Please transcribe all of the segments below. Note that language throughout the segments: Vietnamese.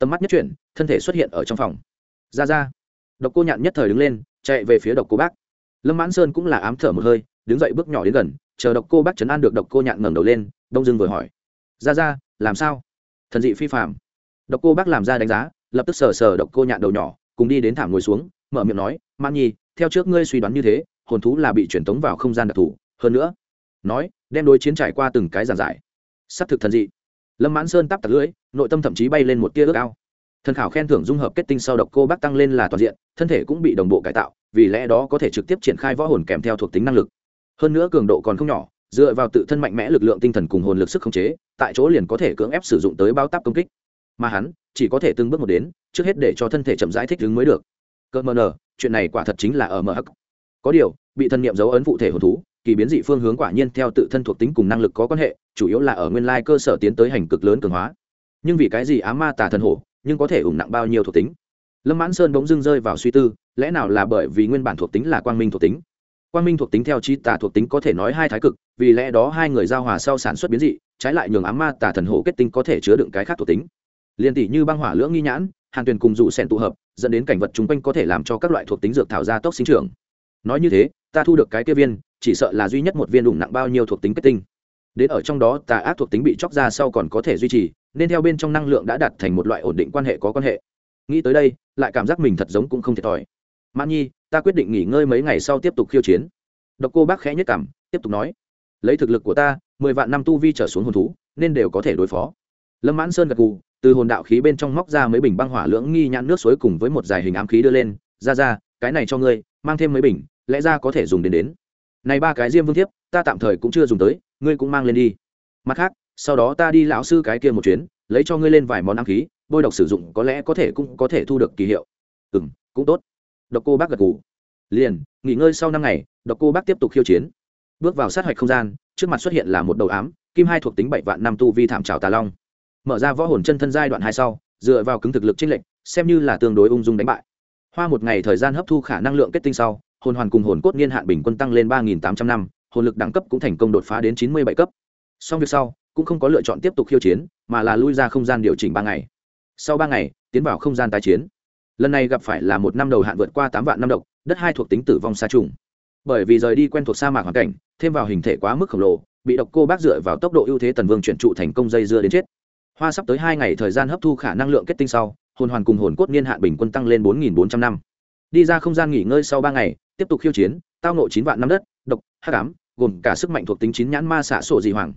tầm mắt nhất chuyển, thân thể xuất hiện ở trong phòng. Ra ra. Độc cô nhạn nhất thời đứng lên, chạy về phía độc cô bác. Lâm mãn sơn cũng là ám thở một hơi, đứng dậy bước nhỏ đến gần, chờ độc cô bác chấn an được độc cô nhạn ngẩng đầu lên, đông dưng vừa hỏi. Ra ra, làm sao? Thần dị phi phạm độc cô bác làm ra đánh giá, lập tức sờ sờ độc cô nhạn đầu nhỏ, cùng đi đến thảm ngồi xuống, mở miệng nói man nhi, theo trước ngươi suy đoán như thế, hồn thú là bị truyền tống vào không gian đặc thù. Hơn nữa, nói, đem đối chiến trải qua từng cái giàn giải. S ắ c thực thần dị lâm mãn sơn tắp tặc lưỡi, nội tâm thậm chí bay lên một tia ước ao. Thần khảo khen thưởng dung hợp kết tinh sau độc cô bác tăng lên là toàn diện, thân thể cũng bị đồng bộ cải tạo, vì lẽ đó có thể trực tiếp triển khai võ hồn kèm theo thuộc tính năng lực. Hơn nữa cường độ còn không nhỏ, dựa vào tự thân mạnh mẽ lực lượng tinh thần cùng hồn lực sức khống chế, tại chỗ liền có thể cưỡng ép sử dụng tới bao táp công kích. Mà hắn, chỉ có thể từng bước một đến, trước hết để cho thân thể chậm rãi thích ứng mới được. Cơ mờ nờ, chuyện này quả thật chính là ở mờ hắc. Có điều, bị thân niệm dấu ấn phụ thể hồn thú kỳ biến dị phương hướng quả nhiên theo tự thân thuộc tính cùng năng lực có quan hệ, chủ yếu là ở nguyên lai cơ sở tiến tới hành cực lớn cường hóa. Nhưng vì cái gì á ma tà thần hổ, nhưng có thể ủng nặng bao nhiêu thuộc tính? Lâm mãn sơn bỗng dưng rơi vào suy tư, lẽ nào là bởi vì nguyên bản thuộc tính là quang minh thuộc tính? Quang minh thuộc tính theo chi tà thuộc tính có thể nói hai thái cực, vì lẽ đó hai người giao hòa sau sản xuất biến dị, trái lại nhường á ma tà thần hổ kết tinh có thể chứa đựng cái khác thuộc tính. Liền tỷ như băng hỏa lưỡng nghi nhãn, hàng tuyền cùng dụ sẻn tụ hợp, dẫn đến cảnh vật chung quanh có thể làm cho các loại thuộc tính dược thảo ra tốc sinh trưởng. Nói như thế, ta thu được cái kia viên chỉ sợ là duy nhất một viên đủng nặng bao nhiêu thuộc tính kết tinh. Đến ở trong đó, tà ác thuộc tính bị chóc ra sau còn có thể duy trì, nên theo bên trong năng lượng đã đạt thành một loại ổn định quan hệ có quan hệ. Nghĩ tới đây, lại cảm giác mình thật giống cũng không thiệt thòi. Mãn nhi, ta quyết định nghỉ ngơi mấy ngày sau tiếp tục khiêu chiến. Độc cô bác khẽ nhất cảm tiếp tục nói. Lấy thực lực của ta, mười vạn năm tu vi trở xuống hồn thú, nên đều có thể đối phó. Lâm mãn sơn gật gù, từ hồn đạo khí bên trong móc ra mấy bình băng hỏa lưỡng nghi nhãn nước suối cùng với một dài hình ám khí đưa lên. Ra ra, cái này cho ngươi, mang thêm mấy bình, lẽ ra có thể dùng đến đến này ba cái diêm vương thiếp, ta tạm thời cũng chưa dùng tới, ngươi cũng mang lên đi. Mặt khác, sau đó ta đi lão sư cái kia một chuyến, lấy cho ngươi lên vài món ám khí, bôi độc sử dụng có lẽ có thể cũng có thể thu được kỳ hiệu. Ừ m cũng tốt. Độc cô bác gật g ủ liền, nghỉ ngơi sau năm ngày, độc cô bác tiếp tục khiêu chiến. Bước vào sát hạch không gian, trước mặt xuất hiện là một đầu ám, kim hai thuộc tính bảy vạn năm tu vi thảm trào tà long. Mở ra võ hồn chân thân giai đoạn hai sau, dựa vào cứng thực lực trinh lệnh xem như là tương đối ung dung đánh bại. Hoa một ngày thời gian hấp thu khả năng lượng kết tinh sau hồn hoàn cùng hồn cốt niên hạn bình quân tăng lên ba tám trăm năm, hồn lực đẳng cấp cũng thành công đột phá đến chín mươi bảy cấp. Song việc sau, cũng không có lựa chọn tiếp tục khiêu chiến, mà là lui ra không gian điều chỉnh ba ngày. Sau ba ngày, tiến vào không gian tái chiến. Lần này gặp phải là một năm đầu hạn vượt qua tám vạn năm độc, đất hai thuộc tính tử vong xa trùng. Bởi vì rời đi quen thuộc sa mạc hoàn cảnh, thêm vào hình thể quá mức khổng lồ, bị độc cô bác dựa vào tốc độ ưu thế tần vương chuyển trụ thành công dây dưa đến chết. Hoa sắp tới hai ngày thời gian hấp thu khả năng lượng kết tinh sau, hồn hoàn cùng hồn cốt niên hạn bình quân tăng lên bốn nghìn bốn trăm năm đi ra không gian nghỉ ngơi sau ba ngày, tiếp tục khiêu chiến, tao nộ chín vạn năm đất, độc, hắc ám, gồm cả sức mạnh thuộc tính chín nhãn ma xạ sổ dị hoàng.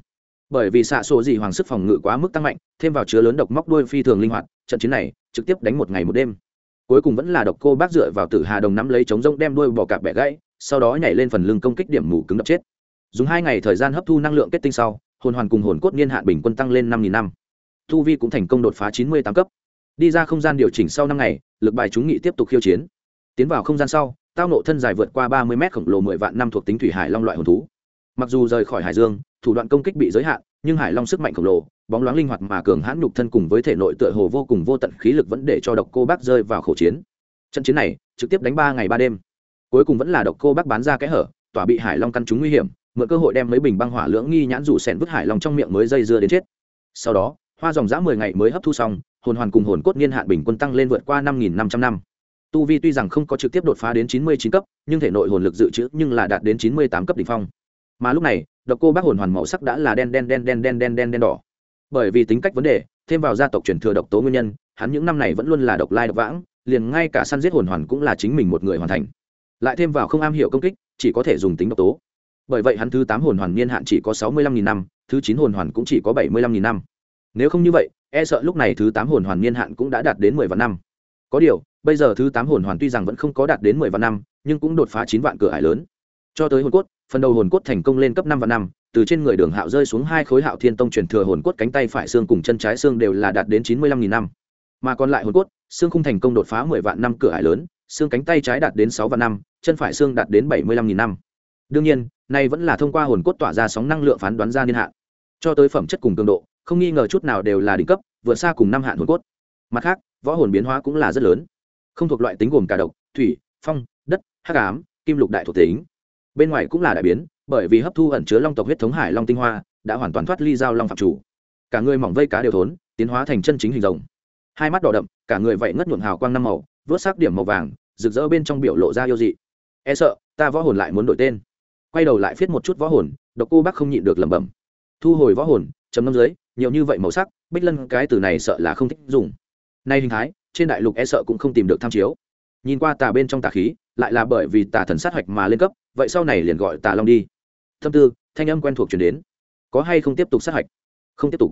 Bởi vì xạ sổ dị hoàng sức phòng ngự quá mức tăng mạnh, thêm vào chứa lớn độc móc đuôi phi thường linh hoạt, trận chiến này trực tiếp đánh một ngày một đêm. Cuối cùng vẫn là độc cô bác dựa vào tử hà đồng nắm lấy chống rông đem đuôi bò cạp bẻ gãy, sau đó nhảy lên phần lưng công kích điểm mù cứng đập chết. Dùng hai ngày thời gian hấp thu năng lượng kết tinh sau, hồn hoàn cùng hồn cốt niên hạn bình quân tăng lên năm nghìn năm. Thu vi cũng thành công đột phá chín mươi tám cấp. Đi ra không gian điều chỉnh sau năm ngày, lực bài chúng nghị tiếp tục khiêu chiến tiến vào không gian sau, tao nộ thân dài vượt qua ba mươi mét khổng lồ mười vạn năm thuộc tính thủy hải long loại hồn thú. Mặc dù rời khỏi hải dương, thủ đoạn công kích bị giới hạn, nhưng hải long sức mạnh khổng lồ, bóng loáng linh hoạt mà cường hãn nhục thân cùng với thể nội tựa hồ vô cùng vô tận khí lực vẫn để cho độc cô bác rơi vào khẩu chiến. Trận chiến này, trực tiếp đánh ba ngày ba đêm. Cuối cùng vẫn là độc cô bác bán ra kẽ hở, tỏa bị hải long căn trúng nguy hiểm, mượn cơ hội đem mấy bình băng hỏa lưỡng nghi nhãn rủ sẻn vứt hải long trong miệng mới dây dưa đến chết. Sau đó, hoa dòng dã mười ngày mới hấp thu xong, hồn hoàn cùng hồn cốt niên hạn bình quân tăng lên vượt qua năm nghìn năm trăm năm tu vi tuy rằng không có trực tiếp đột phá đến chín mươi chín cấp, nhưng thể nội hồn lực dự trữ nhưng là đạt đến chín mươi tám cấp đ ỉ n h phong. Mà lúc này, độc cô bác hồn hoàn màu sắc đã là đen đen đen đen đen đen đen đen đỏ. Bởi vì tính cách vấn đề, thêm vào gia tộc truyền thừa độc tố nguyên nhân, hắn những năm này vẫn luôn là độc lai độc vãng, liền ngay cả săn giết hồn hoàn cũng là chính mình một người hoàn thành. Lại thêm vào không am hiểu công kích, chỉ có thể dùng tính độc tố. Bởi vậy hắn thứ tám hồn hoàn niên hạn chỉ có sáu mươi lăm nghìn năm, thứ chín hồn hoàn cũng chỉ có bảy mươi lăm nghìn năm. Nếu không như vậy e sợ lúc này thứ tám hồn hoàn niên hạn cũng đã đạt đến mười vạn năm. Có điều bây giờ thứ tám hồn hoàn tuy rằng vẫn không có đạt đến mười vạn năm, nhưng cũng đột phá chín vạn cửa ải lớn. Cho tới hồn cốt, phần đầu hồn cốt thành công lên cấp năm vạn năm, từ trên người đường hạo rơi xuống hai khối hạo thiên tông truyền thừa hồn cốt cánh tay phải xương cùng chân trái xương đều là đạt đến chín mươi lăm nghìn năm. Mà còn lại hồn cốt, xương không thành công đột phá mười vạn năm cửa ải lớn, xương cánh tay trái đạt đến sáu vạn năm, chân phải xương đạt đến bảy mươi lăm nghìn năm. Đương nhiên, nay vẫn là thông qua hồn cốt tỏa ra sóng năng lượng phán đoán ra niên hạn. Cho tới phẩm chất cùng cường độ, không nghi ngờ chút nào đều là đỉnh cấp, vượt xa cùng năm hạn hồn cốt. Mặt khác, võ hồn biến hóa cũng là rất lớn không thuộc loại tính gồm cả độc, thủy, phong, đất, hắc ám, kim lục đại thuộc tính. Bên ngoài cũng là đại biến, bởi vì hấp thu ẩn chứa long tộc huyết thống hải long tinh hoa, đã hoàn toàn thoát ly giao long phạm chủ. Cả người mỏng vây cá đều thốn, tiến hóa thành chân chính hình rồng. Hai mắt đỏ đậm, cả người vậy ngất nhuộm hào quang năm màu, vớt sắc điểm màu vàng, rực rỡ bên trong biểu lộ ra yêu dị. E sợ, ta võ hồn lại muốn đổi tên. Quay đầu lại viết một chút võ hồn, độc cô bác không nhịn được lẩm bẩm. Thu hồi võ hồn, chấm năm dưới, nhiều như vậy màu sắc, bích lân cái từ này sợ là không thích dùng. Nay hình thái trên đại lục e sợ cũng không tìm được tham chiếu. Nhìn qua tà bên trong tà khí, lại là bởi vì tà thần sát hoạch mà lên cấp, vậy sau này liền gọi tà long đi. Thâm tư, thanh âm quen thuộc chuyển đến. Có hay không tiếp tục sát hoạch? Không tiếp tục.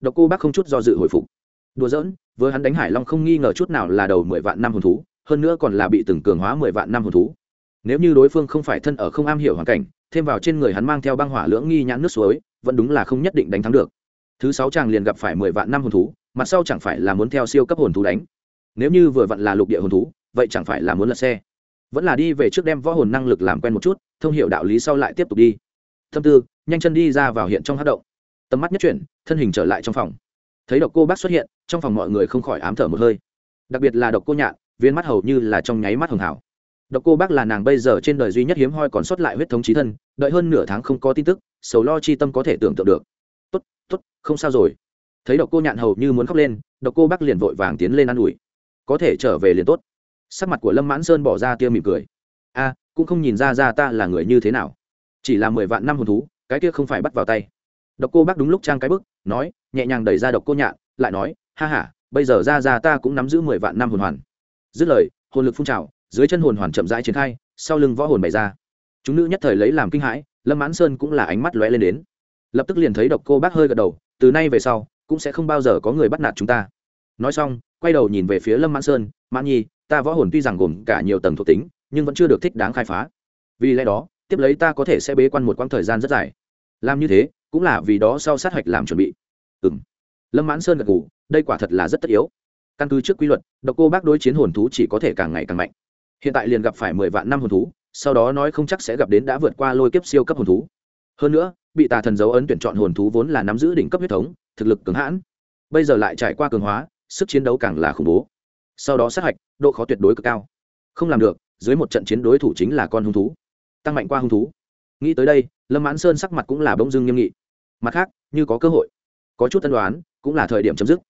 Độc cô bác không chút do dự hồi phục. Đùa giỡn, vừa hắn đánh hải long không nghi ngờ chút nào là đầu mười vạn năm hồn thú, hơn nữa còn là bị từng cường hóa mười vạn năm hồn thú. Nếu như đối phương không phải thân ở không am hiểu hoàn cảnh, thêm vào trên người hắn mang theo băng hỏa lưỡng nghi nhãn nước suối, vẫn đúng là không nhất định đánh thắng được. Thứ sáu chàng liền gặp phải mười vạn năm hồn thú, mặt sau chẳng phải là muốn theo siêu cấp hồn thú đánh nếu như vừa vặn là lục địa hồn thú, vậy chẳng phải là muốn lật xe. Vẫn là đi về trước đem võ hồn năng lực làm quen một chút, thông hiểu đạo lý sau lại tiếp tục đi. Thâm tư, nhanh chân đi ra vào hiện trong hát động. Tầm mắt nhất chuyển, thân hình trở lại trong phòng. Thấy độc cô bác xuất hiện, trong phòng mọi người không khỏi ám thở một hơi. Đặc biệt là độc cô nhạn, viên mắt hầu như là trong nháy mắt hường hảo độc cô bác là nàng bây giờ trên đời duy nhất hiếm hoi còn sót lại huyết thống trí thân, đợi hơn nửa tháng không có tin tức, sầu lo chi tâm có thể tưởng tượng được. Tốt tốt, không sao rồi. Thấy độc cô nhạn hầu như muốn khóc lên, độc cô bác liền vội vàng tiến lên ă n ủi có thể trở về liền tốt. Sắc mặt của lâm mãn sơn bỏ ra tia mỉm cười. A, cũng không nhìn ra ra ta là người như thế nào. Chỉ là mười vạn năm hồn thú, cái kia không phải bắt vào tay. Độc cô bác đúng lúc trang cái bức, nói, nhẹ nhàng đẩy ra độc cô nhạn, lại nói, ha h a bây giờ ra ra ta cũng nắm giữ mười vạn năm hồn hoàn. Dứt lời, hồn lực phun trào, dưới chân hồn hoàn chậm rãi triển khai, sau lưng võ hồn bày ra. Chúng nữ nhất thời lấy làm kinh hãi, lâm mãn sơn cũng là ánh mắt lóe lên đến. Lập tức liền thấy độc cô bác hơi gật đầu, từ nay về sau, cũng sẽ không bao giờ có người bắt nạt chúng ta nói xong, quay đầu nhìn về phía lâm mãn sơn, mãn nhi, ta võ hồn tuy rằng gồm cả nhiều tầng thuộc tính, nhưng vẫn chưa được thích đáng khai phá. Vì lẽ đó, tiếp lấy ta có thể sẽ bế quan một quãng thời gian rất dài. Làm như thế, cũng là vì đó sau sát hạch làm chuẩn bị. Ừ m lâm mãn sơn gật ngủ đây quả thật là rất tất yếu. Căn cứ trước quy luật, độc cô bác đối chiến hồn thú chỉ có thể càng ngày càng mạnh. Hiện tại liền gặp phải mười vạn năm hồn thú, sau đó nói không chắc sẽ gặp đến đã vượt qua lôi kiếp siêu cấp hồn thú. Hơn nữa, bị tà thần dấu ấn tuyển chọn hồn thú vốn là nắm giữ đỉnh cấp huyết thống, thực lực cứng hãn. Bây giờ lại trải qua cường hóa sức chiến đấu càng là khủng bố. Sau đó sát hạch, độ khó tuyệt đối cực cao. Không làm được, dưới một trận chiến đối thủ chính là con hung thú. Tăng mạnh qua hung thú. Nghĩ tới đây, lâm mãn sơn sắc mặt cũng là bỗng dưng nghiêm nghị. Mặt khác, như có cơ hội, có chút tân đoán cũng là thời điểm chấm dứt.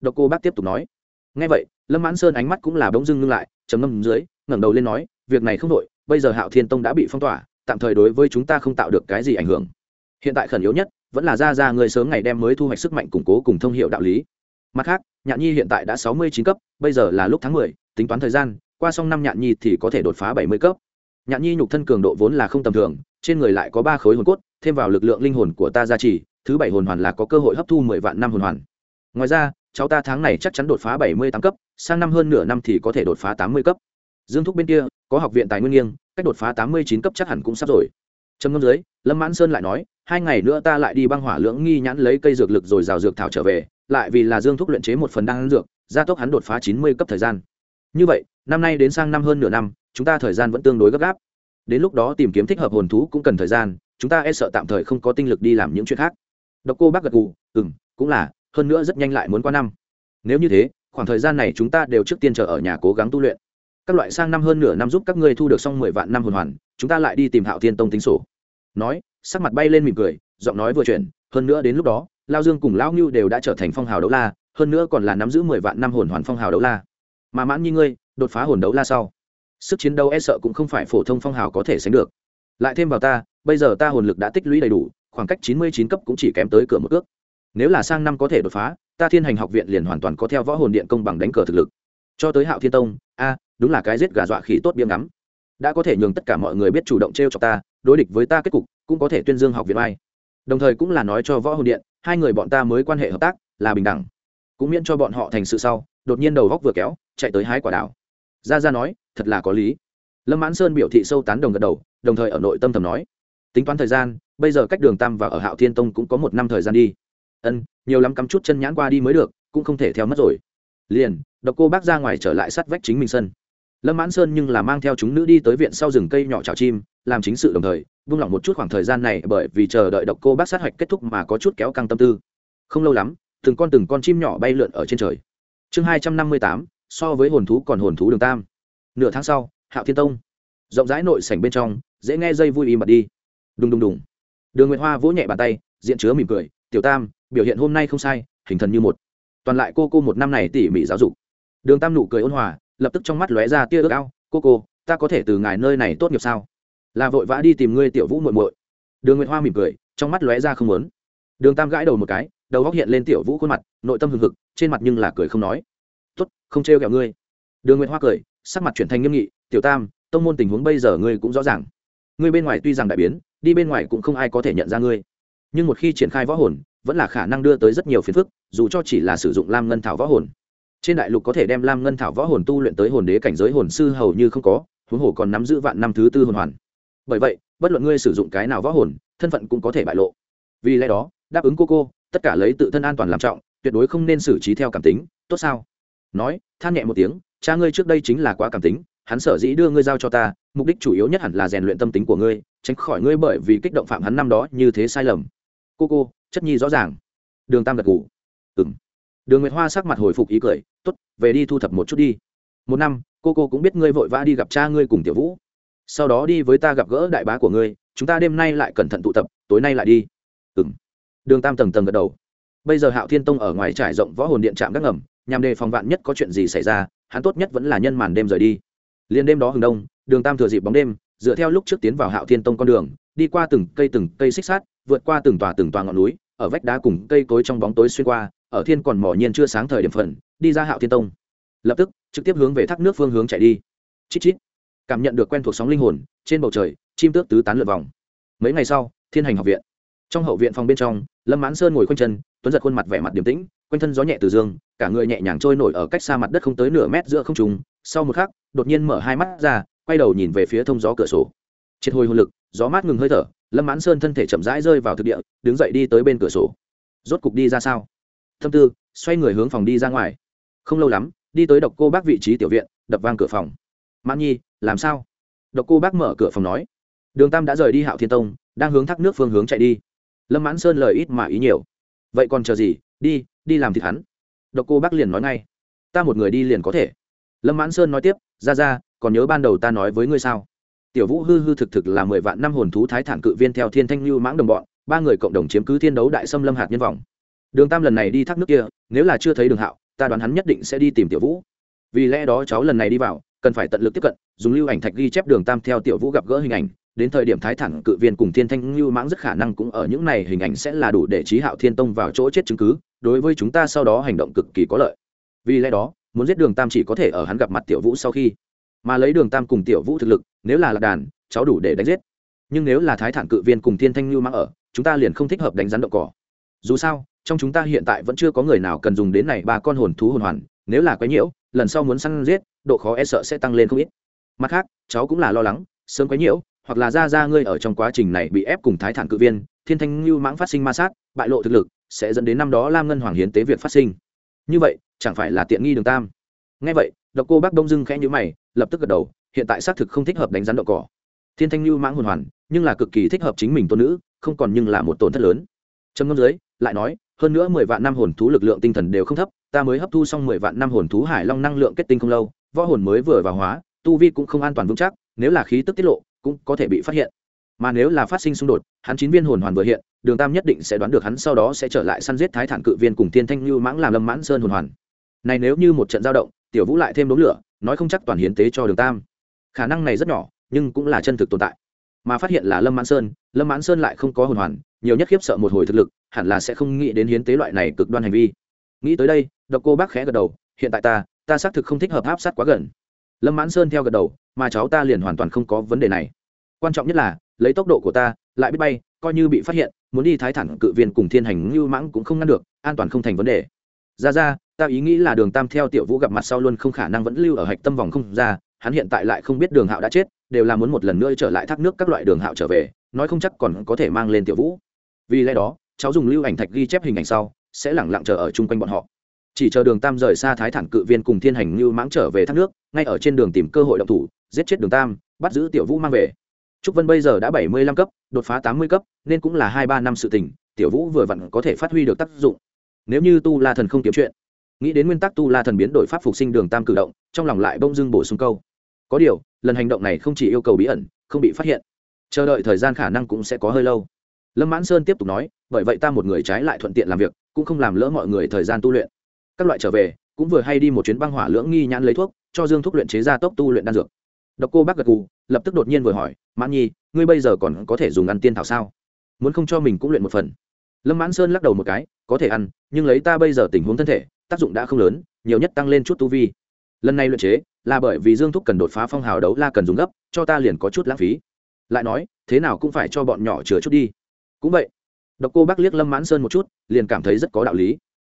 Độc cô bác tiếp tục nói. Ngay vậy, lâm mãn sơn ánh mắt cũng là bỗng dưng ngưng lại chấm ngâm dưới, ngẩng đầu lên nói, việc này không đội bây giờ hạo thiên tông đã bị phong tỏa, tạm thời đối với chúng ta không tạo được cái gì ảnh hưởng. Hiện tại khẩn yếu nhất, vẫn là ra ra người sớm ngày đem mới thu hoạch sức mạnh củng cố cùng thông hiệu đạo lý mặt khác, nhạn nhi hiện tại đã sáu mươi chín cấp, bây giờ là lúc tháng mười, tính toán thời gian, qua xong năm nhạn nhi thì có thể đột phá bảy mươi cấp. Nhạn nhi nhục thân cường độ vốn là không tầm thường, trên người lại có ba khối hồn cốt, thêm vào lực lượng linh hồn của ta gia trì, thứ bảy hồn hoàn là có cơ hội hấp thu mười vạn năm hồn hoàn. Ngoài ra, cháu ta tháng này chắc chắn đột phá bảy mươi tám cấp, sang năm hơn nửa năm thì có thể đột phá tám mươi cấp. Dương thúc bên kia, có học viện tài nguyên nghiêng, cách đột phá tám mươi chín cấp chắc hẳn cũng sắp rồi. Trầm ngâm dưới, lâm mãn sơn lại nói, hai ngày nữa ta lại đi băng hỏa lưỡng nghi nhãn lấy cây dược lực rồi rào dược thảo trở về lại vì là dương thúc luyện chế một phần đan dược, gia tốc hắn đột phá chín mươi cấp thời gian. Như vậy, năm nay đến sang năm hơn nửa năm, chúng ta thời gian vẫn tương đối gấp gáp. Đến lúc đó tìm kiếm thích hợp hồn thú cũng cần thời gian, chúng ta e sợ tạm thời không có tinh lực đi làm những chuyện khác. Độc cô bác gật gù ừ m cũng là, hơn nữa rất nhanh lại muốn qua năm. Nếu như thế, khoảng thời gian này chúng ta đều trước tiên chờ ở nhà cố gắng tu luyện. Các loại sang năm hơn nửa năm giúp các ngươi thu được xong mười vạn năm hồn hoàn, chúng ta lại đi tìm hạo thiên tông tính sổ. Nói, sắc mặt bay lên mỉm cười, giọng nói vừa chuyển, hơn nữa đến lúc đó lao dương cùng lão ngưu đều đã trở thành phong hào đấu la, hơn nữa còn là nắm giữ mười vạn năm hồn hoàn phong hào đấu la. Mà mãn như ngươi, đột phá hồn đấu la sau, sức chiến đấu e sợ cũng không phải phổ thông phong hào có thể sánh được. Lại thêm vào ta, bây giờ ta hồn lực đã tích lũy đầy đủ, khoảng cách chín mươi chín cấp cũng chỉ kém tới cửa một ước nếu là sang năm có thể đột phá, ta thiên hành học viện liền hoàn toàn có theo võ hồn điện công bằng đánh cờ thực lực. Cho tới hạo thiên tông, a, đúng là cái giết gà dọa khỉ tốt biếm ngắm. Đã có thể nhường tất cả mọi người biết chủ động t r e o cho ta, đối địch với ta kết cục, cũng có thể tuyên dương học viện ai. Đồng thời cũng là nói cho võ hồn điện hai người bọn ta mới quan hệ hợp tác, là bình đẳng. Cũng miễn cho bọn họ thành sự sau, đột nhiên đầu góc vừa kéo, chạy tới hái quả đảo ra ra nói, thật là có lý. Lâm mãn sơn biểu thị sâu tán đồng gật đầu, đồng thời ở nội tâm thầm nói, tính toán thời gian, bây giờ cách đường tam và ở hạo thiên tông cũng có một năm thời gian đi. Ân, nhiều lắm cắm chút chân nhãn qua đi mới được, cũng không thể theo mất rồi. Liền, độc cô bác ra ngoài trở lại sát vách chính mình sân. Lâm mãn sơn nhưng là mang theo chúng nữ đi tới viện sau rừng cây nhỏ trào chim làm chính sự đồng thời, vung lòng một chút khoảng thời gian này bởi vì chờ đợi độc cô bác sát hạch kết thúc mà có chút kéo căng tâm tư. Không lâu lắm, từng con từng con chim nhỏ bay lượn ở trên trời. Chương hai trăm năm mươi tám, so với hồn thú còn hồn thú đường tam. Nửa tháng sau, hạo thiên tông. Rộng rãi nội sảnh bên trong, dễ nghe dây vui im bật đi. Đùng đùng đùng. Đường nguyệt hoa vỗ nhẹ bàn tay, diện chứa mỉm cười, tiểu tam, biểu hiện hôm nay không sai, hình thần như một. Toàn lại cô cô một năm này tỉ mỉ giáo dục. Đường tam nụ cười ôn hòa, lập tức trong mắt lóe ra tia ước ao, cô cô, ta có thể từ ngài nơi này tốt nghiệp sao? Là vội vã đi tìm ngươi tiểu vũ muội muội. Đường nguyệt hoa mỉm cười, trong mắt lóe ra không muốn. Đường tam gãi đầu một cái, đầu góc hiện lên tiểu vũ khuôn mặt, nội tâm hừng hực, trên mặt nhưng là cười không nói. Tốt, không trêu kẹo ngươi. Đường nguyệt hoa cười, sắc mặt chuyển thành nghiêm nghị, tiểu tam, tông môn tình huống bây giờ ngươi cũng rõ ràng. Ngươi bên ngoài tuy rằng đại biến, đi bên ngoài cũng không ai có thể nhận ra ngươi. Nhưng một khi triển khai võ hồn, vẫn là khả năng đưa tới rất nhiều phiền phức, dù cho chỉ là sử dụng lam ngân thảo võ hồn. Trên đại lục có thể đem lam ngân thảo võ hồn tu luyện tới hồn đế cảnh giới hồn sư hầu như không có, huống hồ còn nắm giữ vạn năm thứ tư hồn hoàn bởi vậy, bất luận ngươi sử dụng cái nào võ hồn, thân phận cũng có thể bại lộ. Vì lẽ đó, đáp ứng cô cô, tất cả lấy tự thân an toàn làm trọng, tuyệt đối không nên xử trí theo cảm tính, tốt sao? Nói, than nhẹ một tiếng, cha ngươi trước đây chính là quá cảm tính, hắn sở dĩ đưa ngươi giao cho ta, mục đích chủ yếu nhất hẳn là rèn luyện tâm tính của ngươi, tránh khỏi ngươi bởi vì kích động phạm hắn năm đó như thế sai lầm. Cô cô, chất nhi rõ ràng. Đường tam gật ngủ ừ m đường nguyệt hoa sắc mặt hồi phục ý cười t ố t về đi thu thập một chút đi. Một năm, cô cô cũng biết ngươi vội vã đi gặp cha ngươi cùng tiểu vũ sau đó đi với ta gặp gỡ đại bá của ngươi, chúng ta đêm nay lại cẩn thận tụ tập, tối nay lại đi. Ừ m đường tam tầng tầng gật đầu. Bây giờ hạo thiên tông ở ngoài trải rộng võ hồn điện trạm các ngầm, nhằm đề phòng vạn nhất có chuyện gì xảy ra, hắn tốt nhất vẫn là nhân màn đêm rời đi. Liền đêm đó hừng đông, đường tam thừa dịp bóng đêm, dựa theo lúc trước tiến vào hạo thiên tông con đường, đi qua từng cây từng cây xích sát vượt qua từng tòa từng tòa ngọn núi, ở vách đá cùng cây cối trong bóng tối xuyên qua, ở thiên còn mỏ nhiên chưa sáng thời điểm phần, đi ra hạo thiên tông. Lập tức, trực tiếp hướng về thác nước phương hướng chạy đi. Chít chít cảm nhận được quen thuộc sóng linh hồn trên bầu trời, chim tước tứ tán lượt vòng. Mấy ngày sau, thiên hành học viện. Trong hậu viện phòng bên trong, lâm mãn sơn ngồi quanh chân, tuấn giật khuôn mặt vẻ mặt điềm tĩnh, quanh thân gió nhẹ từ dương, cả người nhẹ nhàng trôi nổi ở cách xa mặt đất không tới nửa mét giữa không trùng sau một khắc, đột nhiên mở hai mắt ra, quay đầu nhìn về phía thông gió cửa sổ. Triệt hồi hồn lực, gió mát ngừng hơi thở, lâm mãn sơn thân thể chậm rãi rơi vào thực địa, đứng dậy đi tới bên cửa sổ. Rốt cục đi ra sao? Thâm tư, xoay người hướng phòng đi ra ngoài. Không lâu lắm, đi tới độc cô bác vị trí tiểu viện, đập vang cửa phòng mãn nhi, làm sao? Độc cô bác mở cửa phòng nói. Đường tam đã rời đi hạo thiên tông, đang hướng thác nước phương hướng chạy đi. Lâm mãn sơn lời ít mà ý nhiều. Vậy còn chờ gì? Đi đi làm thịt hắn. Độc cô bác liền nói ngay. Ta một người đi liền có thể. Lâm mãn sơn nói tiếp, ra ra, còn nhớ ban đầu ta nói với ngươi sao? Tiểu vũ hư hư thực thực là mười vạn năm hồn thú thái thản cự viên theo thiên thanh lưu mãng đồng bọn, ba người cộng đồng chiếm cứ thiên đấu đại xâm lâm hạt nhân vọng đường tam lần này đi thác nước kia, nếu là chưa thấy đường hạo, ta đoán hắn nhất định sẽ đi tìm tiểu vũ. Vì lẽ đó cháu lần này đi vào cần phải tận lực tiếp cận, dùng lưu ảnh thạch ghi chép đường tam theo tiểu vũ gặp gỡ hình ảnh, đến thời điểm thái thản cự viên cùng thiên thanh lưu mãng rất khả năng cũng ở những này hình ảnh sẽ là đủ để trí hạo thiên tông vào chỗ chết chứng cứ, đối với chúng ta sau đó hành động cực kỳ có lợi. Vì lẽ đó, muốn giết đường tam chỉ có thể ở hắn gặp mặt tiểu vũ sau khi, mà lấy đường tam cùng tiểu vũ thực lực, nếu là lạc đàn, cháu đủ để đánh giết. Nhưng nếu là thái thản cự viên cùng thiên thanh lưu mãng ở, chúng ta liền không thích hợp đánh rắn động cỏ. Dù sao, trong chúng ta hiện tại vẫn chưa có người nào cần dùng đến này ba con hồn thú hồn hoàn, nếu là quái nhiễu, lần sau muốn săn giết độ khó e sợ sẽ tăng lên không ít. Mặt khác, cháu cũng là lo lắng, sớm quấy nhiễu, hoặc là ra ra ngươi ở trong quá trình này bị ép cùng thái thản cự viên, thiên thanh lưu mãng phát sinh ma sát, bại lộ thực lực, sẽ dẫn đến năm đó lam ngân hoàng hiến tế việc phát sinh. Như vậy, chẳng phải là tiện nghi đường tam? Ngay vậy, độc cô bác đông dưng khẽ nhữ mày, lập tức gật đầu, hiện tại xác thực không thích hợp đánh rắn đậu cỏ. Thiên thanh lưu mãng hồn hoàn, nhưng là cực kỳ thích hợp chính mình tôn nữ, không còn nhưng là một tổn thất lớn. Trầm ngâm dưới, lại nói, hơn nữa mười vạn năm hồn thú lực lượng tinh thần đều không thấp, ta mới hấp thu xong mười vạn năm hồn thú hải long năng lượng kết tinh không lâu võ hồn mới vừa vào hóa, tu vi cũng không an toàn vững chắc, nếu là khí tức tiết lộ, cũng có thể bị phát hiện. Mà nếu là phát sinh xung đột, hắn chín viên hồn hoàn vừa hiện, đường tam nhất định sẽ đoán được hắn sau đó sẽ trở lại săn giết thái thản cự viên cùng tiên thanh lưu mãng làm lâm mãn sơn hồn hoàn. Này nếu như một trận giao động, tiểu vũ lại thêm đống lửa, nói không chắc toàn hiến tế cho đường tam. Khả năng này rất nhỏ, nhưng cũng là chân thực tồn tại. Mà phát hiện là lâm mãn sơn, lâm mãn sơn lại không có hồn hoàn, nhiều nhất khiếp sợ một hồi thực lực, hẳn là sẽ không nghĩ đến hiến tế loại này cực đoan hành vi. Nghĩ tới đây, độc cô bác khẽ gật đầu, hiện tại ta ta xác thực không thích hợp áp sát quá gần. Lâm mãn sơn theo gật đầu, mà cháu ta liền hoàn toàn không có vấn đề này. Quan trọng nhất là, lấy tốc độ của ta, lại biết bay, coi như bị phát hiện, muốn đi thái thẳng cự viên cùng thiên hành ngưu mãng cũng không ngăn được, an toàn không thành vấn đề. Ra ra, ta ý nghĩ là đường tam theo tiểu vũ gặp mặt sau luôn không khả năng vẫn lưu ở hạch tâm vòng không ra, hắn hiện tại lại không biết đường hạo đã chết, đều là muốn một lần nữa trở lại thác nước các loại đường hạo trở về, nói không chắc còn có thể mang lên tiểu vũ. Vì lẽ đó, cháu dùng lưu ảnh thạch ghi chép hình ảnh sau, sẽ lẳng lặng chờ ở chung quanh bọn họ chỉ chờ đường tam rời xa thái thản cự viên cùng thiên hành như mãng trở về thác nước, ngay ở trên đường tìm cơ hội động thủ, giết chết đường tam, bắt giữ tiểu vũ mang về. Trúc vân bây giờ đã bảy mươi lăm cấp, đột phá tám mươi cấp, nên cũng là hai ba năm sự tình, tiểu vũ vừa vặn có thể phát huy được tác dụng. Nếu như tu la thần không kiếm chuyện, nghĩ đến nguyên tắc tu la thần biến đổi pháp phục sinh đường tam cử động, trong lòng lại bông dưng bổ sung câu. Có điều, lần hành động này không chỉ yêu cầu bí ẩn, không bị phát hiện. Chờ đợi thời gian khả năng cũng sẽ có hơi lâu. Lâm mãn sơn tiếp tục nói, bởi vậy ta một người trái lại thuận tiện làm việc, cũng không làm lỡ mọi người thời gian tu luyện các loại trở về, cũng vừa hay đi một chuyến băng hỏa lưỡng nghi nhãn lấy thuốc, cho dương thúc luyện chế ra tốc tu luyện đan dược. Độc cô bác gật gù, lập tức đột nhiên vừa hỏi, mãn nhi, ngươi bây giờ còn có thể dùng ăn tiên thảo sao? Muốn không cho mình cũng luyện một phần. Lâm mãn sơn lắc đầu một cái, có thể ăn, nhưng lấy ta bây giờ tình huống thân thể, tác dụng đã không lớn, nhiều nhất tăng lên chút tu vi. Lần này luyện chế, là bởi vì dương thúc cần đột phá phong hào đấu la cần dùng gấp, cho ta liền có chút lãng phí. Lại nói, thế nào cũng phải cho bọn nhỏ chừa chút đi. Cũng vậy, độc cô bác liếc lâm mãn sơn một chút, liền cảm thấy rất có đạo lý.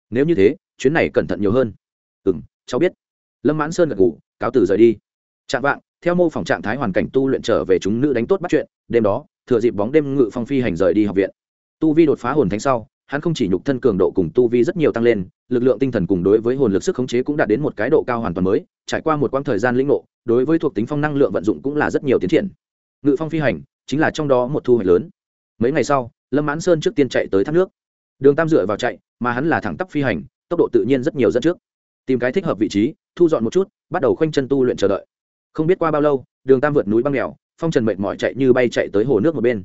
Nếu như thế chuyến này cẩn thận nhiều hơn. Ừ m cháu biết. Lâm mãn sơn gật ngủ cáo từ rời đi. Chạm vạng, theo mô phỏng trạng thái hoàn cảnh tu luyện trở về chúng nữ đánh tốt bắt chuyện, đêm đó, thừa dịp bóng đêm ngự phong phi hành rời đi học viện. Tu vi đột phá hồn thánh sau, hắn không chỉ nhục thân cường độ cùng tu vi rất nhiều tăng lên, lực lượng tinh thần cùng đối với hồn lực sức khống chế cũng đạt đến một cái độ cao hoàn toàn mới, trải qua một quãng thời gian lĩnh ngộ, đối với thuộc tính phong năng lượng vận dụng cũng là rất nhiều tiến triển. Ngự phong phi hành chính là trong đó một thu hoạch lớn. Mấy ngày sau, lâm mãn sơn trước tiên chạy tới thác nước. Đường tam dựa vào chạy, mà hắn là thẳng tắp phi hành tốc độ tự nhiên rất nhiều dẫn trước. Tìm cái thích hợp vị trí, thu dọn một chút, bắt đầu khoanh chân tu luyện chờ đợi. Không biết qua bao lâu, đường tam vượt núi băng đèo phong trần mệt mỏi chạy như bay chạy tới hồ nước một bên.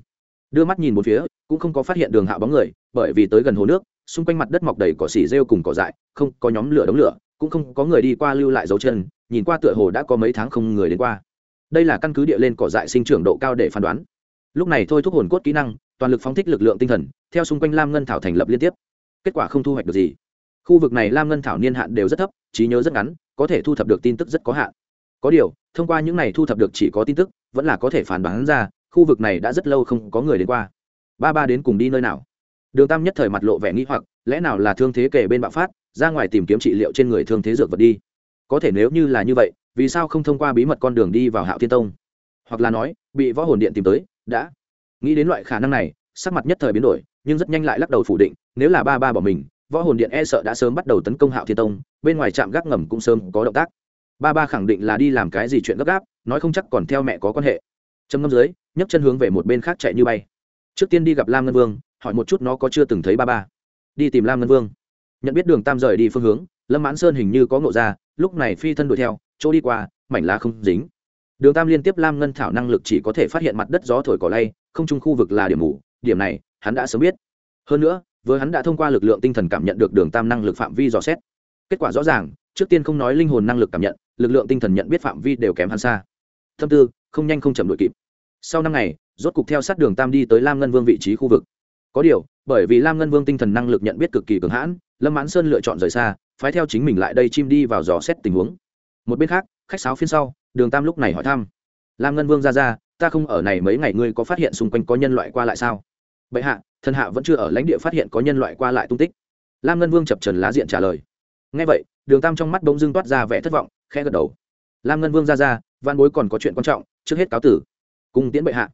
Đưa mắt nhìn một phía, cũng không có phát hiện đường hạ bóng người, bởi vì tới gần hồ nước, xung quanh mặt đất mọc đầy cỏ xỉ rêu cùng cỏ dại, không có nhóm lửa đống lửa, cũng không có người đi qua lưu lại dấu chân, nhìn qua tựa hồ đã có mấy tháng không người đến qua. Đây là căn cứ địa lên cỏ dại sinh trưởng độ cao để phán đoán. Lúc này thôi thúc hồn cốt kỹ năng, toàn lực phóng thích lực lượng tinh thần, theo xung quanh lam ngân thảo thành lập liên tiếp. Kết quả không thu hoạch được gì khu vực này lam ngân thảo niên hạn đều rất thấp, trí nhớ rất ngắn, có thể thu thập được tin tức rất có hạn. Có điều, thông qua những này thu thập được chỉ có tin tức, vẫn là có thể phản bán ra, khu vực này đã rất lâu không có người đến qua. Ba ba đến cùng đi nơi nào? Đường tam nhất thời mặt lộ vẻ nghĩ hoặc, lẽ nào là thương thế kể bên bạo phát, ra ngoài tìm kiếm trị liệu trên người thương thế dược vật đi? Có thể nếu như là như vậy, vì sao không thông qua bí mật con đường đi vào hạo thiên tông? Hoặc là nói, bị võ hồn điện tìm tới, đã. Nghĩ đến loại khả năng này, sắc mặt nhất thời biến đổi, nhưng rất nhanh lại lắc đầu phủ định, nếu là ba ba bỏ mình võ hồn điện e sợ đã sớm bắt đầu tấn công hạo thiên tông, bên ngoài trạm gác ngầm cũng sớm có động tác. Ba ba khẳng định là đi làm cái gì chuyện gấp gáp, nói không chắc còn theo mẹ có quan hệ. Trầm ngâm dưới, nhấc chân hướng về một bên khác chạy như bay. Trước tiên đi gặp lam ngân vương, hỏi một chút nó có chưa từng thấy ba ba. Đi tìm lam ngân vương. Nhận biết đường tam rời đi phương hướng, lâm mãn sơn hình như có ngộ ra, lúc này phi thân đuổi theo, chỗ đi qua, mảnh lá không dính. Đường tam liên tiếp lam ngân thảo năng lực chỉ có thể phát hiện mặt đất gió thổi cỏ lay, không chung khu vực là điểm mù, điểm này hắn đã sớm biết. Hơn nữa với hắn đã thông qua lực lượng tinh thần cảm nhận được đường tam năng lực phạm vi dò xét. Kết quả rõ ràng, trước tiên không nói linh hồn năng lực cảm nhận, lực lượng tinh thần nhận biết phạm vi đều kém hắn xa. Thâm tư, không nhanh không chậm đội kịp. Sau năm ngày, rốt cục theo sát đường tam đi tới lam ngân vương vị trí khu vực. Có điều, bởi vì lam ngân vương tinh thần năng lực nhận biết cực kỳ cường hãn, lâm mãn sơn lựa chọn rời xa, phái theo chính mình lại đây chim đi vào dò xét tình huống. Một bên khác, khách sáo phiên sau, đường tam lúc này hỏi thăm. Lam ngân vương ra ra, ta không ở này mấy ngày, ngươi có phát hiện xung quanh có nhân loại qua lại sao? Bệ hạ thần hạ vẫn chưa ở lãnh địa phát hiện có nhân loại qua lại tung tích. Lam ngân vương chập trần lá diện trả lời. Ngay vậy, đường tam trong mắt bỗng dưng toát ra vẻ thất vọng, khẽ gật đầu. Lam ngân vương ra ra, văn bối còn có chuyện quan trọng, trước hết cáo tử. Cùng tiễn bệ hạ.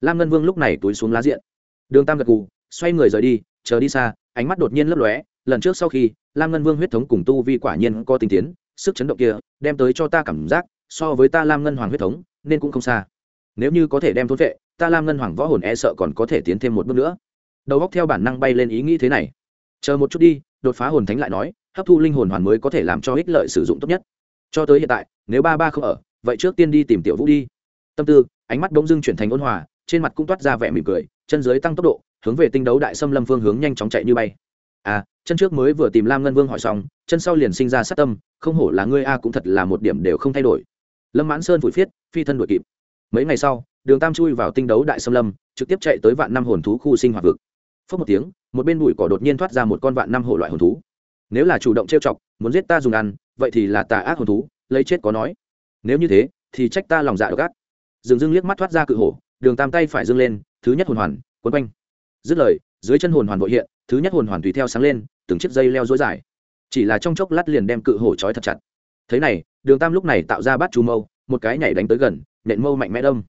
Lam ngân vương lúc này túi xuống lá diện. Đường tam gật gù, xoay người rời đi, chờ đi xa, ánh mắt đột nhiên lấp lóe, lần trước sau khi, lam ngân vương huyết thống cùng tu vi quả nhiên có tình tiến, sức chấn động kia, đem tới cho ta cảm giác, so với ta lam ngân hoàng huyết thống, nên cũng không xa. Nếu như có thể đem thốn vệ, ta lam ngân hoàng võ hồn e sợ còn có thể tiến thêm một bước nữa đầu góc theo bản năng bay lên ý nghĩ thế này. Chờ một chút đi, đột phá hồn thánh lại nói, hấp thu linh hồn hoàn mới có thể làm cho ích lợi sử dụng tốt nhất. Cho tới hiện tại, nếu ba ba không ở, vậy trước tiên đi tìm tiểu vũ đi. Tâm tư, ánh mắt bỗng dưng chuyển thành ôn hòa, trên mặt cũng toát ra vẻ mỉm cười, chân dưới tăng tốc độ, hướng về tinh đấu đại xâm lâm phương hướng nhanh chóng chạy như bay. À chân trước mới vừa tìm lam ngân vương hỏi xong, chân sau liền sinh ra sát tâm, không hổ là ngươi a cũng thật là một điểm đều không thay đổi. Lâm mãn sơn vùi phiết phi thân đuổi kịp. Mấy ngày sau, đường tam chui vào tinh đấu đại xâm lâm, trực tiếp chạy tới vạn năm hồn thú khu sinh hoạt vực phớt một tiếng, một bên bụi cỏ đột nhiên thoát ra một con vạn năm hộ loại hồn thú. Nếu là chủ động trêu chọc, muốn giết ta dùng ăn, vậy thì là tà ác hồn thú, lấy chết có nói. Nếu như thế, thì trách ta lòng dạ độc ác. Dừng dưng liếc mắt thoát ra cự hổ, đường tam tay phải dâng lên, thứ nhất hồn hoàn, quấn quanh. Dứt lời, dưới chân hồn hoàn vội hiện, thứ nhất hồn hoàn tùy theo sáng lên, từng chiếc dây leo dối dài. Chỉ là trong chốc lát liền đem cự hổ trói thật chặt. Thế này, đường tam lúc này tạo ra bát chu mâu, một cái nhảy đánh tới gần, nện mâu mạnh mẽ đông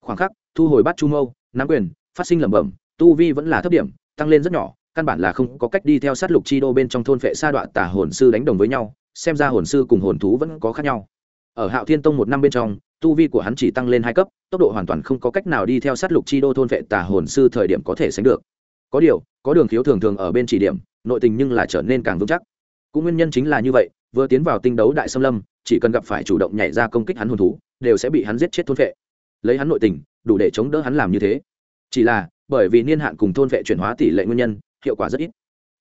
khoảng khắc, thu hồi bát chu mâu, nắm quyền, phát sinh lẩm bẩm, tu vi vẫn là thấp điểm tăng lên rất nhỏ, căn bản là không có cách đi theo sát lục chi đô bên trong thôn phệ sa đoạn tả hồn sư đánh đồng với nhau, xem ra hồn sư cùng hồn thú vẫn có khác nhau. Ở hạo thiên tông một năm bên trong, tu vi của hắn chỉ tăng lên hai cấp, tốc độ hoàn toàn không có cách nào đi theo sát lục chi đô thôn vệ tả hồn sư thời điểm có thể sánh được. Có điều, có đường khiếu thường thường ở bên chỉ điểm, nội tình nhưng là trở nên càng vững chắc. Cũng nguyên nhân chính là như vậy, vừa tiến vào tinh đấu đại xâm lâm, chỉ cần gặp phải chủ động nhảy ra công kích hắn hồn thú, đều sẽ bị hắn giết chết thôn vệ lấy hắn nội tình, đủ để chống đỡ hắn làm như thế. Chỉ là bởi vì niên hạn cùng thôn vệ chuyển hóa tỷ lệ nguyên nhân, hiệu quả rất ít.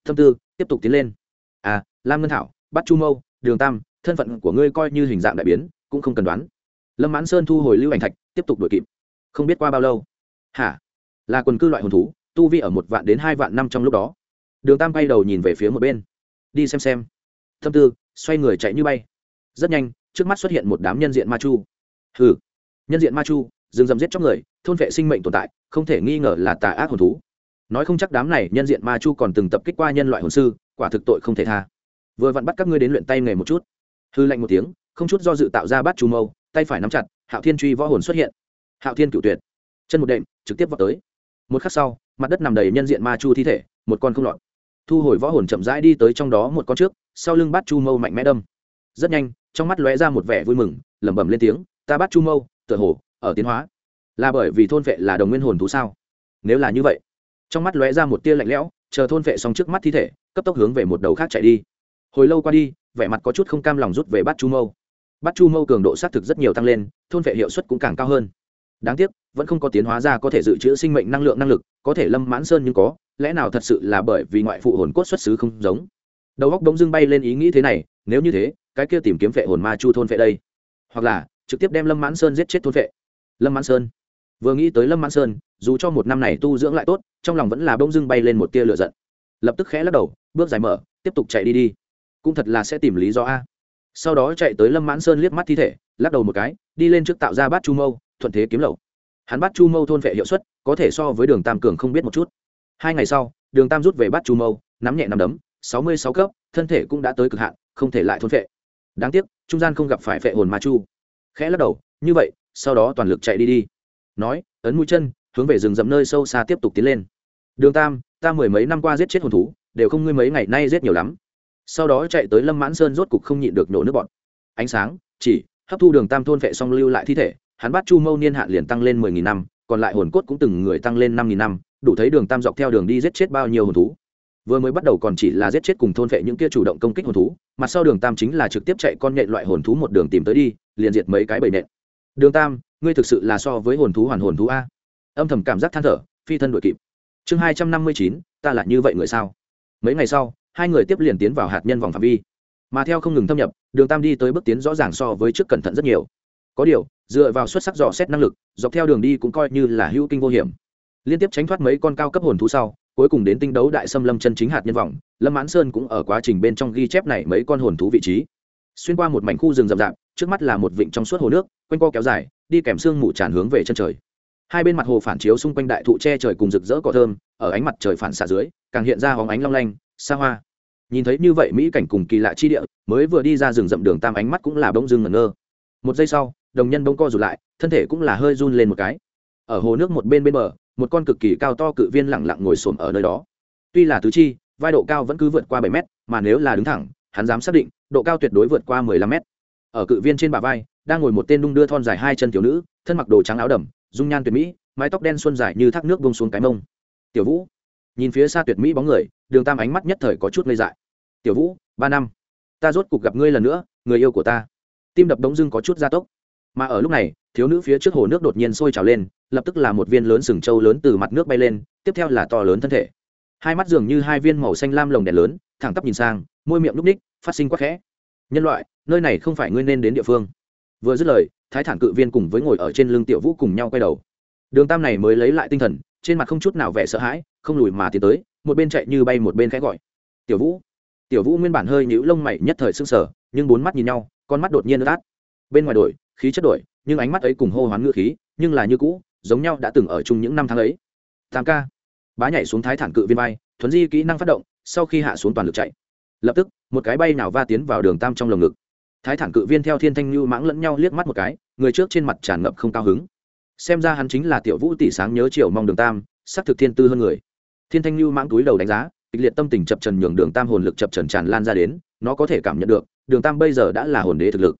Thâm tư, tiếp tục tiến lên. À lam ngân thảo, bắt chu mâu, đường tam, thân phận của ngươi coi như hình dạng đại biến, cũng không cần đoán. Lâm mãn sơn thu hồi lưu ảnh thạch, tiếp tục đuổi kịp. Không biết qua bao lâu? Hả? Là quần cư loại hồn thú, tu vi ở một vạn đến hai vạn năm trong lúc đó. Đường tam bay đầu nhìn về phía một bên. Đi xem xem. Thâm tư, xoay người chạy như bay. Rất nhanh, trước mắt xuất hiện một đám nhân diện ma chu. Hừ. Nhân diện ma chu dừng dầm giết chóc người thôn vệ sinh mệnh tồn tại, không thể nghi ngờ là tà ác hồn thú. Nói không chắc đám này nhân diện ma chu còn từng tập kích qua nhân loại hồn sư, quả thực tội không thể tha. Vừa vặn bắt các ngươi đến luyện tay nghề một chút. Hư lạnh một tiếng, không chút do dự tạo ra bát chu mâu, tay phải nắm chặt, hạo thiên truy võ hồn xuất hiện. Hạo thiên cựu tuyệt. Chân một đệm, trực tiếp vào tới. Một khắc sau, mặt đất nằm đầy nhân diện ma chu thi thể, một con không lọt. Thu hồi võ hồn chậm rãi đi tới trong đó một con trước, sau lưng bát chu mâu mạnh mẽ đâm. Rất nhanh, trong mắt lóe ra một vẻ vui mừng, lẩm bẩm lên tiếng, ta bắt chu mâu, tựa hồ, ở tiến hóa là bởi vì thôn vệ là đồng nguyên hồn thú sao? Nếu là như vậy, trong mắt lóe ra một tia lạnh lẽo, chờ thôn vệ xong trước mắt thi thể, cấp tốc hướng về một đầu khác chạy đi. Hồi lâu qua đi, vẻ mặt có chút không cam lòng rút về bắt chu mâu. Bắt chu mâu cường độ xác thực rất nhiều tăng lên, thôn vệ hiệu suất cũng càng cao hơn. Đáng tiếc, vẫn không có tiến hóa ra có thể dự trữ sinh mệnh năng lượng năng lực, có thể lâm mãn sơn nhưng có, lẽ nào thật sự là bởi vì ngoại phụ hồn cốt xuất xứ không giống? Đầu góc đống dưng bay lên ý nghĩ thế này, nếu như thế, cái kia tìm kiếm vệ hồn ma chu thôn vệ đây, hoặc là trực tiếp đem lâm mãn sơn giết chết thôn vệ. Lâm mãn sơn vừa nghĩ tới lâm mãn sơn dù cho một năm này tu dưỡng lại tốt trong lòng vẫn là bông dưng bay lên một tia lửa giận lập tức khẽ lắc đầu bước dài mở tiếp tục chạy đi đi cũng thật là sẽ tìm lý do a sau đó chạy tới lâm mãn sơn liếc mắt thi thể lắc đầu một cái đi lên trước tạo ra bát chu mâu thuận thế kiếm lậu hắn bắt chu mâu thôn vệ hiệu suất có thể so với đường tam cường không biết một chút hai ngày sau đường tam rút về bắt chu mâu nắm nhẹ nắm đấm sáu mươi sáu cấp thân thể cũng đã tới cực hạn không thể lại thôn vệ đáng tiếc trung gian không gặp phải vệ hồn ma chu khẽ lắc đầu như vậy sau đó toàn lực chạy đi đi nói, ấn mũi chân, hướng về rừng rậm nơi sâu xa tiếp tục tiến lên. Đường tam, ta mười mấy năm qua giết chết hồn thú, đều không ngươi mấy ngày nay giết nhiều lắm. Sau đó chạy tới lâm mãn sơn rốt cục không nhịn được nổ nước bọn ánh sáng, chỉ, hấp thu đường tam thôn vệ xong lưu lại thi thể, hắn bắt chu mâu niên hạn liền tăng lên mười nghìn năm, còn lại hồn cốt cũng từng người tăng lên năm nghìn năm, đủ thấy đường tam dọc theo đường đi giết chết bao nhiêu hồn thú. Vừa mới bắt đầu còn chỉ là giết chết cùng thôn vệ những kia chủ động công kích hồn thú, mặt sau đường tam chính là trực tiếp chạy con nhện loại hồn thú một đường tìm tới đi, liền diệt mấy cái bầy nện. Đường tam ngươi thực sự là so với hồn thú hoàn hồn thú a. Âm thầm cảm giác than thở, phi thân đội kịp. Chương hai trăm năm mươi chín, ta là như vậy người sao? Mấy ngày sau, hai người tiếp liền tiến vào hạt nhân vòng phạm vi. Mà theo không ngừng thâm nhập, đường tam đi tới bước tiến rõ ràng so với trước cẩn thận rất nhiều. Có điều, dựa vào xuất sắc dò xét năng lực, dọc theo đường đi cũng coi như là hữu kinh vô hiểm. Liên tiếp tránh thoát mấy con cao cấp hồn thú sau, cuối cùng đến tinh đấu đại xâm lâm chân chính hạt nhân vòng, lâm mãn sơn cũng ở quá trình bên trong ghi chép này mấy con hồn thú vị trí. Xuyên qua một mảnh khu rừng rậm rạp, trước mắt là một vịnh trong suốt hồ nước, quanh co kéo dài đi kèm sương mù tràn hướng về chân trời. Hai bên mặt hồ phản chiếu xung quanh đại thụ che trời cùng rực rỡ cỏ thơm, ở ánh mặt trời phản xạ dưới, càng hiện ra hóng ánh long lanh, xa hoa. Nhìn thấy như vậy mỹ cảnh cùng kỳ lạ chi địa, mới vừa đi ra rừng rậm đường tam ánh mắt cũng là bỗng dưng ngẩn ngơ. Một giây sau, đồng nhân bỗng co rụt lại, thân thể cũng là hơi run lên một cái. Ở hồ nước một bên bên bờ, một con cực kỳ cao to cự viên lẳng lặng ngồi xổm ở nơi đó. Tuy là tứ chi, vai độ cao vẫn cứ vượt qua bảy mét, mà nếu là đứng thẳng, hắn dám xác định, độ cao tuyệt đối vượt qua mười lăm mét. Ở cự viên trên bả vai đang ngồi một tên đung đưa thon dài hai chân tiểu nữ, thân mặc đồ trắng áo đầm, dung nhan tuyệt mỹ, mái tóc đen xuân dài như thác nước bông xuống cái mông. Tiểu vũ. Nhìn phía xa tuyệt mỹ bóng người, đường tam ánh mắt nhất thời có chút ngây dại. Tiểu vũ, ba năm, ta rốt cục gặp ngươi lần nữa, người yêu của ta. Tim đập đống dưng có chút gia tốc. Mà ở lúc này, thiếu nữ phía trước hồ nước đột nhiên sôi trào lên, lập tức là một viên lớn sừng trâu lớn từ mặt nước bay lên, tiếp theo là to lớn thân thể. Hai mắt dường như hai viên màu xanh lam lồng đèn lớn, thẳng tắp nhìn sang, môi miệng núp ních, phát sinh quắc khẽ. Nhân loại, nơi này không phải ngươi nên đến địa phương vừa dứt lời, thái thản cự viên cùng với ngồi ở trên lưng tiểu vũ cùng nhau quay đầu. Đường tam này mới lấy lại tinh thần, trên mặt không chút nào vẻ sợ hãi, không lùi mà tiến tới, một bên chạy như bay một bên khẽ gọi. Tiểu vũ. Tiểu vũ nguyên bản hơi nhũ lông mày nhất thời sưng sở nhưng bốn mắt nhìn nhau, con mắt đột nhiên ướt át. Bên ngoài đổi, khí chất đổi, nhưng ánh mắt ấy cùng hô hoán ngựa khí, nhưng là như cũ, giống nhau đã từng ở chung những năm tháng ấy. Tam ca. Bá nhảy xuống thái thản cự viên bay thuấn di kỹ năng phát động, sau khi hạ xuống toàn lực chạy. Lập tức, một cái bay nào va tiến vào đường tam trong lồng ngực thái thản cự viên theo thiên thanh lưu mãng lẫn nhau liếc mắt một cái, người trước trên mặt tràn ngập không cao hứng. Xem ra hắn chính là tiểu vũ tỷ sáng nhớ chiều mong đường tam sắc thực thiên tư hơn người. Thiên thanh lưu mãng túi đầu đánh giá, kịch liệt tâm tình chập trần nhường đường tam hồn lực chập trần tràn lan ra đến, nó có thể cảm nhận được, đường tam bây giờ đã là hồn đế thực lực.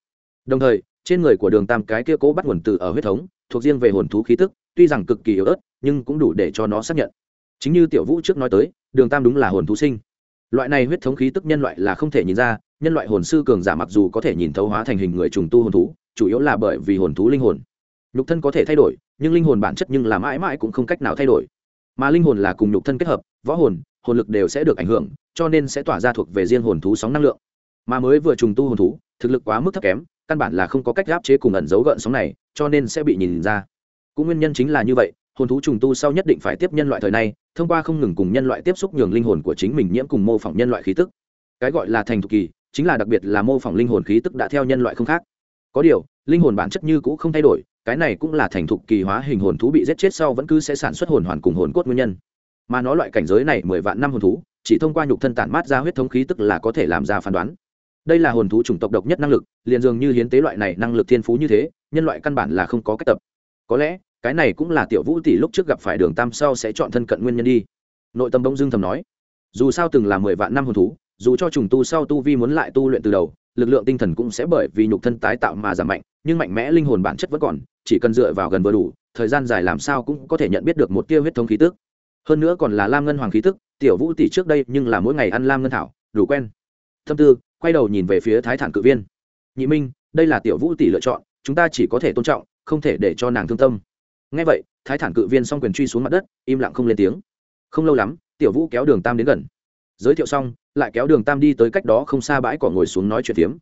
Đồng thời, trên người của đường tam cái kia cố bắt nguồn từ ở huyết thống, thuộc riêng về hồn thú khí tức, tuy rằng cực kỳ yếu ớt, nhưng cũng đủ để cho nó xác nhận. Chính như tiểu vũ trước nói tới, đường tam đúng là hồn thú sinh loại này huyết thống khí tức nhân loại là không thể nhìn ra, nhân loại hồn sư cường giả mặc dù có thể nhìn thấu hóa thành hình người trùng tu hồn thú, chủ yếu là bởi vì hồn thú linh hồn. Nhục thân có thể thay đổi, nhưng linh hồn bản chất nhưng là mãi mãi cũng không cách nào thay đổi. Mà linh hồn là cùng nhục thân kết hợp, võ hồn hồn lực đều sẽ được ảnh hưởng, cho nên sẽ tỏa ra thuộc về riêng hồn thú sóng năng lượng. Mà mới vừa trùng tu hồn thú, thực lực quá mức thấp kém, căn bản là không có cách áp chế cùng ẩn dấu gợn sóng này, cho nên sẽ bị nhìn ra. Cũng nguyên nhân chính là như vậy hồn thú trùng tu sau nhất định phải tiếp nhân loại thời này thông qua không ngừng cùng nhân loại tiếp xúc nhường linh hồn của chính mình nhiễm cùng mô phỏng nhân loại khí tức. Cái gọi là thành thục kỳ, chính là đặc biệt là mô phỏng linh hồn khí tức đã theo nhân loại không khác. Có điều, linh hồn bản chất như cũ không thay đổi, cái này cũng là thành thục kỳ hóa hình hồn thú bị giết chết sau vẫn cứ sẽ sản xuất hồn hoàn cùng hồn cốt nguyên nhân. Mà nó loại cảnh giới này mười vạn năm hồn thú, chỉ thông qua nhục thân tản mát ra huyết thống khí tức là có thể làm ra phán đoán. Đây là hồn thú chủng tộc độc nhất năng lực, liền dường như hiến tế loại này năng lực thiên phú như thế, nhân loại căn bản là không có cách tập. Có lẽ cái này cũng là tiểu vũ tỷ lúc trước gặp phải đường tam sau sẽ chọn thân cận nguyên nhân đi. Nội tâm bỗng dương thầm nói, dù sao từng là mười vạn năm hồn thú, dù cho trùng tu sau tu vi muốn lại tu luyện từ đầu, lực lượng tinh thần cũng sẽ bởi vì nhục thân tái tạo mà giảm mạnh, nhưng mạnh mẽ linh hồn bản chất vẫn còn, chỉ cần dựa vào gần vừa đủ, thời gian dài làm sao cũng có thể nhận biết được một tiêu huyết thống khí tức. Hơn nữa còn là lam ngân hoàng khí tức, tiểu vũ tỷ trước đây nhưng là mỗi ngày ăn lam ngân thảo, đủ quen. Thâm tư, quay đầu nhìn về phía thái thản cự viên. Nhị minh, đây là tiểu vũ tỷ lựa chọn, chúng ta chỉ có thể tôn trọng, không thể để cho nàng thương tâm ngay vậy, thái thản cự viên s o n g quyền truy xuống mặt đất, im lặng không lên tiếng. Không lâu lắm, tiểu vũ kéo đường tam đến gần. Giới thiệu xong, lại kéo đường tam đi tới cách đó không xa bãi cỏ ngồi xuống nói chuyện tiếm.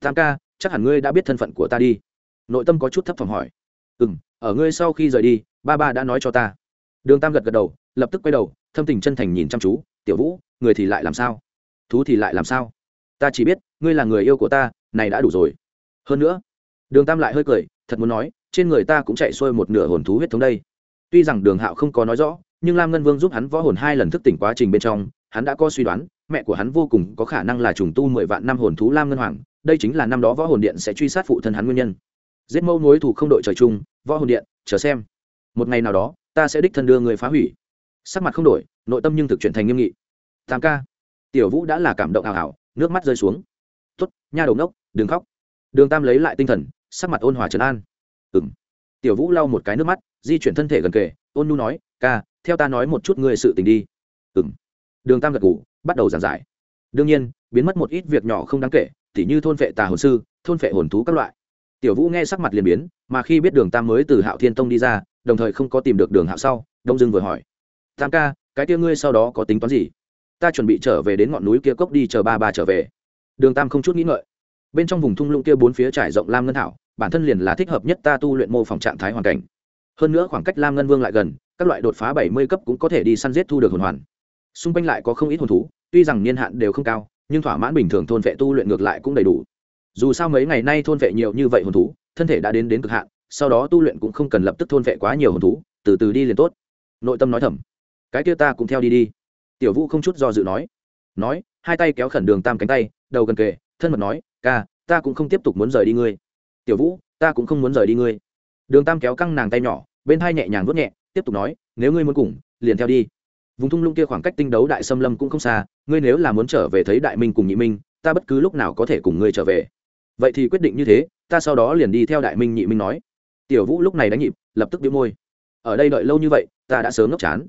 tam ca, chắc hẳn ngươi đã biết thân phận của ta đi. Nội tâm có chút thấp thỏm hỏi. Ừ m ở ngươi sau khi rời đi, ba ba đã nói cho ta. Đường tam gật gật đầu, lập tức quay đầu, thâm tình chân thành nhìn chăm chú. Tiểu vũ, người thì lại làm sao? Thú thì lại làm sao? Ta chỉ biết, ngươi là người yêu của ta, này đã đủ rồi. Hơn nữa, đường tam lại hơi cười, thật muốn nói trên người ta cũng chạy xuôi một nửa hồn thú huyết thống đây. Tuy rằng đường hạo không có nói rõ, nhưng lam ngân vương giúp hắn võ hồn hai lần thức tỉnh quá trình bên trong, hắn đã có suy đoán, mẹ của hắn vô cùng có khả năng là trùng tu mười vạn năm hồn thú lam ngân hoàng, đây chính là năm đó võ hồn điện sẽ truy sát phụ thân hắn nguyên nhân. Giết mâu mối thủ không đội trời chung, võ hồn điện, chờ xem. Một ngày nào đó, ta sẽ đích thân đưa người phá hủy. Sắc mặt không đổi, nội tâm nhưng thực chuyển thành nghiêm nghị. Tam ca. Tiểu vũ đã là cảm động ảo ảo, nước mắt rơi xuống. Tuất nha đầu nốc đừng khóc. Đường tam lấy lại tinh thần, sắc mặt ôn hòa trấn an ừng tiểu vũ lau một cái nước mắt, di chuyển thân thể gần kề, ôn nu nói, ca, theo ta nói một chút ngươi sự tình đi. Ừng đường tam gật ngủ bắt đầu giảng giải. Đương nhiên, biến mất một ít việc nhỏ không đáng kể, tỉ như thôn vệ tà hồn sư, thôn vệ hồn thú các loại. Tiểu vũ nghe sắc mặt liền biến, mà khi biết đường tam mới từ hạo thiên tông đi ra, đồng thời không có tìm được đường hạo sau, đông dưng vừa hỏi, tam ca, cái kia ngươi sau đó có tính toán gì? Ta chuẩn bị trở về đến ngọn núi kia cốc đi chờ ba ba trở về. Đường tam không chút nghĩ ngợi bên trong vùng thung lũng kia bốn phía trải rộng lam ngân thảo, bản thân liền là thích hợp nhất ta tu luyện mô phỏng trạng thái hoàn cảnh. Hơn nữa khoảng cách lam ngân vương lại gần, các loại đột phá bảy mươi cấp cũng có thể đi săn giết thu được hồn hoàn. Xung quanh lại có không ít hồn thú, tuy rằng niên hạn đều không cao, nhưng thỏa mãn bình thường thôn vệ tu luyện ngược lại cũng đầy đủ. Dù sao mấy ngày nay thôn vệ nhiều như vậy hồn thú, thân thể đã đến đến cực hạn, sau đó tu luyện cũng không cần lập tức thôn vệ quá nhiều hồn thú, từ từ đi liền tốt. Nội tâm nói thầm. Cái kia ta cũng theo đi đi. Tiểu vũ không chút do dự nói. Nói, hai tay kéo khẩn đường tam cánh tay, đầu gần kề, thân mật nói ca, ta cũng không tiếp tục muốn rời đi ngươi. Tiểu vũ, ta cũng không muốn rời đi ngươi. Đường tam kéo căng nàng tay nhỏ, bên hai nhẹ nhàng vớt nhẹ, tiếp tục nói, nếu ngươi muốn cùng, liền theo đi. Vùng thung lũng kia khoảng cách tinh đấu đại xâm lâm cũng không xa, ngươi nếu là muốn trở về thấy đại minh cùng nhị minh, ta bất cứ lúc nào có thể cùng ngươi trở về. Vậy thì quyết định như thế, ta sau đó liền đi theo đại minh nhị minh nói. Tiểu vũ lúc này đánh nhịp, lập tức đĩu môi. Ở đây đợi lâu như vậy, ta đã sớm ngốc chán.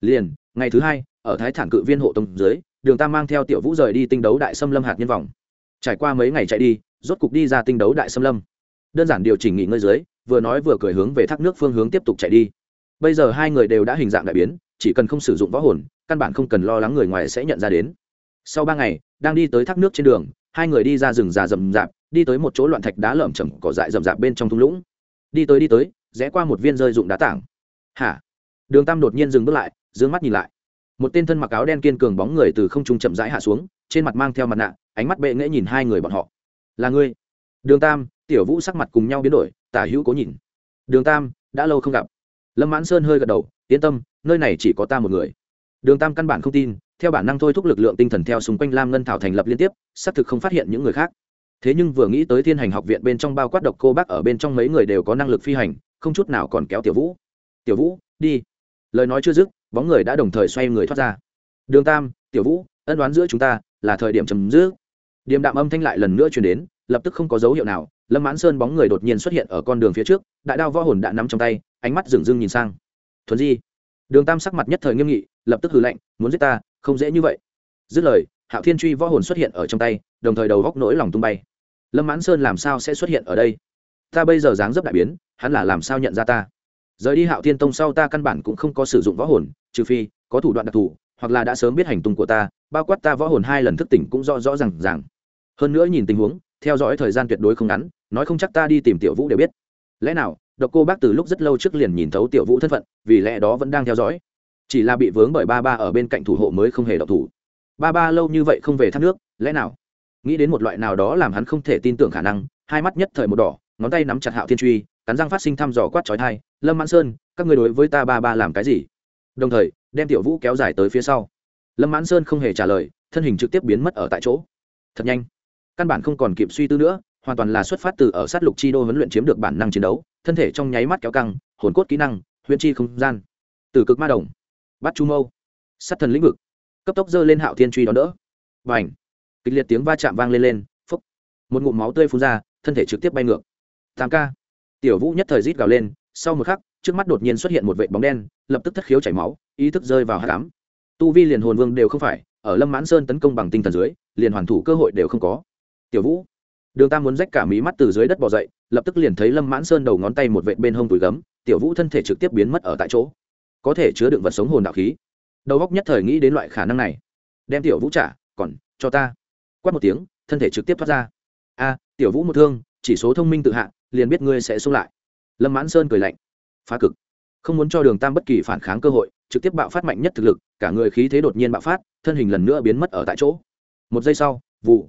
Liền, ngày thứ hai, ở thái thản cự viên hộ tông dưới, đường ta mang theo tiểu vũ rời đi tinh đấu đại xâm lâm hạt nhân vòng trải qua mấy ngày chạy đi, rốt cục đi ra tinh đấu đại xâm lâm. Đơn giản điều chỉnh nghỉ ngơi dưới, vừa nói vừa cười hướng về thác nước phương hướng tiếp tục chạy đi. Bây giờ hai người đều đã hình dạng đại biến, chỉ cần không sử dụng võ hồn, căn bản không cần lo lắng người ngoài sẽ nhận ra đến. Sau ba ngày, đang đi tới thác nước trên đường, hai người đi ra rừng già rậm rạp, đi tới một chỗ loạn thạch đá lởm chởm cỏ dại rậm rạp bên trong thung lũng. Đi tới đi tới, rẽ qua một viên rơi dụng đá tảng. Hả? Đường tam đột nhiên dừng bước lại d ư ơ n g mắt nhìn lại. Một tên thân mặc áo đen kiên cường bóng người từ không trung chậm rãi hạ xuống trên mặt mang theo mặt nạ, ánh mắt bệ nghễ nhìn hai người bọn họ. Là ngươi? Đường tam. Tiểu vũ sắc mặt cùng nhau biến đổi, tả hữu cố nhìn. Đường tam, đã lâu không gặp. Lâm mãn sơn hơi gật đầu, yên tâm, nơi này chỉ có ta một người. Đường tam căn bản không tin, theo bản năng thôi thúc lực lượng tinh thần theo xung quanh lam ngân thảo thành lập liên tiếp, xác thực không phát hiện những người khác. Thế nhưng vừa nghĩ tới thiên hành học viện bên trong bao quát độc cô bác ở bên trong mấy người đều có năng lực phi hành, không chút nào còn kéo tiểu vũ. Tiểu vũ, đi. Lời nói chưa dứt, bóng người đã đồng thời xoay người thoát ra. Đường tam, tiểu vũ, ân đoán giữa chúng ta là thời điểm chấm dứt. Điềm đạm âm thanh lại lần nữa truyền đến, lập tức không có dấu hiệu nào, lâm mãn sơn bóng người đột nhiên xuất hiện ở con đường phía trước, đại đao võ hồn đã nắm trong tay, ánh mắt dừng dưng nhìn sang. Thuần di. Đường tam sắc mặt nhất thời nghiêm nghị, lập tức hừ lạnh, muốn giết ta, không dễ như vậy. Dứt lời, hạo thiên truy võ hồn xuất hiện ở trong tay, đồng thời đầu góc nỗi lòng tung bay. Lâm mãn sơn làm sao sẽ xuất hiện ở đây? Ta bây giờ dáng dấp đại biến, hắn là làm sao nhận ra ta? Rời đi hạo thiên tông sau ta căn bản cũng không có sử dụng võ hồn, trừ phi có thủ đoạn đặc thù hoặc là đã sớm biết hành tung của ta, bao quát ta võ hồn hai lần thức tỉnh cũng rõ rõ r à n g r hơn nữa nhìn tình huống, theo dõi thời gian tuyệt đối không ngắn, nói không chắc ta đi tìm tiểu vũ đều biết. Lẽ nào, độc cô bác từ lúc rất lâu trước liền nhìn thấu tiểu vũ thân phận, vì lẽ đó vẫn đang theo dõi? Chỉ là bị vướng bởi ba ba ở bên cạnh thủ hộ mới không hề độc thủ. Ba ba lâu như vậy không về thác nước, lẽ nào? Nghĩ đến một loại nào đó làm hắn không thể tin tưởng khả năng, hai mắt nhất thời một đỏ, ngón tay nắm chặt hạo thiên truy, cắn răng phát sinh thăm dò quát trói thai lâm mãn sơn, các người đối với ta ba ba làm cái gì? Đồng thời đem tiểu vũ kéo dài tới phía sau. Lâm mãn sơn không hề trả lời, thân hình trực tiếp biến mất ở tại chỗ. Thật nhanh. Căn bản không còn kịp suy tư nữa, hoàn toàn là xuất phát từ ở sát lục chi đô huấn luyện chiếm được bản năng chiến đấu, thân thể trong nháy mắt kéo căng, hồn cốt kỹ năng huyện chi không gian. Từ cực ma đồng, bắt chu mâu. Sát thần lĩnh vực. Cấp tốc dơ lên hạo thiên truy đón đỡ. Và ảnh kịch liệt tiếng va chạm vang lên lên phúc một ngụm máu tươi phun ra, thân thể trực tiếp bay ngược. Tám ca. Tiểu vũ nhất thời rít gào lên sau một khắc, trước mắt đột nhiên xuất hiện một vệ bóng đen, lập tức thất khiếu chảy máu, ý thức rơi vào hát cám tu vi liền hồn vương đều không phải, ở lâm mãn sơn tấn công bằng tinh thần dưới, liền hoàn thủ cơ hội đều không có. Tiểu vũ, đường tam muốn rách cả mí mắt từ dưới đất bỏ dậy, lập tức liền thấy lâm mãn sơn đầu ngón tay một vệ bên hông túi gấm, tiểu vũ thân thể trực tiếp biến mất ở tại chỗ. Có thể chứa đựng vật sống hồn đạo khí. Đầu góc nhất thời nghĩ đến loại khả năng này. Đem tiểu vũ trả, còn cho ta. Quát một tiếng, thân thể trực tiếp thoát ra. A, tiểu vũ một thương, chỉ số thông minh tự hạ, liền biết ngươi sẽ xung lại lâm mãn sơn cười lạnh. Phá cực. Không muốn cho đường tam bất kỳ phản kháng cơ hội, trực tiếp bạo phát mạnh nhất thực lực, cả người khí thế đột nhiên bạo phát, thân hình lần nữa biến mất ở tại chỗ. Một giây sau, vụ.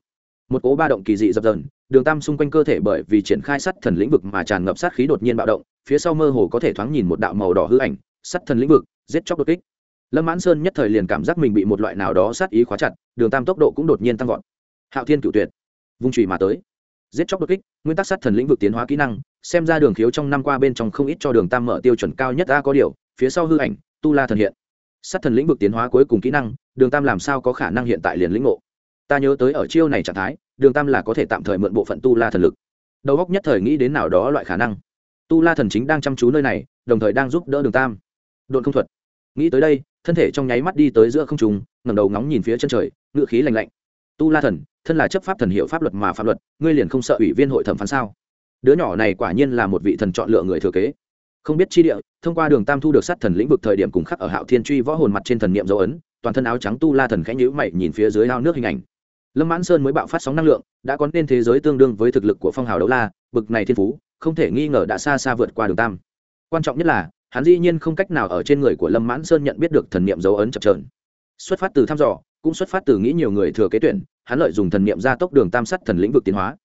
Một cố ba động kỳ dị dập dần đường tam xung quanh cơ thể bởi vì triển khai sắt thần lĩnh vực mà tràn ngập sát khí đột nhiên bạo động, phía sau mơ hồ có thể thoáng nhìn một đạo màu đỏ hư ảnh sắt thần lĩnh vực, giết chóc đột kích. Lâm mãn sơn nhất thời liền cảm giác mình bị một loại nào đó sát ý khóa chặt, đường tam tốc độ cũng đột nhiên tăng vọt. Hạo thiên cựu tuyệt. Vung trùy mà tới. Giết chóc đột kích, nguyên tắc sát thần lĩnh vực tiến hóa kỹ năng xem ra đường khiếu trong năm qua bên trong không ít cho đường tam mở tiêu chuẩn cao nhất ta có điều, phía sau hư ảnh, tu la thần hiện. Sát thần lĩnh vực tiến hóa cuối cùng kỹ năng, đường tam làm sao có khả năng hiện tại liền lĩnh ngộ? Ta nhớ tới ở chiêu này trạng thái, đường tam là có thể tạm thời mượn bộ phận tu la thần lực. Đầu góc nhất thời nghĩ đến nào đó loại khả năng. Tu la thần chính đang chăm chú nơi này, đồng thời đang giúp đỡ đường tam. Độn không thuật. Nghĩ tới đây, thân thể trong nháy mắt đi tới giữa không trùng ngẩng đầu ngóng nhìn phía chân trời ngự khí lành lạnh. Tu la thần, thân là chấp pháp thần hiệu pháp luật mà pháp luật, ngươi liền không sợ ủy viên hội thẩm phán sao? Đứa nhỏ này quả nhiên là một vị thần chọn lựa người thừa kế. Không biết chi địa, thông qua đường tam thu được sát thần lĩnh vực thời điểm cùng khắc ở hạo thiên truy võ hồn mặt trên thần niệm dấu ấn, toàn thân áo trắng tu la thần khẽ nhữ mày nhìn phía dưới ao nước hình ảnh. Lâm mãn sơn mới bạo phát sóng năng lượng, đã có nên thế giới tương đương với thực lực của phong hào đấu la, bực này thiên phú, không thể nghi ngờ đã xa xa vượt qua đường tam. Quan trọng nhất là, hắn dĩ nhiên không cách nào ở trên người của lâm mãn sơn nhận biết được thần niệm dấu ấn chập trờn xuất phát từ thăm dò, cũng xuất phát từ nghĩ nhiều người thừa kế tuyển, hắn lợi dùng thần niệm gia tốc đường tam sắt thần lĩnh vực tiến hóa.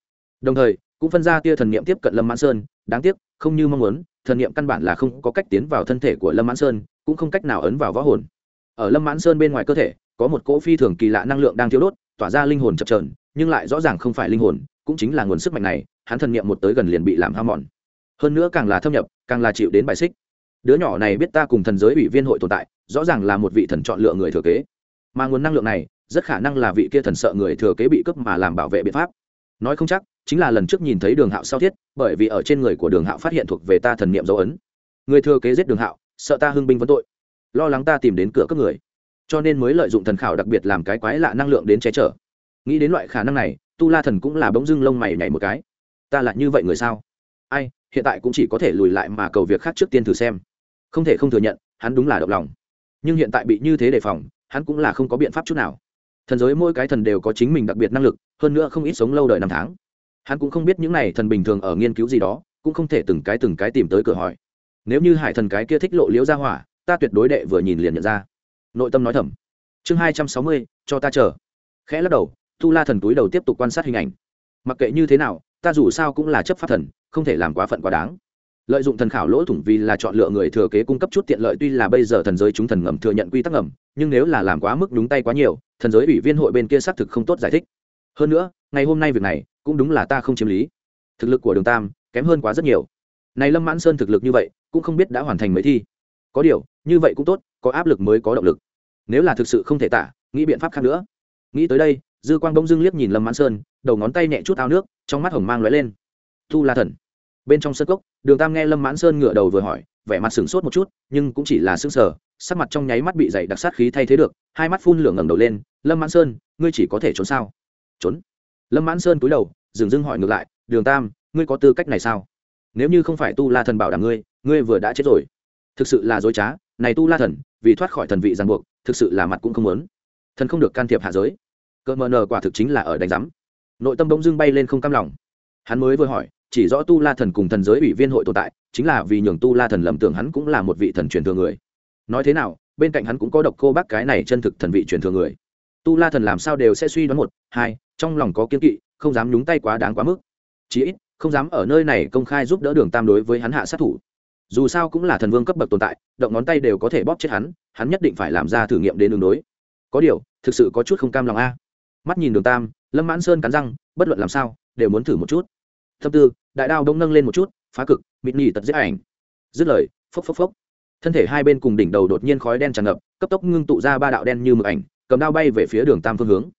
Đồng thời cũng phân ra tia thần niệm tiếp cận lâm mãn sơn, đáng tiếc, không như mong muốn, thần niệm căn bản là không có cách tiến vào thân thể của lâm mãn sơn, cũng không cách nào ấn vào võ hồn. Ở lâm mãn sơn bên ngoài cơ thể, có một cỗ phi thường kỳ lạ năng lượng đang thiếu đốt, tỏa ra linh hồn chập trờn nhưng lại rõ ràng không phải linh hồn, cũng chính là nguồn sức mạnh này, hắn thần niệm một tới gần liền bị làm ham mòn. Hơn nữa càng là thâm nhập, càng là chịu đến bài xích. Đứa nhỏ này biết ta cùng thần giới ủy viên hội tồn tại, rõ ràng là một vị thần chọn lựa người thừa kế. Mà nguồn năng lượng này, rất khả năng là vị kia thần sợ người thừa kế bị cướp mà làm bảo vệ biện pháp. Nói không chắc chính là lần trước nhìn thấy đường hạo sau thiết, bởi vì ở trên người của đường hạo phát hiện thuộc về ta thần niệm dấu ấn. Người thừa kế giết đường hạo, sợ ta hưng binh vấn tội. Lo lắng ta tìm đến cửa các người. Cho nên mới lợi dụng thần khảo đặc biệt làm cái quái lạ năng lượng đến che chở. Nghĩ đến loại khả năng này, tu la thần cũng là bỗng dưng lông mày nhảy một cái. Ta là như vậy người sao? Ai, hiện tại cũng chỉ có thể lùi lại mà cầu việc khác trước tiên thử xem. Không thể không thừa nhận, hắn đúng là độc lòng. Nhưng hiện tại bị như thế đề phòng, hắn cũng là không có biện pháp chút nào. Thần giới mỗi cái thần đều có chính mình đặc biệt năng lực, hơn nữa không ít sống lâu đời năm tháng hắn cũng không biết những này thần bình thường ở nghiên cứu gì đó, cũng không thể từng cái từng cái tìm tới cửa hỏi. Nếu như hải thần cái kia thích lộ liễu ra hỏa, ta tuyệt đối đệ vừa nhìn liền nhận ra. Nội tâm nói thầm. Chương hai trăm sáu mươi, cho ta chờ. Khẽ lắc đầu tu la thần túi đầu tiếp tục quan sát hình ảnh. Mặc kệ như thế nào, ta dù sao cũng là chấp pháp thần, không thể làm quá phận quá đáng. Lợi dụng thần khảo lỗ thủng vì là chọn lựa người thừa kế cung cấp chút tiện lợi tuy là bây giờ thần giới chúng thần ngầm thừa nhận quy tắc ngầm, nhưng nếu là làm quá mức đúng tay quá nhiều, thần giới ủy viên hội bên kia xác thực không tốt giải thích. Hơn nữa, ngày hôm nay việc này cũng đúng là ta không chiếm lý. Thực lực của đường tam kém hơn quá rất nhiều. Này lâm mãn sơn thực lực như vậy, cũng không biết đã hoàn thành mấy thi. Có điều, như vậy cũng tốt, có áp lực mới có động lực. Nếu là thực sự không thể tả, nghĩ biện pháp khác nữa. Nghĩ tới đây, dư quang đông dưng liếc nhìn lâm mãn sơn, đầu ngón tay nhẹ chút ao nước, trong mắt hồng mang lóe lên. Thu la thần. Bên trong sân cốc, đường tam nghe lâm mãn sơn ngửa đầu vừa hỏi, vẻ mặt sửng sốt một chút, nhưng cũng chỉ là sững sờ, sắc mặt trong nháy mắt bị dày đặc sát khí thay thế được, hai mắt phun lửa ngẩng đầu lên, lâm mãn sơn, ngươi chỉ có thể trốn sao? Trốn lâm mãn sơn cúi đầu, dừng dưng hỏi ngược lại, đường tam, ngươi có tư cách này sao? Nếu như không phải tu la thần bảo đảm ngươi ngươi vừa đã chết rồi. Thực sự là dối trá, này tu la thần, vì thoát khỏi thần vị ràng buộc, thực sự là mặt cũng không muốn. Thần không được can thiệp hạ giới. Cỡ mờ nờ quả thực chính là ở đánh giám. Nội tâm bỗng dưng bay lên không cam lòng. Hắn mới vừa hỏi, chỉ rõ tu la thần cùng thần giới ủy viên hội tồn tại, chính là vì nhường tu la thần lầm tưởng hắn cũng là một vị thần truyền thừa người. Nói thế nào, bên cạnh hắn cũng có độc cô bác cái này chân thực thần vị truyền thừa người tu la thần làm sao đều sẽ suy đoán một, hai, trong lòng có kiên kỵ, không dám nhúng tay quá đáng quá mức. Chí ít, không dám ở nơi này công khai giúp đỡ đường tam đối với hắn hạ sát thủ. Dù sao cũng là thần vương cấp bậc tồn tại, động ngón tay đều có thể bóp chết hắn hắn nhất định phải làm ra thử nghiệm đến đường đối. Có điều, thực sự có chút không cam lòng a. Mắt nhìn đường tam, lâm mãn sơn cắn răng, bất luận làm sao, đều muốn thử một chút. Thâm tư, đại đao đông nâng lên một chút, phá cực, mịt nhì tật giết ảnh. Dứt lời, phốc phốc phốc. Thân thể hai bên cùng đỉnh đầu đột nhiên khói đen tràn ngập, cấp tốc ngưng tụ ra ba đạo đen như mực ảnh cầm đao bay về phía đường tam phương hướng.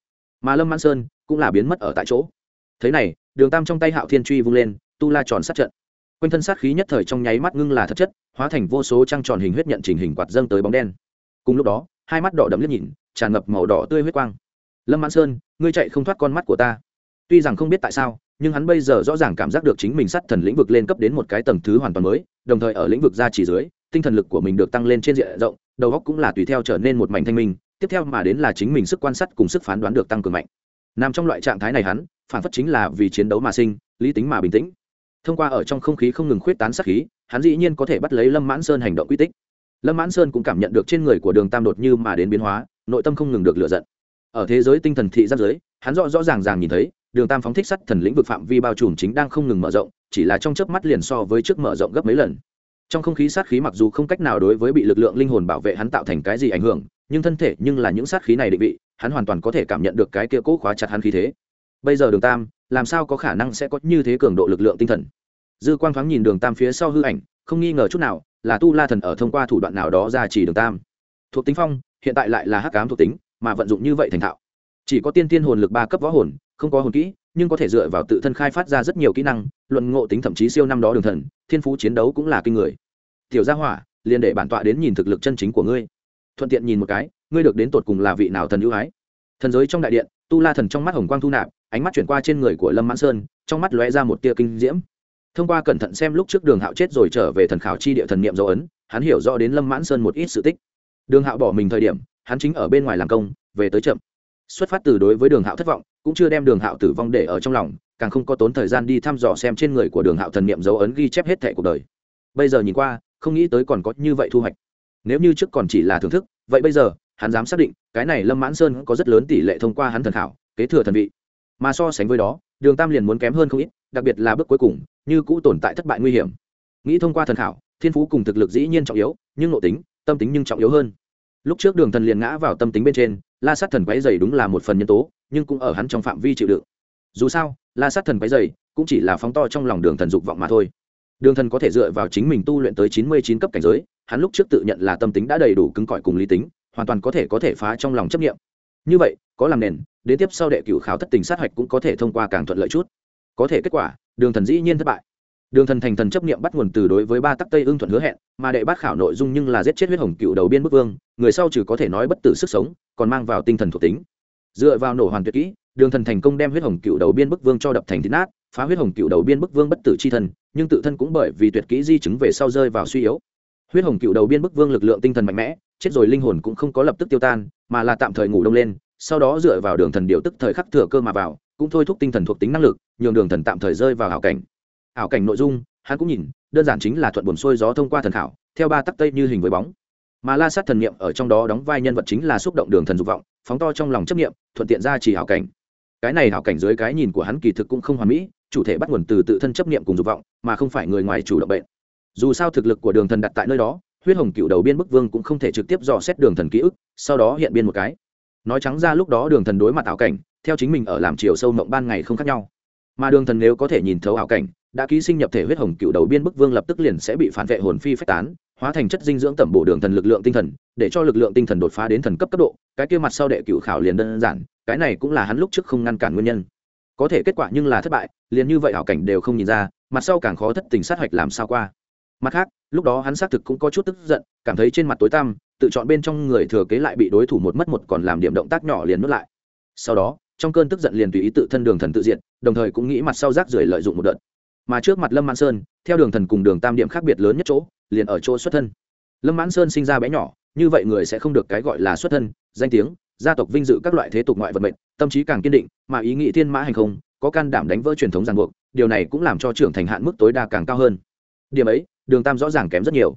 Mà lâm mãn sơn cũng là biến mất ở tại chỗ. Thế này, đường tam trong tay hạo thiên truy vung lên, tu la tròn sát trận. Quanh thân sát khí nhất thời trong nháy mắt ngưng là thật chất, hóa thành vô số trăng tròn hình huyết nhận trình hình quạt dâng tới bóng đen. Cùng lúc đó, hai mắt đỏ đậm liếc nhìn, tràn ngập màu đỏ tươi huyết quang. Lâm mãn sơn, ngươi chạy không thoát con mắt của ta. Tuy rằng không biết tại sao, nhưng hắn bây giờ rõ ràng cảm giác được chính mình sát thần lĩnh vực lên cấp đến một cái tầng thứ hoàn toàn mới, đồng thời ở lĩnh vực ra chỉ dưới, tinh thần lực của mình được tăng lên trên diện rộng, đầu óc cũng là tùy theo trở nên một mảnh thanh minh tiếp theo mà đến là chính mình sức quan sát cùng sức phán đoán được tăng cường mạnh. Nằm trong loại trạng thái này hắn, phản phất chính là vì chiến đấu mà sinh, lý tính mà bình tĩnh. Thông qua ở trong không khí không ngừng khuyết tán sát khí, hắn dĩ nhiên có thể bắt lấy lâm mãn sơn hành động quy tích. Lâm mãn sơn cũng cảm nhận được trên người của đường tam đột như mà đến biến hóa, nội tâm không ngừng được lựa giận. Ở thế giới tinh thần thị giáp giới, hắn rõ rõ ràng ràng nhìn thấy, đường tam phóng thích sắt thần lĩnh vực phạm vi bao trùm chính đang không ngừng mở rộng, chỉ là trong chớp mắt liền so với trước mở rộng gấp mấy lần trong không khí sát khí mặc dù không cách nào đối với bị lực lượng linh hồn bảo vệ hắn tạo thành cái gì ảnh hưởng, nhưng thân thể nhưng là những sát khí này định vị, hắn hoàn toàn có thể cảm nhận được cái kia cố khóa chặt hắn khí thế. Bây giờ đường tam, làm sao có khả năng sẽ có như thế cường độ lực lượng tinh thần? Dư quang thoáng nhìn đường tam phía sau hư ảnh, không nghi ngờ chút nào, là tu la thần ở thông qua thủ đoạn nào đó ra chỉ đường tam. Thuộc tính phong, hiện tại lại là hắc cám thuộc tính, mà vận dụng như vậy thành thạo. Chỉ có tiên tiên hồn lực ba cấp võ hồn, không có hồn kỹ, nhưng có thể dựa vào tự thân khai phát ra rất nhiều kỹ năng, luận ngộ tính thậm chí siêu năm đó đường thần, thiên phú chiến đấu cũng là kinh người tiểu gia hỏa, liền để bản tọa đến nhìn thực lực chân chính của ngươi. Thuận tiện nhìn một cái, ngươi được đến tột cùng là vị nào thần ưu ái? Thần giới trong đại điện, tu la thần trong mắt hồng quang thu nạp, ánh mắt chuyển qua trên người của lâm mãn sơn, trong mắt lóe ra một tia kinh diễm. Thông qua cẩn thận xem lúc trước đường hạo chết rồi trở về thần khảo chi địa thần niệm dấu ấn, hắn hiểu rõ đến lâm mãn sơn một ít sự tích. Đường hạo bỏ mình thời điểm, hắn chính ở bên ngoài làm công, về tới chậm. Xuất phát từ đối với đường hạo thất vọng, cũng chưa đem đường hạo tử vong để ở trong lòng, càng không có tốn thời gian đi thăm dò xem trên người của đường hạo thần niệm dấu ấn ghi chép hết thẻ cuộc đời. Bây giờ nhìn qua không nghĩ tới còn có như vậy thu hoạch. Nếu như trước còn chỉ là thưởng thức, vậy bây giờ, hắn dám xác định, cái này lâm mãn sơn có rất lớn tỷ lệ thông qua hắn thần khảo, kế thừa thần vị. Mà so sánh với đó, đường tam liền muốn kém hơn không ít, đặc biệt là bước cuối cùng, như cũ tồn tại thất bại nguy hiểm. Nghĩ thông qua thần khảo, thiên phú cùng thực lực dĩ nhiên trọng yếu, nhưng nội tính, tâm tính nhưng trọng yếu hơn. Lúc trước đường thần liền ngã vào tâm tính bên trên, la sát thần quái dày đúng là một phần nhân tố, nhưng cũng ở hắn trong phạm vi chịu đựng. Dù sao, la sát thần quái dày cũng chỉ là phóng to trong lòng đường thần dục vọng mà thôi đường thần có thể dựa vào chính mình tu luyện tới chín mươi chín cấp cảnh giới, hắn lúc trước tự nhận là tâm tính đã đầy đủ cứng cỏi cùng lý tính, hoàn toàn có thể có thể phá trong lòng chấp nghiệm như vậy, có làm nền, đến tiếp sau đệ cửu khảo thất tình sát hạch cũng có thể thông qua càng thuận lợi chút. Có thể kết quả, đường thần dĩ nhiên thất bại. Đường thần thành thần chấp nghiệm bắt nguồn từ đối với ba tắc tây ưng thuận hứa hẹn, mà đệ bát khảo nội dung nhưng là giết chết huyết hồng cựu đầu biên bức vương, người sau trừ có thể nói bất tử sức sống, còn mang vào tinh thần thuộc tính. Dựa vào nổ hoàn tuyệt kỹ, đường thần thành công đem huyết hồng cựu đầu biên bức vương cho đập thành thịt nát, phá huyết hồng cựu đầu biên bức vương bất tử c h i thân nhưng tự thân cũng bởi vì tuyệt kỹ di chứng về sau rơi vào suy yếu. Huyết hồng cựu đầu biên bức vương lực lượng tinh thần mạnh mẽ, chết rồi linh hồn cũng không có lập tức tiêu tan, mà là tạm thời ngủ đông lên, sau đó dựa vào đường thần điều tức thời khắc thừa cơ mà vào, cũng thôi thúc tinh thần thuộc tính năng lực, nhường đường thần tạm thời rơi vào ảo cảnh. Ảo cảnh nội dung, hắn cũng nhìn, đơn giản chính là thuận buồn xuôi gió thông qua thần khảo, theo ba tắc tây như hình với bóng. Mà la sát thần niệm ở trong đó đóng vai nhân vật chính là xúc động đường thần dục vọng, phóng to trong lòng chấp niệm, thuận tiện ra chỉ hảo cảnh. Cái này hảo cảnh dưới cái nhìn của hắn kỳ thực cũng không hoàn mỹ chủ thể bắt nguồn từ tự thân chấp niệm cùng dục vọng, mà không phải người ngoài chủ động bệnh. Dù sao thực lực của đường thần đặt tại nơi đó, huyết hồng cựu đầu biên bức vương cũng không thể trực tiếp dò xét đường thần ký ức, sau đó hiện biên một cái. Nói trắng ra lúc đó đường thần đối mặt ảo cảnh, theo chính mình ở làm chiều sâu mộng ban ngày không khác nhau. Mà đường thần nếu có thể nhìn thấu ảo cảnh, đã ký sinh nhập thể huyết hồng cựu đầu biên bức vương lập tức liền sẽ bị phản vệ hồn phi phách tán, hóa thành chất dinh dưỡng tẩm bổ đường thần lực lượng tinh thần, để cho lực lượng tinh thần đột phá đến thần cấp cấp độ. Cái kia mặt sau đệ cựu khảo liền đơn giản, cái này cũng là hắn lúc trước không ngăn cản nguyên nhân có thể kết quả nhưng là thất bại, liền như vậy ảo cảnh đều không nhìn ra, mặt sau càng khó thất tình sát hạch làm sao qua. Mặt khác, lúc đó hắn xác thực cũng có chút tức giận, cảm thấy trên mặt tối tăm, tự chọn bên trong người thừa kế lại bị đối thủ một mất một còn làm điểm động tác nhỏ liền nuốt lại. Sau đó, trong cơn tức giận liền tùy ý tự thân đường thần tự diện đồng thời cũng nghĩ mặt sau rác rưởi lợi dụng một đợt. Mà trước mặt lâm mãn sơn, theo đường thần cùng đường tam điểm khác biệt lớn nhất chỗ, liền ở chỗ xuất thân. Lâm mãn sơn sinh ra bé nhỏ, như vậy người sẽ không được cái gọi là xuất thân, danh tiếng gia tộc vinh dự các loại thế tục ngoại vận mệnh, tâm trí càng kiên định, mà ý nghĩ thiên mã hành không, có can đảm đánh vỡ truyền thống ràng buộc, điều này cũng làm cho trưởng thành hạn mức tối đa càng cao hơn. Điểm ấy, đường tam rõ ràng kém rất nhiều.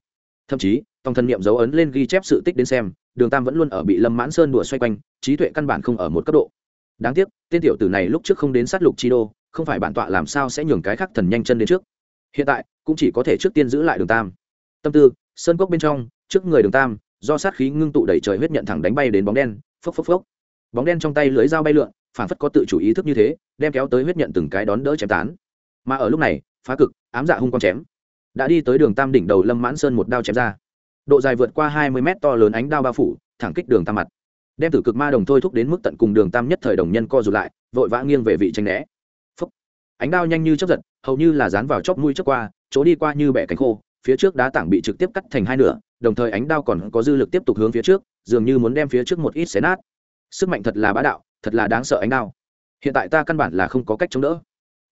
Thậm chí, tòng thần niệm dấu ấn lên ghi chép sự tích đến xem, đường tam vẫn luôn ở bị lâm mãn sơn đùa xoay quanh, trí tuệ căn bản không ở một cấp độ. Đáng tiếc, tên tiểu tử này lúc trước không đến sát lục chi đô, không phải bản tọa làm sao sẽ nhường cái khắc thần nhanh chân đến trước. Hiện tại, cũng chỉ có thể trước tiên giữ lại đường tam. Tâm tư, sơn cốc bên trong, trước người đường tam, do sát khí ngưng tụ đẩy trời huyết nhận thẳng đánh bay đến bóng đen phốc phốc phốc. Bóng đen trong tay lưới dao bay lượn phản phất có tự chủ ý thức như thế, đem kéo tới huyết nhận từng cái đón đỡ chém tán. Mà ở lúc này, phá cực, ám dạ hung con chém, đã đi tới đường tam đỉnh đầu lâm mãn sơn một đao chém ra. Độ dài vượt qua hai mươi mét to lớn ánh đao bao phủ, thẳng kích đường tam mặt. Đem tử cực ma đồng thôi thúc đến mức tận cùng đường tam nhất thời đồng nhân co rụt lại, vội vã nghiêng về vị tranh né. Phúc. ánh đao nhanh như chấp giật, hầu như là dán vào chóp mũi chớp qua, chỗ đi qua như bẻ cánh khô phía trước đá tảng bị trực tiếp cắt thành hai nửa, đồng thời ánh đao còn có dư lực tiếp tục hướng phía trước, dường như muốn đem phía trước một ít xé nát. Sức mạnh thật là bá đạo, thật là đáng sợ ánh đao. Hiện tại ta căn bản là không có cách chống đỡ.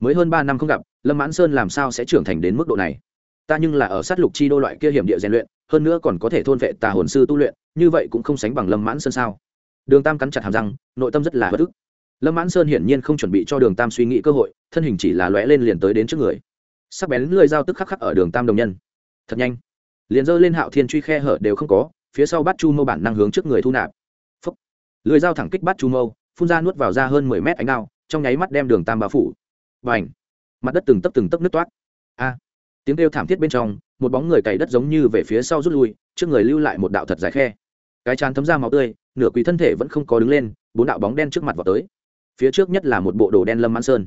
Mới hơn ba năm không gặp, lâm mãn sơn làm sao sẽ trưởng thành đến mức độ này? Ta nhưng là ở sát lục chi đô loại kia hiểm địa rèn luyện, hơn nữa còn có thể thôn vệ tà hồn sư tu luyện, như vậy cũng không sánh bằng lâm mãn sơn sao? Đường tam cắn chặt hàm răng, nội tâm rất là bất ức. Lâm mãn sơn hiển nhiên không chuẩn bị cho đường tam suy nghĩ cơ hội, thân hình chỉ là lóe lên liền tới đến trước người. Sắc bén lưỡi dao tức khắc khắc ở đường tam đồng nhân thật nhanh. Liền dơ lên hạo thiên truy khe hở đều không có, phía sau bắt chu mâu bản năng hướng trước người thu nạp. Phấp lưỡi dao thẳng kích bắt chu mâu, phun ra nuốt vào ra hơn mười mét ánh đao, trong nháy mắt đem đường tam bao phủ. Và ảnh mặt đất từng tấp từng tấp nước toát a. Tiếng kêu thảm thiết bên trong, một bóng người cày đất giống như về phía sau rút lui, trước người lưu lại một đạo thật dài khe. Cái chán thấm ra máu tươi, nửa quỳ thân thể vẫn không có đứng lên, bốn đạo bóng đen trước mặt vào tới. Phía trước nhất là một bộ đồ đen lâm mãn sơn.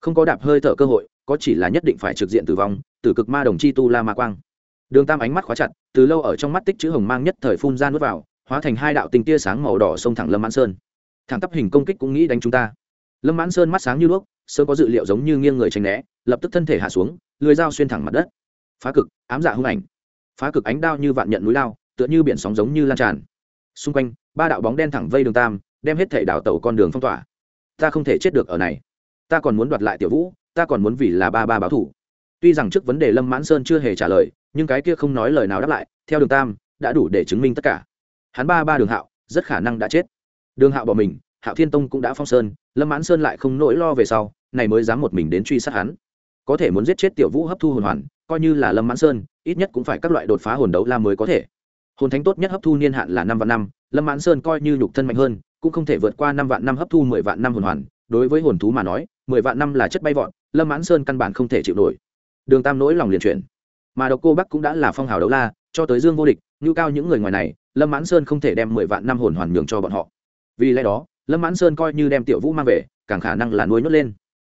Không có đạp hơi thở cơ hội, có chỉ là nhất định phải trực diện tử vong từ cực ma đồng chi tu la ma quang đường tam ánh mắt khóa chặt, từ lâu ở trong mắt tích chữ hồng mang nhất thời phun ra nuốt vào, hóa thành hai đạo tinh tia sáng màu đỏ xông thẳng lâm mãn sơn. Thẳng tắp hình công kích cũng nghĩ đánh chúng ta. Lâm mãn sơn mắt sáng như đuốc, sớm có dự liệu giống như nghiêng người tránh né, lập tức thân thể hạ xuống lưới dao xuyên thẳng mặt đất. Phá cực, ám dạ hung ảnh. Phá cực ánh đao như vạn nhận núi lao, tựa như biển sóng giống như lan tràn. Xung quanh, ba đạo bóng đen thẳng vây đường tam, đem hết thể đảo tàu con đường phong tỏa. Ta không thể chết được ở này. Ta còn muốn đoạt lại tiểu vũ, ta còn muốn vì là ba ba báo thủ. Tuy rằng trước vấn đề lâm mãn sơn chưa hề trả lời nhưng cái kia không nói lời nào đáp lại, theo đường tam, đã đủ để chứng minh tất cả. Hắn ba ba đường hạo, rất khả năng đã chết. Đường hạo bỏ mình, hạo thiên tông cũng đã phong sơn, lâm mãn sơn lại không nỗi lo về sau, này mới dám một mình đến truy sát hắn. Có thể muốn giết chết tiểu vũ hấp thu hồn hoàn, coi như là lâm mãn sơn, ít nhất cũng phải các loại đột phá hồn đấu la mới có thể. Hồn thánh tốt nhất hấp thu niên hạn là năm vạn năm, lâm mãn sơn coi như nhục thân mạnh hơn, cũng không thể vượt qua năm vạn năm hấp thu mười vạn năm hồn hoàn. Đối với hồn thú mà nói, mười vạn năm là chất bay vọt, lâm mãn sơn căn bản không thể chịu nổi. Đường tam nỗi lòng liền chuyển mà độc cô bắc cũng đã là phong hào đấu la, cho tới dương vô địch nhu cao những người ngoài này, lâm mãn sơn không thể đem mười vạn năm hồn hoàn nhường cho bọn họ. Vì lẽ đó, lâm mãn sơn coi như đem tiểu vũ mang về, càng khả năng là nuôi nhốt lên.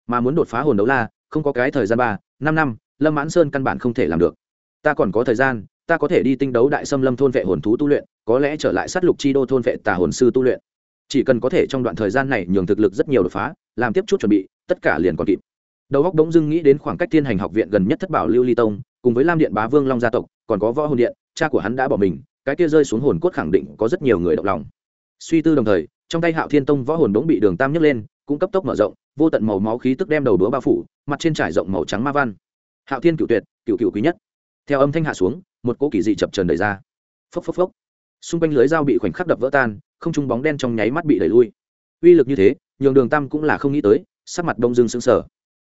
Mà muốn đột phá hồn đấu la, không có cái thời gian ba, năm năm, lâm mãn sơn căn bản không thể làm được. Ta còn có thời gian, ta có thể đi tinh đấu đại xâm lâm thôn vệ hồn thú tu luyện, có lẽ trở lại sát lục chi đô thôn vệ tà hồn sư tu luyện. Chỉ cần có thể trong đoạn thời gian này nhường thực lực rất nhiều đột phá, làm tiếp chút chuẩn bị, tất cả liền còn kịp đầu góc đống dưng nghĩ đến khoảng cách thiên hành học viện gần nhất thất bảo lưu ly tông, cùng với lam điện bá vương long gia tộc, còn có võ hồn điện, cha của hắn đã bỏ mình, cái kia rơi xuống hồn cốt khẳng định có rất nhiều người động lòng. Suy tư đồng thời, trong tay hạo thiên tông võ hồn đống bị đường tam nhấc lên, cũng cấp tốc mở rộng, vô tận màu máu khí tức đem đầu đũa bao phủ, mặt trên trải rộng màu trắng ma văn. Hạo thiên cựu tuyệt cựu cựu quý nhất. Theo âm thanh hạ xuống, một cỗ kỳ dị chập trần đẩy ra. Phốc phốc phốc. Xung quanh lưới dao bị khoảnh khắc đập vỡ tan, không trung bóng đen trong nháy mắt bị đẩy lui. Uy lực như thế, nhường đường tam cũng là không nghĩ tới, sắc mặt đông dương sững sờ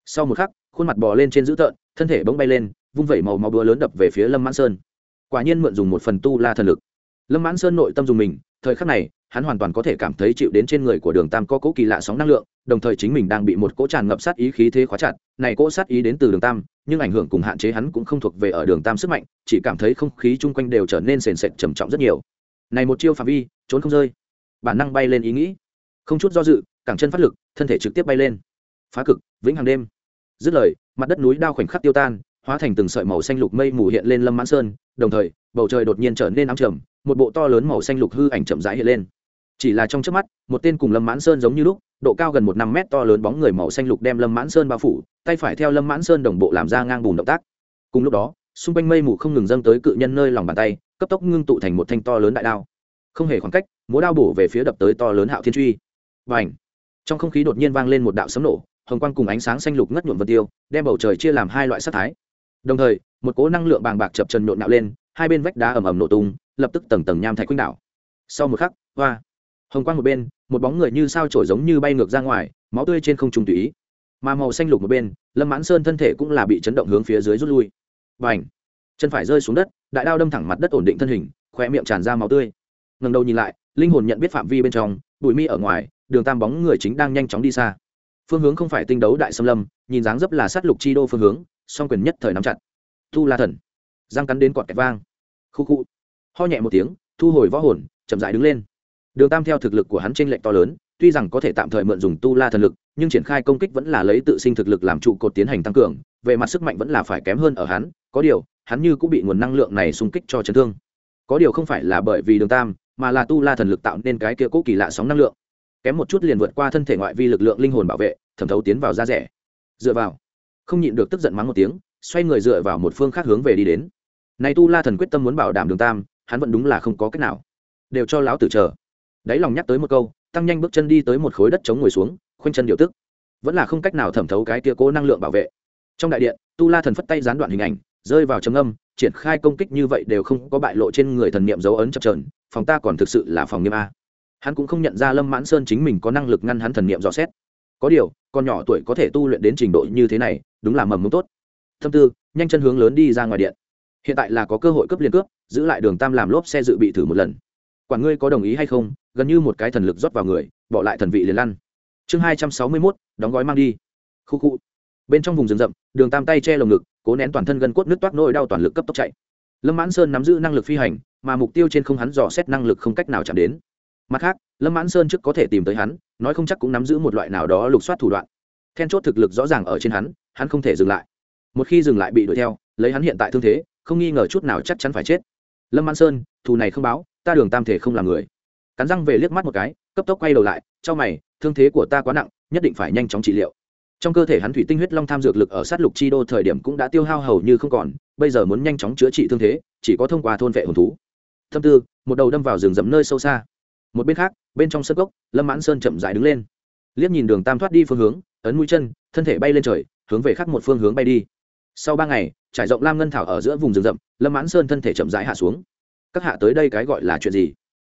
sau một khắc, khuôn mặt bò lên trên dữ tợn, thân thể bỗng bay lên, vung vẩy màu máu búa lớn đập về phía lâm mãn sơn. Quả nhiên mượn dùng một phần tu la thần lực. Lâm mãn sơn nội tâm dùng mình, thời khắc này, hắn hoàn toàn có thể cảm thấy chịu đến trên người của đường tam có cỗ kỳ lạ sóng năng lượng, đồng thời chính mình đang bị một cỗ tràn ngập sát ý khí thế khóa chặt, này cỗ sát ý đến từ đường tam, nhưng ảnh hưởng cùng hạn chế hắn cũng không thuộc về ở đường tam sức mạnh, chỉ cảm thấy không khí chung quanh đều trở nên sền sệt trầm trọng rất nhiều. Này một chiêu phạm vi, trốn không rơi. Bản năng bay lên ý nghĩ. Không chút do dự, cẳng chân phát lực, thân thể trực tiếp bay lên. Phá cực, vĩnh hằng đêm dứt lời, mặt đất núi đao khoảnh khắc tiêu tan, hóa thành từng sợi màu xanh lục mây mù hiện lên lâm mãn sơn, đồng thời, bầu trời đột nhiên trở nên ám trầm, một bộ to lớn màu xanh lục hư ảnh chậm rãi hiện lên. Chỉ là trong trước mắt, một tên cùng lâm mãn sơn giống như lúc, độ cao gần một năm mét to lớn bóng người màu xanh lục đem lâm mãn sơn bao phủ, tay phải theo lâm mãn sơn đồng bộ làm ra ngang bùn động tác. Cùng lúc đó, xung quanh mây mù không ngừng dâng tới cự nhân nơi lòng bàn tay, cấp tốc ngưng tụ thành một thanh to lớn đại đao. Không hề khoảng cách, múa đao bổ về phía đập tới to lớn hạo thiên truy. Và ảnh trong không khí đột nhiên vang lên một đạo sấm nổ hồng quang cùng ánh sáng xanh lục ngất nhuộm vân tiêu, đem bầu trời chia làm hai loại sắc thái. Đồng thời, một cỗ năng lượng bàng bạc chập trần nhộn nạo lên, hai bên vách đá ầm ầm nổ tung, lập tức tầng tầng nham thạch quýnh đảo. Sau một khắc, hoa. Hồng quang một bên, một bóng người như sao trổi giống như bay ngược ra ngoài, máu tươi trên không trung tùy ý. Mà màu xanh lục một bên, lâm mãn sơn thân thể cũng là bị chấn động hướng phía dưới rút lui. Và ảnh chân phải rơi xuống đất, đại đao đâm thẳng mặt đất ổn định thân hình khoe miệng tràn ra máu tươi. Ngần đầu nhìn lại, linh hồn nhận biết phạm vi bên trong, bụi mi ở ngoài, đường tam bóng người chính đang nhanh chóng đi xa phương hướng không phải tinh đấu đại xâm lâm, nhìn dáng dấp là sát lục chi đô phương hướng, song quyền nhất thời nắm chặt. Thu la thần. Giang cắn đến cọt kẹt vang. Khu khu. Ho nhẹ một tiếng, thu hồi võ hồn, chậm dại đứng lên. Đường tam theo thực lực của hắn t r ê n lệch to lớn, tuy rằng có thể tạm thời mượn dùng tu la thần lực, nhưng triển khai công kích vẫn là lấy tự sinh thực lực làm trụ cột tiến hành tăng cường, về mặt sức mạnh vẫn là phải kém hơn ở hắn, có điều, hắn như cũng bị nguồn năng lượng này xung kích cho chấn thương. Có điều không phải là bởi vì đường tam, mà là tu la thần lực tạo nên cái kia cố kỳ lạ sóng năng lượng kém một chút liền vượt qua thân thể ngoại vi lực lượng linh hồn bảo vệ, thẩm thấu tiến vào da rẻ. Dựa vào, không nhịn được tức giận mắng một tiếng, xoay người dựa vào một phương khác hướng về đi đến. Này tu la thần quyết tâm muốn bảo đảm đường tam, hắn vẫn đúng là không có cách nào. Đều cho lão tử chờ. Đáy lòng nhắc tới một câu, tăng nhanh bước chân đi tới một khối đất chống ngồi xuống, khoanh chân điều tức. Vẫn là không cách nào thẩm thấu cái tia cố năng lượng bảo vệ. Trong đại điện, tu la thần phất tay gián đoạn hình ảnh, rơi vào trầm âm triển khai công kích như vậy đều không có bại lộ trên người thần niệm dấu ấn chập trờn phòng ta còn thực sự là phòng nghiêm a hắn cũng không nhận ra lâm mãn sơn chính mình có năng lực ngăn hắn thần niệm dò xét. Có điều, con nhỏ tuổi có thể tu luyện đến trình độ như thế này, đúng là mầm mống tốt. Thâm tư, nhanh chân hướng lớn đi ra ngoài điện. Hiện tại là có cơ hội cấp liên cướp, giữ lại đường tam làm lốp xe dự bị thử một lần. Quản ngươi có đồng ý hay không, gần như một cái thần lực rót vào người, bỏ lại thần vị liền lăn. Chương hai trăm sáu mươi mốt, đóng gói mang đi. Khu khu. Bên trong vùng rừng rậm, đường tam tay che lồng ngực, cố nén toàn thân gân cốt nước toát nỗi đau toàn lực cấp tốc chạy. Lâm mãn sơn nắm giữ năng lực phi hành, mà mục tiêu trên không hắn dò xét năng lực không cách nào chạm đến mặt khác, lâm mãn sơn trước có thể tìm tới hắn, nói không chắc cũng nắm giữ một loại nào đó lục soát thủ đoạn. Then chốt thực lực rõ ràng ở trên hắn hắn không thể dừng lại. Một khi dừng lại bị đuổi theo, lấy hắn hiện tại thương thế, không nghi ngờ chút nào chắc chắn phải chết. Lâm mãn sơn, thù này không báo, ta đường tam thể không làm người. Cắn răng về liếc mắt một cái, cấp tốc quay đầu lại, cho mày, thương thế của ta quá nặng, nhất định phải nhanh chóng trị liệu. Trong cơ thể hắn thủy tinh huyết long tham dược lực ở sát lục chi đô thời điểm cũng đã tiêu hao hầu như không còn, bây giờ muốn nhanh chóng chữa trị thương thế, chỉ có thông qua thôn vệ hồn thú. Thâm tư, một đầu đâm vào rừng rậm nơi sâu xa một bên khác, bên trong sân gốc, lâm mãn sơn chậm dài đứng lên. Liếc nhìn đường tam thoát đi phương hướng, ấn mũi chân, thân thể bay lên trời, hướng về khác một phương hướng bay đi. Sau ba ngày, trải rộng lam ngân thảo ở giữa vùng rừng rậm, lâm mãn sơn thân thể chậm rãi hạ xuống. Các hạ tới đây cái gọi là chuyện gì?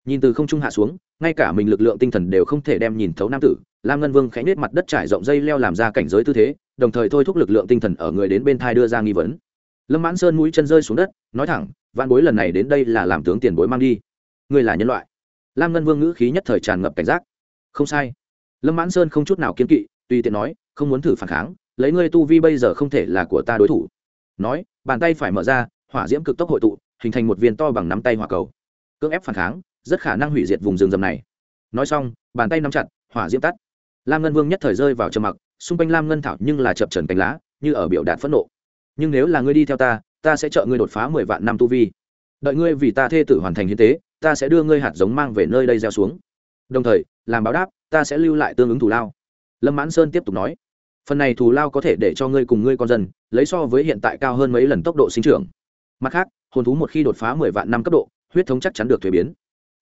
Nhìn từ không trung hạ xuống, ngay cả mình lực lượng tinh thần đều không thể đem nhìn thấu nam tử. Lam ngân vương khẽ nết mặt đất trải rộng dây leo làm ra cảnh giới tư thế, đồng thời thôi thúc lực lượng tinh thần ở người đến bên thai đưa ra nghi vấn. Lâm mãn sơn mũi chân rơi xuống đất, nói thẳng văn bối lần này đến đây là làm tướng tiền bối mang đi. Người là nhân loại lam ngân vương ngữ khí nhất thời tràn ngập cảnh giác không sai lâm mãn sơn không chút nào kiên kỵ tùy tiện nói không muốn thử phản kháng lấy ngươi tu vi bây giờ không thể là của ta đối thủ nói bàn tay phải mở ra hỏa diễm cực tốc hội tụ hình thành một viên to bằng nắm tay hỏa cầu cưỡng ép phản kháng rất khả năng hủy diệt vùng rừng rầm này nói xong bàn tay nắm chặt hỏa diễm tắt lam ngân vương nhất thời rơi vào trầm mặc xung quanh lam ngân thảo nhưng là chập trần cánh lá như ở biểu đạt phẫn nộ nhưng nếu là ngươi đi theo ta ta sẽ trợ ngươi đột phá mười vạn năm tu vi đợi ngươi vì ta thê tử hoàn thành hiến tế ta sẽ đưa ngươi hạt giống mang về nơi đây gieo xuống. Đồng thời, làm báo đáp, ta sẽ lưu lại tương ứng thù lao. Lâm mãn sơn tiếp tục nói, phần này thù lao có thể để cho ngươi cùng ngươi con dân, lấy so với hiện tại cao hơn mấy lần tốc độ sinh trưởng. Mặt khác, hồn thú một khi đột phá mười vạn năm cấp độ, huyết thống chắc chắn được thuế biến.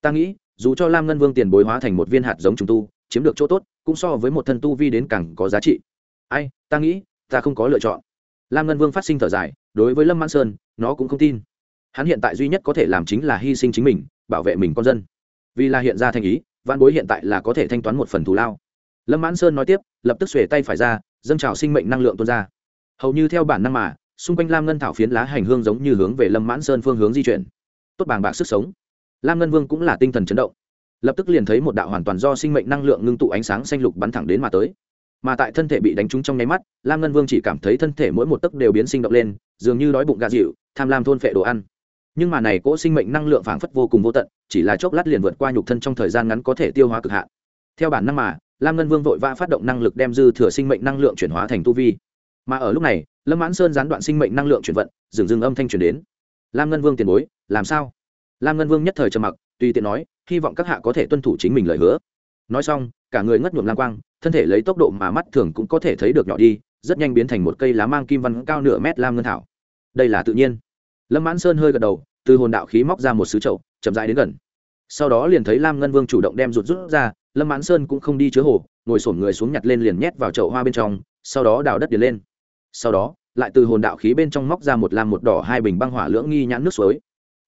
Ta nghĩ, dù cho lam ngân vương tiền bối hóa thành một viên hạt giống trùng tu, chiếm được chỗ tốt, cũng so với một thân tu vi đến càng có giá trị. Ai, ta nghĩ, ta không có lựa chọn. Lam ngân vương phát sinh thở dài, đối với lâm mãn sơn, nó cũng không tin. Hắn hiện tại duy nhất có thể làm chính là hy sinh chính mình bảo vệ mình con dân. Vì là hiện ra thành ý văn bối hiện tại là có thể thanh toán một phần thù lao. Lâm mãn sơn nói tiếp, lập tức xuề tay phải ra, dâng trào sinh mệnh năng lượng tuôn ra. Hầu như theo bản năng mà, xung quanh lam ngân thảo phiến lá hành hương giống như hướng về lâm mãn sơn phương hướng di chuyển. Tốt bàng bạc sức sống. Lam ngân vương cũng là tinh thần chấn động. Lập tức liền thấy một đạo hoàn toàn do sinh mệnh năng lượng ngưng tụ ánh sáng xanh lục bắn thẳng đến mà tới. Mà tại thân thể bị đánh trúng trong nháy mắt, lam ngân vương chỉ cảm thấy thân thể mỗi một tấc đều biến sinh động lên, dường như đói bụng gà dịu, tham lam thôn phệ đồ ăn nhưng mà này cỗ sinh mệnh năng lượng phảng phất vô cùng vô tận, chỉ là chốc lát liền vượt qua nhục thân trong thời gian ngắn có thể tiêu hóa cực hạn. Theo bản năng mà, lam ngân vương vội vã phát động năng lực đem dư thừa sinh mệnh năng lượng chuyển hóa thành tu vi. Mà ở lúc này, lâm mãn sơn gián đoạn sinh mệnh năng lượng chuyển vận, dừng dừng âm thanh chuyển đến. Lam ngân vương tiền bối, làm sao? Lam ngân vương nhất thời trầm mặc, tùy tiện nói, hy vọng các hạ có thể tuân thủ chính mình lời hứa. Nói xong, cả người ngất nhuộm lam quang, thân thể lấy tốc độ mà mắt thường cũng có thể thấy được nhỏ đi, rất nhanh biến thành một cây lá mang kim văn cao nửa mét lam ngân thảo. Đây là tự nhiên lâm mãn sơn hơi gật đầu, từ hồn đạo khí móc ra một sứ trậu chậm rãi đến gần. Sau đó liền thấy lam ngân vương chủ động đem rụt rút ra, lâm mãn sơn cũng không đi chứa hồ, ngồi sổm người xuống nhặt lên liền nhét vào chậu hoa bên trong, sau đó đào đất điền lên. Sau đó, lại từ hồn đạo khí bên trong móc ra một lam một đỏ hai bình băng hỏa lưỡng nghi nhãn nước suối.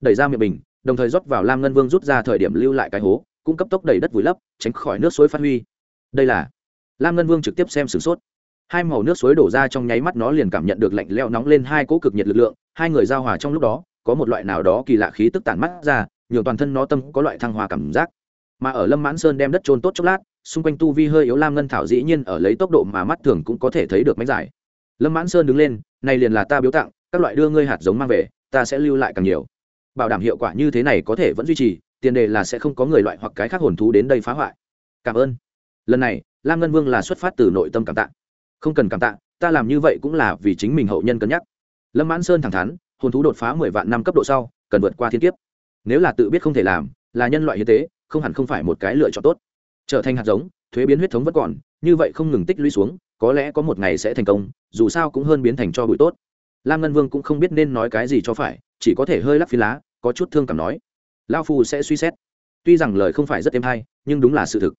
Đẩy ra miệng bình, đồng thời rót vào lam ngân vương rút ra thời điểm lưu lại cái hố, cũng cấp tốc đầy đất vùi lấp, tránh khỏi nước suối phát huy. Đây là lam ngân vương trực tiếp xem sửng sốt. Hai màu nước suối đổ ra trong nháy mắt nó liền cảm nhận được lạnh leo nóng lên hai cỗ cực nhiệt lực lượng hai người giao hòa trong lúc đó, có một loại nào đó kỳ lạ khí tức tản mắt ra, nhường toàn thân nó tâm có loại thăng hoa cảm giác. Mà ở lâm mãn sơn đem đất trôn tốt chốc lát, xung quanh tu vi hơi yếu lam ngân thảo dĩ nhiên ở lấy tốc độ mà mắt thường cũng có thể thấy được mách giải lâm mãn sơn đứng lên, này liền là ta biếu tặng, các loại đưa ngươi hạt giống mang về, ta sẽ lưu lại càng nhiều. Bảo đảm hiệu quả như thế này có thể vẫn duy trì, tiền đề là sẽ không có người loại hoặc cái khác hồn thú đến đây phá hoại. Cảm ơn. Lần này, lam ngân vương là xuất phát từ nội tâm cảm tạ. Không cần cảm tạ, ta làm như vậy cũng là vì chính mình hậu nhân cân nhắc lâm mãn sơn thẳng thắn, hồn thú đột phá mười vạn năm cấp độ sau, cần vượt qua thiên kiếp. Nếu là tự biết không thể làm, là nhân loại hiến tế, không hẳn không phải một cái lựa chọn tốt. Trở thành hạt giống, thuế biến huyết thống vẫn còn, như vậy không ngừng tích lũy xuống, có lẽ có một ngày sẽ thành công, dù sao cũng hơn biến thành cho bụi tốt. Lam ngân vương cũng không biết nên nói cái gì cho phải, chỉ có thể hơi lắc phi lá, có chút thương cảm nói. Lao phu sẽ suy xét. Tuy rằng lời không phải rất êm hay, nhưng đúng là sự thực.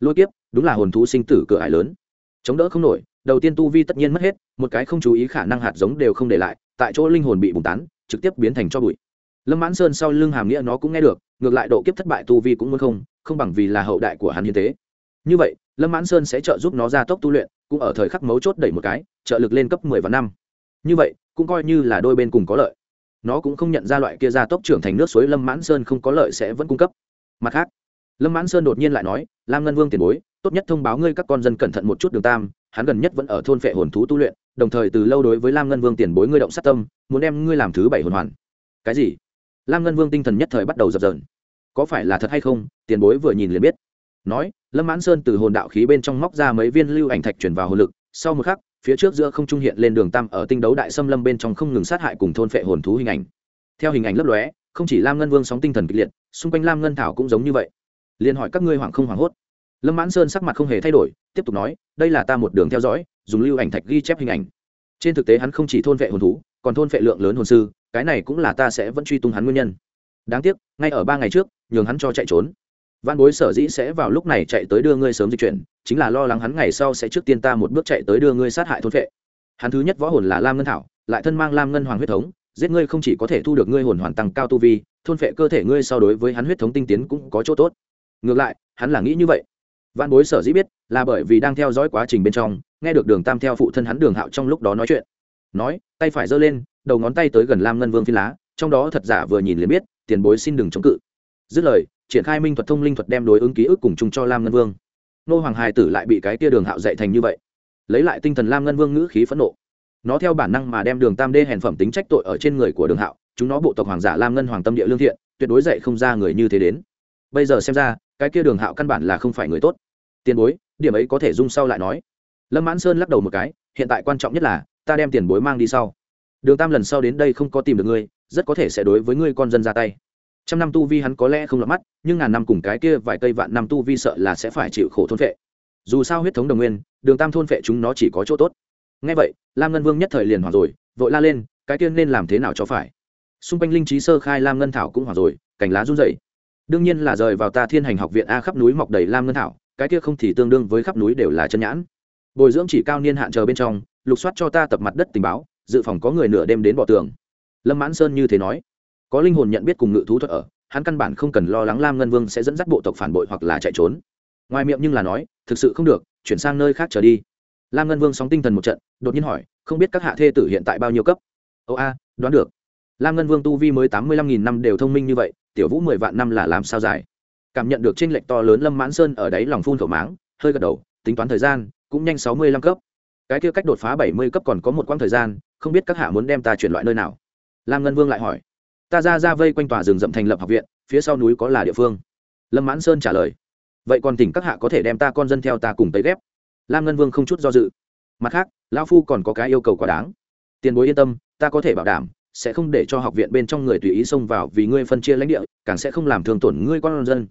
Lôi kiếp, đúng là hồn thú sinh tử cửa ải lớn. Chống đỡ không nổi đầu tiên tu vi tất nhiên mất hết, một cái không chú ý khả năng hạt giống đều không để lại, tại chỗ linh hồn bị bùng tán, trực tiếp biến thành cho bụi. Lâm mãn sơn sau lưng hàm nghĩa nó cũng nghe được, ngược lại độ kiếp thất bại tu vi cũng muốn không không bằng vì là hậu đại của hắn hiến tế. Như vậy, lâm mãn sơn sẽ trợ giúp nó ra tốc tu luyện, cũng ở thời khắc mấu chốt đẩy một cái, trợ lực lên cấp mười và năm. Như vậy, cũng coi như là đôi bên cùng có lợi. Nó cũng không nhận ra loại kia ra tốc trưởng thành nước suối lâm mãn sơn không có lợi sẽ vẫn cung cấp. Mặt khác, lâm mãn sơn đột nhiên lại nói, lam ngân vương tiền bối, tốt nhất thông báo ngươi các con dân cẩn thận một chút, đường tam hắn gần nhất vẫn ở thôn phệ hồn thú tu luyện, đồng thời từ lâu đối với lam ngân vương tiền bối ngươi động sát tâm, muốn đem ngươi làm thứ bảy hồn hoàn. Cái gì? Lam ngân vương tinh thần nhất thời bắt đầu dập dờn. Có phải là thật hay không? Tiền bối vừa nhìn liền biết. Nói, lâm mãn sơn từ hồn đạo khí bên trong móc ra mấy viên lưu ảnh thạch chuyển vào hồn lực, sau một khắc, phía trước giữa không trung hiện lên đường tam ở tinh đấu đại xâm lâm bên trong không ngừng sát hại cùng thôn phệ hồn thú hình ảnh. Theo hình ảnh lấp lóe, không chỉ lam ngân vương sóng tinh thần kịch liệt, xung quanh lam ngân thảo cũng giống như vậy. Liền hỏi các ngươi hoảng không hoảng hốt? Lâm mãn sơn sắc mặt không hề thay đổi, tiếp tục nói, đây là ta một đường theo dõi, dùng lưu ảnh thạch ghi chép hình ảnh. Trên thực tế hắn không chỉ thôn vệ hồn thú, còn thôn vệ lượng lớn hồn sư, cái này cũng là ta sẽ vẫn truy tung hắn nguyên nhân. Đáng tiếc, ngay ở ba ngày trước, nhường hắn cho chạy trốn. Văn bối sở dĩ sẽ vào lúc này chạy tới đưa ngươi sớm di chuyển, chính là lo lắng hắn ngày sau sẽ trước tiên ta một bước chạy tới đưa ngươi sát hại thôn vệ. Hắn thứ nhất võ hồn là lam ngân thảo, lại thân mang lam ngân hoàng huyết thống, giết ngươi không chỉ có thể thu được ngươi hồn hoàn tăng cao tu vi, thôn vệ cơ thể ngươi so đối với hắn huyết thống tinh tiến cũng có chỗ tốt. Ngược lại, hắn là nghĩ như vậy văn bối sở dĩ biết, là bởi vì đang theo dõi quá trình bên trong, nghe được đường tam theo phụ thân hắn đường hạo trong lúc đó nói chuyện. Nói, tay phải giơ lên, đầu ngón tay tới gần lam ngân vương phi lá, trong đó thật giả vừa nhìn liền biết, tiền bối xin đừng chống cự. Dứt lời, triển khai minh thuật thông linh thuật đem đối ứng ký ức cùng chung cho lam ngân vương. Nô hoàng hài tử lại bị cái tia đường hạo dạy thành như vậy. Lấy lại tinh thần lam ngân vương ngữ khí phẫn nộ. Nó theo bản năng mà đem đường tam đê hèn phẩm tính trách tội ở trên người của đường hạo, chúng nó bộ tộc hoàng giả lam ngân hoàng tâm địa lương thiện, tuyệt đối dạy không ra người như thế đến. Bây giờ xem ra, cái kia đường hạo căn bản là không phải người tốt tiền bối, điểm ấy có thể dung sau lại nói. Lâm mãn sơn lắc đầu một cái, hiện tại quan trọng nhất là, ta đem tiền bối mang đi sau. Đường tam lần sau đến đây không có tìm được ngươi, rất có thể sẽ đối với ngươi con dân ra tay. Trăm năm tu vi hắn có lẽ không lọt mắt, nhưng ngàn năm cùng cái kia vài cây vạn năm tu vi sợ là sẽ phải chịu khổ thôn phệ. Dù sao huyết thống đồng nguyên, đường tam thôn phệ chúng nó chỉ có chỗ tốt. Ngay vậy, lam ngân vương nhất thời liền hoảng rồi, vội la lên, cái kia nên làm thế nào cho phải? Xung quanh linh trí sơ khai lam ngân thảo cũng hoảng rồi, cành lá run rẩy. Đương nhiên là rời vào ta thiên hành học viện a khắp núi mọc đầy lam ngân thảo cái kia không thì tương đương với khắp núi đều là chân nhãn. Bồi dưỡng chỉ cao niên hạn chờ bên trong, lục soát cho ta tập mặt đất tình báo, dự phòng có người nửa đêm đến bỏ tường. Lâm mãn sơn như thế nói. Có linh hồn nhận biết cùng ngự thú thuật ở, hắn căn bản không cần lo lắng lam ngân vương sẽ dẫn dắt bộ tộc phản bội hoặc là chạy trốn. Ngoài miệng nhưng là nói, thực sự không được, chuyển sang nơi khác trở đi. Lam ngân vương sóng tinh thần một trận, đột nhiên hỏi, không biết các hạ thê tử hiện tại bao nhiêu cấp? Ồ a, đoán được. Lam ngân vương tu vi mới tám mươi lăm nghìn năm đều thông minh như vậy, tiểu vũ mười vạn năm là làm sao dài? Cảm nhận được trên lệch to lớn lâm mãn sơn ở đáy lòng phun khẩu máng, hơi gật đầu, tính toán thời gian, cũng nhanh sáu mươi lăm cấp. Cái kia cách đột phá bảy mươi cấp còn có một quãng thời gian, không biết các hạ muốn đem ta chuyển loại nơi nào? Lam ngân vương lại hỏi. Ta ra ra vây quanh tòa rừng rậm thành lập học viện, phía sau núi có là địa phương? Lâm mãn sơn trả lời. Vậy còn tỉnh các hạ có thể đem ta con dân theo ta cùng tới ghép. Lam ngân vương không chút do dự. Mặt khác, lão phu còn có cái yêu cầu quá đáng. Tiền bối yên tâm, ta có thể bảo đảm, sẽ không để cho học viện bên trong người tùy ý xông vào vì ngươi phân chia lãnh địa, càng sẽ không làm thương tổn ngươi con dân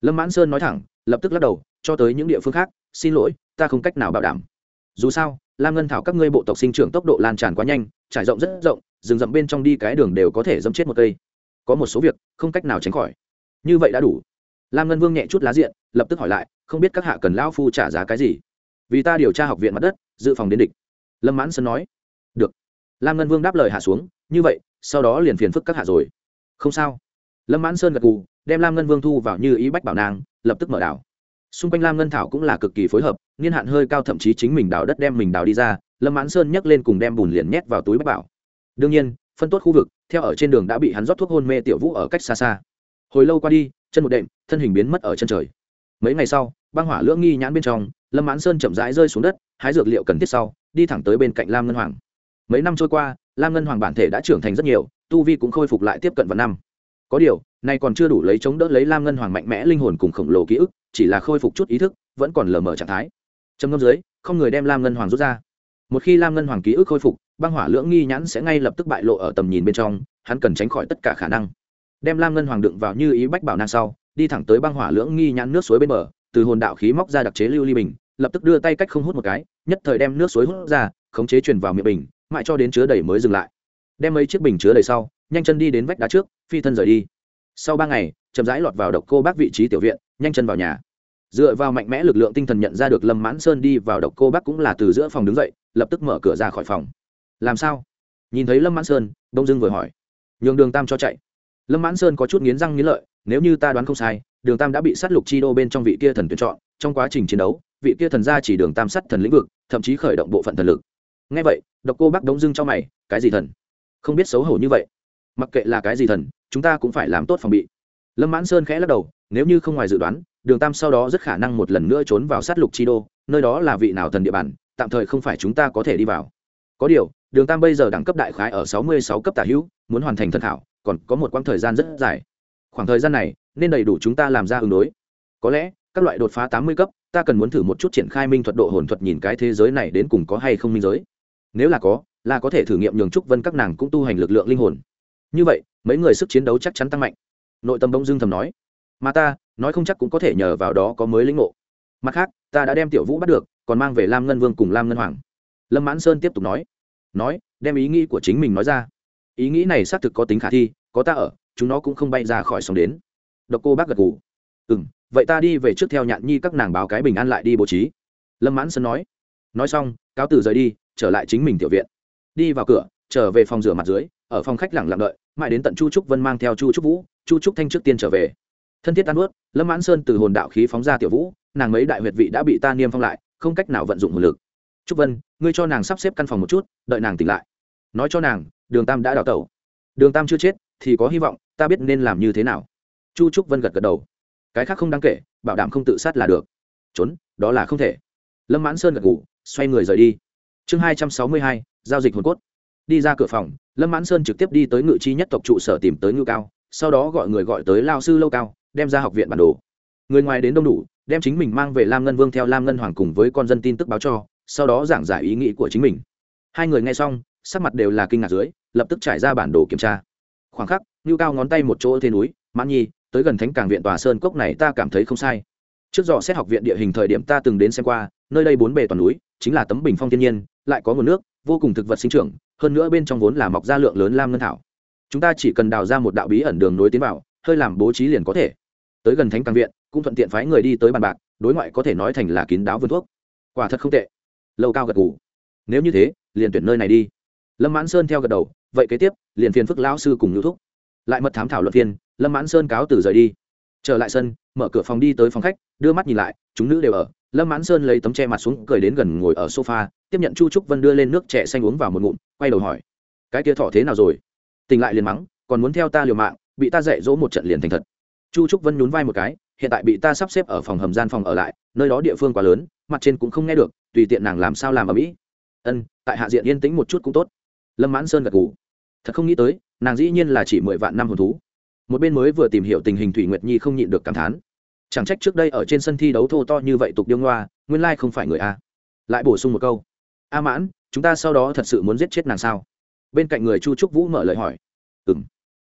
lâm mãn sơn nói thẳng, lập tức lắc đầu, cho tới những địa phương khác, xin lỗi, ta không cách nào bảo đảm. Dù sao, lam ngân thảo các ngươi bộ tộc sinh trưởng tốc độ lan tràn quá nhanh, trải rộng rất rộng, rừng rậm bên trong đi cái đường đều có thể dâm chết một cây. Có một số việc, không cách nào tránh khỏi. Như vậy đã đủ. Lam ngân vương nhẹ chút lá diện, lập tức hỏi lại, không biết các hạ cần lão phu trả giá cái gì? Vì ta điều tra học viện mặt đất, dự phòng đến địch. Lâm mãn sơn nói, được. Lam ngân vương đáp lời hạ xuống, như vậy, sau đó liền phiền phức các hạ rồi. Không sao. Lâm mãn sơn gật gù đem lam ngân vương thu vào như ý bách bảo nàng, lập tức mở đảo. Xung quanh lam ngân thảo cũng là cực kỳ phối hợp niên hạn hơi cao thậm chí chính mình đào đất đem mình đào đi ra, lâm mãn sơn nhấc lên cùng đem bùn liền nhét vào túi bách bảo. Đương nhiên, phân tốt khu vực, theo ở trên đường đã bị hắn rót thuốc hôn mê tiểu vũ ở cách xa xa. Hồi lâu qua đi, chân một đệm, thân hình biến mất ở chân trời. Mấy ngày sau, băng hỏa lưỡng nghi nhãn bên trong, lâm mãn sơn chậm rãi rơi xuống đất, hái dược liệu cần thiết sau, đi thẳng tới bên cạnh lam ngân hoàng. Mấy năm trôi qua, lam ngân hoàng bản thể đã trưởng thành rất nhiều, tu vi cũng khôi phục lại tiếp cận vào năm có điều, nay còn chưa đủ lấy chống đỡ lấy lam ngân hoàng mạnh mẽ linh hồn cùng khổng lồ ký ức, chỉ là khôi phục chút ý thức, vẫn còn lờ mờ trạng thái. Trầm ngâm dưới, không người đem lam ngân hoàng rút ra. Một khi lam ngân hoàng ký ức khôi phục, băng hỏa lưỡng nghi nhãn sẽ ngay lập tức bại lộ ở tầm nhìn bên trong, hắn cần tránh khỏi tất cả khả năng. Đem lam ngân hoàng đựng vào như ý bách bảo năng sau, đi thẳng tới băng hỏa lưỡng nghi nhãn nước suối bên bờ, từ hồn đạo khí móc ra đặc chế lưu ly bình, lập tức đưa tay cách không hút một cái, nhất thời đem nước suối hút ra, khống chế truyền vào miệng bình, mãi cho đến chứa đầy mới dừng lại. Đem mấy chiếc bình chứa đầy sau nhanh chân đi đến vách đá trước, phi thân rời đi. Sau ba ngày, chậm rãi lọt vào độc cô bác vị trí tiểu viện, nhanh chân vào nhà. Dựa vào mạnh mẽ lực lượng tinh thần nhận ra được lâm mãn sơn đi vào độc cô bác cũng là từ giữa phòng đứng dậy, lập tức mở cửa ra khỏi phòng. Làm sao? Nhìn thấy lâm mãn sơn, đông dưng vừa hỏi. Nhường đường tam cho chạy. Lâm mãn sơn có chút nghiến răng nghiến lợi, nếu như ta đoán không sai, đường tam đã bị sát lục chi đô bên trong vị kia thần tuyển chọn, trong quá trình chiến đấu, vị kia thần gia chỉ đường tam sát thần lĩnh vực, thậm chí khởi động bộ phận thần lực. Ngay vậy, độc cô bác đông dưng cho mày, cái gì thần? Không biết xấu hổ như vậy mặc kệ là cái gì thần, chúng ta cũng phải làm tốt phòng bị. Lâm mãn sơn khẽ lắc đầu, nếu như không ngoài dự đoán, đường tam sau đó rất khả năng một lần nữa trốn vào sát lục chi đô, nơi đó là vị nào thần địa bàn, tạm thời không phải chúng ta có thể đi vào. Có điều, đường tam bây giờ đẳng cấp đại khái ở sáu mươi sáu cấp tả hữu, muốn hoàn thành thần thảo còn có một quãng thời gian rất dài. Khoảng thời gian này, nên đầy đủ chúng ta làm ra ứng đối. Có lẽ, các loại đột phá tám mươi cấp, ta cần muốn thử một chút triển khai minh thuật độ hồn thuật nhìn cái thế giới này đến cùng có hay không minh giới. Nếu là có là có thể thử nghiệm nhường trúc vân các nàng cũng tu hành lực lượng linh hồn như vậy, mấy người sức chiến đấu chắc chắn tăng mạnh. Nội tâm bỗng dương thầm nói. Mà ta, nói không chắc cũng có thể nhờ vào đó có mới lĩnh ngộ. Mặt khác, ta đã đem tiểu vũ bắt được, còn mang về lam ngân vương cùng lam ngân hoàng. Lâm mãn sơn tiếp tục nói. Nói, đem ý nghĩ của chính mình nói ra. Ý nghĩ này xác thực có tính khả thi, có ta ở, chúng nó cũng không bay ra khỏi sóng đến. Độc cô bác gật gù. Ừ m vậy ta đi về trước theo nhạn nhi các nàng báo cái bình an lại đi bố trí. Lâm mãn sơn nói. Nói xong, cáo từ rời đi, trở lại chính mình tiểu viện. Đi vào cửa trở về phòng rửa mặt dưới, ở phòng khách lẳng lặng đợi, mãi đến tận chu trúc vân mang theo chu trúc vũ, chu trúc thanh trước tiên trở về. Thân thiết tan ướt lâm mãn sơn từ hồn đạo khí phóng ra tiểu vũ, nàng mấy đại huyệt vị đã bị ta niêm phong lại, không cách nào vận dụng hồn lực. Trúc vân, ngươi cho nàng sắp xếp căn phòng một chút, đợi nàng tỉnh lại. Nói cho nàng, đường tam đã đào tẩu. Đường tam chưa chết, thì có hy vọng, ta biết nên làm như thế nào. Chu trúc vân gật gật đầu. Cái khác không đáng kể, bảo đảm không tự sát là được. Trốn, đó là không thể. Lâm mãn sơn gật ngủ xoay người rời đi. Chương hai trăm sáu mươi hai, giao dịch hồn cốt đi ra cửa phòng, lâm mãn sơn trực tiếp đi tới ngự chi nhất tộc trụ sở tìm tới ngự cao, sau đó gọi người gọi tới lao sư lâu cao, đem ra học viện bản đồ. Người ngoài đến đông đủ, đem chính mình mang về lam ngân vương theo lam ngân hoàng cùng với con dân tin tức báo cho, sau đó giảng giải ý nghĩ của chính mình. Hai người nghe xong, sắc mặt đều là kinh ngạc dưới, lập tức trải ra bản đồ kiểm tra. Khoảng khắc, ngưu cao ngón tay một chỗ thế núi, mãn nhi, tới gần thánh cảng viện tòa sơn cốc này ta cảm thấy không sai. Trước dò xét học viện địa hình thời điểm ta từng đến xem qua, nơi đây bốn bề toàn núi, chính là tấm bình phong thiên nhiên, lại có nguồn nước, vô cùng thực vật sinh trưởng hơn nữa bên trong vốn là mọc ra lượng lớn lam ngân thảo. Chúng ta chỉ cần đào ra một đạo bí ẩn đường nối tiến vào, hơi làm bố trí liền có thể. Tới gần thánh càng viện, cũng thuận tiện phái người đi tới bàn bạc, đối ngoại có thể nói thành là kín đáo vườn thuốc. Quả thật không tệ. Lâu cao gật ngủ nếu như thế, liền tuyển nơi này đi. Lâm mãn sơn theo gật đầu, vậy kế tiếp, liền phiền phức lão sư cùng nhu thúc. Lại mật thám thảo luận viên lâm mãn sơn cáo từ rời đi. Trở lại sân, mở cửa phòng đi tới phòng khách, đưa mắt nhìn lại, chúng nữ đều ở lâm mãn sơn lấy tấm che mặt xuống, cười đến gần ngồi ở sofa, tiếp nhận chu trúc vân đưa lên nước trẻ xanh uống vào một ngụm, quay đầu hỏi, cái kia thọ thế nào rồi? Tỉnh lại liền mắng, còn muốn theo ta liều mạng, bị ta dạy dỗ một trận liền thành thật. Chu trúc vân nhún vai một cái, hiện tại bị ta sắp xếp ở phòng hầm gian phòng ở lại, nơi đó địa phương quá lớn, mặt trên cũng không nghe được, tùy tiện nàng làm sao làm ở mỹ. Ân, tại hạ diện yên tĩnh một chút cũng tốt. Lâm mãn sơn gật gù, thật không nghĩ tới, nàng dĩ nhiên là chỉ mười vạn năm hồn thú. Một bên mới vừa tìm hiểu tình hình thủy nguyệt nhi không nhịn được cảm thán chẳng trách trước đây ở trên sân thi đấu thô to như vậy tục điêu ngoa, nguyên lai không phải người a. Lại bổ sung một câu. A mãn, chúng ta sau đó thật sự muốn giết chết nàng sao? Bên cạnh người chu trúc vũ mở lời hỏi. Ừ m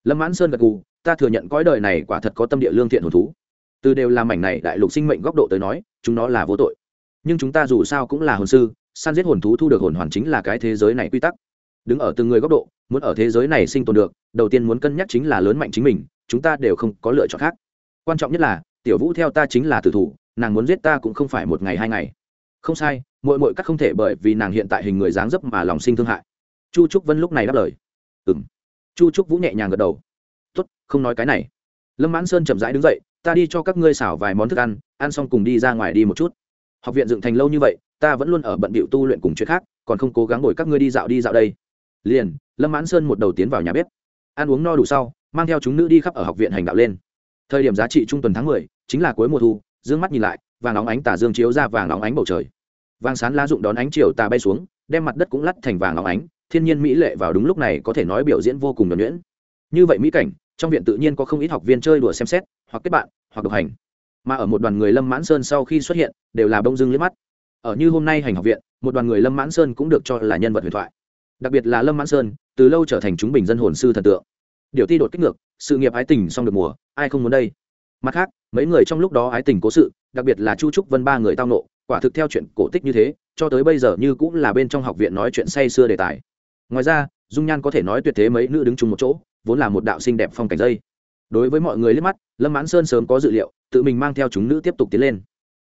lâm mãn sơn gật gù, ta thừa nhận cõi đời này quả thật có tâm địa lương thiện hồn thú. Từ đều làm mảnh này đại lục sinh mệnh góc độ tới nói, chúng nó là vô tội. Nhưng chúng ta dù sao cũng là hồn sư, săn giết hồn thú thu được hồn hoàn chính là cái thế giới này quy tắc. Đứng ở từng người góc độ, muốn ở thế giới này sinh tồn được, đầu tiên muốn cân nhắc chính là lớn mạnh chính mình, chúng ta đều không có lựa chọn khác. Quan trọng nhất là tiểu vũ theo ta chính là tử thủ, nàng muốn giết ta cũng không phải một ngày hai ngày. Không sai mội mội các không thể bởi vì nàng hiện tại hình người dáng dấp mà lòng sinh thương hại. Chu trúc vân lúc này đáp lời. Ừ m chu trúc vũ nhẹ nhàng gật đầu. Tốt, không nói cái này. Lâm mãn sơn chậm rãi đứng dậy, ta đi cho các ngươi xảo vài món thức ăn ăn xong cùng đi ra ngoài đi một chút. Học viện dựng thành lâu như vậy, ta vẫn luôn ở bận bịu tu luyện cùng chuyện khác, còn không cố gắng ngồi các ngươi đi dạo đi dạo đây. Liền, lâm mãn sơn một đầu tiến vào nhà bếp. Ăn uống no đủ sau, mang theo chúng nữ đi khắp ở học viện hành đạo lên thời điểm giá trị trung tuần tháng mười, chính là cuối mùa thu, dương mắt nhìn lại, vàng óng ánh tà dương chiếu ra vàng óng ánh bầu trời. Vàng sán lá dụng đón ánh chiều tà bay xuống, đem mặt đất cũng lắt thành vàng óng ánh, thiên nhiên mỹ lệ vào đúng lúc này có thể nói biểu diễn vô cùng nhuẩn nhuyễn. Như vậy mỹ cảnh, trong viện tự nhiên có không ít học viên chơi đùa xem xét, hoặc kết bạn, hoặc độc hành. Mà ở một đoàn người lâm mãn sơn sau khi xuất hiện, đều là bông dưng liếc mắt. Ở như hôm nay hành học viện, một đoàn người lâm mãn sơn cũng được cho là nhân vật huyền thoại. Đặc biệt là lâm mãn sơn, từ lâu trở thành chúng bình dân hồn sư thần tượng điều ti đột kích ngược, sự nghiệp ái tình xong được mùa, ai không muốn đây? Mặt khác, mấy người trong lúc đó ái tình cố sự, đặc biệt là chu trúc vân ba người tao nộ, quả thực theo chuyện cổ tích như thế, cho tới bây giờ như cũng là bên trong học viện nói chuyện say xưa đề tài. Ngoài ra, dung nhan có thể nói tuyệt thế mấy nữ đứng chung một chỗ, vốn là một đạo xinh đẹp phong cảnh dây. Đối với mọi người liếc mắt, lâm mãn sơn sớm có dự liệu, tự mình mang theo chúng nữ tiếp tục tiến lên.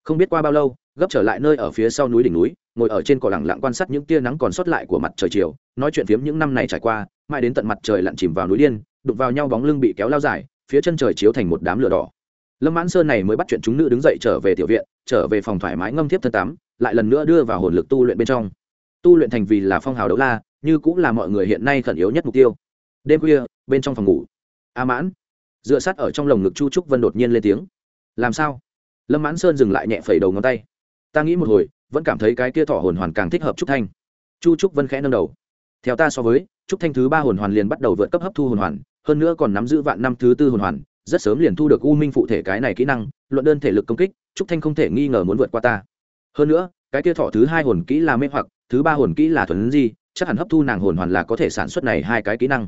Không biết qua bao lâu, gấp trở lại nơi ở phía sau núi đỉnh núi, ngồi ở trên cỏ lẳng lặng quan sát những tia nắng còn sót lại của mặt trời chiều, nói chuyện phiếm những năm này trải qua, mãi đến tận mặt trời lặn chìm vào núi điên đụng vào nhau bóng lưng bị kéo lao dài, phía chân trời chiếu thành một đám lửa đỏ. Lâm mãn sơn này mới bắt chuyện chúng nữ đứng dậy trở về tiểu viện, trở về phòng thoải mái ngâm thiếp thân tắm, lại lần nữa đưa vào hồn lực tu luyện bên trong. Tu luyện thành vì là phong hào đấu la, như cũng là mọi người hiện nay khẩn yếu nhất mục tiêu. Đêm khuya, bên trong phòng ngủ. A mãn, dựa sát ở trong lồng ngực chu trúc vân đột nhiên lên tiếng. Làm sao? Lâm mãn sơn dừng lại nhẹ phẩy đầu ngón tay. Ta nghĩ một hồi, vẫn cảm thấy cái kia thỏ hồn hoàn càng thích hợp trúc thanh. Chu trúc vân khẽ nâng đầu. Theo ta so với, trúc thanh thứ ba hồn hoàn liền bắt đầu vượt cấp hấp thu hồn hoàn hơn nữa còn nắm giữ vạn năm thứ tư hồn hoàn, rất sớm liền thu được u minh phụ thể cái này kỹ năng, luận đơn thể lực công kích, trúc thanh không thể nghi ngờ muốn vượt qua ta. Hơn nữa, cái kia thọ thứ hai hồn kỹ là mê hoặc, thứ ba hồn kỹ là thuần di, chắc hẳn hấp thu nàng hồn hoàn là có thể sản xuất này hai cái kỹ năng.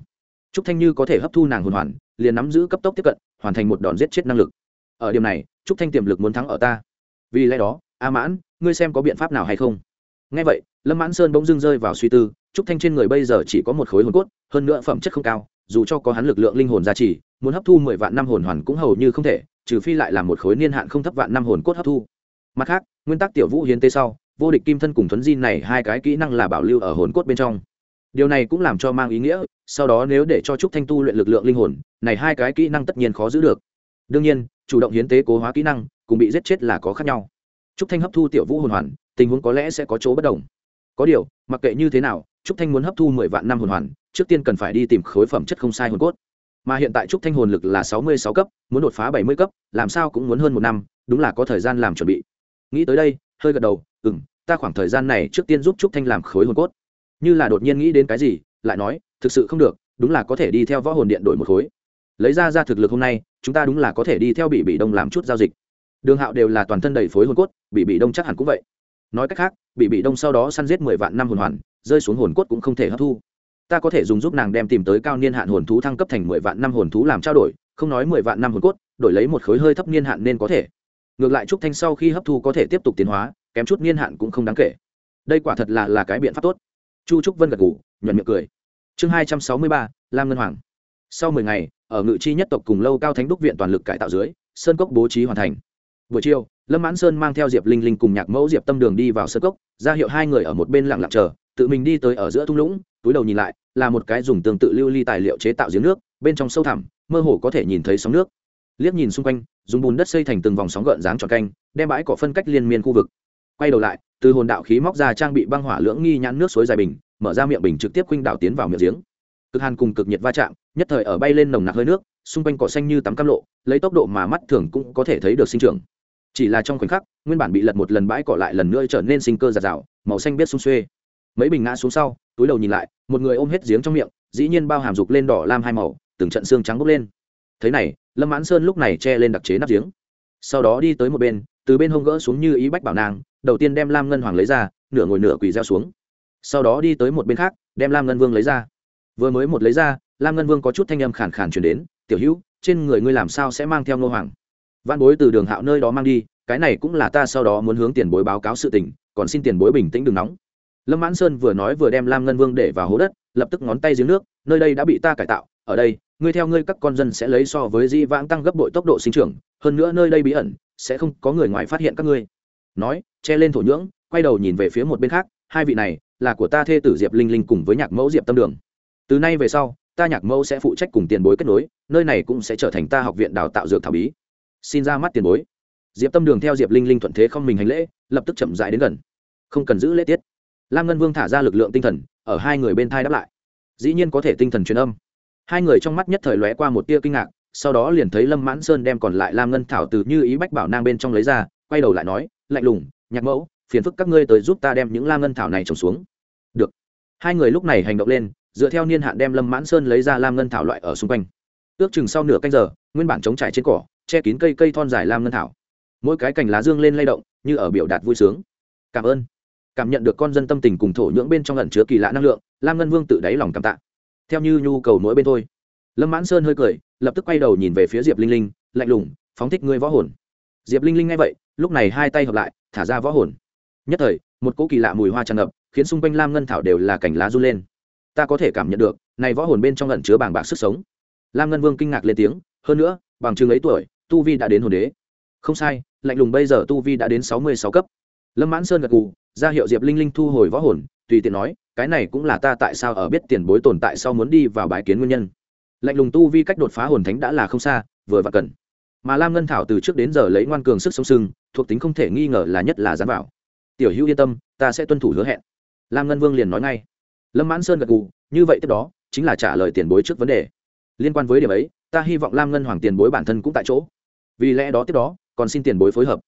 Trúc thanh như có thể hấp thu nàng hồn hoàn, liền nắm giữ cấp tốc tiếp cận, hoàn thành một đòn giết chết năng lực. Ở điểm này, trúc thanh tiềm lực muốn thắng ở ta. Vì lẽ đó, a mãn, ngươi xem có biện pháp nào hay không? Ngay vậy, lâm mãn sơn bỗng dưng rơi vào suy tư, trúc thanh trên người bây giờ chỉ có một khối hồn cốt, hơn nữa phẩm chất không cao dù cho có hắn lực lượng linh hồn gia trì, muốn hấp thu mười vạn năm hồn hoàn cũng hầu như không thể, trừ phi lại là một khối niên hạn không thấp vạn năm hồn cốt hấp thu. Mặt khác, nguyên tắc tiểu vũ hiến tế sau, vô địch kim thân cùng thuấn di này hai cái kỹ năng là bảo lưu ở hồn cốt bên trong. Điều này cũng làm cho mang ý nghĩa, sau đó nếu để cho trúc thanh tu luyện lực lượng linh hồn, này hai cái kỹ năng tất nhiên khó giữ được. Đương nhiên, chủ động hiến tế cố hóa kỹ năng, cùng bị giết chết là có khác nhau. Trúc thanh hấp thu tiểu vũ hồn hoàn, tình huống có lẽ sẽ có chỗ bất đồng. Có điều, mặc kệ như thế nào, trúc thanh muốn hấp thu mười vạn năm hồn hoàn trước tiên cần phải đi tìm khối phẩm chất không sai hồn cốt. Mà hiện tại trúc thanh hồn lực là sáu mươi sáu cấp, muốn đột phá bảy mươi cấp, làm sao cũng muốn hơn một năm, đúng là có thời gian làm chuẩn bị. Nghĩ tới đây, hơi gật đầu ừ m ta khoảng thời gian này trước tiên giúp trúc thanh làm khối hồn cốt. Như là đột nhiên nghĩ đến cái gì, lại nói, thực sự không được, đúng là có thể đi theo võ hồn điện đổi một khối. Lấy ra ra thực lực hôm nay, chúng ta đúng là có thể đi theo bị bị đông làm chút giao dịch. Đường hạo đều là toàn thân đầy phối hồn cốt bị bị đông chắc hẳn cũng vậy. Nói cách khác bị bị đông sau đó săn giết mười vạn năm hồn hoàn, rơi xuống hồn cốt cũng không thể hấp thu ta có thể dùng giúp nàng đem tìm tới cao niên hạn hồn thú thăng cấp thành mười vạn năm hồn thú làm trao đổi, không nói mười vạn năm hồn cốt, đổi lấy một khối hơi thấp niên hạn nên có thể. Ngược lại trúc thanh sau khi hấp thu có thể tiếp tục tiến hóa, kém chút niên hạn cũng không đáng kể. Đây quả thật là là cái biện pháp tốt. Chu trúc vân gật ngủ nhuận miệng cười. Chương hai trăm sáu mươi ba, lam ngân hoàng. Sau mười ngày, ở ngự chi nhất tộc cùng lâu cao thánh đúc viện toàn lực cải tạo dưới, sơn cốc bố trí hoàn thành. Buổi chiều, lâm mãn sơn mang theo diệp linh linh cùng nhạc mẫu diệp tâm đường đi vào sơn cốc, ra hiệu hai người ở một bên lặng lặng chờ tự mình đi tới ở giữa thung lũng, túi đầu nhìn lại, là một cái dùng tương tự lưu ly tài liệu chế tạo giếng nước, bên trong sâu thẳm, mơ hồ có thể nhìn thấy sóng nước. Liếc nhìn xung quanh, dùng bùn đất xây thành từng vòng sóng gợn dáng tròn canh, đem bãi cỏ phân cách liên miên khu vực. Quay đầu lại, từ hồn đạo khí móc ra trang bị băng hỏa lưỡng nghi nhãn nước suối dài bình, mở ra miệng bình trực tiếp khuynh đạo tiến vào miệng giếng. Cực hàn cùng cực nhiệt va chạm, nhất thời ở bay lên nồng nặc hơi nước, xung quanh cỏ xanh như tắm cam lộ, lấy tốc độ mà mắt thường cũng có thể thấy được sinh trưởng. Chỉ là trong khoảnh khắc, nguyên bản bị lật một lần bãi cỏ lại lần nữa trở nên sinh cơ giạt rào, màu xanh biết xung xuê mấy bình ngã xuống sau, túi đầu nhìn lại, một người ôm hết giếng trong miệng, dĩ nhiên bao hàm dục lên đỏ lam hai màu, từng trận xương trắng bốc lên. Thế này, lâm mãn sơn lúc này che lên đặc chế nắp giếng. Sau đó đi tới một bên, từ bên hông gỡ xuống như ý bách bảo nàng, đầu tiên đem lam ngân hoàng lấy ra, nửa ngồi nửa quỳ gieo xuống. Sau đó đi tới một bên khác, đem lam ngân vương lấy ra. Vừa mới một lấy ra, lam ngân vương có chút thanh âm khàn khàn chuyển đến, tiểu hữu, trên người ngươi làm sao sẽ mang theo ngô hoàng? Văn bối từ đường hạo nơi đó mang đi, cái này cũng là ta sau đó muốn hướng tiền bối báo cáo sự tình, còn xin tiền bối bình tĩnh đừng nóng lâm mãn sơn vừa nói vừa đem lam ngân vương để vào hố đất, lập tức ngón tay giếng nước, nơi đây đã bị ta cải tạo, ở đây, ngươi theo ngươi các con dân sẽ lấy so với di vãng tăng gấp bội tốc độ sinh trưởng, hơn nữa nơi đây bí ẩn, sẽ không có người ngoài phát hiện các ngươi. Nói, che lên thổ nhưỡng, quay đầu nhìn về phía một bên khác, hai vị này, là của ta thê tử diệp linh linh cùng với nhạc mẫu diệp tâm đường. Từ nay về sau, ta nhạc mẫu sẽ phụ trách cùng tiền bối kết nối, nơi này cũng sẽ trở thành ta học viện đào tạo dược thảo bí. Xin ra mắt tiền bối. Diệp tâm đường theo diệp linh linh thuận thế không mình hành lễ, lập tức chậm dại đến gần. Không cần giữ lễ tiết lam ngân vương thả ra lực lượng tinh thần, ở hai người bên thai đáp lại. Dĩ nhiên có thể tinh thần truyền âm. Hai người trong mắt nhất thời lóe qua một tia kinh ngạc, sau đó liền thấy lâm mãn sơn đem còn lại lam ngân thảo từ như ý bách bảo nang bên trong lấy ra, quay đầu lại nói, lạnh lùng, nhạc mẫu, phiền phức các ngươi tới giúp ta đem những lam ngân thảo này trồng xuống. Được. Hai người lúc này hành động lên, dựa theo niên hạn đem lâm mãn sơn lấy ra lam ngân thảo loại ở xung quanh. Ước chừng sau nửa canh giờ, nguyên bản chống trải trên cỏ, che kín cây cây thon dài lam ngân thảo. Mỗi cái cành lá dương lên lay động, như ở biểu đạt vui sướng. Cảm ơn cảm nhận được con dân tâm tình cùng thổ nhưỡng bên trong ẩn chứa kỳ lạ năng lượng, lam ngân vương tự đáy lòng cảm tạ. Theo như nhu cầu mỗi bên thôi. Lâm mãn sơn hơi cười, lập tức quay đầu nhìn về phía diệp linh linh, lạnh lùng, phóng thích ngươi võ hồn. Diệp linh linh nghe vậy, lúc này hai tay hợp lại, thả ra võ hồn. Nhất thời, một cỗ kỳ lạ mùi hoa tràn ngập, khiến xung quanh lam ngân thảo đều là cành lá run lên. Ta có thể cảm nhận được, này võ hồn bên trong lẩn chứa bàng bạc sức sống. Lam ngân vương kinh ngạc lên tiếng, hơn nữa, bằng chừng ấy tuổi, tu vi đã đến hồn đế. Không sai, lạnh lùng bây giờ tu vi đã đến sáu mươi sáu cấp. Lâm mãn sơn gật gù ra hiệu diệp linh linh thu hồi võ hồn, tùy tiện nói, cái này cũng là ta tại sao ở biết tiền bối tồn tại sau muốn đi vào bãi kiến nguyên nhân. Lạnh lùng tu vi cách đột phá hồn thánh đã là không xa, vừa và cần. Mà lam ngân thảo từ trước đến giờ lấy ngoan cường sức sống sưng, thuộc tính không thể nghi ngờ là nhất là dám vào tiểu hữu yên tâm, ta sẽ tuân thủ hứa hẹn. Lam ngân vương liền nói ngay. Lâm mãn sơn gật gù, như vậy tiếp đó, chính là trả lời tiền bối trước vấn đề. Liên quan với điểm ấy, ta hy vọng lam ngân hoàng tiền bối bản thân cũng tại chỗ. Vì lẽ đó tiếp đó, còn xin tiền bối phối hợp.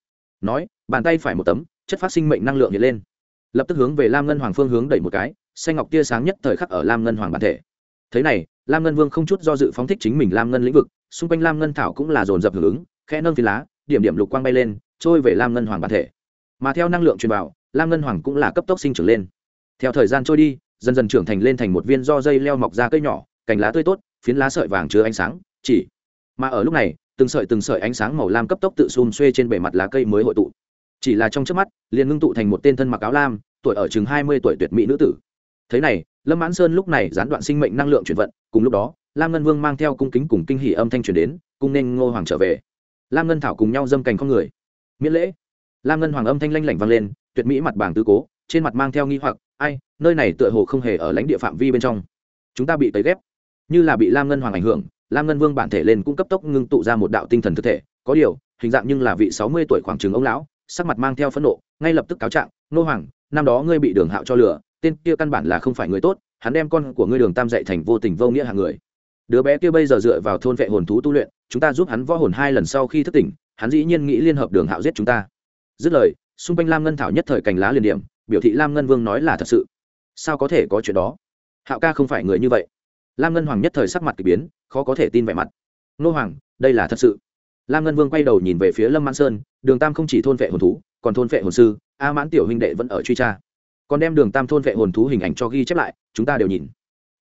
Nói, bàn tay phải một tấm chất phát sinh mệnh năng lượng hiện lên. Lập tức hướng về lam ngân hoàng phương hướng đẩy một cái, xanh ngọc tia sáng nhất thời khắc ở lam ngân hoàng bản thể. Thế này, lam ngân vương không chút do dự phóng thích chính mình lam ngân lĩnh vực, xung quanh lam ngân thảo cũng là dồn dập hưởng ứng khe nâng phi lá, điểm điểm lục quang bay lên, trôi về lam ngân hoàng bản thể. Mà theo năng lượng truyền vào, lam ngân hoàng cũng là cấp tốc sinh trưởng lên. Theo thời gian trôi đi, dần dần trưởng thành lên thành một viên do dây leo mọc ra cây nhỏ, cành lá tươi tốt, phiến lá sợi vàng chứa ánh sáng, chỉ. Mà ở lúc này, từng sợi từng sợi ánh sáng màu lam cấp tốc tự xùm xuê trên bề mặt lá cây mới hội tụ chỉ là trong trước mắt, liền ngưng tụ thành một tên thân mặc áo lam, tuổi ở chừng hai mươi tuổi tuyệt mỹ nữ tử. Thế này, lâm mãn sơn lúc này gián đoạn sinh mệnh năng lượng chuyển vận, cùng lúc đó, lam ngân vương mang theo cung kính cùng kinh hỷ âm thanh truyền đến cung nên ngô hoàng trở về. Lam ngân thảo cùng nhau dâm cành con người. Miễn lễ. Lam ngân hoàng âm thanh lanh lảnh vang lên, tuyệt mỹ mặt bảng tư cố, trên mặt mang theo nghi hoặc, ai, nơi này tựa hồ không hề ở lãnh địa phạm vi bên trong. Chúng ta bị tấy ghép. Như là bị lam ngân hoàng ảnh hưởng, lam ngân vương bản thể lên cũng cấp tốc ngưng tụ ra một đạo tinh thần thực thể, có điều, hình dạng nhưng là vị sáu mươi tuổi khoảng trường ông lão sắc mặt mang theo phẫn nộ, ngay lập tức cáo trạng nô hoàng, năm đó ngươi bị đường hạo cho lửa tên kia căn bản là không phải người tốt, hắn đem con của ngươi đường tam dạy thành vô tình vô nghĩa hạng người. Đứa bé kia bây giờ dựa vào thôn vệ hồn thú tu luyện, chúng ta giúp hắn võ hồn hai lần sau khi thức tỉnh, hắn dĩ nhiên nghĩ liên hợp đường hạo giết chúng ta. Dứt lời, xung quanh lam ngân thảo nhất thời cành lá liền điểm, biểu thị lam ngân vương nói là thật sự. Sao có thể có chuyện đó? Hạo ca không phải người như vậy. Lam ngân hoàng nhất thời sắc mặt k ỳ biến, khó có thể tin vẻ mặt. Nô hoàng, đây là thật sự lam ngân vương quay đầu nhìn về phía lâm mãn sơn, đường tam không chỉ thôn vệ hồn thú, còn thôn vệ hồn sư, a mãn tiểu huynh đệ vẫn ở truy tra. Còn đem đường tam thôn vệ hồn thú hình ảnh cho ghi chép lại, chúng ta đều nhìn.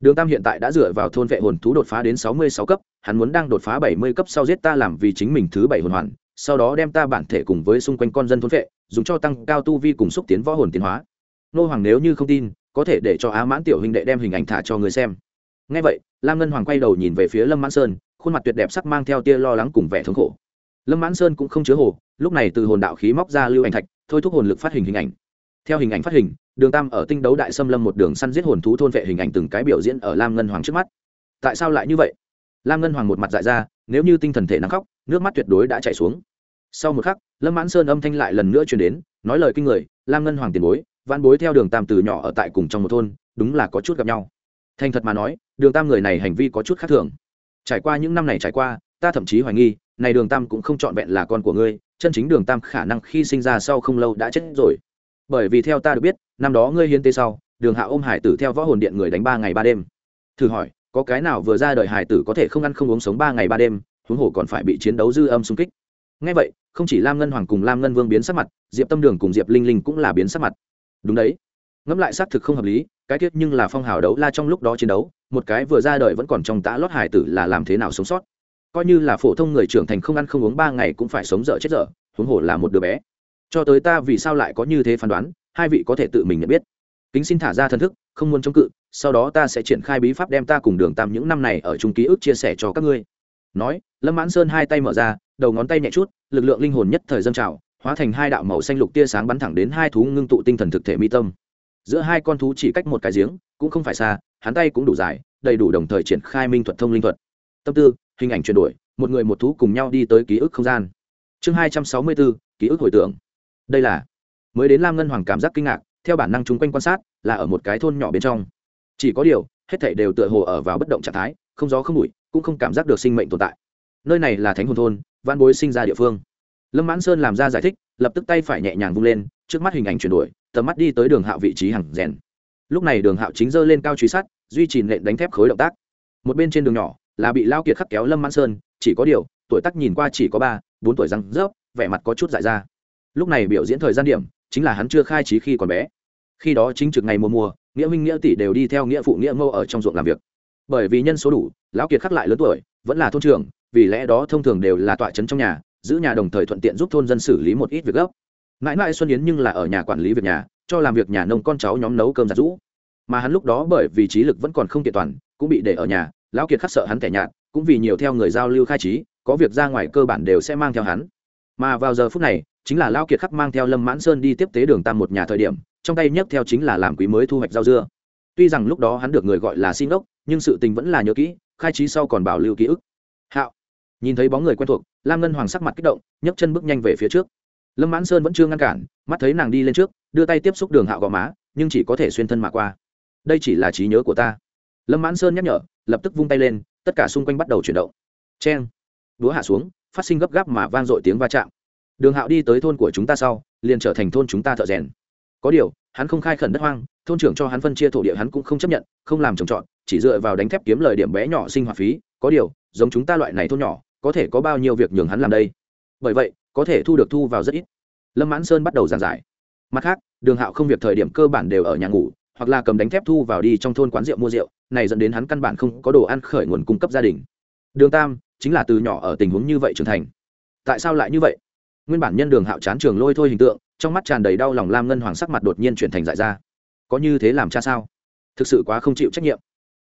Đường tam hiện tại đã dựa vào thôn vệ hồn thú đột phá đến sáu mươi sáu cấp, hắn muốn đang đột phá bảy mươi cấp sau giết ta làm vì chính mình thứ bảy hồn hoàn, sau đó đem ta bản thể cùng với xung quanh con dân thôn vệ, dùng cho tăng cao tu vi cùng xúc tiến võ hồn tiến hóa. Nô hoàng nếu như không tin, có thể để cho á mãn tiểu huynh đệ đem hình ảnh thả cho người xem. Ngay vậy, lam ngân hoàng quay đầu nhìn về phía lâm mãn sơn khuôn mặt tuyệt đẹp sắc mang theo tia lo lắng cùng vẻ thống khổ. Lâm mãn sơn cũng không chứa hồ, lúc này từ hồn đạo khí móc ra lưu ảnh thạch, thôi thúc hồn lực phát hình hình ảnh. Theo hình ảnh phát hình, đường tam ở tinh đấu đại xâm lâm một đường săn giết hồn thú thôn vệ hình ảnh từng cái biểu diễn ở lam ngân hoàng trước mắt. Tại sao lại như vậy? Lam ngân hoàng một mặt dại ra, nếu như tinh thần thể nắng khóc, nước mắt tuyệt đối đã chảy xuống. Sau một khắc, lâm mãn sơn âm thanh lại lần nữa truyền đến, nói lời kinh người, lam ngân hoàng tiền bối văn bối theo đường tam từ nhỏ ở tại cùng trong một thôn, đúng là có chút gặp nhau. Thành thật mà nói, đường tam người này hành vi có chút khác thường trải qua những năm này trải qua, ta thậm chí hoài nghi, này đường tam cũng không trọn vẹn là con của ngươi, chân chính đường tam khả năng khi sinh ra sau không lâu đã chết rồi. Bởi vì theo ta được biết, năm đó ngươi hiến tế sau, đường hạ ôm hải tử theo võ hồn điện người đánh ba ngày ba đêm. Thử hỏi, có cái nào vừa ra đời hải tử có thể không ăn không uống sống ba ngày ba đêm, huống hồ còn phải bị chiến đấu dư âm xung kích. Ngay vậy, không chỉ lam ngân hoàng cùng lam ngân vương biến sắc mặt, diệp tâm đường cùng diệp linh linh cũng là biến sắc mặt. Đúng đấy. Ngẫm lại xác thực không hợp lý cái tiết nhưng là phong hào đấu la trong lúc đó chiến đấu, một cái vừa ra đời vẫn còn trong tã lót hải tử là làm thế nào sống sót. Coi như là phổ thông người trưởng thành không ăn không uống ba ngày cũng phải sống dở chết dở, huống hồ là một đứa bé. Cho tới ta vì sao lại có như thế phán đoán, hai vị có thể tự mình nhận biết. Kính xin thả ra thân thức, không muốn chống cự, sau đó ta sẽ triển khai bí pháp đem ta cùng đường tam những năm này ở chung ký ức chia sẻ cho các ngươi. Nói, lâm mãn sơn hai tay mở ra, đầu ngón tay nhẹ chút, lực lượng linh hồn nhất thời dân trào, hóa thành hai đạo màu xanh lục tia sáng bắn thẳng đến hai thú ngưng tụ tinh thần thực thể mi tâm giữa hai con thú chỉ cách một cái giếng, cũng không phải xa, hắn tay cũng đủ dài, đầy đủ đồng thời triển khai minh thuật thông linh thuật. Tâm tư, hình ảnh chuyển đổi, một người một thú cùng nhau đi tới ký ức không gian. Chương hai trăm sáu mươi bốn, ký ức hồi tưởng. Đây là, mới đến lam ngân hoàng cảm giác kinh ngạc, theo bản năng chung quanh quan sát, là ở một cái thôn nhỏ bên trong. Chỉ có điều, hết thảy đều tựa hồ ở vào bất động trạng thái, không gió không bụi, cũng không cảm giác được sinh mệnh tồn tại. Nơi này là thánh hồn thôn văn bối sinh ra địa phương. Lâm mãn sơn làm ra giải thích, lập tức tay phải nhẹ nhàng vung lên, trước mắt hình ảnh chuyển đổi tầm mắt đi tới đường hạo vị trí hàng rèn. Lúc này đường hạo chính dơ lên cao truy sát, duy trì nện đánh thép khối động tác. Một bên trên đường nhỏ là bị lao kiệt khắc kéo lâm mãn sơn, chỉ có điều, tuổi tác nhìn qua chỉ có ba, bốn tuổi răng rớp, vẻ mặt có chút dại ra. Lúc này biểu diễn thời gian điểm, chính là hắn chưa khai trí khi còn bé. Khi đó chính trực ngày mùa mùa, nghĩa minh nghĩa tỷ đều đi theo nghĩa phụ nghĩa Ngô ở trong ruộng làm việc. Bởi vì nhân số đủ, lão kiệt khắc lại lớn tuổi, vẫn là thôn trưởng, vì lẽ đó thông thường đều là tọa trấn trong nhà, giữ nhà đồng thời thuận tiện giúp thôn dân xử lý một ít việc gấp mãi mãi xuân yến nhưng là ở nhà quản lý việc nhà, cho làm việc nhà nông con cháu nhóm nấu cơm giặt rũ. Mà hắn lúc đó bởi vì trí lực vẫn còn không kiện toàn, cũng bị để ở nhà, lão kiệt khắc sợ hắn tẻ nhạt, cũng vì nhiều theo người giao lưu khai trí, có việc ra ngoài cơ bản đều sẽ mang theo hắn. Mà vào giờ phút này, chính là lão kiệt khắc mang theo lâm mãn sơn đi tiếp tế đường tam một nhà thời điểm, trong tay nhấc theo chính là làm quý mới thu hoạch rau dưa. Tuy rằng lúc đó hắn được người gọi là xin ốc nhưng sự tình vẫn là nhớ kỹ, khai trí sau còn bảo lưu ký ức. Hạo! Nhìn thấy bóng người quen thuộc, lam ngân hoàng sắc mặt kích động, nhấc chân bước nhanh về phía trước lâm mãn sơn vẫn chưa ngăn cản, mắt thấy nàng đi lên trước, đưa tay tiếp xúc đường hạo gò má, nhưng chỉ có thể xuyên thân mà qua. Đây chỉ là trí nhớ của ta. Lâm mãn sơn nhắc nhở, lập tức vung tay lên, tất cả xung quanh bắt đầu chuyển động. C h e n đúa hạ xuống, phát sinh gấp gáp mà vang dội tiếng va chạm. Đường hạo đi tới thôn của chúng ta sau, liền trở thành thôn chúng ta thợ rèn. Có điều, hắn không khai khẩn đất hoang, thôn trưởng cho hắn phân chia thổ địa hắn cũng không chấp nhận, không làm trồng trọt, chỉ dựa vào đánh thép kiếm lời điểm bé nhỏ sinh hoạt phí. Có điều, giống chúng ta loại này thôn nhỏ, có thể có bao nhiêu việc nhường hắn làm đây? Bởi vậy có thể thu được thu vào rất ít. Lâm mãn sơn bắt đầu giảng giải. Mặt khác, đường hạo không việc thời điểm cơ bản đều ở nhà ngủ, hoặc là cầm đánh thép thu vào đi trong thôn quán rượu mua rượu, này dẫn đến hắn căn bản không có đồ ăn khởi nguồn cung cấp gia đình. Đường tam, chính là từ nhỏ ở tình huống như vậy trưởng thành. Tại sao lại như vậy? Nguyên bản nhân đường hạo chán trường lôi thôi hình tượng, trong mắt tràn đầy đau lòng lam ngân hoàng sắc mặt đột nhiên chuyển thành dại ra. Có như thế làm cha sao? Thực sự quá không chịu trách nhiệm.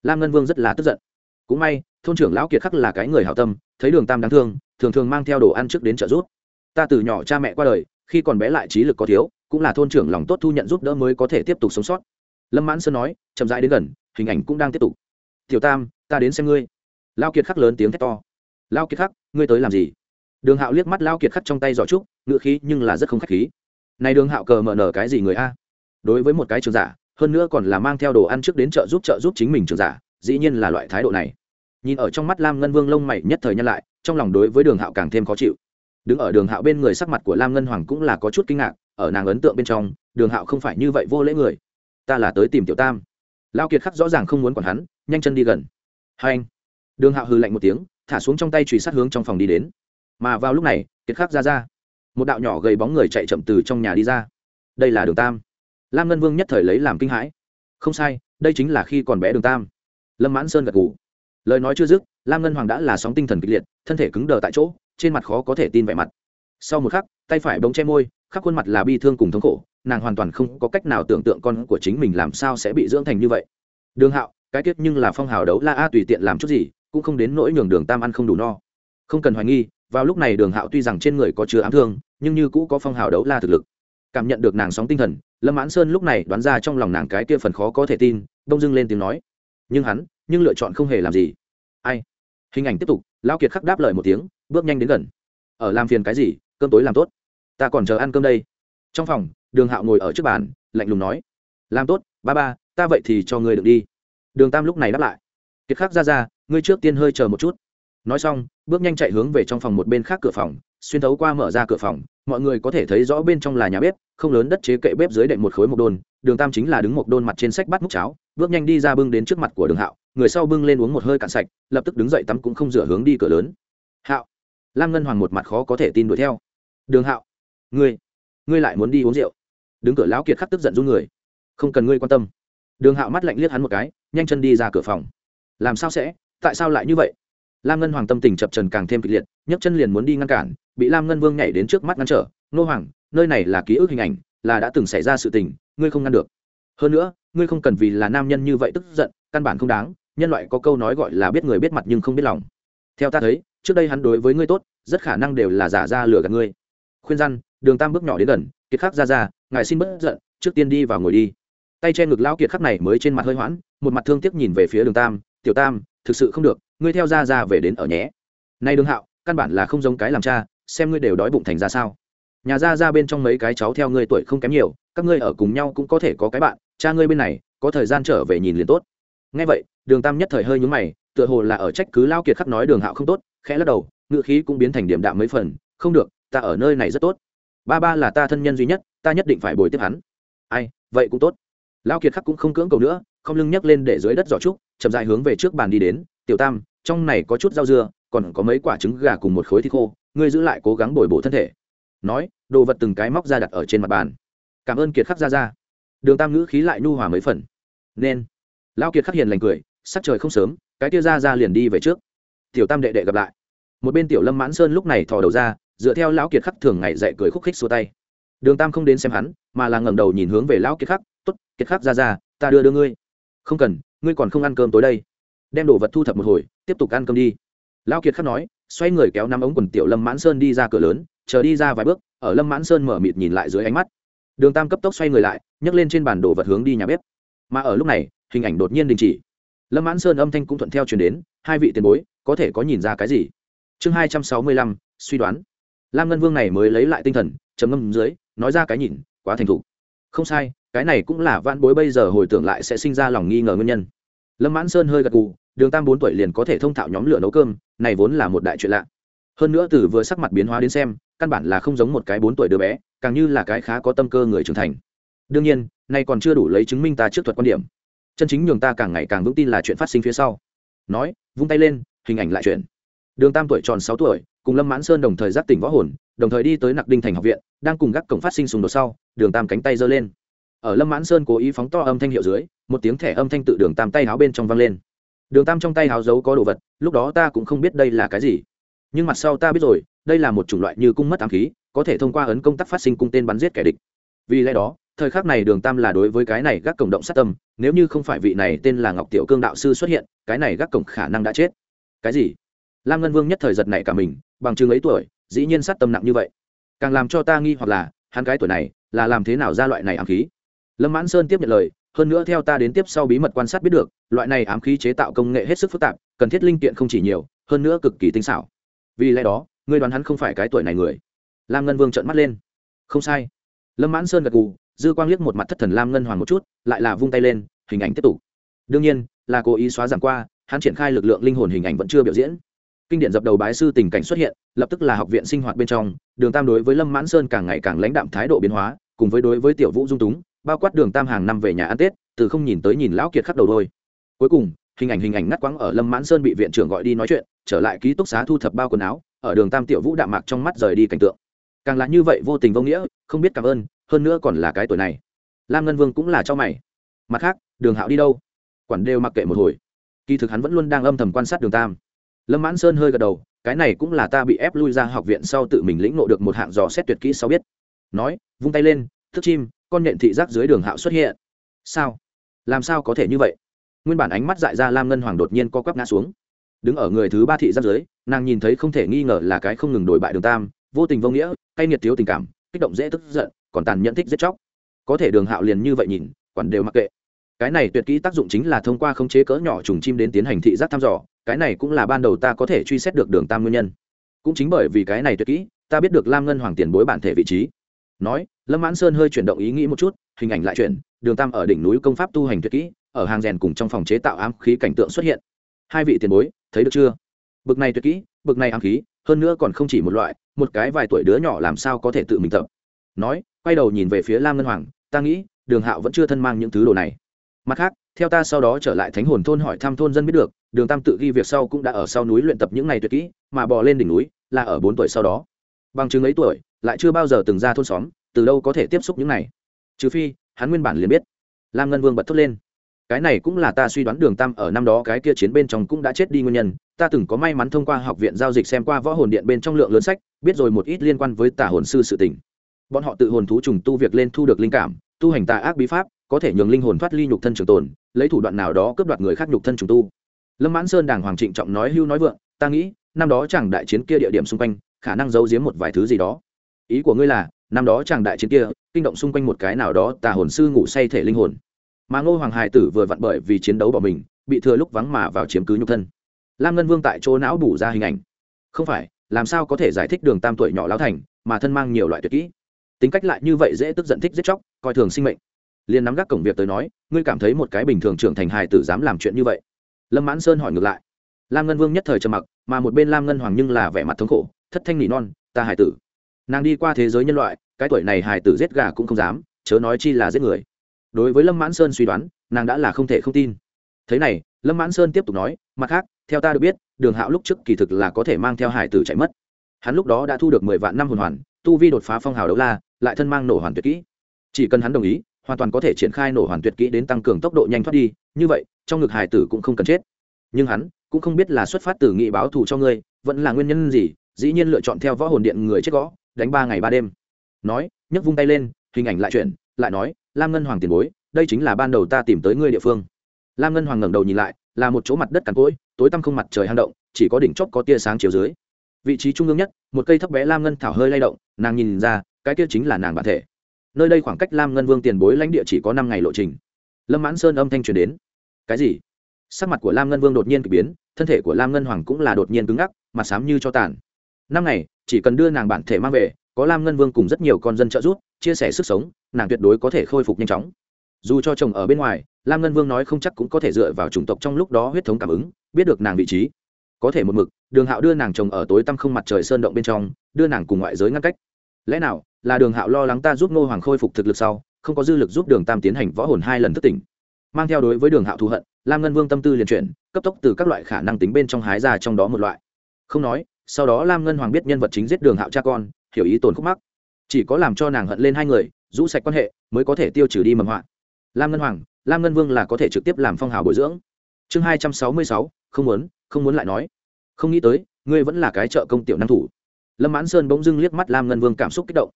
Lam ngân vương rất là tức giận. Cũng may, thôn trưởng lão kiệt khắc là cái người hảo tâm, thấy đường tam đáng thương, thường thường mang theo đồ ăn trước đến trợ giúp ta từ nhỏ cha mẹ qua đời, khi còn bé lại trí lực có thiếu, cũng là thôn trưởng lòng tốt thu nhận giúp đỡ mới có thể tiếp tục sống sót. Lâm mãn sơn nói, chậm rãi đến gần, hình ảnh cũng đang tiếp tục. Tiểu tam, ta đến xem ngươi. Lao kiệt khắc lớn tiếng thét to. Lao kiệt khắc, ngươi tới làm gì? Đường hạo liếc mắt lao kiệt khắc trong tay giỏ trúc ngựa khí nhưng là rất không k h á c h khí. Này đường hạo cờ mở nở cái gì người a? Đối với một cái trường giả, hơn nữa còn là mang theo đồ ăn trước đến chợ giúp chợ giúp chính mình trường giả, dĩ nhiên là loại thái độ này. Nhìn ở trong mắt lam ngân vương lông mày nhất thời nhân lại, trong lòng đối với đường hạo càng thêm khó chịu đứng ở đường hạo bên người sắc mặt của lam ngân hoàng cũng là có chút kinh ngạc, ở nàng ấn tượng bên trong, đường hạo không phải như vậy vô lễ người. Ta là tới tìm tiểu tam. Lao kiệt khắc rõ ràng không muốn còn hắn, nhanh chân đi gần. Hai anh. Đường hạo hư lạnh một tiếng, thả xuống trong tay truy sát hướng trong phòng đi đến. Mà vào lúc này, kiệt khắc ra ra. Một đạo nhỏ gầy bóng người chạy chậm từ trong nhà đi ra. Đây là đường tam. Lam ngân vương nhất thời lấy làm kinh hãi. Không sai, đây chính là khi còn bé đường tam. Lâm mãn sơn gật g ủ lời nói chưa dứt, lam ngân hoàng đã là sóng tinh thần kịch liệt, thân thể cứng đờ tại chỗ trên mặt khó có thể tin vẻ mặt. Sau một khắc, tay phải bóng che môi, khắp khuôn mặt là bi thương cùng thống khổ, nàng hoàn toàn không có cách nào tưởng tượng con của chính mình làm sao sẽ bị dưỡng thành như vậy. Đường hạo, cái tiết nhưng là phong hào đấu la a, tùy tiện làm chút gì, cũng không đến nỗi nhường đường tam ăn không đủ no. Không cần hoài nghi, vào lúc này đường hạo tuy rằng trên người có chứa ám thương, nhưng như cũ có phong hào đấu la thực lực. Cảm nhận được nàng sóng tinh thần, lâm mãn sơn lúc này đoán ra trong lòng nàng cái kia phần khó có thể tin đông dưng lên tiếng nói. Nhưng hắn, nhưng lựa chọn không hề làm gì. Ai? Hình ảnh tiếp tục lao kiệt khắc đáp lời một tiếng, bước nhanh đến gần. Ở làm phiền cái gì, cơm tối làm tốt. Ta còn chờ ăn cơm đây. Trong phòng, đường hạo ngồi ở trước bàn, lạnh lùng nói. Làm tốt, ba ba, ta vậy thì cho ngươi được đi. Đường tam lúc này đáp lại. Kiệt khắc ra ra, ngươi trước tiên hơi chờ một chút. Nói xong, bước nhanh chạy hướng về trong phòng một bên khác cửa phòng, xuyên thấu qua mở ra cửa phòng, mọi người có thể thấy rõ bên trong là nhà bếp, không lớn đất chế kệ bếp dưới đệm một khối một đôn, đường tam chính là đứng một đôn mặt trên sách bắt múc cháo, bước nhanh đi ra bưng đến trước mặt của đường hạo người sau bưng lên uống một hơi cạn sạch, lập tức đứng dậy tắm cũng không rửa hướng đi cửa lớn. Hạo. Lam ngân hoàng một mặt khó có thể tin đuổi theo. Đường hạo. Ngươi ngươi lại muốn đi uống rượu. Đứng cửa lão kiệt khắc tức giận run người. Không cần ngươi quan tâm. Đường hạo mắt lạnh liếc hắn một cái, nhanh chân đi ra cửa phòng. Làm sao sẽ? Tại sao lại như vậy? Lam ngân hoàng tâm tình chập trần càng thêm kịch liệt, nhấc chân liền muốn đi ngăn cản, bị lam ngân vương nhảy đến trước mắt ngăn trở. Nô hoàng, nơi này là ký ức hình ảnh, là đã từng xảy ra sự tình, ngươi không ngăn được. Hơn nữa, ngươi không cần vì là nam nhân như vậy tức giận, căn bản không đáng nhân loại có câu nói gọi là biết người biết mặt nhưng không biết lòng. Theo ta thấy, trước đây hắn đối với ngươi tốt, rất khả năng đều là giả ra lừa gạt ngươi. Khuyên răn, đường tam bước nhỏ đến gần, kiệt khắc ra ra, ngài xin bớt giận, trước tiên đi vào ngồi đi. Tay che ngực lão kiệt khắc này mới trên mặt hơi hoãn, một mặt thương tiếc nhìn về phía đường tam, tiểu tam, thực sự không được, ngươi theo ra ra về đến ở nhé. Nay đường hạo, căn bản là không giống cái làm cha, xem ngươi đều đói bụng thành ra sao. Nhà ra ra bên trong mấy cái cháu theo ngươi tuổi không kém nhiều, các ngươi ở cùng nhau cũng có thể có cái bạn, cha ngươi bên này, có thời gian trở về nhìn liền tốt. Ngay vậy đường tam nhất thời hơi nhúng mày, tựa hồ là ở trách cứ lao kiệt khắc nói đường hạo không tốt, khẽ lắc đầu ngựa khí cũng biến thành điểm đạm mấy phần, không được, ta ở nơi này rất tốt. Ba ba là ta thân nhân duy nhất, ta nhất định phải bồi tiếp hắn. Ai, vậy cũng tốt. Lao kiệt khắc cũng không cưỡng cầu nữa, không lưng nhấc lên để dưới đất giỏ trúc, chậm dài hướng về trước bàn đi đến, tiểu tam, trong này có chút rau dưa, còn có mấy quả trứng gà cùng một khối thịt khô, ngươi giữ lại cố gắng bồi bổ thân thể. Nói, đồ vật từng cái móc ra đặt ở trên mặt bàn. Cảm ơn kiệt khắc ra ra đường tam ngữ khí lại nhu hòa mấy phần. Nên. Lao kiệt khắc hiền lành cười sắc trời không sớm, cái tia ra ra liền đi về trước. Tiểu tam đệ đệ gặp lại. Một bên tiểu lâm mãn sơn lúc này thò đầu ra, dựa theo lão kiệt khắc thường ngày dạy cười khúc khích xua tay. Đường tam không đến xem hắn, mà là ngẩng đầu nhìn hướng về lão kiệt khắc t ố t kiệt khắc ra ra, ta đưa đưa ngươi. Không cần, ngươi còn không ăn cơm tối đây. Đem đồ vật thu thập một hồi, tiếp tục ăn cơm đi. Lão kiệt khắc nói, xoay người kéo năm ống quần tiểu lâm mãn sơn đi ra cửa lớn, chờ đi ra vài bước, ở lâm mãn sơn mở mịt nhìn lại dưới ánh mắt. Đường tam cấp tốc xoay người lại, nhấc lên trên bản đồ vật hướng đi nhà bếp. Mà ở lúc này, hình ảnh đột nhiên đình chỉ lâm mãn sơn âm thanh cũng thuận theo chuyển đến hai vị tiền bối có thể có nhìn ra cái gì? Chương hai trăm sáu mươi lăm suy đoán. Lam ngân vương này mới lấy lại tinh thần trầm ngâm dưới nói ra cái nhìn quá thành thục. Không sai cái này cũng là vãn bối bây giờ hồi tưởng lại sẽ sinh ra lòng nghi ngờ nguyên nhân. Lâm mãn sơn hơi gật gù, đường tam bốn tuổi liền có thể thông thạo nhóm lửa nấu cơm này vốn là một đại chuyện lạ. Hơn nữa từ vừa sắc mặt biến hóa đến xem căn bản là không giống một cái bốn tuổi đứa bé càng như là cái khá có tâm cơ người trưởng thành. Đương nhiên nay còn chưa đủ lấy chứng minh ta trước thuật quan điểm chân chính nhường ta càng ngày càng vững tin là chuyện phát sinh phía sau. Nói, vung tay lên, hình ảnh lại chuyển. Đường tam tuổi tròn sáu tuổi, cùng lâm mãn sơn đồng thời giác tỉnh võ hồn, đồng thời đi tới nặc đinh thành học viện, đang cùng gác cổng phát sinh xung đột sau, đường tam cánh tay giơ lên. Ở lâm mãn sơn cố ý phóng to âm thanh hiệu dưới, một tiếng thẻ âm thanh tự đường tam tay háo bên trong vang lên. Đường tam trong tay háo giấu có đồ vật, lúc đó ta cũng không biết đây là cái gì. Nhưng mặt sau ta biết rồi, đây là một chủng loại như cung mất ám khí, có thể thông qua ấn công tác phát sinh cung tên bắn giết kẻ địch. Vì lẽ đó thời khắc này đường tam là đối với cái này gác cổng động sát tâm, nếu như không phải vị này tên là ngọc tiểu cương đạo sư xuất hiện, cái này gác cổng khả năng đã chết. Cái gì? Lam ngân vương nhất thời giật này cả mình, bằng chứng ấy tuổi, dĩ nhiên sát tâm nặng như vậy. Càng làm cho ta nghi hoặc là, hắn cái tuổi này, là làm thế nào ra loại này ám khí? Lâm mãn sơn tiếp nhận lời, hơn nữa theo ta đến tiếp sau bí mật quan sát biết được, loại này ám khí chế tạo công nghệ hết sức phức tạp, cần thiết linh kiện không chỉ nhiều, hơn nữa cực kỳ tinh xảo. Vì lẽ đó, ngươi đoán hắn không phải cái tuổi này người. Lam ngân vương trợn mắt lên. Không sai. Lâm mãn sơn gật gù dư quang liếc một mặt thất thần lam ngân hoàng một chút, lại là vung tay lên, hình ảnh tiếp tục. Đương nhiên, là cố ý xóa giảm qua, hắn triển khai lực lượng linh hồn hình ảnh vẫn chưa biểu diễn. Kinh điển dập đầu bái sư tình cảnh xuất hiện, lập tức là học viện sinh hoạt bên trong, đường tam đối với lâm mãn sơn càng ngày càng lãnh đạm thái độ biến hóa, cùng với đối với tiểu vũ dung túng, bao quát đường tam hàng năm về nhà ăn tết, từ không nhìn tới nhìn lão kiệt khắc đầu đôi. Cuối cùng, hình ảnh hình ảnh ngắt quãng ở lâm mãn sơn bị viện trưởng gọi đi nói chuyện, trở lại ký túc xá thu thập bao quần áo, ở đường tam tiểu vũ đạm mạc trong mắt rời đi cảnh tượng. Càng là như vậy vô tình vô nghĩa, không biết cảm ơn hơn nữa còn là cái tuổi này. Lam ngân vương cũng là cho mày. Mặt khác, đường hạo đi đâu? Quản đều mặc kệ một hồi. Kỳ thực hắn vẫn luôn đang âm thầm quan sát đường tam. Lâm mãn sơn hơi gật đầu, cái này cũng là ta bị ép lui ra học viện sau tự mình lĩnh nộ được một hạng dò xét tuyệt kỹ sau biết. Nói, vung tay lên, thức chim, con nhện thị giác dưới đường hạo xuất hiện. Sao? Làm sao có thể như vậy? Nguyên bản ánh mắt dại ra lam ngân hoàng đột nhiên co quắp ngã xuống. Đứng ở người thứ ba thị giác dưới, nàng nhìn thấy không thể nghi ngờ là cái không ngừng đổi bại đường tam, vô tình vô nghĩa, cay nghiệt thiếu tình cảm, kích động dễ tức giận còn tàn nhẫn thích giết chóc. Có thể đường hạo liền như vậy nhìn, quản đều mặc kệ. Cái này tuyệt kỹ tác dụng chính là thông qua khống chế cỡ nhỏ trùng chim đến tiến hành thị giác thăm dò, cái này cũng là ban đầu ta có thể truy xét được đường tam nguyên nhân. Cũng chính bởi vì cái này tuyệt kỹ, ta biết được lam ngân hoàng tiền bối bản thể vị trí. Nói, lâm mãn sơn hơi chuyển động ý nghĩ một chút, hình ảnh lại chuyển, đường tam ở đỉnh núi công pháp tu hành tuyệt kỹ, ở hàng rèn cùng trong phòng chế tạo ám khí cảnh tượng xuất hiện. Hai vị tiền bối, thấy được chưa? Bực này tuyệt kỹ, bực này ám khí, hơn nữa còn không chỉ một loại, một cái vài tuổi đứa nhỏ làm sao có thể tự mình tập? Nói, quay đầu nhìn về phía lam ngân hoàng, ta nghĩ, đường hạo vẫn chưa thân mang những thứ đồ này. Mặt khác, theo ta sau đó trở lại thánh hồn thôn hỏi thăm thôn dân biết được, đường tam tự ghi việc sau cũng đã ở sau núi luyện tập những ngày tuyệt kỹ, mà bò lên đỉnh núi là ở bốn tuổi sau đó. Bằng chứng ấy tuổi, lại chưa bao giờ từng ra thôn xóm, từ đâu có thể tiếp xúc những này? Trừ phi, hắn nguyên bản liền biết. Lam ngân vương bật thốt lên. Cái này cũng là ta suy đoán đường tam ở năm đó cái kia chiến bên trong cũng đã chết đi nguyên nhân. Ta từng có may mắn thông qua học viện giao dịch xem qua võ hồn điện bên trong lượng lớn sách, biết rồi một ít liên quan với tả hồn sư sự tình bọn họ tự hồn thú trùng tu việc lên thu được linh cảm, tu hành tà ác bí pháp, có thể nhường linh hồn thoát ly nhục thân trường tồn, lấy thủ đoạn nào đó cướp đoạt người khác nhục thân trùng tu. Lâm mãn sơn đàng hoàng trịnh trọng nói hưu nói vượng, ta nghĩ, năm đó chàng đại chiến kia địa điểm xung quanh, khả năng giấu giếm một vài thứ gì đó. Ý của ngươi là, năm đó chàng đại chiến kia, kinh động xung quanh một cái nào đó tà hồn sư ngủ say thể linh hồn. Mà ngô hoàng hải tử vừa vặn bởi vì chiến đấu bỏ mình, bị thừa lúc vắng mà vào chiếm cứ nhục thân. Lam ngân vương tại chỗ não bủ ra hình ảnh. Không phải, làm sao có thể giải thích đường tam tuổi nhỏ lão thành, mà thân mang nhiều loại tuyệt kỹ? Tính cách lại như vậy dễ tức giận thích giết chóc, coi thường sinh mệnh. Liền nắm gác cổng việc tới nói, ngươi cảm thấy một cái bình thường trưởng thành hài tử dám làm chuyện như vậy? Lâm mãn sơn hỏi ngược lại. Lam ngân vương nhất thời trầm mặc, mà một bên lam ngân hoàng nhưng là vẻ mặt thống khổ, thất thanh nỉ non, ta hài tử. Nàng đi qua thế giới nhân loại, cái tuổi này hài tử giết gà cũng không dám, chớ nói chi là giết người. Đối với lâm mãn sơn suy đoán, nàng đã là không thể không tin. Thế này, lâm mãn sơn tiếp tục nói, mặt khác, theo ta được biết, đường hạo lúc trước kỳ thực là có thể mang theo hải tử chạy mất. Hắn lúc đó đã thu được mười vạn năm hồn hoàn, tu vi đột phá phong hào đấu la lại thân mang nổ hoàn tuyệt kỹ. Chỉ cần hắn đồng ý, hoàn toàn có thể triển khai nổ hoàn tuyệt kỹ đến tăng cường tốc độ nhanh thoát đi, như vậy, trong ngực hải tử cũng không cần chết. Nhưng hắn cũng không biết là xuất phát từ nghị báo thù cho ngươi, vẫn là nguyên nhân gì, dĩ nhiên lựa chọn theo võ hồn điện người chết gõ, đánh ba ngày ba đêm. Nói, nhấc vung tay lên, hình ảnh lại chuyển, lại nói, lam ngân hoàng tiền bối, đây chính là ban đầu ta tìm tới ngươi địa phương. Lam ngân hoàng ngẩng đầu nhìn lại, là một chỗ mặt đất cằn cỗi, tối tăm không mặt trời hang động, chỉ có đỉnh chóp có tia sáng chiều dưới. Vị trí trung ương nhất, một cây thấp bé lam ngân thảo hơi lay động, nàng nhìn ra cái kia chính là nàng bản thể. Nơi đây khoảng cách lam ngân vương tiền bối lãnh địa chỉ có năm ngày lộ trình. Lâm mãn sơn âm thanh truyền đến. Cái gì? Sắc mặt của lam ngân vương đột nhiên k ỳ biến, thân thể của lam ngân hoàng cũng là đột nhiên cứng ngắc mà xám như cho tàn. Năm ngày, chỉ cần đưa nàng bản thể mang về, có lam ngân vương cùng rất nhiều con dân trợ giúp, chia sẻ sức sống, nàng tuyệt đối có thể khôi phục nhanh chóng. Dù cho chồng ở bên ngoài, lam ngân vương nói không chắc cũng có thể dựa vào chủng tộc trong lúc đó huyết thống cảm ứng, biết được nàng vị trí. Có thể một mực, đường hạo đưa nàng chồng ở tối tăm không mặt trời sơn động bên trong, đưa nàng cùng ngoại giới ngăn cách. Lẽ nào là đường hạo lo lắng ta giúp ngô hoàng khôi phục thực lực sau, không có dư lực giúp đường tam tiến hành võ hồn hai lần thất tỉnh. Mang theo đối với đường hạo thù hận, lam ngân vương tâm tư liền chuyển, cấp tốc từ các loại khả năng tính bên trong hái ra trong đó một loại. Không nói, sau đó lam ngân hoàng biết nhân vật chính giết đường hạo cha con, hiểu ý tồn khúc mắc. Chỉ có làm cho nàng hận lên hai người, rũ sạch quan hệ, mới có thể tiêu trừ đi mầm họa. Lam ngân hoàng, lam ngân vương là có thể trực tiếp làm phong hào bồi dưỡng. Chương hai trăm sáu mươi sáu, không muốn không muốn lại nói. Không nghĩ tới, ngươi vẫn là cái trợ công tiểu năng thủ. Lâm mãn sơn bỗng dưng liếc mắt lam ngân vương cảm xúc kích động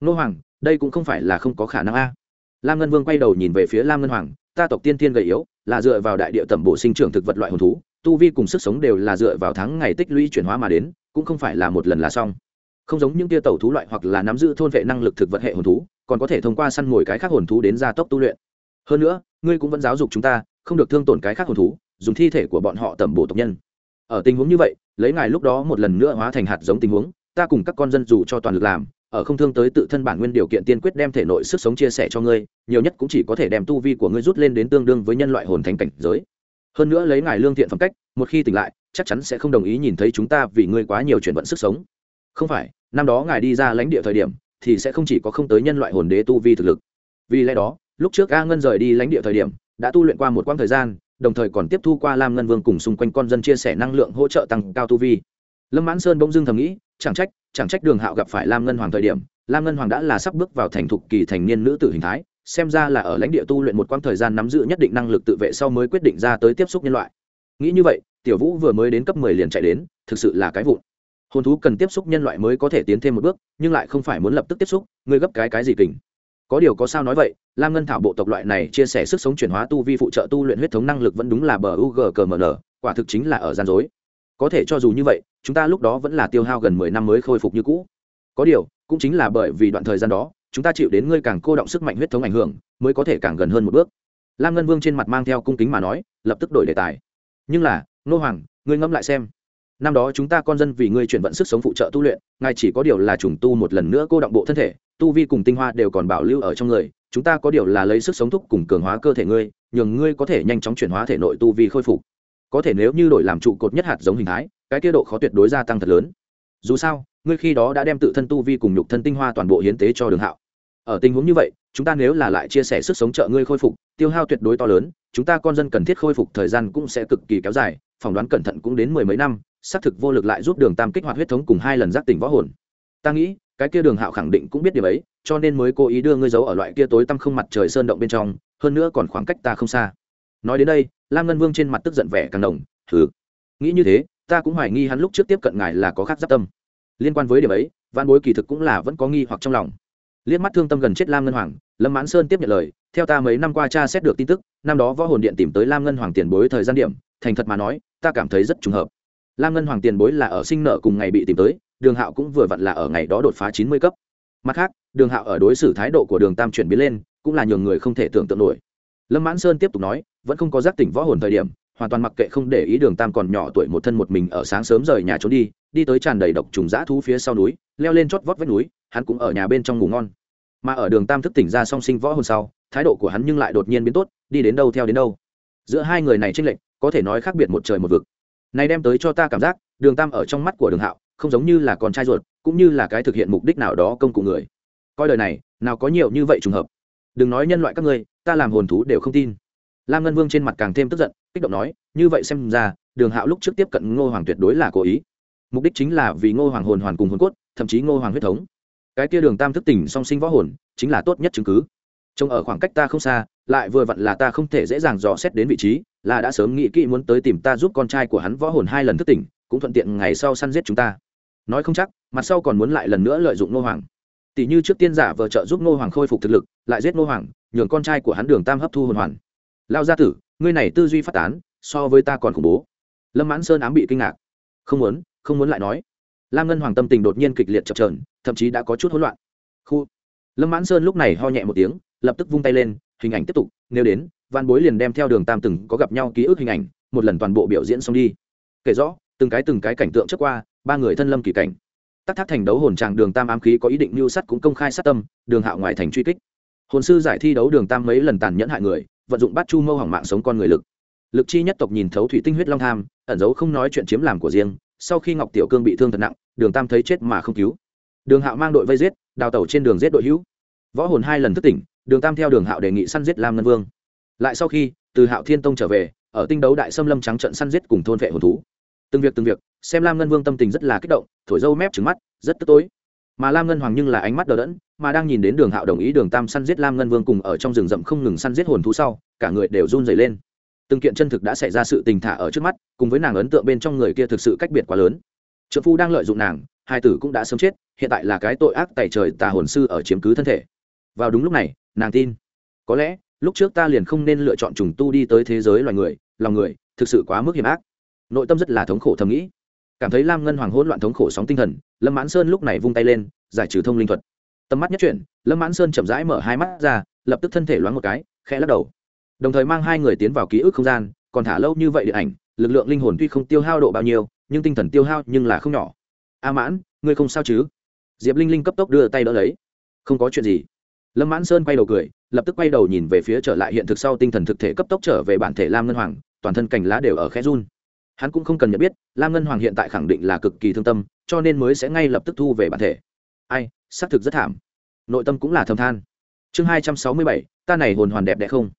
nô hoàng, đây cũng không phải là không có khả năng a. Lam ngân vương quay đầu nhìn về phía lam ngân hoàng, ta tộc tiên tiên gầy yếu, là dựa vào đại địa tẩm bổ sinh trưởng thực vật loại hồn thú, tu vi cùng sức sống đều là dựa vào tháng ngày tích lũy chuyển hóa mà đến, cũng không phải là một lần là xong. Không giống những tia tẩu thú loại hoặc là nắm giữ thôn vệ năng lực thực vật hệ hồn thú, còn có thể thông qua săn mồi cái khác hồn thú đến gia tốc tu luyện. Hơn nữa, ngươi cũng vẫn giáo dục chúng ta, không được thương tổn cái khác hồn thú, dùng thi thể của bọn họ tẩm bổ tộc nhân. Ở tình huống như vậy, lấy ngài lúc đó một lần nữa hóa thành hạt giống tình huống, ta cùng các con dân dù cho toàn lực làm ở không thương tới tự thân bản nguyên điều kiện tiên quyết đem thể nội sức sống chia sẻ cho ngươi, nhiều nhất cũng chỉ có thể đem tu vi của ngươi rút lên đến tương đương với nhân loại hồn thành cảnh giới. Hơn nữa lấy ngài lương thiện phẩm cách, một khi tỉnh lại, chắc chắn sẽ không đồng ý nhìn thấy chúng ta vì ngươi quá nhiều chuyển vận sức sống. Không phải, năm đó ngài đi ra lãnh địa thời điểm, thì sẽ không chỉ có không tới nhân loại hồn đế tu vi thực lực. Vì lẽ đó, lúc trước a ngân rời đi lãnh địa thời điểm, đã tu luyện qua một quãng thời gian, đồng thời còn tiếp thu qua lam ngân vương cùng xung quanh con dân chia sẻ năng lượng hỗ trợ tăng cao tu vi lâm mãn sơn bỗng dưng thầm nghĩ, chẳng trách chẳng trách đường hạo gặp phải lam ngân hoàng thời điểm, lam ngân hoàng đã là sắp bước vào thành thục kỳ thành niên nữ tử hình thái, xem ra là ở lãnh địa tu luyện một quãng thời gian nắm giữ nhất định năng lực tự vệ sau mới quyết định ra tới tiếp xúc nhân loại. Nghĩ như vậy, tiểu vũ vừa mới đến cấp mười liền chạy đến, thực sự là cái vụn. Hồn thú cần tiếp xúc nhân loại mới có thể tiến thêm một bước, nhưng lại không phải muốn lập tức tiếp xúc, ngươi gấp cái cái gì kình? Có điều có sao nói vậy, lam ngân thảo bộ tộc loại này chia sẻ sức sống chuyển hóa tu vi phụ trợ tu luyện huyết thống năng lực vẫn đúng là bờ u g cờ mn quả thực chính là ở gian dối có thể cho dù như vậy, chúng ta lúc đó vẫn là tiêu hao gần mười năm mới khôi phục như cũ. Có điều, cũng chính là bởi vì đoạn thời gian đó, chúng ta chịu đến ngươi càng cô động sức mạnh huyết thống ảnh hưởng, mới có thể càng gần hơn một bước. Lam ngân vương trên mặt mang theo cung kính mà nói, lập tức đổi đề tài. Nhưng là, nô hoàng, ngươi ngẫm lại xem. Năm đó chúng ta con dân vì ngươi chuyển vận sức sống phụ trợ tu luyện, ngài chỉ có điều là trùng tu một lần nữa cô động bộ thân thể, tu vi cùng tinh hoa đều còn bảo lưu ở trong người, chúng ta có điều là lấy sức sống thúc cùng cường hóa cơ thể ngươi, nhường ngươi có thể nhanh chóng chuyển hóa thể nội tu vi khôi phục có thể nếu như đổi làm trụ cột nhất hạt giống hình thái, cái kia độ khó tuyệt đối gia tăng thật lớn. Dù sao, ngươi khi đó đã đem tự thân tu vi cùng nhục thân tinh hoa toàn bộ hiến tế cho đường hạo. Ở tình huống như vậy, chúng ta nếu là lại chia sẻ sức sống trợ ngươi khôi phục, tiêu hao tuyệt đối to lớn, chúng ta con dân cần thiết khôi phục thời gian cũng sẽ cực kỳ kéo dài, phỏng đoán cẩn thận cũng đến mười mấy năm, xác thực vô lực lại giúp đường tam kích hoạt huyết thống cùng hai lần giác tỉnh võ hồn. Ta nghĩ, cái kia đường hạo khẳng định cũng biết điều ấy, cho nên mới cố ý đưa ngươi giấu ở loại kia tối tăm không mặt trời sơn động bên trong, hơn nữa còn khoảng cách ta không xa. Nói đến đây lam ngân vương trên mặt tức giận vẻ càng đồng thử nghĩ như thế, ta cũng hoài nghi hắn lúc trước tiếp cận ngài là có khác giáp tâm. Liên quan với điểm ấy văn bối kỳ thực cũng là vẫn có nghi hoặc trong lòng. Liếc mắt thương tâm gần chết lam ngân hoàng, lâm mãn sơn tiếp nhận lời, theo ta mấy năm qua cha xét được tin tức, năm đó võ hồn điện tìm tới lam ngân hoàng tiền bối thời gian điểm, thành thật mà nói, ta cảm thấy rất trùng hợp. Lam ngân hoàng tiền bối là ở sinh nợ cùng ngày bị tìm tới, đường hạo cũng vừa vặn là ở ngày đó đột phá chín mươi cấp. Mặt khác, đường hạo ở đối xử thái độ của đường tam chuyển biến lên, cũng là nhường người không thể tưởng tượng nổi lâm mãn sơn tiếp tục nói, vẫn không có giác tỉnh võ hồn thời điểm, hoàn toàn mặc kệ không để ý đường tam còn nhỏ tuổi một thân một mình ở sáng sớm rời nhà trốn đi đi tới tràn đầy độc trùng dã thú phía sau núi, leo lên chót vót vách núi, hắn cũng ở nhà bên trong ngủ ngon. Mà ở đường tam thức tỉnh ra song sinh võ hồn sau, thái độ của hắn nhưng lại đột nhiên biến tốt, đi đến đâu theo đến đâu. Giữa hai người này tranh lệch, có thể nói khác biệt một trời một vực. Này đem tới cho ta cảm giác, đường tam ở trong mắt của đường hạo, không giống như là con trai ruột, cũng như là cái thực hiện mục đích nào đó công cụ người. Coi đời này, nào có nhiều như vậy trùng hợp. Đừng nói nhân loại các ngươi ta làm hồn thú đều không tin. Lam ngân vương trên mặt càng thêm tức giận, kích động nói, như vậy xem ra, đường hạo lúc trước tiếp cận ngô hoàng tuyệt đối là cố ý. Mục đích chính là vì ngô hoàng hồn hoàn cùng hồn cốt, thậm chí ngô hoàng huyết thống. Cái kia đường tam thức tỉnh song sinh võ hồn, chính là tốt nhất chứng cứ. Trông ở khoảng cách ta không xa, lại vừa vặn là ta không thể dễ dàng dò xét đến vị trí, là đã sớm nghĩ kỹ muốn tới tìm ta giúp con trai của hắn võ hồn hai lần thức tỉnh, cũng thuận tiện ngày sau săn giết chúng ta. Nói không chắc, mặt sau còn muốn lại lần nữa lợi dụng ngô hoàng tỷ như trước tiên giả vợ trợ giúp ngô hoàng khôi phục thực lực, lại giết ngô hoàng, nhường con trai của hắn đường tam hấp thu hồn hoàn. Lao gia tử, ngươi này tư duy phát tán, so với ta còn khủng bố. Lâm mãn sơn ám bị kinh ngạc. Không muốn không muốn lại nói. Lam ngân hoàng tâm tình đột nhiên kịch liệt chập trờn thậm chí đã có chút hỗn loạn. Khu. Lâm mãn sơn lúc này ho nhẹ một tiếng, lập tức vung tay lên, hình ảnh tiếp tục, nếu đến văn bối liền đem theo đường tam từng có gặp nhau ký ức hình ảnh, một lần toàn bộ biểu diễn xong đi. Kể rõ, từng cái từng cái cảnh tượng trước qua, ba người thân lâm kỳ cảnh tắc thác thành đấu hồn tràng đường tam ám khí có ý định mưu sắt cũng công khai sát tâm, đường hạo ngoài thành truy kích. Hồn sư giải thi đấu đường tam mấy lần tàn nhẫn hại người, vận dụng bát chu mâu hỏng mạng sống con người lực. Lực chi nhất tộc nhìn thấu thủy tinh huyết long tham, ẩn giấu không nói chuyện chiếm làm của riêng, sau khi ngọc tiểu cương bị thương thật nặng, đường tam thấy chết mà không cứu. Đường hạo mang đội vây giết, đào tẩu trên đường giết đội hữu. Võ hồn hai lần thức tỉnh, đường tam theo đường hạo đề nghị săn giết lam ngân vương. Lại sau khi, từ hạo thiên tông trở về, ở tinh đấu đại xâm lâm trắng trận săn giết cùng thôn vệ hồn thú từng việc từng việc, xem lam ngân vương tâm tình rất là kích động, thổi dâu mép trứng mắt, rất tức tối. Mà lam ngân hoàng nhưng là ánh mắt đờ đẫn, mà đang nhìn đến đường hạo đồng ý đường tam săn giết lam ngân vương cùng ở trong rừng rậm không ngừng săn giết hồn thú sau, cả người đều run dày lên. Từng kiện chân thực đã xảy ra sự tình thả ở trước mắt, cùng với nàng ấn tượng bên trong người kia thực sự cách biệt quá lớn. Trợ phu đang lợi dụng nàng, hai tử cũng đã sớm chết, hiện tại là cái tội ác tài trời tà hồn sư ở chiếm cứ thân thể. Vào đúng lúc này, nàng tin. Có lẽ, lúc trước ta liền không nên lựa chọn trùng tu đi tới thế giới loài người, lòng người, thực sự quá mức hiểm ác nội tâm rất là thống khổ thầm nghĩ. Cảm thấy lam ngân hoàng hỗn loạn thống khổ sóng tinh thần, lâm mãn sơn lúc này vung tay lên, giải trừ thông linh thuật. Tầm mắt nhất chuyển, lâm mãn sơn chậm rãi mở hai mắt ra, lập tức thân thể loáng một cái, khẽ lắc đầu. Đồng thời mang hai người tiến vào ký ức không gian, còn thả lâu như vậy điện ảnh, lực lượng linh hồn tuy không tiêu hao độ bao nhiêu, nhưng tinh thần tiêu hao nhưng là không nhỏ. A mãn, ngươi không sao chứ? Diệp linh linh cấp tốc đưa tay đỡ lấy. Không có chuyện gì. Lâm mãn sơn quay đầu cười, lập tức quay đầu nhìn về phía trở lại hiện thực sau tinh thần thực thể cấp tốc trở về bản thể lam ngân hoàng, toàn thân cành lá đều ở khẽ run hắn cũng không cần nhận biết, lam ngân hoàng hiện tại khẳng định là cực kỳ thương tâm, cho nên mới sẽ ngay lập tức thu về bản thể. Ai, xác thực rất thảm. Nội tâm cũng là thâm than. Chương hai trăm sáu mươi bảy, ta này hồn hoàn đẹp đẽ không?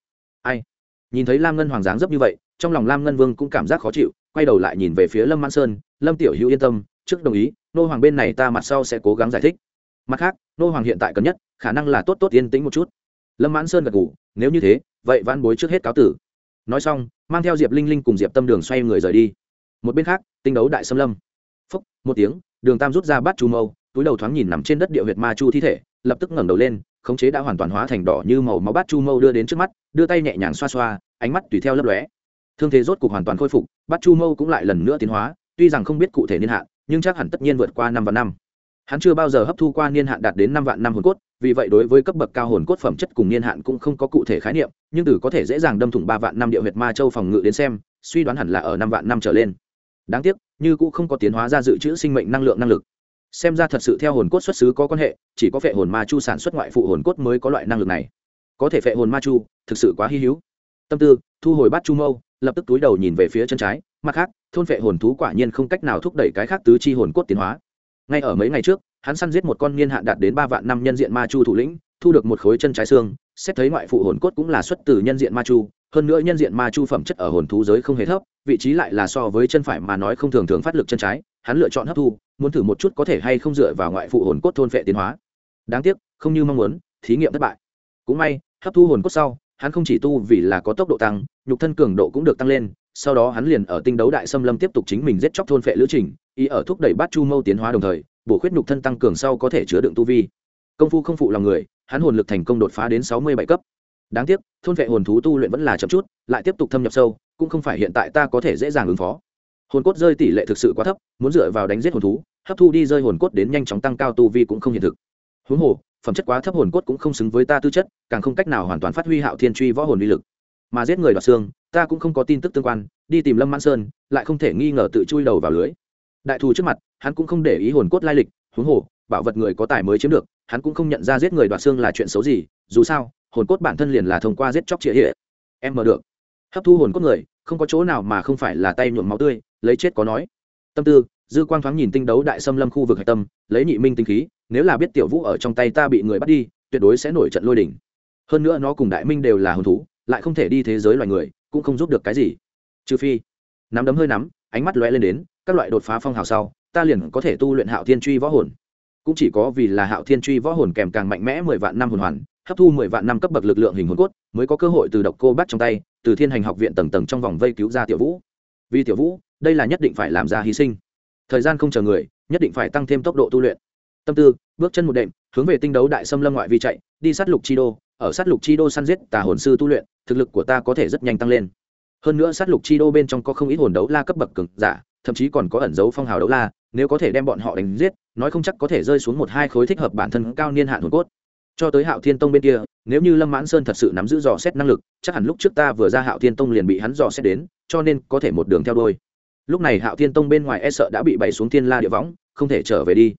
Ai? Nhìn thấy lam ngân hoàng dáng dấp như vậy, trong lòng lam ngân vương cũng cảm giác khó chịu, quay đầu lại nhìn về phía lâm mãn sơn, lâm tiểu hữu yên tâm, trước đồng ý, nô hoàng bên này ta mặt sau sẽ cố gắng giải thích. Mặt khác, nô hoàng hiện tại cần nhất, khả năng là tốt tốt yên tĩnh một chút. Lâm mãn sơn gật ngủ nếu như thế, vậy văn bối trước hết cáo tử nói xong, mang theo diệp linh linh cùng diệp tâm đường xoay người rời đi. Một bên khác, tinh đấu đại xâm lâm. Phúc, một tiếng, đường tam rút ra bát chu mâu, túi đầu thoáng nhìn nằm trên đất địa huyệt ma chu thi thể, lập tức ngẩng đầu lên, khống chế đã hoàn toàn hóa thành đỏ như màu máu bát chu mâu đưa đến trước mắt, đưa tay nhẹ nhàng xoa xoa, ánh mắt tùy theo lấp lóe. Thương thế rốt cục hoàn toàn khôi phục, bát chu mâu cũng lại lần nữa tiến hóa, tuy rằng không biết cụ thể niên hạn, nhưng chắc hẳn tất nhiên vượt qua năm và năm hắn chưa bao giờ hấp thu qua niên hạn đạt đến năm vạn năm hồn cốt, vì vậy đối với cấp bậc cao hồn cốt phẩm chất cùng niên hạn cũng không có cụ thể khái niệm, nhưng từ có thể dễ dàng đâm thủng ba vạn năm địa huyệt ma châu phòng ngự đến xem, suy đoán hẳn là ở năm vạn năm trở lên. Đáng tiếc, như cũng không có tiến hóa ra dự trữ sinh mệnh năng lượng năng lực. Xem ra thật sự theo hồn cốt xuất xứ có quan hệ, chỉ có phệ hồn ma chu sản xuất ngoại phụ hồn cốt mới có loại năng lực này. Có thể phệ hồn ma chu, thực sự quá hy hữu. Tâm tư, thu hồi bát chu mâu, lập tức túi đầu nhìn về phía chân trái, mặt khác, thôn phệ hồn thú quả nhiên không cách nào thúc đẩy cái khác tứ chi hồn cốt tiến hóa ngay ở mấy ngày trước, hắn săn giết một con niên hạn đạt đến ba vạn năm nhân diện ma chu thủ lĩnh, thu được một khối chân trái xương, xét thấy ngoại phụ hồn cốt cũng là xuất từ nhân diện ma chu, hơn nữa nhân diện ma chu phẩm chất ở hồn thú giới không hề thấp, vị trí lại là so với chân phải mà nói không thường thường phát lực chân trái, hắn lựa chọn hấp thu, muốn thử một chút có thể hay không dựa vào ngoại phụ hồn cốt thôn phệ tiến hóa. Đáng tiếc, không như mong muốn, thí nghiệm thất bại. Cũng may, hấp thu hồn cốt sau, hắn không chỉ tu vì là có tốc độ tăng, nhục thân cường độ cũng được tăng lên sau đó hắn liền ở tinh đấu đại xâm lâm tiếp tục chính mình giết chóc thôn phệ lữ trình, ý ở thúc đẩy bát chu mâu tiến hóa đồng thời, bổ khuyết nhục thân tăng cường sau có thể chứa đựng tu vi. Công phu không phụ lòng người, hắn hồn lực thành công đột phá đến sáu mươi bảy cấp. Đáng tiếc, thôn vệ hồn thú tu luyện vẫn là chậm chút, lại tiếp tục thâm nhập sâu, cũng không phải hiện tại ta có thể dễ dàng ứng phó. Hồn cốt rơi tỷ lệ thực sự quá thấp, muốn dựa vào đánh giết hồn thú, hấp thu đi rơi hồn cốt đến nhanh chóng tăng cao tu vi cũng không hiện thực. Huống hồ, phẩm chất quá thấp hồn cốt cũng không xứng với ta tư chất, càng không cách nào hoàn toàn phát huy hạo thiên truy võ hồn uy lực. Mà giết người đoạt xương ta cũng không có tin tức tương quan, đi tìm lâm mãn sơn, lại không thể nghi ngờ tự chui đầu vào lưới. Đại thù trước mặt, hắn cũng không để ý hồn cốt lai lịch, huống hồ, bảo vật người có tài mới chiếm được, hắn cũng không nhận ra giết người đoạt xương là chuyện xấu gì, dù sao, hồn cốt bản thân liền là thông qua giết chóc chĩa hệ. Em mở được. Hấp thu hồn cốt người, không có chỗ nào mà không phải là tay nhuộm máu tươi, lấy chết có nói. Tâm tư, dư quang thoáng nhìn tinh đấu đại xâm lâm khu vực hạch tâm, lấy nhị minh tinh khí, nếu là biết tiểu vũ ở trong tay ta bị người bắt đi, tuyệt đối sẽ nổi trận lôi đỉnh. Hơn nữa nó cùng đại minh đều là hồn thú, lại không thể đi thế giới loài người cũng không giúp được cái gì. Trừ phi, nắm đấm hơi nắm, ánh mắt lóe lên đến, các loại đột phá phong hào sau, ta liền có thể tu luyện hạo thiên truy võ hồn. Cũng chỉ có vì là hạo thiên truy võ hồn kèm càng mạnh mẽ mười vạn năm hồn hoàn, hấp thu mười vạn năm cấp bậc lực lượng hình hồn cốt, mới có cơ hội từ độc cô bắt trong tay, từ thiên hành học viện tầng tầng trong vòng vây cứu ra tiểu vũ. Vì tiểu vũ, đây là nhất định phải làm ra hy sinh. Thời gian không chờ người, nhất định phải tăng thêm tốc độ tu luyện. Tâm tư, bước chân một đệm, hướng về tinh đấu đại xâm lâm ngoại vi chạy, đi sát lục chi đô ở sát lục chi đô săn giết tà hồn sư tu luyện, thực lực của ta có thể rất nhanh tăng lên. Hơn nữa sát lục chi đô bên trong có không ít hồn đấu la cấp bậc cường giả, thậm chí còn có ẩn dấu phong hào đấu la, nếu có thể đem bọn họ đánh giết, nói không chắc có thể rơi xuống một hai khối thích hợp bản thân cao niên hạn hồn cốt. Cho tới hạo thiên tông bên kia, nếu như lâm mãn sơn thật sự nắm giữ dò xét năng lực, chắc hẳn lúc trước ta vừa ra hạo thiên tông liền bị hắn dò xét đến, cho nên có thể một đường theo đôi lúc này hạo thiên tông bên ngoài e sợ đã bị bày xuống thiên la địa võng, không thể trở về đi.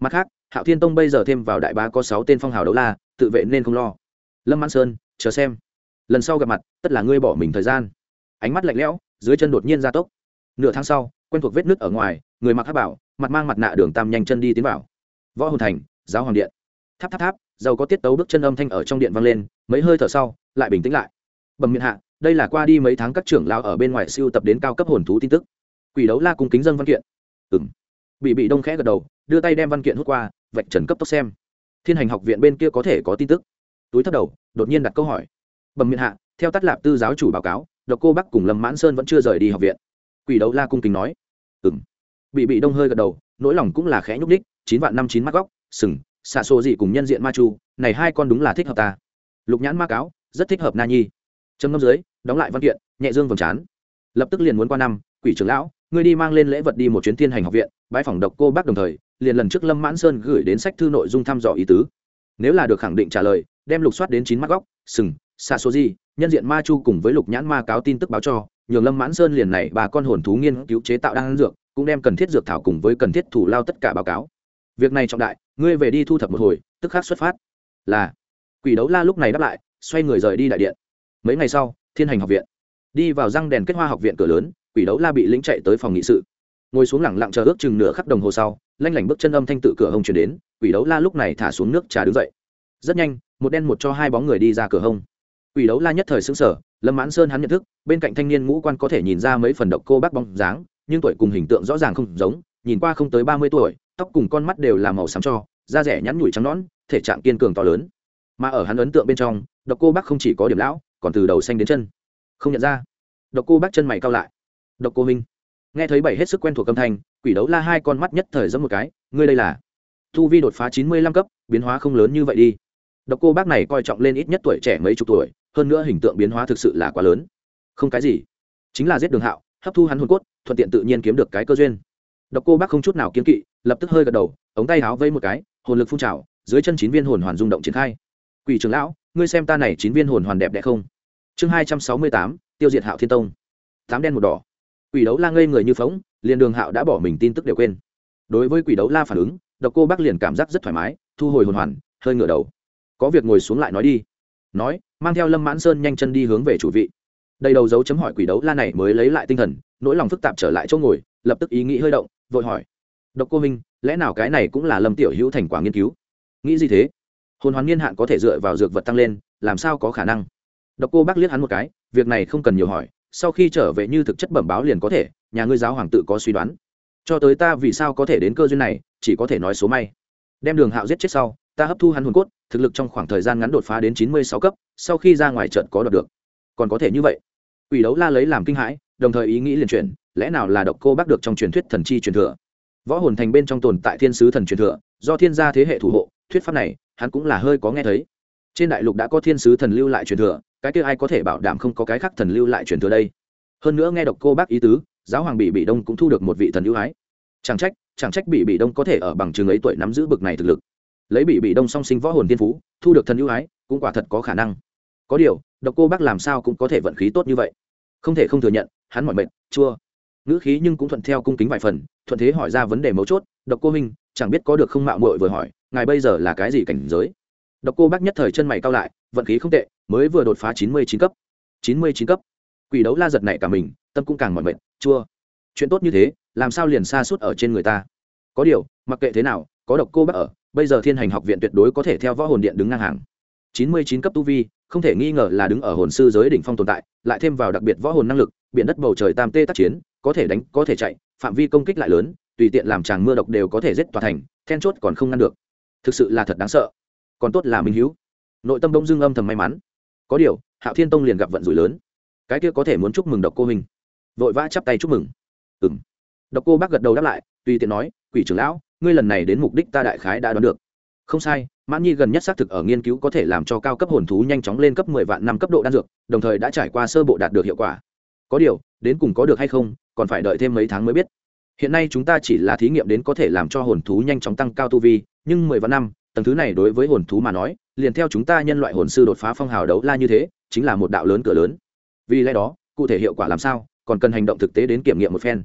Mặt khác, hạo thiên tông bây giờ thêm vào đại bá có sáu tên phong hào đấu la, tự vệ nên không lo lâm mãn sơn, chờ xem. Lần sau gặp mặt, tất là ngươi bỏ mình thời gian. Ánh mắt lạnh lẽo, dưới chân đột nhiên gia tốc. Nửa tháng sau, quen thuộc vết nước ở ngoài, người mặc hát bảo, mặt mang mặt nạ đường tam nhanh chân đi tiến vào. Võ hồn thành, giáo hoàng điện. Tháp tháp tháp giàu có tiết tấu bước chân âm thanh ở trong điện vang lên, mấy hơi thở sau, lại bình tĩnh lại. Bẩm miệng hạ, đây là qua đi mấy tháng các trưởng lao ở bên ngoài siêu tập đến cao cấp hồn thú tin tức. Quỷ đấu la cung kính dân văn kiện. Ừng bị bị đông khẽ gật đầu, đưa tay đem văn kiện hút qua, vạch trần cấp tốc xem. Thiên hành học viện bên kia có thể có tin tức túi thấp đầu, đột nhiên đặt câu hỏi. Bẩm miệng hạ, theo tắt lạp tư giáo chủ báo cáo, độc cô bắc cùng lâm mãn sơn vẫn chưa rời đi học viện. Quỷ đấu la cung kính nói. Ừng bị bị đông hơi gật đầu, nỗi lòng cũng là khẽ nhúc ních chín vạn năm chín mắt góc, sừng, xạ xô gì cùng nhân diện ma chu, này hai con đúng là thích hợp ta. Lục nhãn ma cáo, rất thích hợp na nhi. Trầm ngâm dưới, đóng lại văn kiện, nhẹ dương vòng chán lập tức liền muốn qua năm, quỷ trưởng lão, ngươi đi mang lên lễ vật đi một chuyến thiên hành học viện bãi phòng độc cô bác đồng thời, liền lần trước lâm mãn sơn gửi đến sách thư nội dung thăm dò ý tứ nếu là được khẳng định trả lời, đem lục soát đến chín mắt góc, sừng xa số gì, nhân diện ma chu cùng với lục nhãn ma cáo tin tức báo cho, nhường lâm mãn sơn liền này bà con hồn thú nghiên cứu chế tạo đan dược, cũng đem cần thiết dược thảo cùng với cần thiết thủ lao tất cả báo cáo. Việc này trọng đại, ngươi về đi thu thập một hồi, tức khắc xuất phát. Là. Quỷ đấu la lúc này đáp lại, xoay người rời đi đại điện. Mấy ngày sau, thiên hành học viện. Đi vào răng đèn kết hoa học viện cửa lớn, quỷ đấu la bị lính chạy tới phòng nghị sự ngồi xuống lẳng lặng chờ ước chừng nửa khắp đồng hồ sau, lanh lảnh bước chân âm thanh tự cửa hông chuyển đến, quỷ đấu la lúc này thả xuống nước trà đứng dậy. Rất nhanh, một đen một cho hai bóng người đi ra cửa hông. Quỷ đấu la nhất thời xứng sở lâm mãn sơn hắn nhận thức, bên cạnh thanh niên ngũ quan có thể nhìn ra mấy phần độc cô bác bóng dáng, nhưng tuổi cùng hình tượng rõ ràng không giống, nhìn qua không tới ba mươi tuổi, tóc cùng con mắt đều là màu xám cho, da rẻ nhắn nhủi trắng nõn, thể trạng kiên cường to lớn. Mà ở hắn ấn tượng bên trong, độc cô bác không chỉ có điểm lão, còn từ đầu xanh đến chân. Không nhận ra, độc cô bác chân mày cao lại. Độc cô minh nghe thấy bảy hết sức quen thuộc âm thanh, quỷ đấu la hai con mắt nhất thời giống một cái, ngươi đây là? Thu vi đột phá chín mươi lăm cấp, biến hóa không lớn như vậy đi. Độc cô bác này coi trọng lên ít nhất tuổi trẻ mấy chục tuổi, hơn nữa hình tượng biến hóa thực sự là quá lớn. Không cái gì. Chính là giết đường hạo, hấp thu hắn hồn cốt, thuận tiện tự nhiên kiếm được cái cơ duyên. Độc cô bác không chút nào kiếm kỵ, lập tức hơi gật đầu, ống tay háo vây một cái, hồn lực phun trào, dưới chân chín viên hồn hoàn rung động triển khai. Quỷ trưởng lão, ngươi xem ta này chín viên hồn hoàn đẹp đẽ không? Chương hai trăm sáu mươi tám, tiêu diệt hạo thiên tông. Tám đen một đỏ quỷ đấu la ngây người như phóng, liền đường hạo đã bỏ mình tin tức đều quên. Đối với quỷ đấu la phản ứng, độc cô bác liền cảm giác rất thoải mái, thu hồi hồn hoàn, hơi ngửa đầu. Có việc ngồi xuống lại nói đi. Nói, mang theo lâm mãn sơn nhanh chân đi hướng về chủ vị. Đầy đầu dấu chấm hỏi quỷ đấu la này mới lấy lại tinh thần, nỗi lòng phức tạp trở lại chỗ ngồi, lập tức ý nghĩ hơi động, vội hỏi. Độc cô minh lẽ nào cái này cũng là lâm tiểu hữu thành quả nghiên cứu? Nghĩ gì thế? Hồn hoàn niên hạn có thể dựa vào dược vật tăng lên, làm sao có khả năng? Độc cô bác liếc hắn một cái, việc này không cần nhiều hỏi sau khi trở về như thực chất bẩm báo liền có thể, nhà ngươi giáo hoàng tự có suy đoán. Cho tới ta vì sao có thể đến cơ duyên này, chỉ có thể nói số may. Đem đường hạo giết chết sau, ta hấp thu hắn hồn cốt, thực lực trong khoảng thời gian ngắn đột phá đến chín mươi sáu cấp, sau khi ra ngoài trận có đoạt được. Còn có thể như vậy. Ủy đấu la lấy làm kinh hãi, đồng thời ý nghĩ liền chuyển, lẽ nào là độc cô bác được trong truyền thuyết thần chi truyền thừa? Võ hồn thành bên trong tồn tại thiên sứ thần truyền thừa, do thiên gia thế hệ thủ hộ, thuyết pháp này, hắn cũng là hơi có nghe thấy trên đại lục đã có thiên sứ thần lưu lại truyền thừa, cái kia ai có thể bảo đảm không có cái khác thần lưu lại truyền thừa đây? Hơn nữa nghe đọc cô bác ý tứ, giáo hoàng bị bị đông cũng thu được một vị thần ưu ái. Chẳng trách chẳng trách bị bị đông có thể ở bằng chứng ấy tuổi nắm giữ bực này thực lực. Lấy bị bị đông song sinh võ hồn tiên phú, thu được thần ưu ái, cũng quả thật có khả năng. Có điều, độc cô bác làm sao cũng có thể vận khí tốt như vậy. Không thể không thừa nhận, hắn mọi mệnh chua. Ngữ khí nhưng cũng thuận theo cung kính vài phần, thuận thế hỏi ra vấn đề mấu chốt. Độc cô minh chẳng biết có được không mạo muội? vừa hỏi. Ngài bây giờ là cái gì cảnh giới? Độc cô bác nhất thời chân mày cao lại, vận khí không tệ, mới vừa đột phá chín mươi chín cấp. chín mươi chín cấp. Quỷ đấu la giật nảy cả mình, tâm cũng càng mỏi mệt, chua. Chuyện tốt như thế, làm sao liền xa suốt ở trên người ta? Có điều, mặc kệ thế nào, có độc cô bác ở, bây giờ thiên hành học viện tuyệt đối có thể theo võ hồn điện đứng ngang hàng. chín mươi chín cấp tu vi, không thể nghi ngờ là đứng ở hồn sư giới đỉnh phong tồn tại, lại thêm vào đặc biệt võ hồn năng lực, biển đất bầu trời tam tê tác chiến, có thể đánh, có thể chạy, phạm vi công kích lại lớn, tùy tiện làm chàng mưa độc đều có thể giết toàn thành, then chốt còn không ngăn được. Thực sự là thật đáng sợ còn tốt là minh hữu nội tâm đông dương âm thầm may mắn. Có điều, hạo thiên tông liền gặp vận rủi lớn. Cái kia có thể muốn chúc mừng độc cô hình vội vã chắp tay chúc mừng. Ừ m độc cô bác gật đầu đáp lại, tùy tiện nói, quỷ trưởng lão, ngươi lần này đến mục đích ta đại khái đã đoán được. Không sai, mãn nhi gần nhất xác thực ở nghiên cứu có thể làm cho cao cấp hồn thú nhanh chóng lên cấp mười vạn năm cấp độ đan dược, đồng thời đã trải qua sơ bộ đạt được hiệu quả. Có điều, đến cùng có được hay không, còn phải đợi thêm mấy tháng mới biết. Hiện nay chúng ta chỉ là thí nghiệm đến có thể làm cho hồn thú nhanh chóng tăng cao tu vi, nhưng mười vạn năm tầng thứ này đối với hồn thú mà nói, liền theo chúng ta nhân loại hồn sư đột phá phong hào đấu la như thế, chính là một đạo lớn cửa lớn. Vì lẽ đó, cụ thể hiệu quả làm sao, còn cần hành động thực tế đến kiểm nghiệm một phen.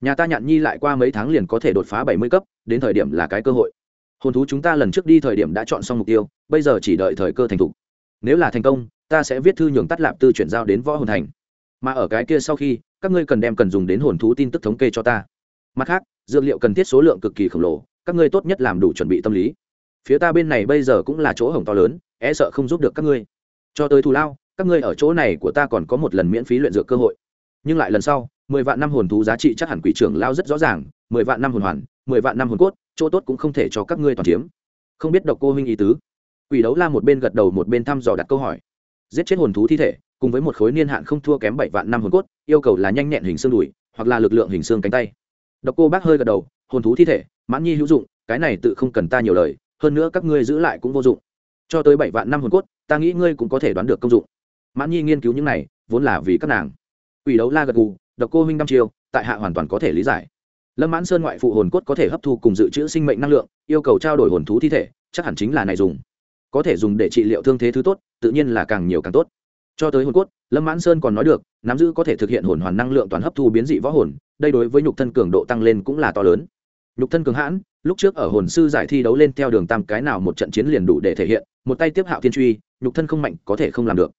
Nhà ta nhạn nhi lại qua mấy tháng liền có thể đột phá bảy mươi cấp, đến thời điểm là cái cơ hội. Hồn thú chúng ta lần trước đi thời điểm đã chọn xong mục tiêu, bây giờ chỉ đợi thời cơ thành thục. Nếu là thành công, ta sẽ viết thư nhường tắt lạp tư chuyển giao đến võ hồn thành. Mà ở cái kia sau khi, các ngươi cần đem cần dùng đến hồn thú tin tức thống kê cho ta. Mặt khác, dược liệu cần thiết số lượng cực kỳ khổng lồ, các ngươi tốt nhất làm đủ chuẩn bị tâm lý phía ta bên này bây giờ cũng là chỗ hổng to lớn e sợ không giúp được các ngươi. Cho tới thù lao, các ngươi ở chỗ này của ta còn có một lần miễn phí luyện dược cơ hội. Nhưng lại lần sau, mười vạn năm hồn thú giá trị chắc hẳn quỷ trưởng lao rất rõ ràng, mười vạn năm hồn hoàn, mười vạn năm hồn cốt, chỗ tốt cũng không thể cho các ngươi toàn chiếm. Không biết độc cô huynh ý tứ. Quỷ đấu la một bên gật đầu một bên thăm dò đặt câu hỏi. Giết chết hồn thú thi thể, cùng với một khối niên hạn không thua kém bảy vạn năm hồn cốt, yêu cầu là nhanh nhẹn hình xương đùi, hoặc là lực lượng hình xương cánh tay. Độc cô bác hơi gật đầu, hồn thú thi thể, mãn nhi hữu dụng, cái này tự không cần ta nhiều lời hơn nữa các ngươi giữ lại cũng vô dụng. Cho tới bảy vạn năm hồn cốt, ta nghĩ ngươi cũng có thể đoán được công dụng. Mãn nhi nghiên cứu những này, vốn là vì các nàng. Quỷ đấu la gật gù, độc cô huynh năm chiêu, tại hạ hoàn toàn có thể lý giải. Lâm mãn sơn ngoại phụ hồn cốt có thể hấp thu cùng dự trữ sinh mệnh năng lượng, yêu cầu trao đổi hồn thú thi thể, chắc hẳn chính là này dùng. Có thể dùng để trị liệu thương thế thứ tốt, tự nhiên là càng nhiều càng tốt. Cho tới hồn cốt, lâm mãn sơn còn nói được, nắm giữ có thể thực hiện hồn hoàn năng lượng toàn hấp thu biến dị võ hồn, đây đối với nhục thân cường độ tăng lên cũng là to lớn. Nhục thân cường hãn lúc trước ở hồn sư giải thi đấu lên theo đường tam cái nào một trận chiến liền đủ để thể hiện, một tay tiếp hạo thiên truy, nhục thân không mạnh, có thể không làm được.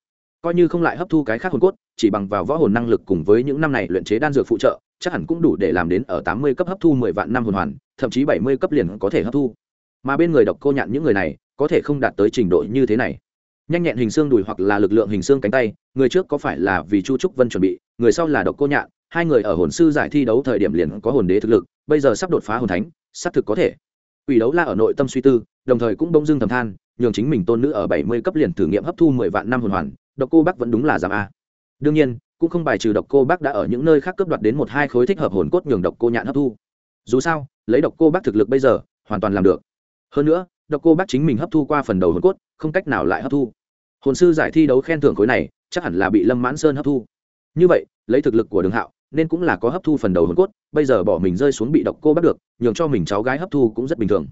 Coi như không lại hấp thu cái khác hồn cốt, chỉ bằng vào võ hồn năng lực cùng với những năm này luyện chế đan dược phụ trợ, chắc hẳn cũng đủ để làm đến ở tám mươi cấp hấp thu mười vạn năm hồn hoàn, thậm chí bảy mươi cấp liền có thể hấp thu. Mà bên người độc cô nhạn những người này, có thể không đạt tới trình độ như thế này. Nhanh nhẹn hình xương đùi hoặc là lực lượng hình xương cánh tay, người trước có phải là vì chu trúc vân chuẩn bị, người sau là độc cô nhạn, hai người ở hồn sư giải thi đấu thời điểm liền có hồn đế thực lực, bây giờ sắp đột phá hồn thánh xác thực có thể. Ủy đấu la ở nội tâm suy tư, đồng thời cũng bỗng dưng thầm than, nhường chính mình tôn nữ ở bảy mươi cấp liền thử nghiệm hấp thu mười vạn năm hồn hoàn, độc cô bác vẫn đúng là giảm a. Đương nhiên, cũng không bài trừ độc cô bác đã ở những nơi khác cướp đoạt đến một hai khối thích hợp hồn cốt nhường độc cô nhạn hấp thu. Dù sao, lấy độc cô bác thực lực bây giờ, hoàn toàn làm được. Hơn nữa, độc cô bác chính mình hấp thu qua phần đầu hồn cốt, không cách nào lại hấp thu. Hồn sư giải thi đấu khen thưởng khối này, chắc hẳn là bị lâm mãn sơn hấp thu. Như vậy, lấy thực lực của đường hạo nên cũng là có hấp thu phần đầu hồn cốt, bây giờ bỏ mình rơi xuống bị độc cô bắt được, nhường cho mình cháu gái hấp thu cũng rất bình thường.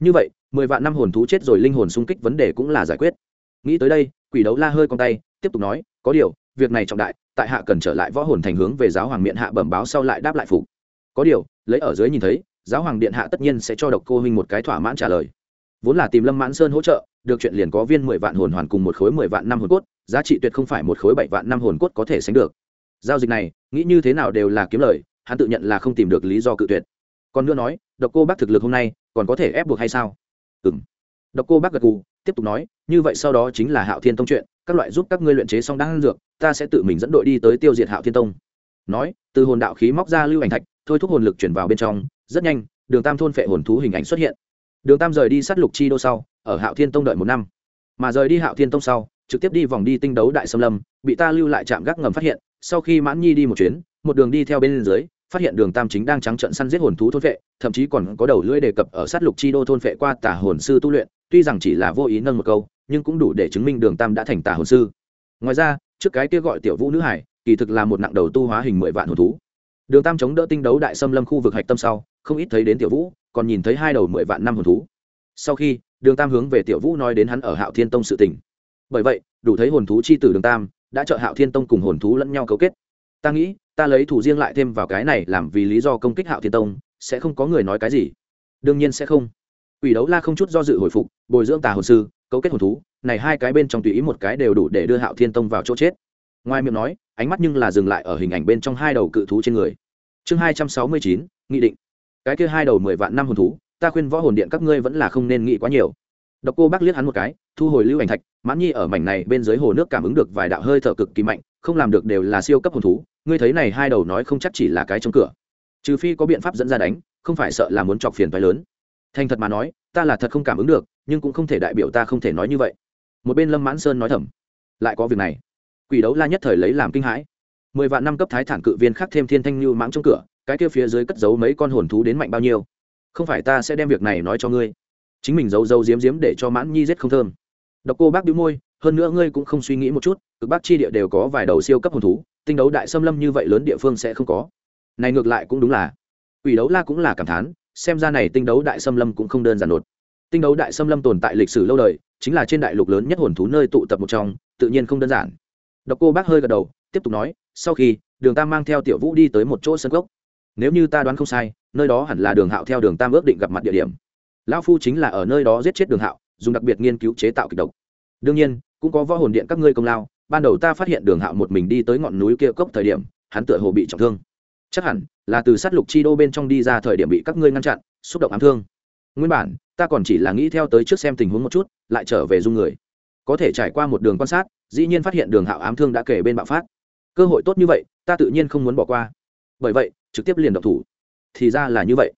Như vậy, mười vạn năm hồn thú chết rồi linh hồn xung kích vấn đề cũng là giải quyết. Nghĩ tới đây, quỷ đấu la hơi con tay, tiếp tục nói, có điều, việc này trọng đại, tại hạ cần trở lại võ hồn thành hướng về giáo hoàng miện hạ bẩm báo sau lại đáp lại phục có điều, lấy ở dưới nhìn thấy, giáo hoàng điện hạ tất nhiên sẽ cho độc cô huynh một cái thỏa mãn trả lời. Vốn là tìm lâm mãn sơn hỗ trợ, được chuyện liền có viên mười vạn hồn hoàn cùng một khối mười vạn năm hồn cốt, giá trị tuyệt không phải một khối bảy vạn năm hồn cốt có thể sánh được giao dịch này, nghĩ như thế nào đều là kiếm lời, hắn tự nhận là không tìm được lý do cự tuyệt. Còn nữa nói, độc cô bác thực lực hôm nay còn có thể ép buộc hay sao? Ừ m độc cô bác gật gù, tiếp tục nói, như vậy sau đó chính là hạo thiên tông chuyện, các loại giúp các ngươi luyện chế xong đan dược, ta sẽ tự mình dẫn đội đi tới tiêu diệt hạo thiên tông. Nói, từ hồn đạo khí móc ra lưu ảnh thạch, thôi thúc hồn lực chuyển vào bên trong, rất nhanh, đường tam thôn phệ hồn thú hình ảnh xuất hiện. Đường tam rời đi sát lục chi đô sau, ở hạo thiên tông đợi một năm. Mà rời đi hạo thiên tông sau, trực tiếp đi vòng đi tinh đấu đại xâm lâm, bị ta lưu lại trạm gác ngầm phát hiện sau khi mãn nhi đi một chuyến, một đường đi theo bên dưới, phát hiện đường tam chính đang trắng trận săn giết hồn thú thôn vệ, thậm chí còn có đầu lưỡi đề cập ở sát lục chi đô thôn vệ qua tả hồn sư tu luyện, tuy rằng chỉ là vô ý nâng một câu, nhưng cũng đủ để chứng minh đường tam đã thành tả hồn sư. Ngoài ra, trước cái kia gọi tiểu vũ nữ hải, kỳ thực là một nặng đầu tu hóa hình mười vạn hồn thú. Đường tam chống đỡ tinh đấu đại xâm lâm khu vực hạch tâm sau, không ít thấy đến tiểu vũ, còn nhìn thấy hai đầu mười vạn năm hồn thú. Sau khi, đường tam hướng về tiểu vũ nói đến hắn ở hạo thiên tông sự tình. Bởi vậy, đủ thấy hồn thú c h i tử đường tam đã trợ hạo thiên tông cùng hồn thú lẫn nhau cấu kết. Ta nghĩ, ta lấy thủ riêng lại thêm vào cái này làm vì lý do công kích hạo thiên tông, sẽ không có người nói cái gì. Đương nhiên sẽ không. Quỷ đấu la không chút do dự hồi phục, bồi dưỡng tà hồn sư, cấu kết hồn thú, này hai cái bên trong tùy ý một cái đều đủ để đưa hạo thiên tông vào chỗ chết. Ngoài miệng nói, ánh mắt nhưng là dừng lại ở hình ảnh bên trong hai đầu cự thú trên người. Chương hai trăm sáu mươi chín, nghị định. Cái kia hai đầu mười vạn năm hồn thú, ta khuyên võ hồn điện các ngươi vẫn là không nên nghĩ quá nhiều. Độc cô bác liếc hắn một cái thu hồi lưu ảnh thạch, mãn nhi ở mảnh này bên dưới hồ nước cảm ứng được vài đạo hơi thở cực kỳ mạnh, không làm được đều là siêu cấp hồn thú, ngươi thấy này hai đầu nói không chắc chỉ là cái trong cửa. Trừ phi có biện pháp dẫn ra đánh, không phải sợ là muốn chọc phiền phái lớn. Thành thật mà nói, ta là thật không cảm ứng được, nhưng cũng không thể đại biểu ta không thể nói như vậy. Một bên lâm mãn sơn nói thầm, lại có việc này. Quỷ đấu la nhất thời lấy làm kinh hãi. Mười vạn năm cấp thái thản cự viên khác thêm thiên thanh như mãng trong cửa, cái kia phía dưới cất giấu mấy con hồn thú đến mạnh bao nhiêu? Không phải ta sẽ đem việc này nói cho ngươi. Chính mình giấu giấu diếm diếm để cho mãn nhi giết không thơm độc cô bác bĩu môi, hơn nữa ngươi cũng không suy nghĩ một chút, cực bác chi địa đều có vài đầu siêu cấp hồn thú, tinh đấu đại xâm lâm như vậy lớn địa phương sẽ không có. Này ngược lại cũng đúng là. Quỷ đấu la cũng là cảm thán, xem ra này tinh đấu đại xâm lâm cũng không đơn giản nột. Tinh đấu đại xâm lâm tồn tại lịch sử lâu đời, chính là trên đại lục lớn nhất hồn thú nơi tụ tập một trong, tự nhiên không đơn giản. Độc cô bác hơi gật đầu, tiếp tục nói, sau khi, đường tam mang theo tiểu vũ đi tới một chỗ sân gốc. Nếu như ta đoán không sai, nơi đó hẳn là đường hạo theo đường tam ước định gặp mặt địa điểm. Lão phu chính là ở nơi đó giết chết đường hạo dùng đặc biệt nghiên cứu chế tạo kịch độc. Đương nhiên, cũng có võ hồn điện các ngươi công lao, ban đầu ta phát hiện đường hạo một mình đi tới ngọn núi kia cốc thời điểm, hắn tựa hồ bị trọng thương. Chắc hẳn là từ sát lục chi đô bên trong đi ra thời điểm bị các ngươi ngăn chặn, xúc động ám thương. Nguyên bản, ta còn chỉ là nghĩ theo tới trước xem tình huống một chút, lại trở về dung người. Có thể trải qua một đường quan sát, dĩ nhiên phát hiện đường hạo ám thương đã kể bên bạo phát. Cơ hội tốt như vậy, ta tự nhiên không muốn bỏ qua. Bởi vậy, trực tiếp liền độc thủ. Thì ra là như vậy.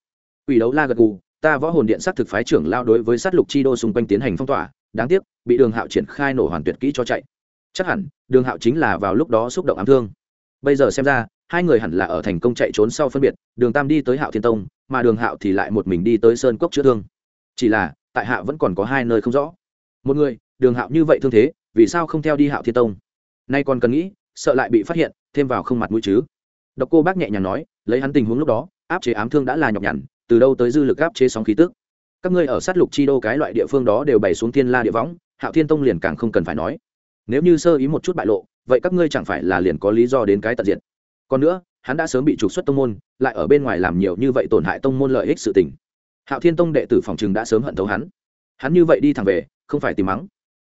Quỷ đấu la gật gù ta võ hồn điện sát thực phái trưởng lao đối với sát lục chi đô xung quanh tiến hành phong tỏa, đáng tiếc, bị đường hạo triển khai nổ hoàn tuyệt kỹ cho chạy. Chắc hẳn, đường hạo chính là vào lúc đó xúc động ám thương. Bây giờ xem ra, hai người hẳn là ở thành công chạy trốn sau phân biệt, đường tam đi tới hạo thiên tông, mà đường hạo thì lại một mình đi tới sơn cốc chữa thương. Chỉ là, tại hạ vẫn còn có hai nơi không rõ. Một người, đường hạo như vậy thương thế, vì sao không theo đi hạo thiên tông? Nay còn cần nghĩ, sợ lại bị phát hiện, thêm vào không mặt mũi chứ. Độc cô bác nhẹ nhàng nói, lấy hắn tình huống lúc đó, áp chế ám thương đã là nhọc nhằn từ đâu tới dư lực áp chế sóng khí tức? Các ngươi ở sát lục chi đô cái loại địa phương đó đều bày xuống thiên la địa võng, hạo thiên tông liền càng không cần phải nói. Nếu như sơ ý một chút bại lộ, vậy các ngươi chẳng phải là liền có lý do đến cái tận diện còn nữa, hắn đã sớm bị trục xuất tông môn, lại ở bên ngoài làm nhiều như vậy tổn hại tông môn lợi ích sự tình. Hạo thiên tông đệ tử phòng trừng đã sớm hận thấu hắn. Hắn như vậy đi thẳng về, không phải tìm mắng.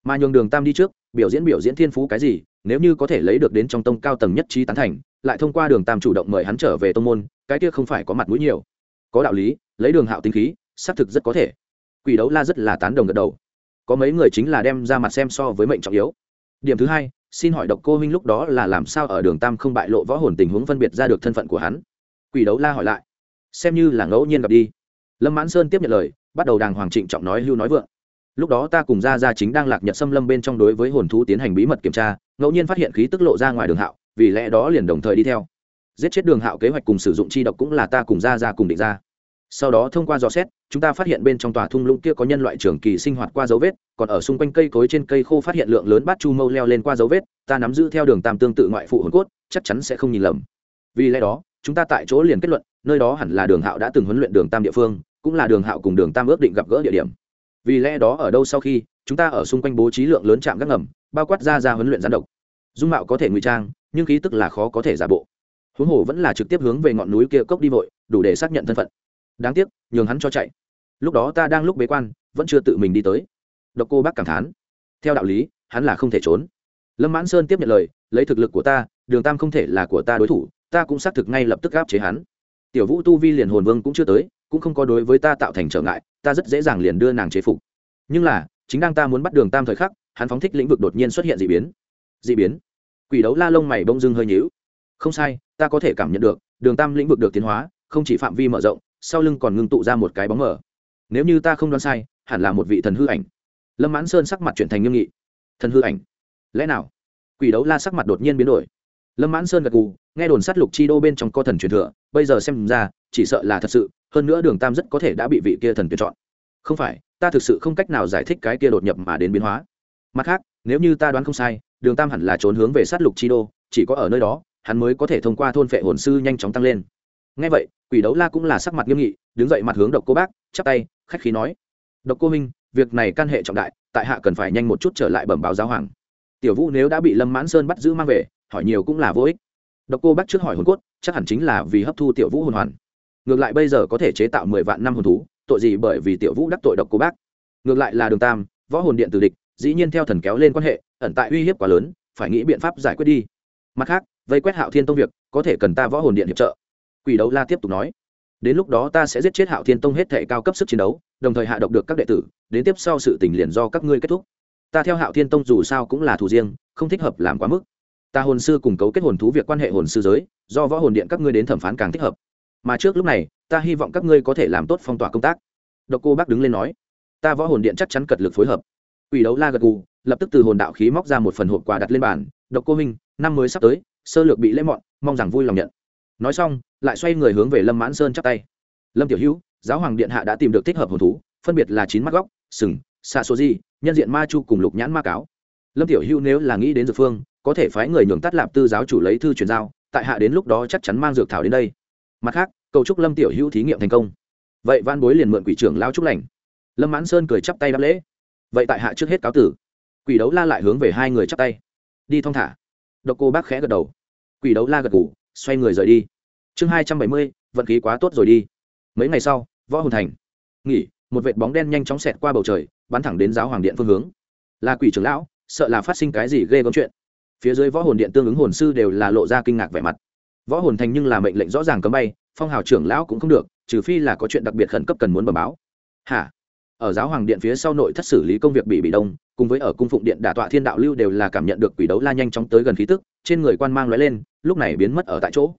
Mà nhường đường tam đi trước, biểu diễn biểu diễn thiên phú cái gì, nếu như có thể lấy được đến trong tông cao tầng nhất trí tán thành, lại thông qua đường tam chủ động mời hắn trở về tông môn, cái kia không phải có mặt mũi nhiều có đạo lý, lấy đường hạo tinh khí, xác thực rất có thể. Quỷ đấu la rất là tán đồng gật đầu. Có mấy người chính là đem ra mặt xem so với mệnh trọng yếu. Điểm thứ hai, xin hỏi độc cô huynh lúc đó là làm sao ở đường tam không bại lộ võ hồn tình huống phân biệt ra được thân phận của hắn? Quỷ đấu la hỏi lại. Xem như là ngẫu nhiên gặp đi. Lâm mãn sơn tiếp nhận lời, bắt đầu đàng hoàng trịnh trọng nói hưu nói vượng. Lúc đó ta cùng gia gia chính đang lạc nhật xâm lâm bên trong đối với hồn thú tiến hành bí mật kiểm tra, ngẫu nhiên phát hiện khí tức lộ ra ngoài đường hạo, vì lẽ đó liền đồng thời đi theo giết chết đường hạo kế hoạch cùng sử dụng chi độc cũng là ta cùng Ra Ra cùng định ra sau đó thông qua dò xét, chúng ta phát hiện bên trong tòa thung lũng kia có nhân loại trường kỳ sinh hoạt qua dấu vết, còn ở xung quanh cây cối trên cây khô phát hiện lượng lớn bát chu mâu leo lên qua dấu vết, ta nắm giữ theo đường tam tương tự ngoại phụ hồn cốt, chắc chắn sẽ không nhìn lầm. Vì lẽ đó, chúng ta tại chỗ liền kết luận, nơi đó hẳn là đường hạo đã từng huấn luyện đường tam địa phương, cũng là đường hạo cùng đường tam ước định gặp gỡ địa điểm. Vì lẽ đó ở đâu sau khi, chúng ta ở xung quanh bố trí lượng lớn chạm gác ngầm, bao quát ra ra huấn luyện gián độc. Dung mạo có thể ngụy trang, nhưng khí tức là khó có thể giả bộ huống hồ vẫn là trực tiếp hướng về ngọn núi kia cốc đi vội, đủ để xác nhận thân phận. Đáng tiếc, nhường hắn cho chạy. Lúc đó ta đang lúc bế quan, vẫn chưa tự mình đi tới. Độc cô bác cảm thán. Theo đạo lý, hắn là không thể trốn. Lâm mãn sơn tiếp nhận lời, lấy thực lực của ta, đường tam không thể là của ta đối thủ, ta cũng xác thực ngay lập tức gáp chế hắn. Tiểu vũ tu vi liền hồn vương cũng chưa tới, cũng không có đối với ta tạo thành trở ngại, ta rất dễ dàng liền đưa nàng chế phục. Nhưng là, chính đang ta muốn bắt đường tam thời khắc, hắn phóng thích lĩnh vực đột nhiên xuất hiện d ị biến. D ị biến. Quỷ đấu la lông mày bông dưng hơi nhíu không sai, ta có thể cảm nhận được, đường tam lĩnh vực được tiến hóa, không chỉ phạm vi mở rộng, sau lưng còn ngưng tụ ra một cái bóng mở nếu như ta không đoán sai, hẳn là một vị thần hư ảnh. Lâm mãn sơn sắc mặt chuyển thành nghiêm nghị. Thần hư ảnh? Lẽ nào? Quỷ đấu la sắc mặt đột nhiên biến đổi. Lâm mãn sơn gật gù, nghe đồn sát lục chi đô bên trong co thần truyền thừa, bây giờ xem ra, chỉ sợ là thật sự, hơn nữa đường tam rất có thể đã bị vị kia thần tuyển chọn. Không phải, ta thực sự không cách nào giải thích cái kia đột nhập mà đến biến hóa. Mặt khác, nếu như ta đoán không sai, đường tam hẳn là trốn hướng về sát lục chi đô, chỉ có ở nơi đó hắn mới có thể thông qua thôn phệ hồn sư nhanh chóng tăng lên. Ngay vậy, quỷ đấu la cũng là sắc mặt nghiêm nghị, đứng dậy mặt hướng độc cô bác, chắp tay, khách khí nói, độc cô minh việc này can hệ trọng đại, tại hạ cần phải nhanh một chút trở lại bẩm báo giáo hoàng. Tiểu vũ nếu đã bị lâm mãn sơn bắt giữ mang về, hỏi nhiều cũng là vô ích. Độc cô bác trước hỏi hồn cốt, chắc hẳn chính là vì hấp thu tiểu vũ hồn hoàn. Ngược lại bây giờ có thể chế tạo mười vạn năm hồn thú, tội gì bởi vì tiểu vũ đắc tội độc cô bác. Ngược lại là đường tam, võ hồn điện tử địch, dĩ nhiên theo thần kéo lên quan hệ, ẩn tại uy hiếp quá lớn, phải nghĩ biện pháp giải quyết đi. Mặt khác vây quét hạo thiên tông việc, có thể cần ta võ hồn điện hiệp trợ. Quỷ đấu la tiếp tục nói. Đến lúc đó ta sẽ giết chết hạo thiên tông hết thể cao cấp sức chiến đấu, đồng thời hạ độc được các đệ tử, đến tiếp sau sự tình liền do các ngươi kết thúc. Ta theo hạo thiên tông dù sao cũng là thù riêng, không thích hợp làm quá mức. Ta hồn sư cùng cấu kết hồn thú việc quan hệ hồn sư giới, do võ hồn điện các ngươi đến thẩm phán càng thích hợp. Mà trước lúc này, ta hy vọng các ngươi có thể làm tốt phong tỏa công tác. Độc cô bác đứng lên nói. Ta võ hồn điện chắc chắn cật lực phối hợp. Ủy đấu la gật gù, lập tức từ hồn đạo khí móc ra một phần hộp quà đặt lên bàn. Độc cô minh năm mới sắp tới sơ lược bị lễ mọn, mong rằng vui lòng nhận. Nói xong, lại xoay người hướng về lâm mãn sơn chắp tay. Lâm tiểu hữu, giáo hoàng điện hạ đã tìm được thích hợp hồn thú, phân biệt là chín mắt góc, sừng xạ số di, nhân diện ma chu cùng lục nhãn ma cáo. Lâm tiểu hữu nếu là nghĩ đến dược phương, có thể phái người nhường tắt lạp tư giáo chủ lấy thư truyền giao, tại hạ đến lúc đó chắc chắn mang dược thảo đến đây. Mặt khác, cầu chúc lâm tiểu hữu thí nghiệm thành công. Vậy van bối liền mượn quỷ trưởng lao chúc lành. Lâm mãn sơn cười chắp tay đáp lễ. Vậy tại hạ trước hết cáo tử. Quỷ đấu la lại hướng về hai người chắp tay. Đi thong thả độc cô bác khẽ gật đầu. Quỷ đấu la gật gù, xoay người rời đi. Chương hai trăm bảy mươi vận khí quá tốt rồi đi. Mấy ngày sau võ hồn thành. Nghỉ một vệt bóng đen nhanh chóng xẹt qua bầu trời bắn thẳng đến giáo hoàng điện phương hướng. Là quỷ trưởng lão sợ là phát sinh cái gì ghê gớm chuyện. Phía dưới võ hồn điện tương ứng hồn sư đều là lộ ra kinh ngạc vẻ mặt. Võ hồn thành nhưng là mệnh lệnh rõ ràng cấm bay phong hào trưởng lão cũng không được trừ phi là có chuyện đặc biệt khẩn cấp cần muốn bẩm báo. Hả? Ở giáo hoàng điện phía sau nội thất xử lý công việc bị bị đông cùng với ở cung phụng điện đả tọa thiên đạo lưu đều là cảm nhận được quỷ đấu la nhanh chóng tới gần khí tức, trên người quan mang lóe lên, lúc này biến mất ở tại chỗ.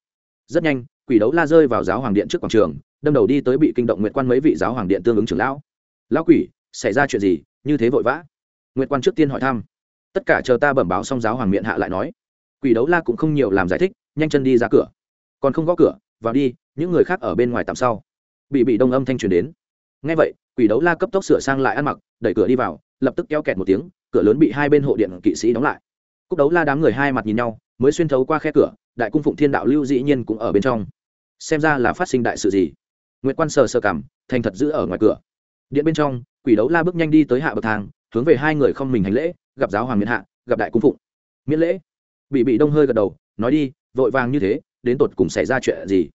Rất nhanh, quỷ đấu la rơi vào giáo hoàng điện trước quảng trường, đâm đầu đi tới bị kinh động nguyệt quan mấy vị giáo hoàng điện tương ứng trưởng lão. Lão quỷ, xảy ra chuyện gì? Như thế vội vã. Nguyệt quan trước tiên hỏi thăm. Tất cả chờ ta bẩm báo xong giáo hoàng miệng hạ lại nói. Quỷ đấu la cũng không nhiều làm giải thích, nhanh chân đi ra cửa. Còn không gõ cửa, vào đi, những người khác ở bên ngoài tạm sau. Bị bị đông âm thanh truyền đến. Ngay vậy, quỷ đấu la cấp tốc sửa sang lại ăn mặc, đẩy cửa đi vào lập tức kéo kẹt một tiếng, cửa lớn bị hai bên hộ điện kỵ sĩ đóng lại. Cúc đấu la đám người hai mặt nhìn nhau, mới xuyên thấu qua khe cửa, đại cung phụng thiên đạo lưu dĩ nhiên cũng ở bên trong. Xem ra là phát sinh đại sự gì? Nguyễn quan sờ sờ cảm thành thật giữ ở ngoài cửa. Điện bên trong, quỷ đấu la bước nhanh đi tới hạ bậc thang, hướng về hai người không mình hành lễ, gặp giáo hoàng miễn hạ, gặp đại cung phụng. Miễn lễ. Bị bị đông hơi gật đầu, nói đi, vội vàng như thế, đến tột cùng xảy ra chuyện gì?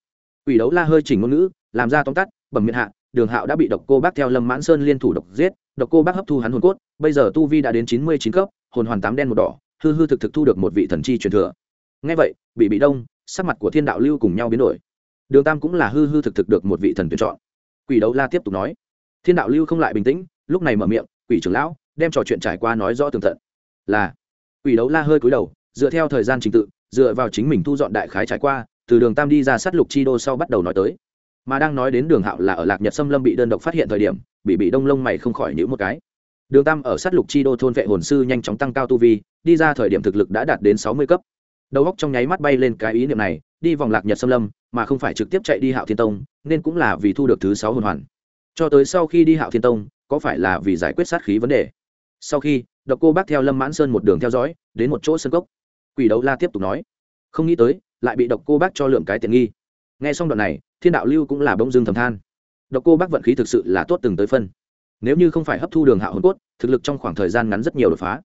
Quỷ đấu la hơi chỉnh ngôn ngữ, làm ra tóm tắt, bẩm miễn hạ đường hạo đã bị độc cô bác theo lâm mãn sơn liên thủ độc giết, độc cô bác hấp thu hắn hồn cốt, bây giờ tu vi đã đến chín mươi chín cấp, hồn hoàn tám đen một đỏ, hư hư thực thực thu được một vị thần chi truyền thừa. Ngay vậy bị bị đông, sắc mặt của thiên đạo lưu cùng nhau biến đổi. Đường tam cũng là hư hư thực thực được một vị thần tuyển chọn. Quỷ đấu la tiếp tục nói, thiên đạo lưu không lại bình tĩnh, lúc này mở miệng, quỷ trưởng lão, đem trò chuyện trải qua nói rõ tường tận. Là, quỷ đấu la hơi cúi đầu, dựa theo thời gian trình tự, dựa vào chính mình thu dọn đại khái trải qua, từ đường tam đi ra sát lục chi đô sau bắt đầu nói tới mà đang nói đến đường hạo là ở lạc nhật xâm lâm bị đơn độc phát hiện thời điểm, bị bị đông lông mày không khỏi nhữ một cái. Đường tam ở sát lục chi đô thôn vệ hồn sư nhanh chóng tăng cao tu vi, đi ra thời điểm thực lực đã đạt đến sáu mươi cấp. Đầu góc trong nháy mắt bay lên cái ý niệm này, đi vòng lạc nhật xâm lâm, mà không phải trực tiếp chạy đi hạo thiên tông, nên cũng là vì thu được thứ sáu hồn hoàn. Cho tới sau khi đi hạo thiên tông, có phải là vì giải quyết sát khí vấn đề? Sau khi, độc cô bác theo lâm mãn sơn một đường theo dõi, đến một chỗ sân cốc. Quỷ đấu la tiếp tục nói, không nghĩ tới, lại bị độc cô bác cho lượng cái tiện nghi nghe xong đoạn này, thiên đạo lưu cũng là bông dưng thầm than. Độc cô bác vận khí thực sự là tốt từng tới phân. Nếu như không phải hấp thu đường hạ hồn cốt, thực lực trong khoảng thời gian ngắn rất nhiều đột phá.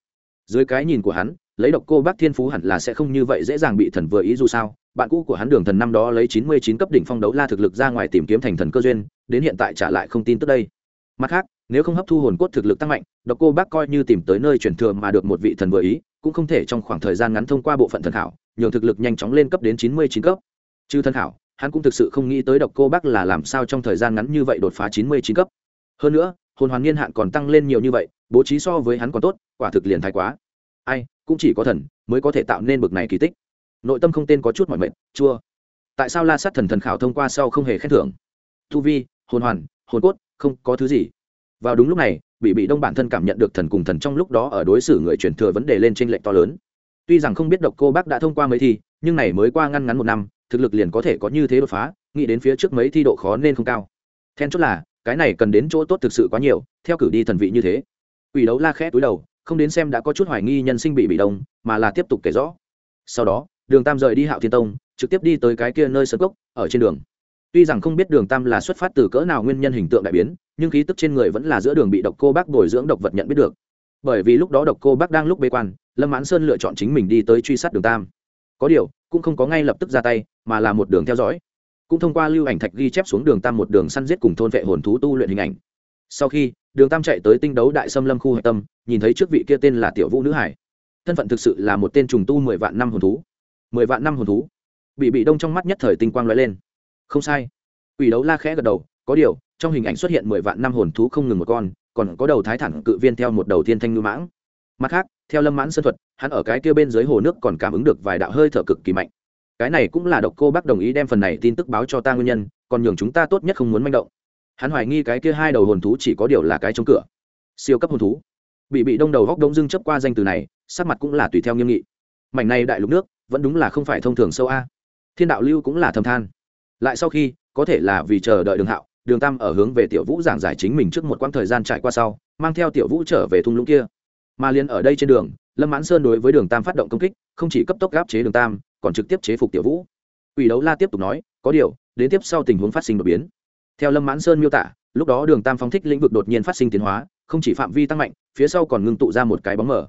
Dưới cái nhìn của hắn, lấy độc cô bác thiên phú hẳn là sẽ không như vậy dễ dàng bị thần vừa ý dù sao. Bạn cũ của hắn đường thần năm đó lấy chín mươi chín cấp đỉnh phong đấu la thực lực ra ngoài tìm kiếm thành thần cơ duyên, đến hiện tại trả lại không tin tức đây. Mặt khác, nếu không hấp thu hồn cốt thực lực tăng mạnh, độc cô bác coi như tìm tới nơi chuyển thừa mà được một vị thần vừa ý, cũng không thể trong khoảng thời gian ngắn thông qua bộ phận thần khảo, nhường thực lực nhanh chóng lên cấp đến chín mươi chín cấp. Trừ thần khảo hắn cũng thực sự không nghĩ tới độc cô bác là làm sao trong thời gian ngắn như vậy đột phá chín mươi chín cấp. Hơn nữa, hồn hoàn niên hạn còn tăng lên nhiều như vậy, bố trí so với hắn còn tốt, quả thực liền thái quá. Ai, cũng chỉ có thần mới có thể tạo nên bực này kỳ tích. Nội tâm không tên có chút mọi mệnh chua. Tại sao la sát thần thần khảo thông qua sau không hề khen thưởng? Thu vi, hồn hoàn, hồn cốt, không có thứ gì. Vào đúng lúc này, bị bị đông bản thân cảm nhận được thần cùng thần trong lúc đó ở đối xử người truyền thừa vấn đề lên t r ê n lệch to lớn. Tuy rằng không biết độc cô bác đã thông qua mấy thi nhưng này mới qua ngăn ngắn một năm thực lực liền có thể có như thế đột phá, nghĩ đến phía trước mấy thi độ khó nên không cao. Then chốt là, cái này cần đến chỗ tốt thực sự quá nhiều, theo cử đi thần vị như thế. Quỷ đấu la khẽ túi đầu, không đến xem đã có chút hoài nghi nhân sinh bị bị đông, mà là tiếp tục kể rõ. Sau đó, đường tam rời đi hạo thiên tông, trực tiếp đi tới cái kia nơi sân cốc, ở trên đường. Tuy rằng không biết đường tam là xuất phát từ cỡ nào nguyên nhân hình tượng đại biến, nhưng khí tức trên người vẫn là giữa đường bị độc cô bác bồi dưỡng độc vật nhận biết được. Bởi vì lúc đó độc cô bác đang lúc bế quan, lâm mãn sơn lựa chọn chính mình đi tới truy sát đường tam có điều, cũng không có ngay lập tức ra tay, mà là một đường theo dõi. Cũng thông qua lưu ảnh thạch ghi chép xuống đường tam một đường săn giết cùng thôn vệ hồn thú tu luyện hình ảnh. Sau khi, đường tam chạy tới tinh đấu đại xâm lâm khu hạch tâm, nhìn thấy trước vị kia tên là tiểu vũ nữ hải. Thân phận thực sự là một tên trùng tu mười vạn năm hồn thú. Mười vạn năm hồn thú. Bị bị đông trong mắt nhất thời tinh quang lóe lên. Không sai. Quỷ đấu la khẽ gật đầu, có điều, trong hình ảnh xuất hiện mười vạn năm hồn thú không ngừng một con, còn có đầu thái thẳng cự viên theo một đầu thiên thanh ngư mãng. Mặt khác theo lâm mãn sơn thuật, hắn ở cái kia bên dưới hồ nước còn cảm ứng được vài đạo hơi thở cực kỳ mạnh. Cái này cũng là độc cô bác đồng ý đem phần này tin tức báo cho ta nguyên nhân, còn nhường chúng ta tốt nhất không muốn manh động. Hắn hoài nghi cái kia hai đầu hồn thú chỉ có điều là cái chống cửa. Siêu cấp hồn thú. Bị bị đông đầu góc đông dưng chấp qua danh từ này, sắc mặt cũng là tùy theo nghiêm nghị. Mảnh này đại lục nước, vẫn đúng là không phải thông thường sâu a. Thiên đạo lưu cũng là thầm than. Lại sau khi, có thể là vì chờ đợi đường hạo, đường tam ở hướng về tiểu vũ giảng giải chính mình trước một quãng thời gian trải qua sau, mang theo tiểu vũ trở về thung lũng kia mà liền ở đây trên đường, lâm mãn sơn đối với đường tam phát động công kích, không chỉ cấp tốc gáp chế đường tam, còn trực tiếp chế phục tiểu vũ. Ủy đấu la tiếp tục nói, có điều, đến tiếp sau tình huống phát sinh đột biến. Theo lâm mãn sơn miêu tả, lúc đó đường tam phóng thích lĩnh vực đột nhiên phát sinh tiến hóa, không chỉ phạm vi tăng mạnh, phía sau còn ngưng tụ ra một cái bóng mở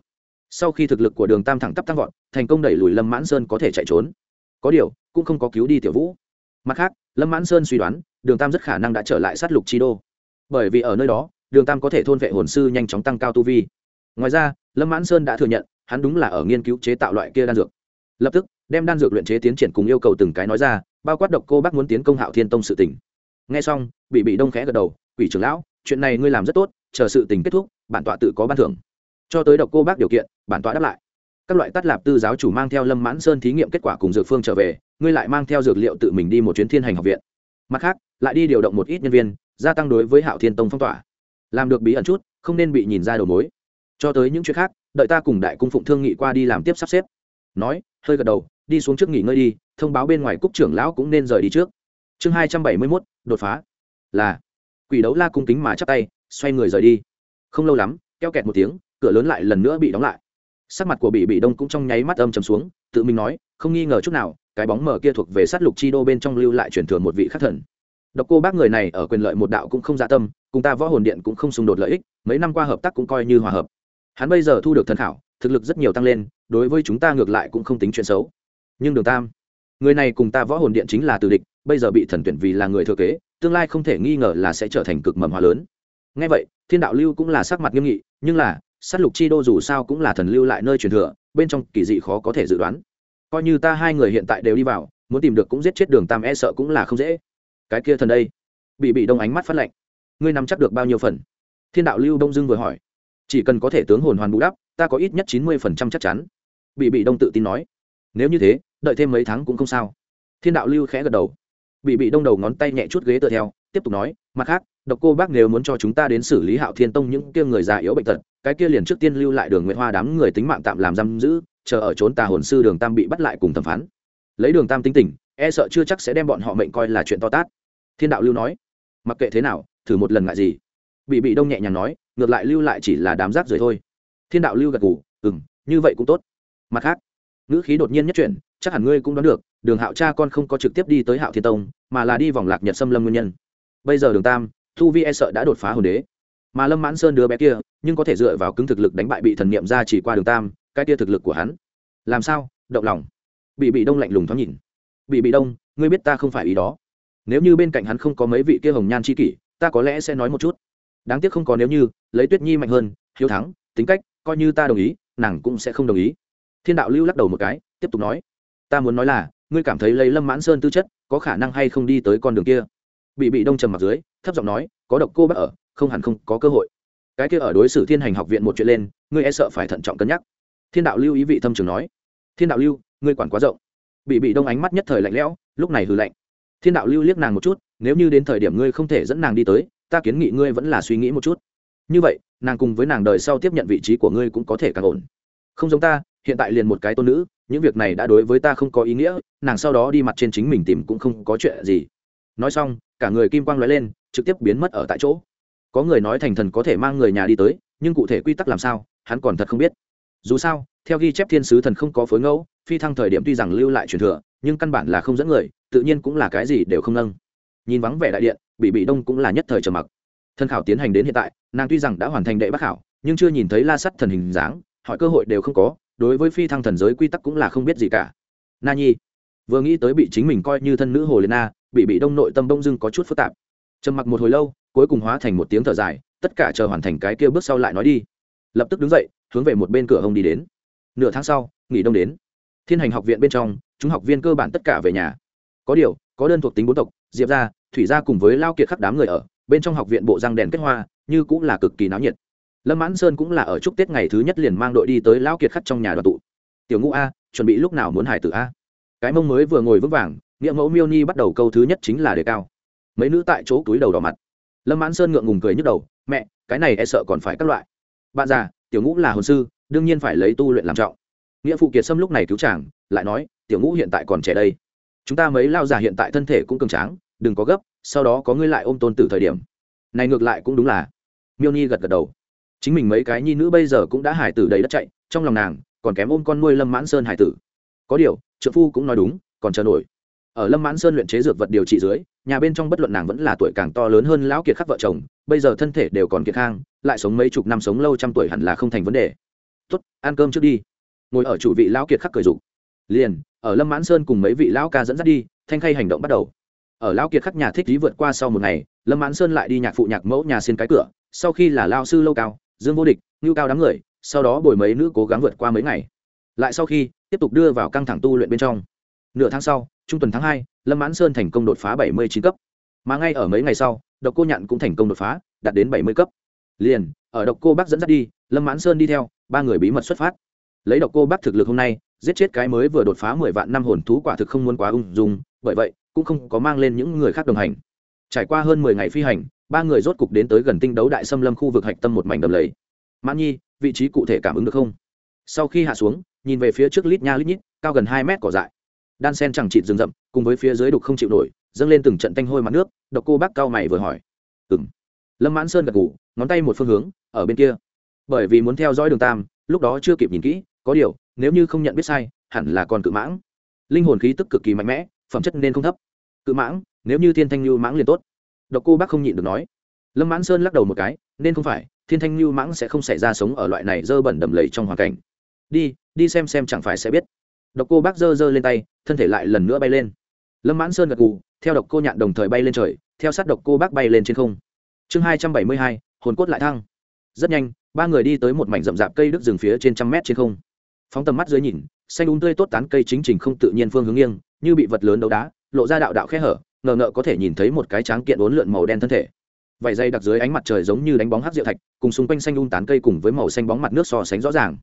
sau khi thực lực của đường tam thẳng tắp tăng vọt, thành công đẩy lùi lâm mãn sơn có thể chạy trốn. Có điều, cũng không có cứu đi tiểu vũ. Mặt khác, lâm mãn sơn suy đoán, đường tam rất khả năng đã trở lại sát lục chi đô. Bởi vì ở nơi đó, đường tam có thể thôn vệ hồn sư nhanh chóng tăng cao tu vi ngoài ra, lâm mãn sơn đã thừa nhận, hắn đúng là ở nghiên cứu chế tạo loại kia đan dược. Lập tức, đem đan dược luyện chế tiến triển cùng yêu cầu từng cái nói ra, bao quát độc cô bác muốn tiến công hạo thiên tông sự tỉnh nghe xong bị bị đông khẽ gật đầu, quỷ trưởng lão, chuyện này ngươi làm rất tốt, chờ sự tình kết thúc, bản tọa tự có ban thưởng. Cho tới độc cô bác điều kiện, bản tọa đáp lại. Các loại tắt lạp tư giáo chủ mang theo lâm mãn sơn thí nghiệm kết quả cùng dược phương trở về, ngươi lại mang theo dược liệu tự mình đi một chuyến thiên hành học viện. Mặt khác, lại đi điều động một ít nhân viên, gia tăng đối với hạo thiên tông phong tỏa. Làm được bí ẩn chút, không nên bị nhìn ra đầu mối cho tới những chuyện khác, đợi ta cùng đại cung phụng thương nghị qua đi làm tiếp sắp xếp. Nói, hơi gật đầu, đi xuống trước nghỉ ngơi đi, thông báo bên ngoài cúc trưởng lão cũng nên rời đi trước. Chương hai trăm bảy mươi mốt, đột phá. Là, quỷ đấu la cung kính mà chắp tay, xoay người rời đi. Không lâu lắm, keo kẹt một tiếng, cửa lớn lại lần nữa bị đóng lại. Sắc mặt của bị bị đông cũng trong nháy mắt âm chầm xuống, tự mình nói, không nghi ngờ chút nào, cái bóng mờ kia thuộc về sát lục chi đô bên trong lưu lại truyền thừa một vị khắc thần. Độc cô bác người này ở quyền lợi một đạo cũng không dạ tâm, cùng ta võ hồn điện cũng không xung đột lợi ích, mấy năm qua hợp tác cũng coi như hòa hợp hắn bây giờ thu được thần khảo, thực lực rất nhiều tăng lên, đối với chúng ta ngược lại cũng không tính chuyện xấu. Nhưng đường tam, người này cùng ta võ hồn điện chính là từ địch, bây giờ bị thần tuyển vì là người thừa kế, tương lai không thể nghi ngờ là sẽ trở thành cực mầm hóa lớn. Ngay vậy, thiên đạo lưu cũng là sắc mặt nghiêm nghị, nhưng là s á t lục chi đô dù sao cũng là thần lưu lại nơi truyền thừa, bên trong kỳ dị khó có thể dự đoán. Coi như ta hai người hiện tại đều đi vào, muốn tìm được cũng giết chết đường tam e sợ cũng là không dễ. Cái kia thần đây, bị bị đông ánh mắt phát lạnh ngươi nắm chắc được bao nhiêu phần? Thiên đạo lưu đông dưng vừa hỏi chỉ cần có thể tướng hồn hoàn bù đắp, ta có ít nhất chín mươi phần trăm chắc chắn. Bị bị đông tự tin nói. Nếu như thế, đợi thêm mấy tháng cũng không sao. Thiên đạo lưu khẽ gật đầu. Bị bị đông đầu ngón tay nhẹ chút ghế tựa theo, tiếp tục nói, mặt khác, độc cô bác nếu muốn cho chúng ta đến xử lý hạo thiên tông những kia người già yếu bệnh tật, cái kia liền trước tiên lưu lại đường nguyễn hoa đám người tính mạng tạm làm giam giữ, chờ ở trốn tà hồn sư đường tam bị bắt lại cùng thẩm phán. Lấy đường tam tính tình e sợ chưa chắc sẽ đem bọn họ mệnh coi là chuyện to tát. Thiên đạo lưu nói, mặc kệ thế nào, thử một lần ngại gì. Bị bị đông nhẹ nhàng nói ngược lại lưu lại chỉ là đám rác rưởi thôi. Thiên đạo lưu gật gù ừ m như vậy cũng tốt. Mặt khác, ngữ khí đột nhiên nhất chuyển, chắc hẳn ngươi cũng đoán được, đường hạo cha con không có trực tiếp đi tới hạo thiên tông, mà là đi vòng lạc nhật xâm lâm nguyên nhân. Bây giờ đường tam, thu vi e sợ đã đột phá hồn đế. Mà lâm mãn sơn đứa bé kia, nhưng có thể dựa vào cứng thực lực đánh bại bị thần niệm ra chỉ qua đường tam, cái kia thực lực của hắn. Làm sao? Động lòng. Bị bị đông lạnh lùng thoáng nhìn. Bị bị đông, ngươi biết ta không phải ý đó. Nếu như bên cạnh hắn không có mấy vị kia hồng nhan c h i kỷ, ta có lẽ sẽ nói một chút đáng tiếc không có nếu như, lấy tuyết nhi mạnh hơn, hiếu thắng, tính cách, coi như ta đồng ý, nàng cũng sẽ không đồng ý. Thiên đạo lưu lắc đầu một cái, tiếp tục nói, ta muốn nói là, ngươi cảm thấy lấy lâm mãn sơn tư chất có khả năng hay không đi tới con đường kia? Bị bị đông trầm mặt dưới, thấp giọng nói, có độc cô bác ở, không hẳn không có cơ hội. Cái kia ở đối xử thiên hành học viện một chuyện lên, ngươi e sợ phải thận trọng cân nhắc. Thiên đạo lưu ý vị thâm trường nói, thiên đạo lưu, ngươi quản quá rộng. Bị bị đông ánh mắt nhất thời lạnh lẽo, lúc này hừ lạnh. Thiên đạo lưu liếc nàng một chút, nếu như đến thời điểm ngươi không thể dẫn nàng đi tới ta kiến nghị ngươi vẫn là suy nghĩ một chút. Như vậy, nàng cùng với nàng đời sau tiếp nhận vị trí của ngươi cũng có thể càng ổn. Không giống ta, hiện tại liền một cái tôn nữ, những việc này đã đối với ta không có ý nghĩa, nàng sau đó đi mặt trên chính mình tìm cũng không có chuyện gì. Nói xong, cả người kim quang lóe lên, trực tiếp biến mất ở tại chỗ. Có người nói thành thần có thể mang người nhà đi tới, nhưng cụ thể quy tắc làm sao, hắn còn thật không biết. Dù sao, theo ghi chép thiên sứ thần không có phối ngẫu, phi thăng thời điểm tuy rằng lưu lại truyền thừa, nhưng căn bản là không dẫn người, tự nhiên cũng là cái gì đều không nâng. Nhìn vắng vẻ đại điện bị bị đông cũng là nhất thời trầm mặc. Thân khảo tiến hành đến hiện tại, nàng tuy rằng đã hoàn thành đệ bác khảo, nhưng chưa nhìn thấy la sắt thần hình dáng, hỏi cơ hội đều không có, đối với phi thăng thần giới quy tắc cũng là không biết gì cả. Na nhi, vừa nghĩ tới bị chính mình coi như thân nữ hồ liệt na, bị bị đông nội tâm đông dưng có chút phức tạp. Trầm mặc một hồi lâu, cuối cùng hóa thành một tiếng thở dài, tất cả chờ hoàn thành cái kia bước sau lại nói đi. Lập tức đứng dậy, hướng về một bên cửa hông đi đến. Nửa tháng sau, nghỉ đông đến. Thiên hành học viện bên trong, chúng học viên cơ bản tất cả về nhà. Có điều, có đơn thuộc tính bốn tộc, diệp ra thủy gia cùng với lao kiệt khắc đám người ở, bên trong học viện bộ răng đèn kết hoa, như cũng là cực kỳ náo nhiệt. Lâm mãn sơn cũng là ở chúc tết ngày thứ nhất liền mang đội đi tới lao kiệt khắc trong nhà đoàn tụ. Tiểu ngũ a, chuẩn bị lúc nào muốn hải tử a? Cái mông mới vừa ngồi vững vàng, nghĩa mẫu miêu ni bắt đầu câu thứ nhất chính là đề cao. Mấy nữ tại chỗ túi đầu đỏ mặt. Lâm mãn sơn ngượng ngùng cười nhức đầu, mẹ, cái này e sợ còn phải các loại. Bạn già, tiểu ngũ là hồn sư, đương nhiên phải lấy tu luyện làm trọng. Nghĩa phụ kiệt sâm lúc này cứu chàng, lại nói, tiểu ngũ hiện tại còn trẻ đây. Chúng ta mấy lao già hiện tại thân thể cũng cường tráng đừng có gấp, sau đó có ngươi lại ôm tôn tử thời điểm. Này ngược lại cũng đúng là. Miêu nhi gật gật đầu. Chính mình mấy cái nhi nữ bây giờ cũng đã hải tử đầy đất chạy, trong lòng nàng còn kém ôm con nuôi lâm mãn sơn hải tử. Có điều trợ phu cũng nói đúng, còn chờ nổi. Ở lâm mãn sơn luyện chế dược vật điều trị dưới, nhà bên trong bất luận nàng vẫn là tuổi càng to lớn hơn lão kiệt khắc vợ chồng, bây giờ thân thể đều còn kiệt khang, lại sống mấy chục năm sống lâu trăm tuổi hẳn là không thành vấn đề. Tốt, ăn cơm trước đi. Ngồi ở chủ vị lão kiệt khắc cười dục liền, ở lâm mãn sơn cùng mấy vị lão ca dẫn dắt đi, thanh khay hành động bắt đầu ở lão kiệt khắc nhà thích lý vượt qua sau một ngày, lâm mãn sơn lại đi nhạc phụ nhạc mẫu nhà xin cái cửa, sau khi là lao sư lâu cao, dương vô địch, ngưu cao đám người, sau đó bồi mấy nữ cố gắng vượt qua mấy ngày. Lại sau khi, tiếp tục đưa vào căng thẳng tu luyện bên trong. Nửa tháng sau, trung tuần tháng hai, lâm mãn sơn thành công đột phá bảy mươi chín cấp. Mà ngay ở mấy ngày sau, độc cô nhạn cũng thành công đột phá, đạt đến bảy mươi cấp. Liền, ở độc cô bắc dẫn dắt đi, lâm mãn sơn đi theo, ba người bí mật xuất phát. Lấy độc cô bắc thực lực hôm nay, giết chết cái mới vừa đột phá mười vạn năm hồn thú quả thực không muốn quá ung dung, bởi vậy cũng không có mang lên những người khác đồng hành. Trải qua hơn mười ngày phi hành, ba người rốt cục đến tới gần tinh đấu đại xâm lâm khu vực hạch tâm một mảnh đầm lầy. Mãn nhi, vị trí cụ thể cảm ứng được không? Sau khi hạ xuống, nhìn về phía trước lít nha lít nhít, cao gần hai mét cỏ dại. Đan sen chẳng chịt rừng rậm, cùng với phía dưới đục không chịu nổi, dâng lên từng trận tanh hôi mặt nước, độc cô bác cao mày vừa hỏi. Ừng lâm mãn sơn gật ngủ ngón tay một phương hướng, ở bên kia. Bởi vì muốn theo dõi đường tam, lúc đó chưa kịp nhìn kỹ, có điều, nếu như không nhận biết sai, hẳn là còn cự mãng. Linh hồn khí tức cực kỳ mạnh mẽ phẩm chất nên không thấp. Cự mãng, nếu như thiên thanh lưu mãng liền tốt. Độc cô bác không nhịn được nói. Lâm mãn sơn lắc đầu một cái, nên không phải, thiên thanh lưu mãng sẽ không xảy ra sống ở loại này dơ bẩn đầm lầy trong hoàn cảnh. Đi đi xem xem chẳng phải sẽ biết. Độc cô bác dơ dơ lên tay, thân thể lại lần nữa bay lên. Lâm mãn sơn gật gù, theo độc cô nhạn đồng thời bay lên trời, theo sát độc cô bác bay lên trên không. Chương hai trăm bảy mươi hai, hồn cốt lại thăng. Rất nhanh, ba người đi tới một mảnh rậm rạp cây đức rừng phía trên trăm mét trên không. Phóng tầm mắt dưới nhìn, xanh úng tươi tốt tán cây chính trình không tự nhiên phương hướng nghiêng như bị vật lớn đấu đá, lộ ra đạo đạo khe hở, ngờ ngợ có thể nhìn thấy một cái tráng kiện uốn lượn màu đen thân thể. Vảy dây đặc dưới ánh mặt trời giống như đánh bóng hát rượu thạch, cùng xung quanh xanh ung tán cây cùng với màu xanh bóng mặt nước so sánh rõ ràng.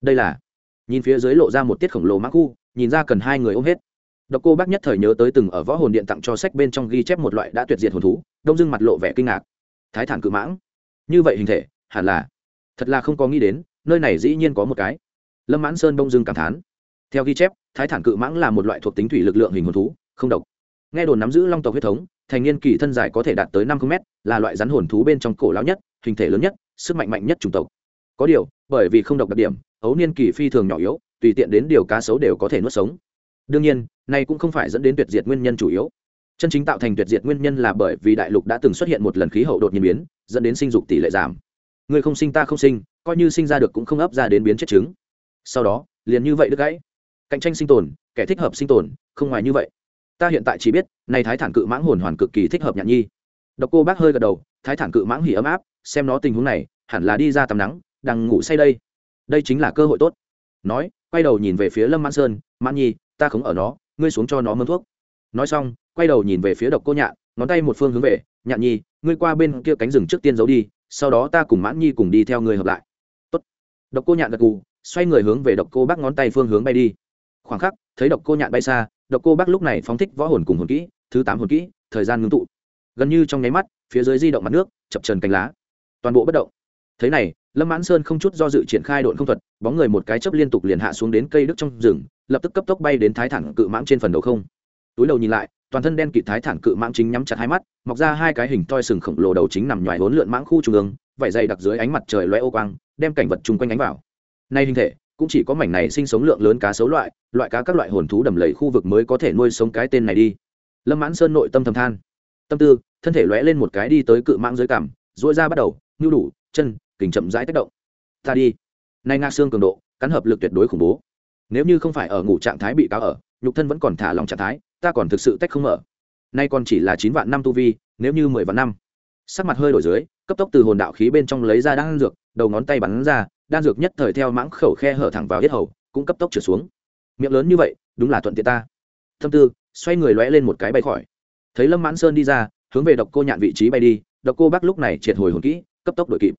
Đây là, nhìn phía dưới lộ ra một tiết khổng lồ mắc khu, nhìn ra cần hai người ôm hết. Độc cô bác nhất thời nhớ tới từng ở võ hồn điện tặng cho sách bên trong ghi chép một loại đã tuyệt diệt hồn thú, đông dưng mặt lộ vẻ kinh ngạc. Thái thản cự mãng. Như vậy hình thể, hẳn là, thật là không có nghĩ đến, nơi này dĩ nhiên có một cái. Lâm mãn sơn đông dưng cảm thán theo ghi chép, thái thản cự mãng là một loại thuộc tính thủy lực lượng hình hồn thú, không độc. Nghe đồn nắm giữ long tộc huyết thống, thành niên kỳ thân dài có thể đạt tới năm m là loại rắn hồn thú bên trong cổ lão nhất, hình thể lớn nhất, sức mạnh mạnh nhất chủng tộc. Có điều, bởi vì không độc đặc điểm, ấu niên kỳ phi thường nhỏ yếu, tùy tiện đến điều cá sấu đều có thể nuốt sống. Đương nhiên, này cũng không phải dẫn đến tuyệt diệt nguyên nhân chủ yếu. Chân chính tạo thành tuyệt diệt nguyên nhân là bởi vì đại lục đã từng xuất hiện một lần khí hậu đột nhiên biến, dẫn đến sinh dục tỷ lệ giảm. Người không sinh ta không sinh, coi như sinh ra được cũng không ấp ra đến biến chết trứng sau đó, liền như vậy đứt gãy cạnh tranh sinh tồn, kẻ thích hợp sinh tồn, không ngoài như vậy. Ta hiện tại chỉ biết, này thái thản cự mãng hồn hoàn cực kỳ thích hợp nhạn nhi. Độc cô bác hơi gật đầu, thái thản cự mãng hỉ ấm áp, xem nó tình huống này, hẳn là đi ra tắm nắng, đang ngủ say đây. Đây chính là cơ hội tốt. Nói, quay đầu nhìn về phía lâm mãn sơn, mãn nhi, ta không ở nó, ngươi xuống cho nó mơn thuốc. Nói xong, quay đầu nhìn về phía độc cô nhạn, ngón tay một phương hướng về, nhạn nhi, ngươi qua bên kia cánh rừng trước tiên giấu đi, sau đó ta cùng mãn nhi cùng đi theo người hợp lại. Tốt. độc cô nhạn gật gù, xoay người hướng về độc cô bác ngón tay phương hướng bay đi khoảng khắc, thấy độc cô nhạn bay xa, độc cô bác lúc này phóng thích võ hồn cùng hồn kỹ, thứ tám hồn kỹ, thời gian ngưng tụ. Gần như trong nháy mắt, phía dưới di động mặt nước, chập trần cánh lá. Toàn bộ bất động. Thế này, lâm mãn sơn không chút do dự triển khai đội không thuật, bóng người một cái chấp liên tục liền hạ xuống đến cây đức trong rừng, lập tức cấp tốc bay đến thái thản cự mãng trên phần đầu không. Túi đầu nhìn lại, toàn thân đen kịt thái thản cự mãng chính nhắm chặt hai mắt, mọc ra hai cái hình toi sừng khổng lồ đầu chính nằm ngoài hốn lượn mãng khu trung ương, vảy dày đặc dưới ánh mặt trời loe ô quang, đem cảnh vật chung quanh ánh vào. Nay hình thể cũng chỉ có mảnh này sinh sống lượng lớn cá sấu loại loại cá các loại hồn thú đầm lầy khu vực mới có thể nuôi sống cái tên này đi. Lâm mãn sơn nội tâm thầm than. Tâm tư, thân thể lóe lên một cái đi tới cự mãng dưới cảm dỗi ra bắt đầu, nhu đủ, chân, kình chậm rãi tác động. Ta đi. Nay nga xương cường độ, cắn hợp lực tuyệt đối khủng bố. Nếu như không phải ở ngủ trạng thái bị cáo ở, nhục thân vẫn còn thả lòng trạng thái, ta còn thực sự tách không mở. Nay còn chỉ là chín vạn năm tu vi, nếu như mười vạn năm. Sắc mặt hơi đổi dưới, cấp tốc từ hồn đạo khí bên trong lấy ra đang dược, đầu ngón tay bắn ra đan dược nhất thời theo mãng khẩu khe hở thẳng vào yết hầu, cũng cấp tốc trở xuống. Miệng lớn như vậy, đúng là thuận tiện ta. Thâm tư, xoay người lóe lên một cái bay khỏi. Thấy lâm mãn sơn đi ra, hướng về độc cô nhạn vị trí bay đi, độc cô bác lúc này triệt hồi hồn kỹ, cấp tốc đội kịp.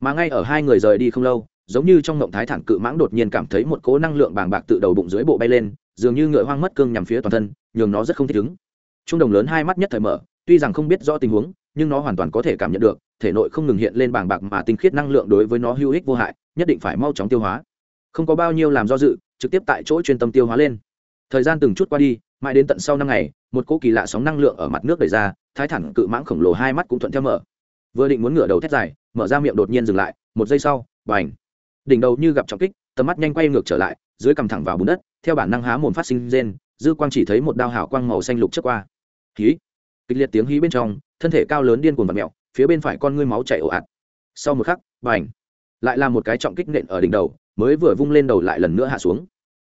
Mà ngay ở hai người rời đi không lâu, giống như trong ngộng thái thản cự mãng đột nhiên cảm thấy một cố năng lượng bàng bạc tự đầu bụng dưới bộ bay lên, dường như ngựa hoang mất cương nhằm phía toàn thân, nhường nó rất không thích ứng. Trung đồng lớn hai mắt nhất thời mở, tuy rằng không biết rõ tình huống, nhưng nó hoàn toàn có thể cảm nhận được, thể nội không ngừng hiện lên bàng bạc mà tinh khiết năng lượng đối với nó hữu ích vô hại nhất định phải mau chóng tiêu hóa. Không có bao nhiêu làm do dự, trực tiếp tại chỗ chuyên tâm tiêu hóa lên. Thời gian từng chút qua đi, mãi đến tận sau năm ngày, một cỗ kỳ lạ sóng năng lượng ở mặt nước đẩy ra, thái thẳng cự mãng khổng lồ hai mắt cũng thuận theo mở. Vừa định muốn ngửa đầu thét dài, mở ra miệng đột nhiên dừng lại, một giây sau, bành. Đỉnh đầu như gặp trọng kích, tầm mắt nhanh quay ngược trở lại, dưới cằm thẳng vào bùn đất, theo bản năng há mồm phát sinh rên, dư quang chỉ thấy một đao hảo quang màu xanh lục trước qua. Hí. Kịch liệt tiếng hí bên trong, thân thể cao lớn điên cuồng vật mẹo phía bên phải con ngươi máu chảy ồ ạt. Sau một khắc, bành lại là một cái trọng kích nện ở đỉnh đầu mới vừa vung lên đầu lại lần nữa hạ xuống.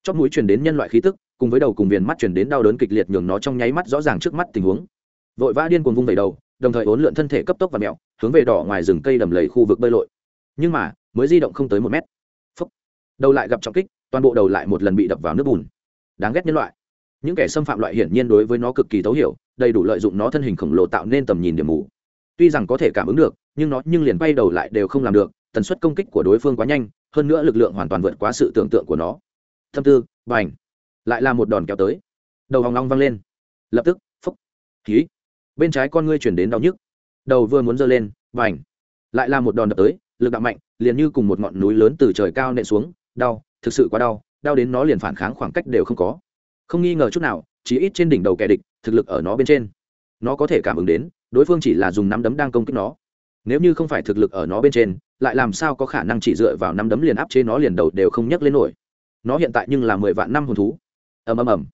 Chóp mũi truyền đến nhân loại khí tức cùng với đầu cùng viền mắt truyền đến đau đớn kịch liệt nhường nó trong nháy mắt rõ ràng trước mắt tình huống. Vội vã điên cuồng vung vẩy đầu đồng thời ốn lượn thân thể cấp tốc và mẹo hướng về đỏ ngoài rừng cây đầm lầy khu vực bơi lội. Nhưng mà mới di động không tới một mét. Phấp, đầu lại gặp trọng kích toàn bộ đầu lại một lần bị đập vào nước bùn. Đáng ghét nhân loại. Những kẻ xâm phạm loại hiển nhiên đối với nó cực kỳ thấu hiểu đầy đủ lợi dụng nó thân hình khổng lồ tạo nên tầm nhìn điểm mù. Tuy rằng có thể cảm ứng được nhưng nó nhưng liền bay đầu lại đều không làm được tần suất công kích của đối phương quá nhanh, hơn nữa lực lượng hoàn toàn vượt quá sự tưởng tượng của nó. Thâm tư b à n h lại là một đòn kéo tới. Đầu hòng long văng lên. Lập tức, phúc. Khí bên trái con ngươi chuyển đến đau nhức. Đầu vừa muốn giơ lên b à n h lại là một đòn đập tới, lực đạo mạnh, liền như cùng một ngọn núi lớn từ trời cao nện xuống, đau, thực sự quá đau đau đến nó liền phản kháng khoảng cách đều không có. Không nghi ngờ chút nào chỉ ít trên đỉnh đầu kẻ địch, thực lực ở nó bên trên. Nó có thể cảm ứng đến, đối phương chỉ là dùng nắm đấm đang công kích nó nếu như không phải thực lực ở nó bên trên, lại làm sao có khả năng chỉ dựa vào năm đấm liền áp chế nó liền đầu đều không nhấc lên nổi. Nó hiện tại nhưng là mười vạn năm hồn thú. Ầm ầm ầm.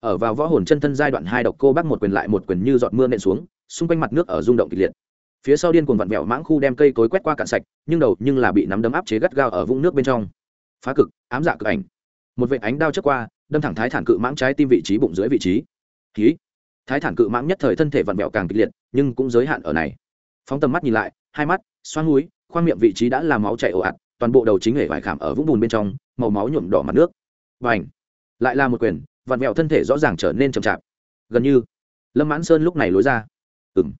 Ở vào võ hồn chân thân giai đoạn hai độc cô bác một quyền lại một quyền như giọt mưa nện xuống, xung quanh mặt nước ở rung động kịch liệt. Phía sau điên cuồng vặn vẹo mãng khu đem cây cối quét qua cạn sạch, nhưng đầu nhưng là bị nắm đấm áp chế gắt gao ở vũng nước bên trong. Phá cực, ám dạ cực ảnh. Một vệ ánh đao chớp qua, đâm thẳng thái thản cự mãng trái tim vị trí bụng dưới vị trí. Ký thái thản cự mãng nhất thời thân thể vặn vẹo càng kịch liệt, nhưng cũng giới hạn ở này phóng tầm mắt nhìn lại, hai mắt, xoan núi, khoang miệng vị trí đã làm máu chảy ồ ạt, toàn bộ đầu chính hệ vải khảm ở vũng bùn bên trong, màu máu nhuộm đỏ mặt nước. Và ảnh lại là một quyền, vặn vẹo thân thể rõ ràng trở nên chậm chạp. Gần như, lâm mãn sơn lúc này lối ra. Ừng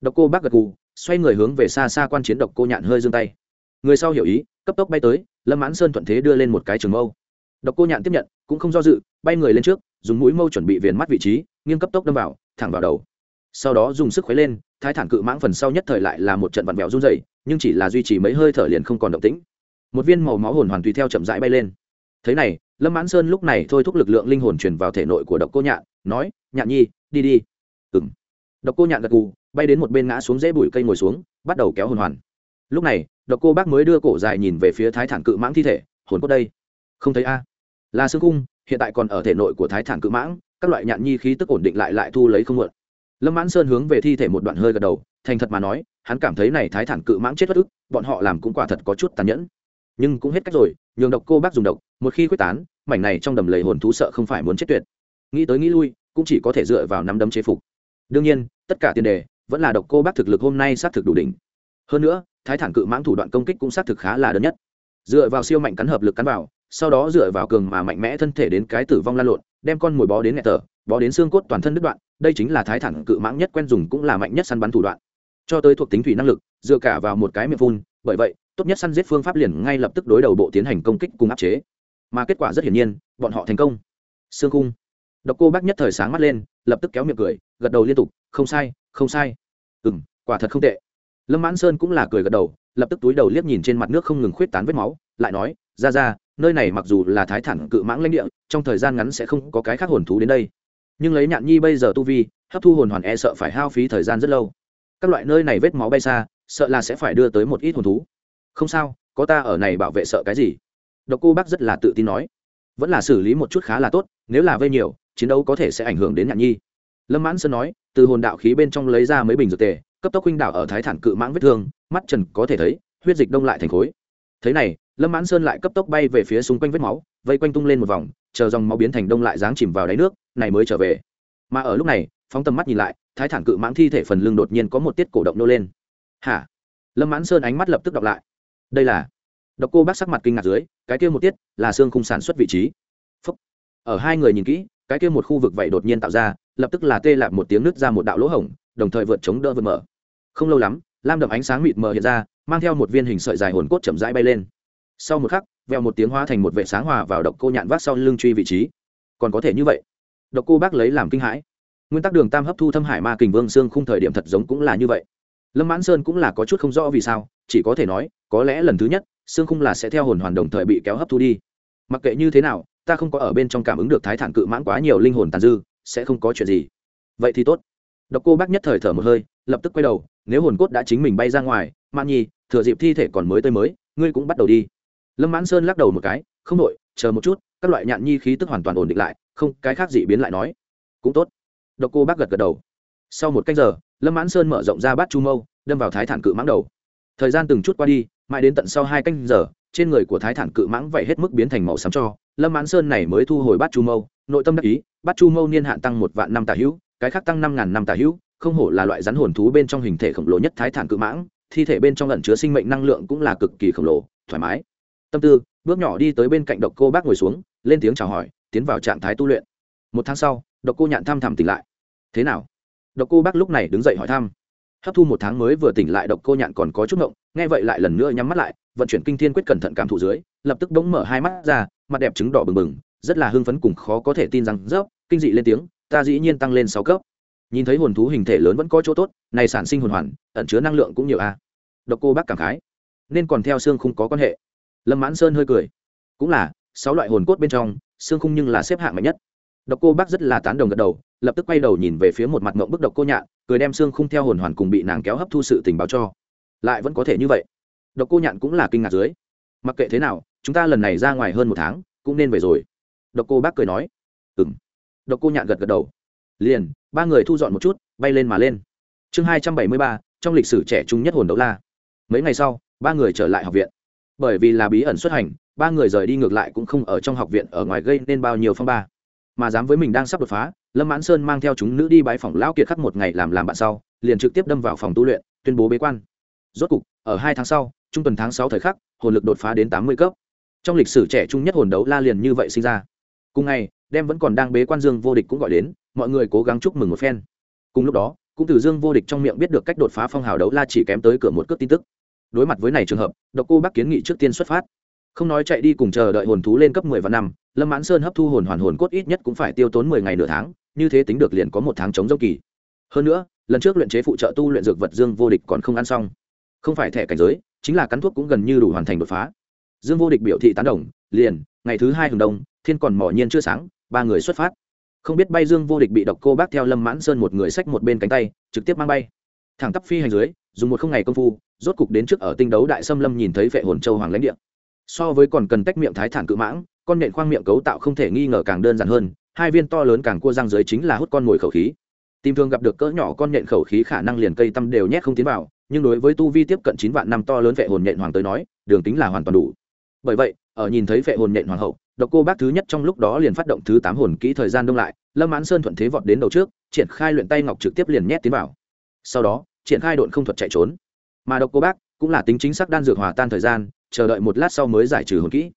độc cô bác gật gù, xoay người hướng về xa xa quan chiến độc cô nhạn hơi giương tay. Người sau hiểu ý, cấp tốc bay tới, lâm mãn sơn thuận thế đưa lên một cái trường mâu. Độc cô nhạn tiếp nhận, cũng không do dự, bay người lên trước, dùng mũi mâu chuẩn bị viền mắt vị trí, nghiêng cấp tốc đâm vào, thẳng vào đầu sau đó dùng sức khuấy lên, thái thản cự mãng phần sau nhất thời lại là một trận vặn vẹo run dày nhưng chỉ là duy trì mấy hơi thở liền không còn động tĩnh. Một viên màu máu hồn hoàn tùy theo chậm rãi bay lên. Thế này, lâm mãn sơn lúc này thôi thúc lực lượng linh hồn truyền vào thể nội của độc cô nhạn, nói, nhạn nhi, đi đi. Ừng độc cô nhạn gật gù, bay đến một bên ngã xuống dễ bụi cây ngồi xuống, bắt đầu kéo hồn hoàn. Lúc này, độc cô bác mới đưa cổ dài nhìn về phía thái thản cự mãng thi thể, hồn cốt đây. Không thấy a. Là xương cung, hiện tại còn ở thể nội của thái thản cự mãng, các loại nhạn nhi khí tức ổn định lại lại thu lấy không mượn lâm mãn sơn hướng về thi thể một đoạn hơi gật đầu, thành thật mà nói, hắn cảm thấy này thái thản cự mãng chết bất ức, bọn họ làm cũng quả thật có chút tàn nhẫn. Nhưng cũng hết cách rồi, nhường độc cô bác dùng độc, một khi quyết tán, mảnh này trong đầm lầy hồn thú sợ không phải muốn chết tuyệt. Nghĩ tới nghĩ lui, cũng chỉ có thể dựa vào nắm đấm chế phục. Đương nhiên, tất cả tiền đề vẫn là độc cô bác thực lực hôm nay xác thực đủ đỉnh. Hơn nữa, thái thản cự mãng thủ đoạn công kích cũng xác thực khá là đơn nhất. Dựa vào siêu mạnh cắn hợp lực cắn vào, sau đó dựa vào cường mà mạnh mẽ thân thể đến cái tử vong lan lộn, đem con mồi bó đến nghẹt thở bó đến xương cốt toàn thân đứt đoạn, đây chính là thái thẳng cự mãng nhất quen dùng cũng là mạnh nhất săn bắn thủ đoạn. Cho tới thuộc tính thủy năng lực, dựa cả vào một cái miệng phun, bởi vậy, tốt nhất săn giết phương pháp liền ngay lập tức đối đầu bộ tiến hành công kích cùng áp chế. Mà kết quả rất hiển nhiên, bọn họ thành công. Xương cung. Độc cô bác nhất thời sáng mắt lên, lập tức kéo miệng cười, gật đầu liên tục, không sai không sai. Ừ m quả thật không tệ. Lâm mãn sơn cũng là cười gật đầu, lập tức túi đầu liếc nhìn trên mặt nước không ngừng khuyết tán vết máu, lại nói, ra ra, nơi này mặc dù là thái thản cự mãng lãnh địa, trong thời gian ngắn sẽ không có cái khác hồn thú đến đây nhưng lấy nhạn nhi bây giờ tu vi, hấp thu hồn hoàn e sợ phải hao phí thời gian rất lâu. Các loại nơi này vết máu bay xa, sợ là sẽ phải đưa tới một ít hồn thú. Không sao, có ta ở này bảo vệ sợ cái gì? Độc cô bác rất là tự tin nói. Vẫn là xử lý một chút khá là tốt, nếu là vây nhiều, chiến đấu có thể sẽ ảnh hưởng đến nhạn nhi. Lâm mãn sơn nói, từ hồn đạo khí bên trong lấy ra mấy bình dược tề, cấp tốc huynh đảo ở thái thản cự mãng vết thương, mắt trần có thể thấy, huyết dịch đông lại thành khối. Thế này, lâm mãn sơn lại cấp tốc bay về phía xung quanh vết máu, vây quanh tung lên một vòng, chờ dòng máu biến thành đông lại dáng chìm vào đáy nước này mới trở về. Mà ở lúc này, phóng tầm mắt nhìn lại, thái thản cự mãng thi thể phần lưng đột nhiên có một tiết cổ động nô lên. Hả? Lâm mãn sơn ánh mắt lập tức đọc lại. Đây là? Độc cô bác sắc mặt kinh ngạc dưới, cái kia một tiết là xương khung sản xuất vị trí. Phúc. ở hai người nhìn kỹ, cái kia một khu vực vậy đột nhiên tạo ra, lập tức là tê lạc một tiếng nứt ra một đạo lỗ hổng, đồng thời vượt chống đỡ vượt mở. Không lâu lắm, lam đậm ánh sáng mịt mờ hiện ra, mang theo một viên hình sợi dài hồn cốt chậm rãi bay lên. Sau một khắc veo một tiếng hóa thành một vệ sáng hòa vào độc cô nhạn vác sau lưng truy vị trí. Còn có thể như vậy? Độc cô bác lấy làm kinh hãi. Nguyên tắc đường tam hấp thu thâm hải ma kình vương xương khung thời điểm thật giống cũng là như vậy. Lâm mãn sơn cũng là có chút không rõ vì sao, chỉ có thể nói, có lẽ lần thứ nhất, xương khung là sẽ theo hồn hoàn đồng thời bị kéo hấp thu đi. Mặc kệ như thế nào, ta không có ở bên trong cảm ứng được thái thản cự mãn quá nhiều linh hồn tàn dư, sẽ không có chuyện gì. Vậy thì tốt. Độc cô bác nhất thời thở một hơi, lập tức quay đầu, nếu hồn cốt đã chính mình bay ra ngoài mạn nhi, thừa dịp thi thể còn mới tới mới, ngươi cũng bắt đầu đi. Lâm mãn sơn lắc đầu một cái, không đội chờ một chút các loại nhạn nhi khí tức hoàn toàn ổn định lại, không, cái khác gì biến lại nói. Cũng tốt. Độc cô bác gật gật đầu. Sau một canh giờ, lâm mãn sơn mở rộng ra bát chu mâu, đâm vào thái thản cự mãng đầu. Thời gian từng chút qua đi, mãi đến tận sau hai canh giờ, trên người của thái thản cự mãng vậy hết mức biến thành màu xám cho. Lâm mãn sơn này mới thu hồi bát chu mâu, nội tâm đắc ý, bát chu mâu niên hạn tăng một vạn năm tà hữu, cái khác tăng năm ngàn năm tà hữu, không hổ là loại rắn hồn thú bên trong hình thể khổng lồ nhất thái thản cự mãng, thi thể bên trong lẩn chứa sinh mệnh năng lượng cũng là cực kỳ khổng lồ, thoải mái tâm tư, bước nhỏ đi tới bên cạnh độc cô bác ngồi xuống, lên tiếng chào hỏi, tiến vào trạng thái tu luyện. Một tháng sau, độc cô nhạn thăm thẳm tỉnh lại. Thế nào? Độc cô bác lúc này đứng dậy hỏi thăm. Hấp thu một tháng mới vừa tỉnh lại, độc cô nhạn còn có chút ngộng, nghe vậy lại lần nữa nhắm mắt lại, vận chuyển kinh thiên quyết cẩn thận cảm thụ dưới, lập tức bỗng mở hai mắt ra, mặt đẹp trứng đỏ bừng bừng, rất là hưng phấn cùng khó có thể tin rằng rớp kinh dị lên tiếng, ta dĩ nhiên tăng lên sáu cấp. Nhìn thấy hồn thú hình thể lớn vẫn có chỗ tốt, này sản sinh hồn hoàn, ẩn chứa năng lượng cũng nhiều a. Độc cô bác cảm khái. Nên còn theo xương không có quan hệ lâm mãn sơn hơi cười. Cũng là, sáu loại hồn cốt bên trong, xương khung nhưng là xếp hạng mạnh nhất. Độc cô bác rất là tán đồng gật đầu, lập tức quay đầu nhìn về phía một mặt mộng bức độc cô nhạn, cười đem xương khung theo hồn hoàn cùng bị nàng kéo hấp thu sự tình báo cho. Lại vẫn có thể như vậy. Độc cô nhạn cũng là kinh ngạc dưới. Mặc kệ thế nào, chúng ta lần này ra ngoài hơn một tháng, cũng nên về rồi. Độc cô bác cười nói. Ừ m độc cô nhạn gật gật đầu. Liền, ba người thu dọn một chút, bay lên mà lên. Chương hai trăm bảy mươi ba, trong lịch sử trẻ trung nhất hồn đấu la. Mấy ngày sau, ba người trở lại học viện bởi vì là bí ẩn xuất hành, ba người rời đi ngược lại cũng không ở trong học viện ở ngoài gây nên bao nhiêu phong ba. Mà dám với mình đang sắp đột phá, lâm mãn sơn mang theo chúng nữ đi bãi phòng lão kiệt khắc một ngày làm làm bạn sau, liền trực tiếp đâm vào phòng tu luyện, tuyên bố bế quan. Rốt cục, ở hai tháng sau, trung tuần tháng sáu thời khắc, hồn lực đột phá đến tám mươi cấp. Trong lịch sử trẻ trung nhất hồn đấu la liền như vậy sinh ra. Cùng ngày, đem vẫn còn đang bế quan dương vô địch cũng gọi đến, mọi người cố gắng chúc mừng một phen. Cùng lúc đó, cũng từ dương vô địch trong miệng biết được cách đột phá phong hào đấu la chỉ kém tới cửa một cước tin tức đối mặt với này trường hợp, độc cô bác kiến nghị trước tiên xuất phát. Không nói chạy đi cùng chờ đợi hồn thú lên cấp mười và năm, lâm mãn sơn hấp thu hồn hoàn hồn cốt ít nhất cũng phải tiêu tốn mười ngày nửa tháng, như thế tính được liền có một tháng chống dâu kỳ. Hơn nữa, lần trước luyện chế phụ trợ tu luyện dược vật dương vô địch còn không ăn xong. Không phải thẻ cảnh giới, chính là cắn thuốc cũng gần như đủ hoàn thành đột phá. Dương vô địch biểu thị tán đồng, liền, ngày thứ hai hừng đông, thiên còn mỏ nhiên chưa sáng, ba người xuất phát. Không biết bay dương vô địch bị độc cô bác theo lâm mãn sơn một người xách một bên cánh tay, trực tiếp mang bay. Thẳng tắp phi hành dưới dùng một không ngày công phu, rốt cục đến trước ở tinh đấu đại xâm lâm nhìn thấy vệ hồn châu hoàng lãnh địa. So với còn cần tách miệng thái thản cự mãng, con nện khoang miệng cấu tạo không thể nghi ngờ càng đơn giản hơn, hai viên to lớn càng cua răng dưới chính là hút con mồi khẩu khí. Tìm thường gặp được cỡ nhỏ con nện khẩu khí khả năng liền cây tâm đều nhét không tiến vào, nhưng đối với tu vi tiếp cận chín vạn năm to lớn vệ hồn nện hoàng tới nói, đường tính là hoàn toàn đủ. Bởi vậy, ở nhìn thấy vệ hồn nện hoàng hậu, độc cô bác thứ nhất trong lúc đó liền phát động thứ tám hồn kỹ thời gian đông lại, lâm án sơn thuận thế vọt đến đầu trước, triển khai luyện tay ngọc trực tiếp liền nhét tiến vào. Sau đó triển khai độn không thuật chạy trốn. Mà độc cô bác cũng là tính chính xác đan dược hòa tan thời gian, chờ đợi một lát sau mới giải trừ hồn kỹ.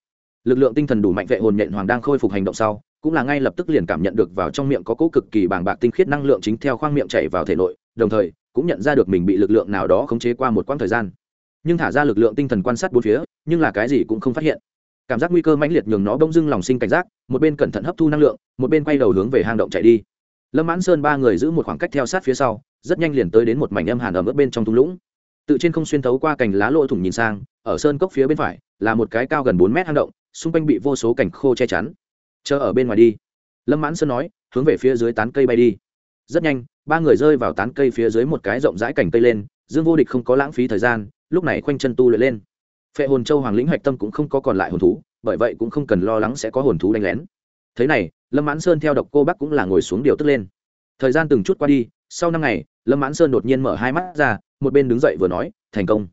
Lực lượng tinh thần đủ mạnh vệ hồn nhện hoàng đang khôi phục hành động sau, cũng là ngay lập tức liền cảm nhận được vào trong miệng có cỗ cực kỳ bàng bạc tinh khiết năng lượng chính theo khoang miệng chảy vào thể nội, đồng thời cũng nhận ra được mình bị lực lượng nào đó khống chế qua một quãng thời gian. Nhưng thả ra lực lượng tinh thần quan sát bốn phía, nhưng là cái gì cũng không phát hiện. Cảm giác nguy cơ mãnh liệt nhường nó bỗng dưng lòng sinh cảnh giác, một bên cẩn thận hấp thu năng lượng, một bên quay đầu hướng về hang động chạy đi. Lâm mãn sơn ba người giữ một khoảng cách theo sát phía sau rất nhanh liền tới đến một mảnh âm hàn ở mức bên trong thung lũng. Tự trên không xuyên thấu qua cành lá lỗ thủng nhìn sang, ở sơn cốc phía bên phải, là một cái cao gần bốn mét hang động, xung quanh bị vô số cảnh khô che chắn. Chờ ở bên ngoài đi. Lâm mãn sơn nói, hướng về phía dưới tán cây bay đi. Rất nhanh, ba người rơi vào tán cây phía dưới một cái rộng rãi cành cây lên, dương vô địch không có lãng phí thời gian, lúc này khoanh chân tu luyện lên. Phệ hồn châu hoàng lĩnh hạch tâm cũng không có còn lại hồn thú, bởi vậy cũng không cần lo lắng sẽ có hồn thú đánh lén. Thế này, lâm mãn sơn theo độc cô bắc cũng là ngồi xuống điều tức lên. Thời gian từng chút qua đi sau năm ngày, lâm mãn sơn đột nhiên mở hai mắt ra, một bên đứng dậy vừa nói, thành công.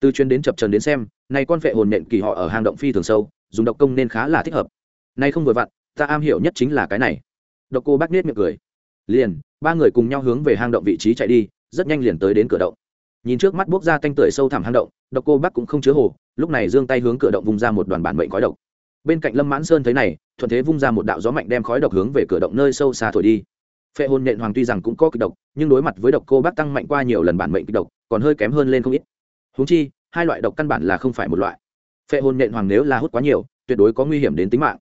Từ chuyến đến chập trần đến xem nay con vệ hồn nện kỳ họ ở hang động phi thường sâu, dùng độc công nên khá là thích hợp. Nay không vừa vặn, ta am hiểu nhất chính là cái này. Độc cô bác nết miệng cười. Liền, ba người cùng nhau hướng về hang động vị trí chạy đi, rất nhanh liền tới đến cửa động. Nhìn trước mắt buốc ra tanh tưởi sâu thẳm hang động, độc cô bác cũng không chứa hồ, lúc này giương tay hướng cửa động vung ra một đoàn bản mệnh khói độc. Bên cạnh lâm mãn sơn thấy này, thuận thế vung ra một đạo gió mạnh đem khói độc hướng về cửa động nơi sâu xa thổi đi phệ hồn Nện hoàng tuy rằng cũng có kịch độc, nhưng đối mặt với độc cô bác tăng mạnh qua nhiều lần bản mệnh kịch độc, còn hơi kém hơn lên không ít. Húng chi, hai loại độc căn bản là không phải một loại. Phệ hồn Nện hoàng nếu là hút quá nhiều, tuyệt đối có nguy hiểm đến tính mạng.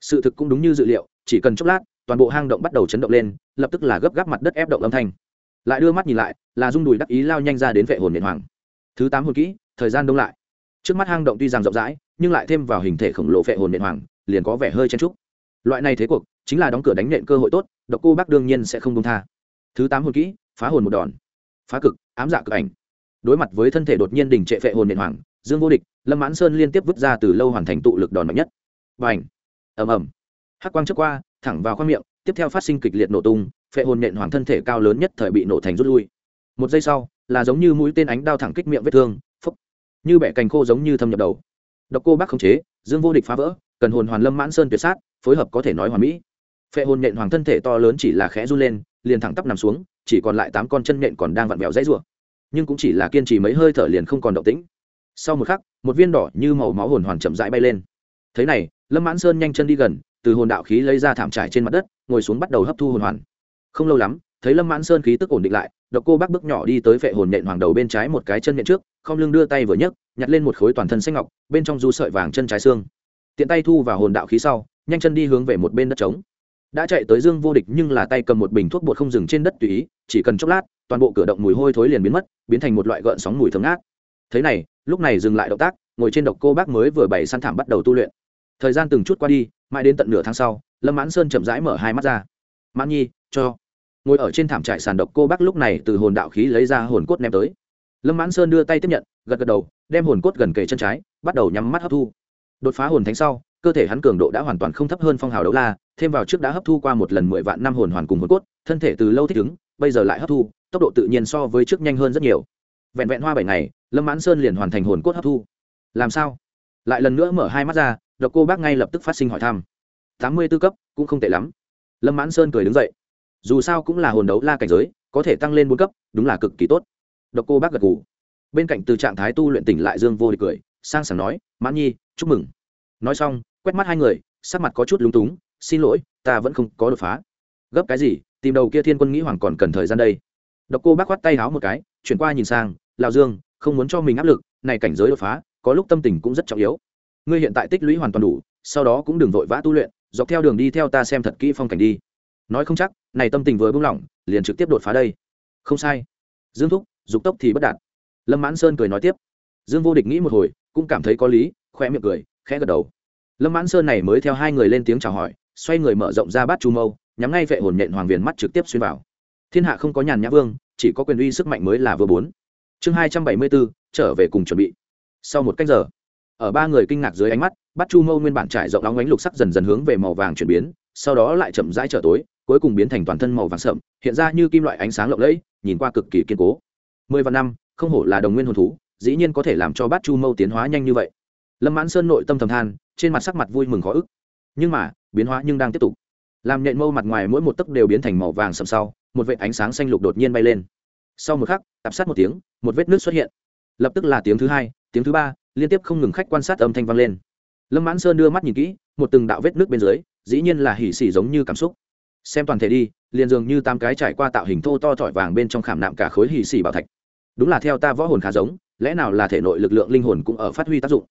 Sự thực cũng đúng như dự liệu, chỉ cần chốc lát, toàn bộ hang động bắt đầu chấn động lên, lập tức là gấp gáp mặt đất ép động âm thanh. Lại đưa mắt nhìn lại, là rung đùi đắc ý lao nhanh ra đến vệ hồn Nện hoàng. Thứ tám hồn kỹ, thời gian đông lại. Trước mắt hang động tuy rằng rộng rãi, nhưng lại thêm vào hình thể khổng lồ vệ hồn Nện hoàng, liền có vẻ hơi chen trúc loại này thế cuộc chính là đóng cửa đánh nện cơ hội tốt, độc cô bác đương nhiên sẽ không công tha. Thứ tám hồn kỹ, phá hồn một đòn. Phá cực, ám dạ cực ảnh. Đối mặt với thân thể đột nhiên đình trệ phệ hồn nền hoàng, dương vô địch, lâm mãn sơn liên tiếp vứt ra từ lâu hoàn thành tụ lực đòn mạnh nhất. Và ảnh ầm ầm. Hắc quang trước qua, thẳng vào khoang miệng, tiếp theo phát sinh kịch liệt nổ tung, phệ hồn nện hoàng thân thể cao lớn nhất thời bị nổ thành rút lui. Một giây sau, là giống như mũi tên ánh đao thẳng kích miệng vết thương phấp như bẻ cành khô giống như thâm nhập đầu. Độc cô bác khống chế, dương vô địch phá vỡ, cần hồn hoàn lâm mãn sơn tuyệt sát, phối hợp có thể nói hoàn mỹ phệ hồn nện hoàng thân thể to lớn chỉ là khẽ run lên, liền thẳng tắp nằm xuống, chỉ còn lại tám con chân nện còn đang vặn vẹo dãy rủa. Nhưng cũng chỉ là kiên trì mấy hơi thở liền không còn động tĩnh. Sau một khắc, một viên đỏ như màu máu hồn hoàn chậm rãi bay lên. Thế này, lâm mãn sơn nhanh chân đi gần, từ hồn đạo khí lấy ra thảm trải trên mặt đất, ngồi xuống bắt đầu hấp thu hồn hoàn. Không lâu lắm, thấy lâm mãn sơn khí tức ổn định lại, độc cô bác bước nhỏ đi tới phệ hồn nện hoàng đầu bên trái một cái chân nện trước không lưng đưa tay vừa nhấc, nhặt lên một khối toàn thân xanh ngọc, bên trong du sợi vàng chân trái xương. Tiện tay thu vào hồn đạo khí sau, nhanh chân đi hướng về một bên đất trống đã chạy tới dương vô địch nhưng là tay cầm một bình thuốc bột không dừng trên đất tùy ý, chỉ cần chốc lát, toàn bộ cửa động mùi hôi thối liền biến mất, biến thành một loại gợn sóng mùi thơm ngát. Thế này, lúc này dừng lại động tác, ngồi trên độc cô bác mới vừa bày săn thảm bắt đầu tu luyện. Thời gian từng chút qua đi, mãi đến tận nửa tháng sau, lâm mãn sơn chậm rãi mở hai mắt ra. Mãn nhi, cho. Ngồi ở trên thảm trại sàn độc cô bác lúc này từ hồn đạo khí lấy ra hồn cốt ném tới. Lâm mãn sơn đưa tay tiếp nhận, gật gật đầu, đem hồn cốt gần kề chân trái, bắt đầu nhắm mắt hấp thu. Đột phá hồn thánh sau cơ thể hắn cường độ đã hoàn toàn không thấp hơn phong hào đấu la, thêm vào trước đã hấp thu qua một lần mười vạn năm hồn hoàn cùng hồn cốt, thân thể từ lâu thích ứng, bây giờ lại hấp thu, tốc độ tự nhiên so với trước nhanh hơn rất nhiều. Vẹn vẹn hoa bảy ngày, lâm mãn sơn liền hoàn thành hồn cốt hấp thu. Làm sao? Lại lần nữa mở hai mắt ra, độc cô bác ngay lập tức phát sinh hỏi thăm. Tám mươi b ố cấp, cũng không tệ lắm. Lâm mãn sơn cười đứng dậy. Dù sao cũng là hồn đấu la cảnh giới, có thể tăng lên bốn cấp, đúng là cực kỳ tốt. Độc cô bác gật g ủ bên cạnh từ trạng thái tu luyện tỉnh lại dương vô địch cười, sang sảng nói, mãn nhi, chúc mừng nói xong, quét mắt hai người, sắc mặt có chút lúng túng, xin lỗi, ta vẫn không có đột phá. Gấp cái gì? Tìm đầu kia thiên quân nghĩ hoàng còn cần thời gian đây. Độc cô bác khoát tay háo một cái, chuyển qua nhìn sang lào dương, không muốn cho mình áp lực, này cảnh giới đột phá, có lúc tâm tình cũng rất trọng yếu. Ngươi hiện tại tích lũy hoàn toàn đủ, sau đó cũng đừng vội vã tu luyện, dọc theo đường đi theo ta xem thật kỹ phong cảnh đi. Nói không chắc, này tâm tình vừa buông lỏng, liền trực tiếp đột phá đây. Không sai. Dương thúc, dục tốc thì bất đạt. Lâm mãn sơn cười nói tiếp. Dương vô địch nghĩ một hồi, cũng cảm thấy có lý khoe miệng cười khẽ gật đầu. Lâm mãn sơn này mới theo hai người lên tiếng chào hỏi, xoay người mở rộng ra bát chu mâu, nhắm ngay vệ hồn nhện hoàng viền mắt trực tiếp xuyên vào. Thiên hạ không có nhàn nhã vương, chỉ có quyền uy sức mạnh mới là vừa bốn. Chương hai trăm bảy mươi bốn, trở về cùng chuẩn bị. Sau một cách giờ, ở ba người kinh ngạc dưới ánh mắt, Bát chu mâu nguyên bản trải rộng óng ánh lục sắc dần dần hướng về màu vàng chuyển biến, sau đó lại chậm rãi trở tối, cuối cùng biến thành toàn thân màu vàng sậm, hiện ra như kim loại ánh sáng lộng lẫy, nhìn qua cực kỳ kiên cố. Mười vạn năm, không hổ là đồng nguyên hồn thú, dĩ nhiên có thể làm cho bát chu mâu tiến hóa nhanh như vậy lâm mãn sơn nội tâm thầm than, trên mặt sắc mặt vui mừng khó ức. Nhưng mà, biến hóa nhưng đang tiếp tục. Làm nhện mâu mặt ngoài mỗi một tấc đều biến thành màu vàng sầm sau, một vệt ánh sáng xanh lục đột nhiên bay lên. Sau một khắc, tạp sát một tiếng, một vết nước xuất hiện. Lập tức là tiếng thứ hai, tiếng thứ ba, liên tiếp không ngừng khách quan sát âm thanh vang lên. Lâm mãn sơn đưa mắt nhìn kỹ, một từng đạo vết nước bên dưới, dĩ nhiên là hỉ xỉ giống như cảm xúc. Xem toàn thể đi, liền dường như tám cái trải qua tạo hình thô to thỏi vàng bên trong khảm nạm cả khối hỉ xỉ bảo thạch. Đúng là theo ta võ hồn khá giống, lẽ nào là thể nội lực lượng linh hồn cũng ở phát huy tác dụng?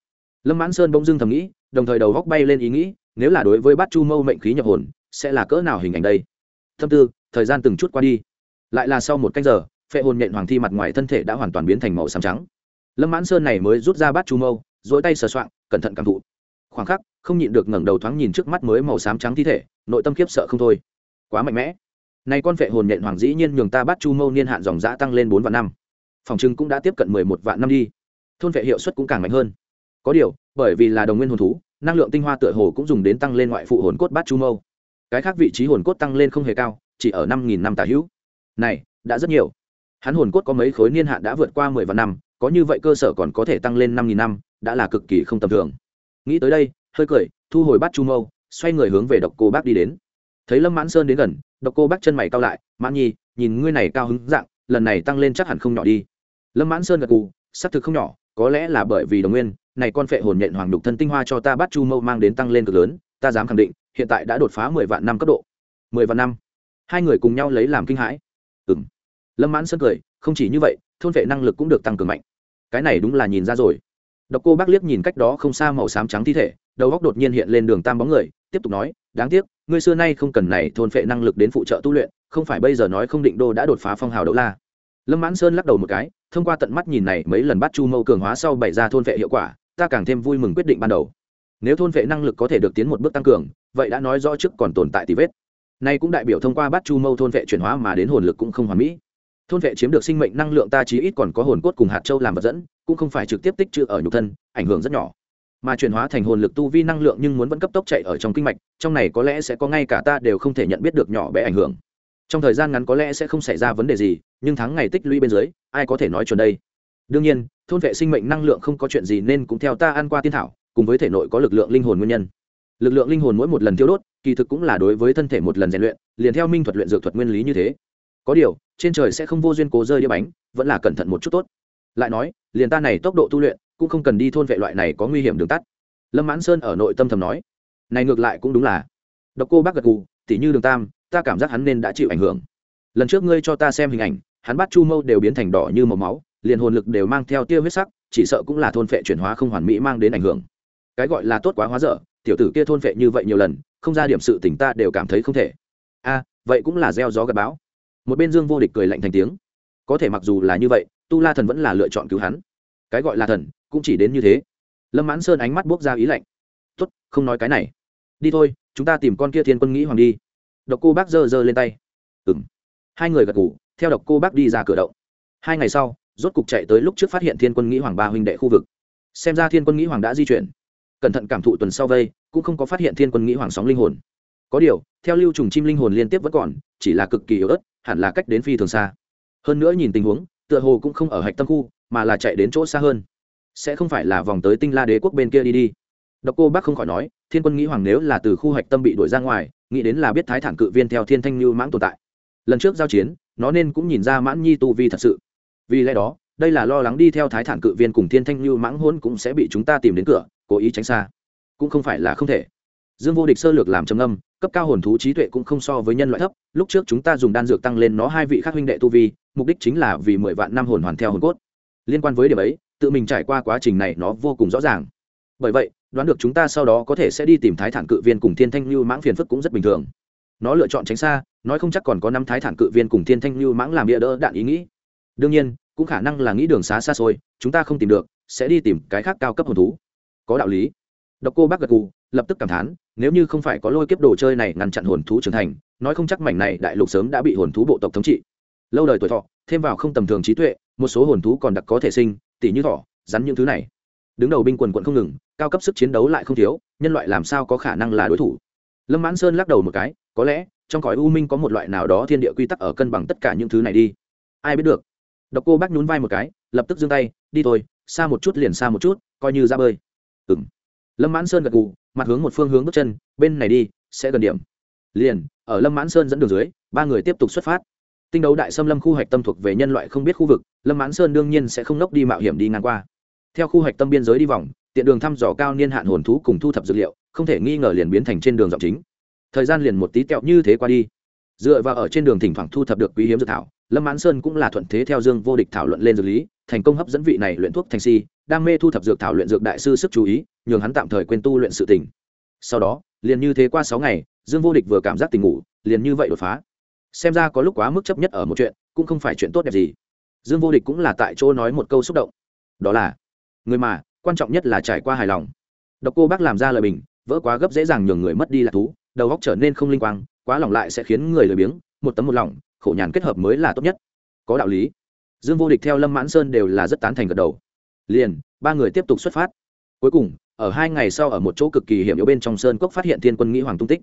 Lâm mãn sơn bỗng dưng thầm nghĩ, đồng thời đầu góc bay lên ý nghĩ, nếu là đối với bát chu mâu mệnh khí nhập hồn, sẽ là cỡ nào hình ảnh đây? Thâm tư, thời gian từng chút qua đi. Lại là sau một canh giờ, phệ hồn nhện hoàng thi mặt ngoài thân thể đã hoàn toàn biến thành màu xám trắng. Lâm mãn sơn này mới rút ra bát chu mâu dỗi tay sờ soạng, cẩn thận cảm thụ. Khoảng khắc, không nhịn được ngẩng đầu thoáng nhìn trước mắt mới màu xám trắng thi thể, nội tâm khiếp sợ không thôi. Quá mạnh mẽ. Này con phệ hồn nhện hoàng dĩ nhiên nhường ta bát chu mâu niên hạn dòng giã tăng lên bốn vạn năm. Phòng trưng cũng đã tiếp cận mười một vạn năm đi. Thôn phệ hiệu suất cũng càng mạnh hơn có điều, bởi vì là đồng nguyên hồn thú, năng lượng tinh hoa tựa hồ cũng dùng đến tăng lên ngoại phụ hồn cốt bát chu mâu. Cái khác vị trí hồn cốt tăng lên không hề cao, chỉ ở năm nghìn năm tả hữu. Này, đã rất nhiều. Hắn hồn cốt có mấy khối niên hạn đã vượt qua mười vạn năm, có như vậy cơ sở còn có thể tăng lên năm nghìn năm, đã là cực kỳ không tầm thường. Nghĩ tới đây, hơi cười, thu hồi bát chu mâu, xoay người hướng về độc cô bác đi đến. Thấy lâm mãn sơn đến gần, độc cô bác chân mày cao lại, mãn nhi, nhìn ngươi này cao hứng dạng, lần này tăng lên chắc hẳn không nhỏ đi. Lâm mãn sơn gật cù xác thực không nhỏ, có lẽ là bởi vì đồng nguyên này con phệ hồn nhện hoàng đục thân tinh hoa cho ta bắt chu mâu mang đến tăng lên cực lớn, ta dám khẳng định, hiện tại đã đột phá mười vạn năm cấp độ. Mười vạn năm? Hai người cùng nhau lấy làm kinh hãi. Ừng lâm mãn sơn cười, không chỉ như vậy, thôn vệ năng lực cũng được tăng cường mạnh. Cái này đúng là nhìn ra rồi. Độc cô bác liếc nhìn cách đó không xa màu xám trắng thi thể, đầu góc đột nhiên hiện lên đường tam bóng người, tiếp tục nói, đáng tiếc, ngươi xưa nay không cần này thôn phệ năng lực đến phụ trợ tu luyện, không phải bây giờ nói không định đô đã đột phá phong hào đấu la. Lâm mãn sơn lắc đầu một cái, thông qua tận mắt nhìn này mấy lần bắt chu mâu cường hóa sau bày ra thôn vệ hiệu quả ta càng thêm vui mừng quyết định ban đầu. Nếu thôn vệ năng lực có thể được tiến một bước tăng cường, vậy đã nói rõ trước còn tồn tại tỷ vết. Nay cũng đại biểu thông qua bắt chu mâu thôn vệ chuyển hóa mà đến hồn lực cũng không hoàn mỹ. Thôn vệ chiếm được sinh mệnh năng lượng ta chí ít còn có hồn cốt cùng hạt châu làm vật dẫn, cũng không phải trực tiếp tích trữ ở nhục thân, ảnh hưởng rất nhỏ. Mà chuyển hóa thành hồn lực tu vi năng lượng nhưng muốn vẫn cấp tốc chạy ở trong kinh mạch, trong này có lẽ sẽ có ngay cả ta đều không thể nhận biết được nhỏ bé ảnh hưởng. Trong thời gian ngắn có lẽ sẽ không xảy ra vấn đề gì, nhưng tháng ngày tích lũy bên dưới, ai có thể nói chuẩn đây? Đương nhiên thôn vệ sinh mệnh năng lượng không có chuyện gì nên cũng theo ta ăn qua tiên thảo, cùng với thể nội có lực lượng linh hồn nguyên nhân. Lực lượng linh hồn mỗi một lần tiêu đốt, kỳ thực cũng là đối với thân thể một lần rèn luyện, liền theo minh thuật luyện dược thuật nguyên lý như thế. Có điều, trên trời sẽ không vô duyên cố rơi đĩa bánh, vẫn là cẩn thận một chút tốt. Lại nói, liền ta này tốc độ tu luyện, cũng không cần đi thôn vệ loại này có nguy hiểm đường tắt. Lâm mãn sơn ở nội tâm thầm nói, này ngược lại cũng đúng là. Độc cô bác gật gù, tỉ như đường tam, ta cảm giác hắn nên đã chịu ảnh hưởng. Lần trước ngươi cho ta xem hình ảnh, hắn bắt chu mâu đều biến thành đỏ như màu máu liền hồn lực đều mang theo tia huyết sắc, chỉ sợ cũng là thôn phệ chuyển hóa không hoàn mỹ mang đến ảnh hưởng. Cái gọi là tốt quá hóa dở, tiểu tử kia thôn phệ như vậy nhiều lần, không ra điểm sự tỉnh ta đều cảm thấy không thể. A, vậy cũng là gieo gió gặp bão. Một bên dương vô địch cười lạnh thành tiếng. Có thể mặc dù là như vậy, tu la thần vẫn là lựa chọn cứu hắn. Cái gọi là thần, cũng chỉ đến như thế. Lâm mãn sơn ánh mắt buốc ra ý lạnh. Tốt, không nói cái này. Đi thôi, chúng ta tìm con kia thiên quân nghĩ hoàng đi. Độc cô bác giơ giơ lên tay. Ừng hai người gật ngủ theo độc cô bác đi ra cửa động. Hai ngày sau rốt cục chạy tới lúc trước phát hiện thiên quân nghĩ hoàng ba huynh đệ khu vực. Xem ra thiên quân nghĩ hoàng đã di chuyển. Cẩn thận cảm thụ tuần sau vây, cũng không có phát hiện thiên quân nghĩ hoàng sóng linh hồn. Có điều, theo lưu trùng chim linh hồn liên tiếp vẫn còn, chỉ là cực kỳ yếu ớt, hẳn là cách đến phi thường xa. Hơn nữa nhìn tình huống, tựa hồ cũng không ở hạch tâm khu, mà là chạy đến chỗ xa hơn. Sẽ không phải là vòng tới tinh la đế quốc bên kia đi đi. Độc cô bác không khỏi nói, thiên quân nghĩ hoàng nếu là từ khu hạch tâm bị đuổi ra ngoài, nghĩ đến là biết thái thản cự viên theo thiên thanh như mãng tồn tại. Lần trước giao chiến, nó nên cũng nhìn ra mãn nhi tu vi thật sự vì lẽ đó, đây là lo lắng đi theo thái thản cự viên cùng thiên thanh như mãng hôn cũng sẽ bị chúng ta tìm đến cửa, cố ý tránh xa. Cũng không phải là không thể. Dương vô địch sơ lược làm trầm âm cấp cao hồn thú trí tuệ cũng không so với nhân loại thấp, lúc trước chúng ta dùng đan dược tăng lên nó hai vị khác huynh đệ tu vi, mục đích chính là vì mười vạn năm hồn hoàn theo hồn cốt. Liên quan với điểm ấy, tự mình trải qua quá trình này nó vô cùng rõ ràng. Bởi vậy, đoán được chúng ta sau đó có thể sẽ đi tìm thái thản cự viên cùng thiên thanh như mãng phiền phức cũng rất bình thường. Nó lựa chọn tránh xa, nói không chắc còn có năm thái thản cự viên cùng thiên thanh như mãng làm địa đỡ đạn ý nghĩ đương nhiên, cũng khả năng là nghĩ đường xá xa xôi, chúng ta không tìm được, sẽ đi tìm cái khác cao cấp hồn thú. Có đạo lý. Độc cô bác gật gù, lập tức cảm thán, nếu như không phải có lôi kiếp đồ chơi này ngăn chặn hồn thú trưởng thành, nói không chắc mảnh này đại lục sớm đã bị hồn thú bộ tộc thống trị. Lâu đời tuổi thọ, thêm vào không tầm thường trí tuệ, một số hồn thú còn đặc có thể sinh, tỉ như thỏ, rắn những thứ này. Đứng đầu binh quần quận không ngừng, cao cấp sức chiến đấu lại không thiếu, nhân loại làm sao có khả năng là đối thủ? Lâm mãn sơn lắc đầu một cái, có lẽ, trong cõi u minh có một loại nào đó thiên địa quy tắc ở cân bằng tất cả những thứ này đi. Ai biết được độc cô bác nhún vai một cái, lập tức giương tay, đi thôi, xa một chút liền xa một chút, coi như ra bơi. Ừng lâm mãn sơn gật gù, mặt hướng một phương hướng bước chân, bên này đi, sẽ gần điểm. Liền, ở lâm mãn sơn dẫn đường dưới, ba người tiếp tục xuất phát. Tinh đấu đại xâm lâm khu hạch tâm thuộc về nhân loại không biết khu vực, lâm mãn sơn đương nhiên sẽ không nốc đi mạo hiểm đi ngang qua. Theo khu hạch tâm biên giới đi vòng, tiện đường thăm dò cao niên hạn hồn thú cùng thu thập dữ liệu, không thể nghi ngờ liền biến thành trên đường dọc chính. Thời gian liền một tí tẹo như thế qua đi dựa vào ở trên đường thỉnh thoảng thu thập được quý hiếm dược thảo, lâm mãn sơn cũng là thuận thế theo dương vô địch thảo luận lên dược lý, thành công hấp dẫn vị này luyện thuốc thành si, đam mê thu thập dược thảo luyện dược đại sư sức chú ý, nhường hắn tạm thời quên tu luyện sự tỉnh sau đó, liền như thế qua sáu ngày, dương vô địch vừa cảm giác tình ngủ, liền như vậy đột phá. Xem ra có lúc quá mức chấp nhất ở một chuyện, cũng không phải chuyện tốt đẹp gì. Dương vô địch cũng là tại chỗ nói một câu xúc động. Đó là, người mà, quan trọng nhất là trải qua hài lòng. Độc cô bác làm ra lời bình, vỡ quá gấp dễ dàng nhường người mất đi lạc thú, đầu góc trở nên không linh quang quá lỏng lại sẽ khiến người lười biếng, một tấm một lỏng, khổ nhàn kết hợp mới là tốt nhất. Có đạo lý. Dương vô địch theo lâm mãn sơn đều là rất tán thành gật đầu. Liền, ba người tiếp tục xuất phát. Cuối cùng, ở hai ngày sau ở một chỗ cực kỳ hiểm yếu bên trong sơn cốc phát hiện thiên quân nghĩ hoàng tung tích.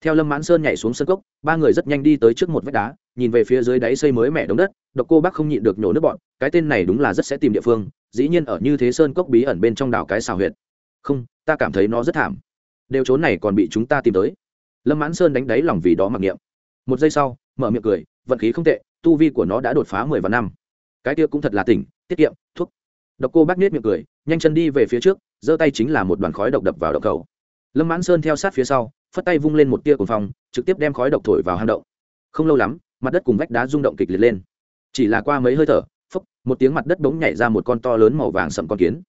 Theo lâm mãn sơn nhảy xuống sơn cốc, ba người rất nhanh đi tới trước một vách đá, nhìn về phía dưới đáy xây mới mẹ đống đất, độc cô bác không nhịn được nhổ nước bọn, cái tên này đúng là rất sẽ tìm địa phương, dĩ nhiên ở như thế sơn cốc bí ẩn bên trong đảo cái xào huyệt. Không, ta cảm thấy nó rất thảm. Đều trốn này còn bị chúng ta tìm tới lâm mãn sơn đánh đáy lòng vì đó mặc niệm. Một giây sau, mở miệng cười, vận khí không tệ, tu vi của nó đã đột phá mười vạn năm. Cái kia cũng thật là tỉnh, tiết kiệm, thuốc. Độc cô bác nết miệng cười, nhanh chân đi về phía trước, giơ tay chính là một đoàn khói độc đập vào độc cầu lâm mãn sơn theo sát phía sau, phất tay vung lên một tia cồn phong, trực tiếp đem khói độc thổi vào hang động. Không lâu lắm, mặt đất cùng vách đá rung động kịch liệt lên. Chỉ là qua mấy hơi thở, phốc, một tiếng mặt đất bỗng nhảy ra một con to lớn màu vàng sậm con kiến.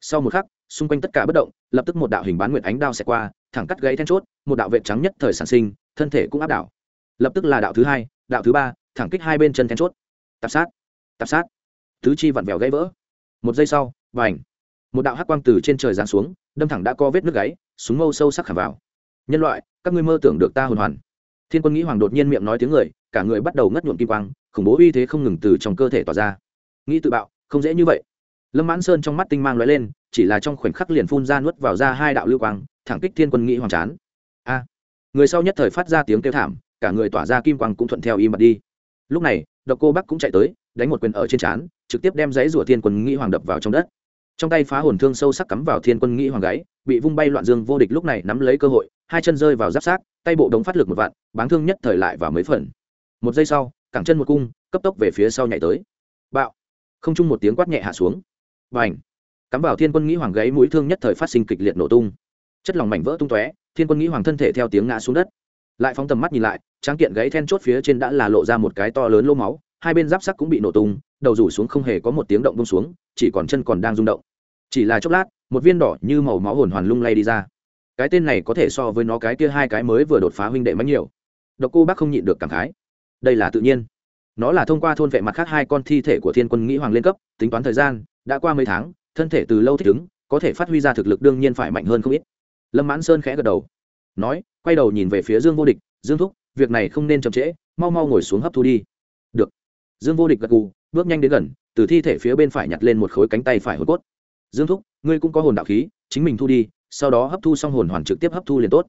Sau một khắc, xung quanh tất cả bất động, lập tức một đạo hình bán nguyện ánh đao xẹt qua, thẳng cắt gãy then chốt một đạo vệ trắng nhất thời sản sinh, thân thể cũng áp đảo. Lập tức là đạo thứ hai, đạo thứ ba, thẳng kích hai bên chân then chốt. Tạp sát tạp sát. Thứ chi vặn vẹo gãy vỡ. Một giây sau và ảnh một đạo hắc quang từ trên trời giáng xuống, đâm thẳng đã co vết nước gáy, súng mâu sâu sắc khảm vào. Nhân loại, các ngươi mơ tưởng được ta hồn hoàn. Thiên quân nghĩ hoàng đột nhiên miệng nói tiếng người, cả người bắt đầu ngất nhuộm kim quang, khủng bố uy thế không ngừng từ trong cơ thể tỏa ra. Nghĩ tự bạo, không dễ như vậy. Lâm mãn sơn trong mắt tinh mang lóe lên, chỉ là trong khoảnh khắc liền phun ra nuốt vào ra hai đạo lưu quang, thẳng kích thiên quân nghĩ hoàng chán a người sau nhất thời phát ra tiếng kêu thảm, cả người tỏa ra kim quang cũng thuận theo im mặt đi. Lúc này, độc cô bắc cũng chạy tới, đánh một quyền ở trên trán, trực tiếp đem giấy rủa thiên quân nghĩ hoàng đập vào trong đất. Trong tay phá hồn thương sâu sắc cắm vào thiên quân nghĩ hoàng gáy, bị vung bay loạn dương vô địch lúc này nắm lấy cơ hội, hai chân rơi vào giáp sát tay bộ đống phát lực một vạn, báng thương nhất thời lại vào mấy phần. Một giây sau, cẳng chân một cung, cấp tốc về phía sau nhảy tới. Bạo. Không chung một tiếng quát nhẹ hạ xuống. Và ảnh cắm vào thiên quân nghĩ hoàng gáy mũi thương nhất thời phát sinh kịch liệt nổ tung chất lòng mảnh vỡ tung tóe, thiên quân nghĩ hoàng thân thể theo tiếng ngã xuống đất. Lại phóng tầm mắt nhìn lại, tráng kiện gãy then chốt phía trên đã là lộ ra một cái to lớn lô máu, hai bên giáp sắc cũng bị nổ tung, đầu rủ xuống không hề có một tiếng động bông xuống, chỉ còn chân còn đang rung động. Chỉ là chốc lát, một viên đỏ như màu máu hồn hoàn lung lay đi ra. Cái tên này có thể so với nó cái kia hai cái mới vừa đột phá huynh đệ mánh nhiều. Độc cô bác không nhịn được cảm khái. Đây là tự nhiên. Nó là thông qua thôn vệ mặt khác hai con thi thể của thiên quân nghĩ hoàng lên cấp, tính toán thời gian, đã qua mấy tháng, thân thể từ lâu thích ứng, có thể phát huy ra thực lực đương nhiên phải mạnh hơn không ít lâm mãn sơn khẽ gật đầu, nói, quay đầu nhìn về phía dương vô địch, dương thúc, việc này không nên chậm trễ, mau mau ngồi xuống hấp thu đi. Được. Dương vô địch gật gù, bước nhanh đến gần, từ thi thể phía bên phải nhặt lên một khối cánh tay phải hồn cốt. Dương thúc, ngươi cũng có hồn đạo khí, chính mình thu đi, sau đó hấp thu xong hồn hoàn trực tiếp hấp thu liền tốt.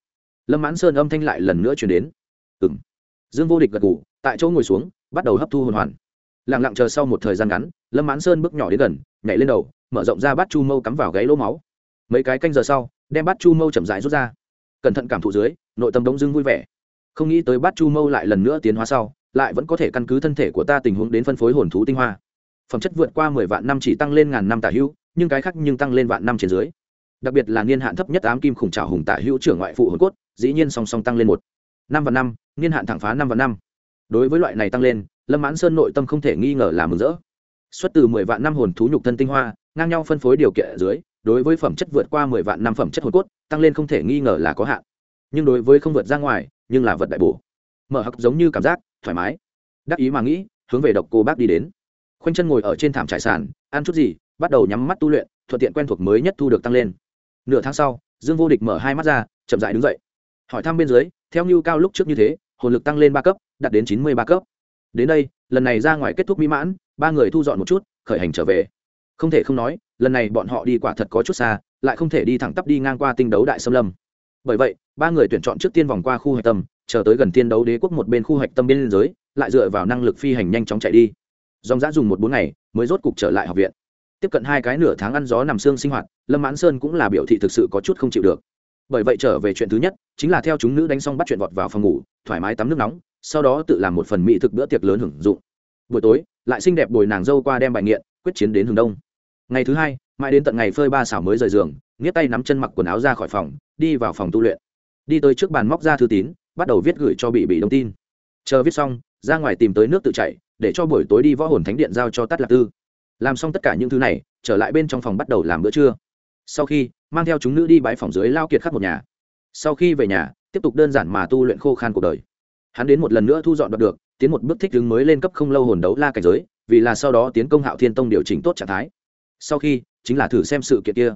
Lâm mãn sơn âm thanh lại lần nữa chuyển đến. Ừ m dương vô địch gật gù, tại chỗ ngồi xuống, bắt đầu hấp thu hồn hoàn. Lẳng lặng chờ sau một thời gian ngắn, lâm mãn sơn bước nhỏ đến gần, nhảy lên đầu, mở rộng ra bắt chu mâu cắm vào gáy lỗ máu mấy cái canh giờ sau, đem bát chu mâu chậm rãi rút ra. Cẩn thận cảm thụ dưới, nội tâm đống dưng vui vẻ. Không nghĩ tới bát chu mâu lại lần nữa tiến hóa sau, lại vẫn có thể căn cứ thân thể của ta tình huống đến phân phối hồn thú tinh hoa. Phẩm chất vượt qua mười vạn năm chỉ tăng lên ngàn năm tả hữu, nhưng cái khác nhưng tăng lên vạn năm trên dưới. Đặc biệt là niên hạn thấp nhất ám kim khủng trào hùng tả hữu trưởng ngoại phụ hồn cốt, dĩ nhiên song song tăng lên một. Năm và năm, niên hạn thẳng phá năm và năm. Đối với loại này tăng lên, lâm mãn sơn nội tâm không thể nghi ngờ là mừng rỡ. Xuất từ mười vạn năm hồn thú nhục thân tinh hoa, ngang nhau phân phối điều kiện ở dưới đối với phẩm chất vượt qua mười vạn năm phẩm chất hồn cốt, tăng lên không thể nghi ngờ là có hạn. Nhưng đối với không vượt ra ngoài, nhưng là vật đại bổ. Mở hặc giống như cảm giác, thoải mái. Đắc ý mà nghĩ, hướng về độc cô bác đi đến. Khoanh chân ngồi ở trên thảm trải sàn, ăn chút gì, bắt đầu nhắm mắt tu luyện, thuận tiện quen thuộc mới nhất thu được tăng lên. Nửa tháng sau, dương vô địch mở hai mắt ra, chậm dại đứng dậy. Hỏi thăm bên dưới, theo như cao lúc trước như thế, hồn lực tăng lên ba cấp, đạt đến chín mươi ba cấp. Đến đây, lần này ra ngoài kết thúc mỹ mãn, ba người thu dọn một chút, khởi hành trở về không thể không nói, lần này bọn họ đi quả thật có chút xa, lại không thể đi thẳng tắp đi ngang qua tinh đấu đại xâm lâm. Bởi vậy, ba người tuyển chọn trước tiên vòng qua khu hạch tâm, chờ tới gần tiên đấu đế quốc một bên khu hạch tâm biên giới lại dựa vào năng lực phi hành nhanh chóng chạy đi. Dòng giã dùng một bốn ngày, mới rốt cục trở lại học viện. Tiếp cận hai cái nửa tháng ăn gió nằm xương sinh hoạt, lâm mãn sơn cũng là biểu thị thực sự có chút không chịu được. Bởi vậy trở về chuyện thứ nhất, chính là theo chúng nữ đánh xong bắt chuyện vọt vào phòng ngủ, thoải mái tắm nước nóng, sau đó tự làm một phần mỹ thực bữa tiệc lớn hưởng dụng. Buổi tối, lại xinh đẹp bồi nàng dâu qua đem bài nghiện, quyết chiến đến hướng đông ngày thứ hai, mãi đến tận ngày phơi ba xảo mới rời giường nghĩa tay nắm chân mặc quần áo ra khỏi phòng, đi vào phòng tu luyện. Đi tới trước bàn móc ra thư tín, bắt đầu viết gửi cho bị bị đông tin. Chờ viết xong, ra ngoài tìm tới nước tự chảy, để cho buổi tối đi võ hồn thánh điện giao cho tắt lạc tư. Làm xong tất cả những thứ này, trở lại bên trong phòng bắt đầu làm bữa trưa. Sau khi, mang theo chúng nữ đi bãi phòng dưới lao kiệt khắc một nhà. Sau khi về nhà, tiếp tục đơn giản mà tu luyện khô khan cuộc đời. Hắn đến một lần nữa thu dọn đoạt được, tiến một bước thích đứng mới lên cấp không lâu hồn đấu la cảnh giới, vì là sau đó tiến công hạo thiên tông điều chỉnh tốt trạng thái sau khi, chính là thử xem sự kiện kia.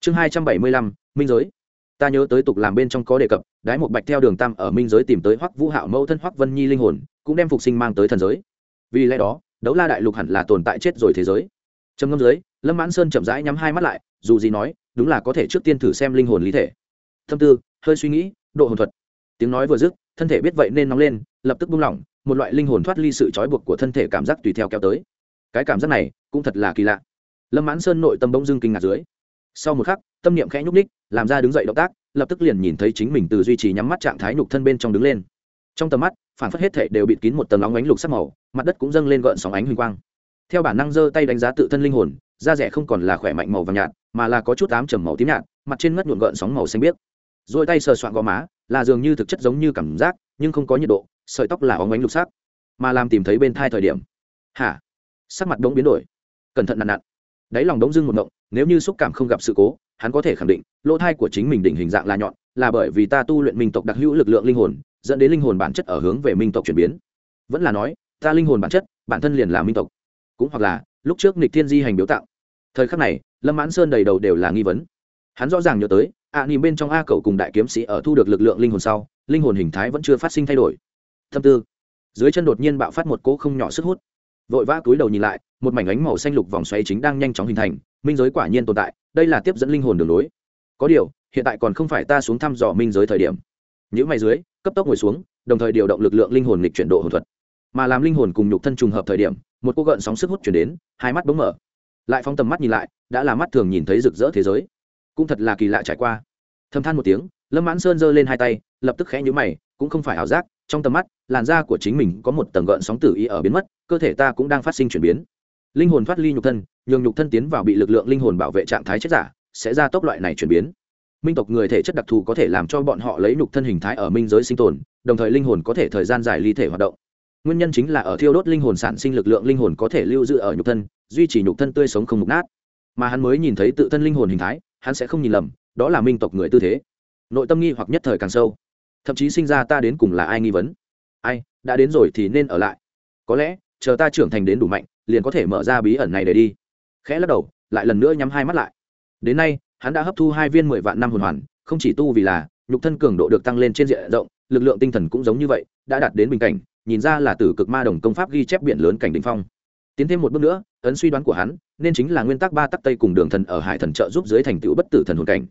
Chương hai trăm bảy mươi lăm, minh giới. Ta nhớ tới tục làm bên trong có đề cập, đái một bạch theo đường tam ở minh giới tìm tới hoắc vũ hạo mẫu thân hoắc vân nhi linh hồn, cũng đem phục sinh mang tới thần giới. Vì lẽ đó, đấu la đại lục hẳn là tồn tại chết rồi thế giới. Trầm ngâm giới lâm mãn sơn chậm rãi nhắm hai mắt lại, dù gì nói, đúng là có thể trước tiên thử xem linh hồn lý thể. Thâm tư, hơi suy nghĩ, độ hồn thuật. Tiếng nói vừa dứt, thân thể biết vậy nên nóng lên, lập tức buông lỏng, một loại linh hồn thoát ly sự trói buộc của thân thể cảm giác tùy theo kéo tới. Cái cảm giác này, cũng thật là kỳ lạ lâm mãn sơn nội tâm bỗng dưng kinh ngạc dưới. Sau một khắc, tâm niệm khẽ nhúc ních làm ra đứng dậy động tác, lập tức liền nhìn thấy chính mình từ duy trì nhắm mắt trạng thái nhục thân bên trong đứng lên. Trong tầm mắt, phản phất hết thể đều bịt kín một tầng óng ánh lục sắc màu, mặt đất cũng dâng lên gợn sóng ánh huỳnh quang. Theo bản năng giơ tay đánh giá tự thân linh hồn, da rẻ không còn là khỏe mạnh màu vàng nhạt, mà là có chút ám trầm màu tím nhạt, mặt trên ngất nhuộn gợn sóng màu xanh biếc. Rồi tay sờ soạn gò má, là dường như thực chất giống như cảm giác, nhưng không có nhiệt độ, sợi tóc là óng ánh lục sắc, mà làm tìm thấy bên thai thời điểm. Hả? Sắc mặt đống biến đổi. Cẩn thận nặn nặn đáy lòng đống dưng một ngộng nếu như xúc cảm không gặp sự cố hắn có thể khẳng định lỗ thai của chính mình đỉnh hình dạng là nhọn là bởi vì ta tu luyện minh tộc đặc hữu lực lượng linh hồn dẫn đến linh hồn bản chất ở hướng về minh tộc chuyển biến. Vẫn là nói ta linh hồn bản chất bản thân liền là minh tộc. Cũng hoặc là lúc trước nịch thiên di hành biểu tạo thời khắc này lâm mãn sơn đầy đầu đều là nghi vấn. Hắn rõ ràng nhớ tới ạ à, nhìn bên trong a cầu cùng đại kiếm sĩ ở thu được lực lượng linh hồn sau linh hồn hình thái vẫn chưa phát sinh thay đổi. Thâm tư dưới chân đột nhiên bạo phát một cỗ không nhỏ sức hút vội vã túi đầu nhìn lại, một mảnh ánh màu xanh lục vòng xoáy chính đang nhanh chóng hình thành, minh giới quả nhiên tồn tại, đây là tiếp dẫn linh hồn đường lối. Có điều, hiện tại còn không phải ta xuống thăm dò minh giới thời điểm. Những mày dưới, cấp tốc ngồi xuống, đồng thời điều động lực lượng linh hồn lịch chuyển độ hồn thuật. Mà làm linh hồn cùng nhục thân trùng hợp thời điểm, một cô gợn sóng sức hút chuyển đến, hai mắt bỗng mở. Lại phóng tầm mắt nhìn lại, đã là mắt thường nhìn thấy rực rỡ thế giới. Cũng thật là kỳ lạ trải qua. Thâm than một tiếng, lâm mãn sơn giơ lên hai tay, lập tức khẽ nhũ mày, cũng không phải ảo giác trong tầm mắt, làn da của chính mình có một tầng gợn sóng tử ý ở biến mất, cơ thể ta cũng đang phát sinh chuyển biến. Linh hồn thoát ly nhục thân, nhường nhục thân tiến vào bị lực lượng linh hồn bảo vệ trạng thái chết giả, sẽ ra tốc loại này chuyển biến. Minh tộc người thể chất đặc thù có thể làm cho bọn họ lấy nhục thân hình thái ở minh giới sinh tồn, đồng thời linh hồn có thể thời gian dài ly thể hoạt động. Nguyên nhân chính là ở thiêu đốt linh hồn sản sinh lực lượng linh hồn có thể lưu giữ ở nhục thân, duy trì nhục thân tươi sống không mục nát. Mà hắn mới nhìn thấy tự thân linh hồn hình thái, hắn sẽ không nhìn lầm, đó là minh tộc người tư thế. Nội tâm nghi hoặc nhất thời càng sâu thậm chí sinh ra ta đến cùng là ai nghi vấn? Ai, đã đến rồi thì nên ở lại. Có lẽ, chờ ta trưởng thành đến đủ mạnh, liền có thể mở ra bí ẩn này để đi. Khẽ lắc đầu, lại lần nữa nhắm hai mắt lại. Đến nay, hắn đã hấp thu hai viên mười vạn năm hồn hoàn, không chỉ tu vì là nhục thân cường độ được tăng lên trên diện rộng, lực lượng tinh thần cũng giống như vậy, đã đạt đến bình cảnh, nhìn ra là tử cực ma đồng công pháp ghi chép biển lớn cảnh đ ỉ n h phong. Tiến thêm một bước nữa, ấn suy đoán của hắn, nên chính là nguyên tắc ba tắc tây cùng đường thần ở hải thần trợ giúp dưới thành tựu bất tử thần hồn cảnh.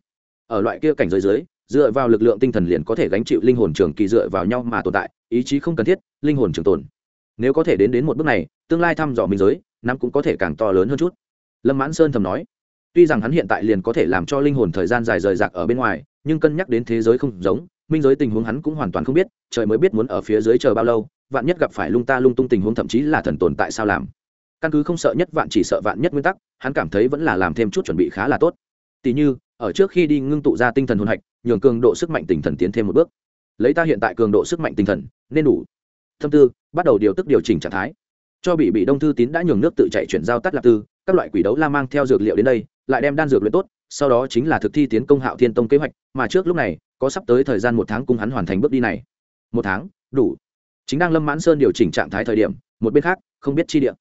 Ở loại kia cảnh giới dưới dựa vào lực lượng tinh thần liền có thể gánh chịu linh hồn trường kỳ dựa vào nhau mà tồn tại, ý chí không cần thiết, linh hồn trường tồn. Nếu có thể đến đến một bước này, tương lai thăm dò minh giới năm cũng có thể càng to lớn hơn chút. Lâm mãn sơn thầm nói. Tuy rằng hắn hiện tại liền có thể làm cho linh hồn thời gian dài rời rạc ở bên ngoài, nhưng cân nhắc đến thế giới không giống, minh giới tình huống hắn cũng hoàn toàn không biết, trời mới biết muốn ở phía dưới chờ bao lâu, vạn nhất gặp phải lung ta lung tung tình huống thậm chí là thần tồn tại sao làm. Căn cứ không sợ nhất vạn chỉ sợ vạn nhất nguyên tắc, hắn cảm thấy vẫn là làm thêm chút chuẩn bị khá là tốt. Tỉ như, ở trước khi đi ngưng tụ ra tinh thần hồn hạch nhường cường độ sức mạnh tinh thần tiến thêm một bước. Lấy ta hiện tại cường độ sức mạnh tinh thần, nên đủ. Thâm tư, bắt đầu điều tức điều chỉnh trạng thái. Cho bị bị đông thư tín đã nhường nước tự chạy chuyển giao tắt lạc tư, các loại quỷ đấu la mang theo dược liệu đến đây, lại đem đan dược luyện tốt, sau đó chính là thực thi tiến công hạo thiên tông kế hoạch, mà trước lúc này, có sắp tới thời gian một tháng cùng hắn hoàn thành bước đi này. Một tháng, đủ. Chính đang lâm mãn sơn điều chỉnh trạng thái thời điểm, một bên khác, không biết chi điện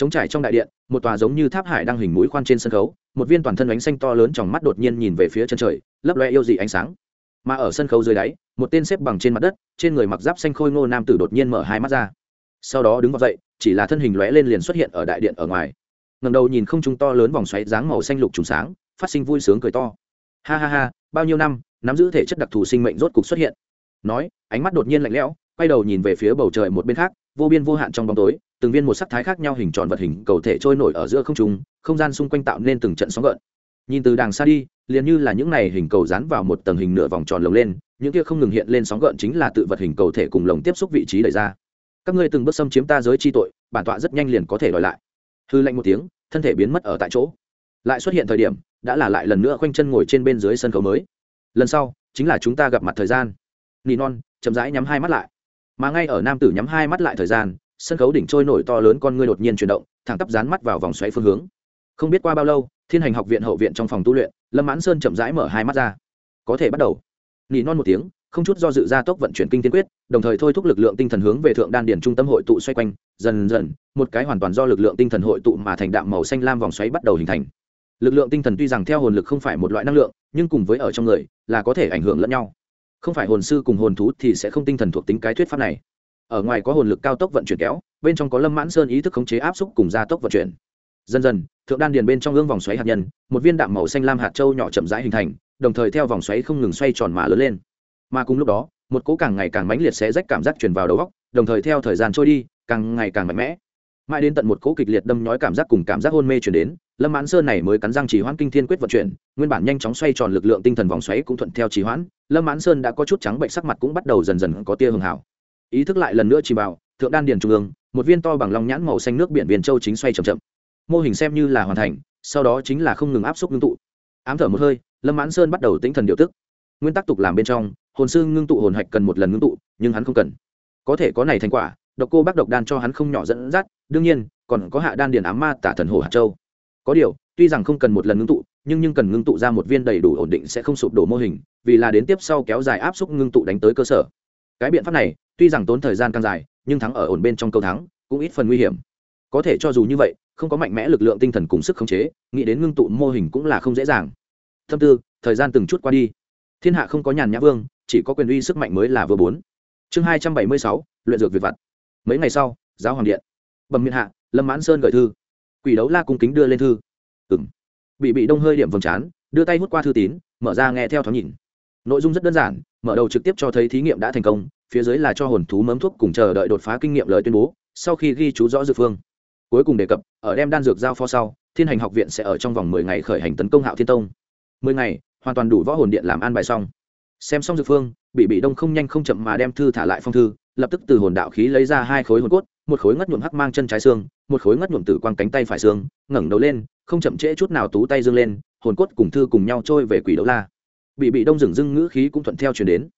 chống trải trong đại điện, một tòa giống như tháp hải đang hình mũi khoan trên sân khấu một viên toàn thân ánh xanh to lớn trong mắt đột nhiên nhìn về phía chân trời, lấp loe yêu dị ánh sáng. Mà ở sân khấu dưới đáy, một tên xếp bằng trên mặt đất, trên người mặc giáp xanh khôi ngô nam tử đột nhiên mở hai mắt ra. Sau đó đứng vào dậy, chỉ là thân hình lóe lên liền xuất hiện ở đại điện ở ngoài. Ngầm đầu nhìn không trung to lớn vòng xoáy dáng màu xanh lục trùng sáng, phát sinh vui sướng cười to. Ha ha ha, bao nhiêu năm, nắm giữ thể chất đặc thù sinh mệnh rốt cục xuất hiện. Nói, ánh mắt đột nhiên lạnh lẽo, quay đầu nhìn về phía bầu trời một bên khác, vô biên vô hạn trong bóng tối từng viên một sắc thái khác nhau hình tròn vật hình cầu thể trôi nổi ở giữa không trung, không gian xung quanh tạo nên từng trận sóng gợn. Nhìn từ đàng xa đi, liền như là những này hình cầu dán vào một tầng hình nửa vòng tròn lồng lên, những kia không ngừng hiện lên sóng gợn chính là tự vật hình cầu thể cùng lồng tiếp xúc vị trí đẩy ra. Các ngươi từng bước xâm chiếm ta giới chi tội, bản tọa rất nhanh liền có thể đòi lại. Hư lạnh một tiếng, thân thể biến mất ở tại chỗ. Lại xuất hiện thời điểm, đã là lại lần nữa khoanh chân ngồi trên bên dưới sân khấu mới. Lần sau, chính là chúng ta gặp mặt thời gian. Nỉ non chậm rãi nhắm hai mắt lại. Mà ngay ở nam tử nhắm hai mắt lại thời gian sân khấu đỉnh trôi nổi to lớn con ngươi đột nhiên chuyển động, thẳng tắp dán mắt vào vòng xoáy phương hướng. Không biết qua bao lâu, thiên hành học viện hậu viện trong phòng tu luyện, lâm mãn sơn chậm rãi mở hai mắt ra. Có thể bắt đầu. Nỉ non một tiếng, không chút do dự ra tốc vận chuyển kinh tiên quyết, đồng thời thôi thúc lực lượng tinh thần hướng về thượng đan điển trung tâm hội tụ xoay quanh, dần dần, một cái hoàn toàn do lực lượng tinh thần hội tụ mà thành đạm màu xanh lam vòng xoáy bắt đầu hình thành. Lực lượng tinh thần tuy rằng theo hồn lực không phải một loại năng lượng, nhưng cùng với ở trong người, là có thể ảnh hưởng lẫn nhau. Không phải hồn sư cùng hồn thú thì sẽ không tinh thần thuộc tính cái thuyết pháp này ở ngoài có hồn lực cao tốc vận chuyển kéo bên trong có lâm mãn sơn ý thức khống chế áp xúc cùng gia tốc vận chuyển. Dần dần thượng đan điền bên trong gương vòng xoáy hạt nhân một viên đạm màu xanh lam hạt châu nhỏ chậm rãi hình thành đồng thời theo vòng xoáy không ngừng xoay tròn mà lớn lên. Mà cùng lúc đó một cỗ càng ngày càng mãnh liệt sẽ rách cảm giác truyền vào đầu óc, đồng thời theo thời gian trôi đi càng ngày càng mạnh mẽ. Mãi đến tận một cỗ kịch liệt đâm nhói cảm giác cùng cảm giác hôn mê chuyển đến lâm mãn sơn này mới cắn răng chỉ hoãn kinh thiên quyết vận chuyển nguyên bản nhanh chóng xoay tròn lực lượng tinh thần vòng xoáy cũng thuận theo chỉ hoãn lâm mãn sơn đã có chút trắng bệnh sắc mặt cũng bắt đầu dần dần có tia hưng hảo ý thức lại lần nữa chỉ vào, thượng đan điền trung ương, một viên to bằng lòng nhãn màu xanh nước biển viền châu chính xoay chậm chậm. Mô hình xem như là hoàn thành, sau đó chính là không ngừng áp xúc ngưng tụ. Ám thở một hơi, lâm mãn sơn bắt đầu tinh thần điều tức. Nguyên tắc tục làm bên trong, hồn sư ngưng tụ hồn hạch cần một lần ngưng tụ, nhưng hắn không cần. Có thể có này thành quả, độc cô bác độc đan cho hắn không nhỏ dẫn dắt, đương nhiên, còn có hạ đan điền ám ma tả thần hồ hạt châu. Có điều, tuy rằng không cần một lần ngưng tụ, nhưng nhưng cần ngưng tụ ra một viên đầy đủ ổn định sẽ không sụp đổ mô hình, vì là đến tiếp sau kéo dài áp suất ngưng tụ đánh tới cơ sở. Cái biện pháp này tuy rằng tốn thời gian càng dài, nhưng thắng ở ổn bên trong câu thắng cũng ít phần nguy hiểm. Có thể cho dù như vậy, không có mạnh mẽ lực lượng tinh thần cùng sức khống chế, nghĩ đến ngưng tụ mô hình cũng là không dễ dàng. Thâm tư, thời gian từng chút qua đi. Thiên hạ không có nhàn nhã vương, chỉ có quyền uy sức mạnh mới là vừa bốn. Chương hai trăm bảy mươi sáu, luyện dược việt vặt. Mấy ngày sau, giáo hoàng điện. Bẩm miền hạ, lâm mãn sơn gửi thư. Quỷ đấu la cung kính đưa lên thư. Ừng bị bị đông hơi điểm vầng trán, đưa tay hút qua thư tín, mở ra nghe theo thoáng nhìn. Nội dung rất đơn giản, mở đầu trực tiếp cho thấy thí nghiệm đã thành công phía dưới là cho hồn thú mấm thuốc cùng chờ đợi đột phá kinh nghiệm lời tuyên bố, sau khi ghi chú rõ dược phương. Cuối cùng đề cập, ở đem đan dược giao phó sau, thiên hành học viện sẽ ở trong vòng mười ngày khởi hành tấn công hạo thiên tông. Mười ngày, hoàn toàn đủ võ hồn điện làm an bài xong. Xem xong dược phương bị bị đông không nhanh không chậm mà đem thư thả lại phong thư, lập tức từ hồn đạo khí lấy ra hai khối hồn cốt, một khối ngất nhuộm hắc mang chân trái xương, một khối ngất nhuộm tử quang cánh tay phải xương, ngẩng đầu lên, không chậm trễ chút nào tú tay dương lên, hồn cốt cùng thư cùng nhau trôi về quỷ đấu la. Bị bị đông dừng dưng ngữ khí cũng thuận theo chuyển đến.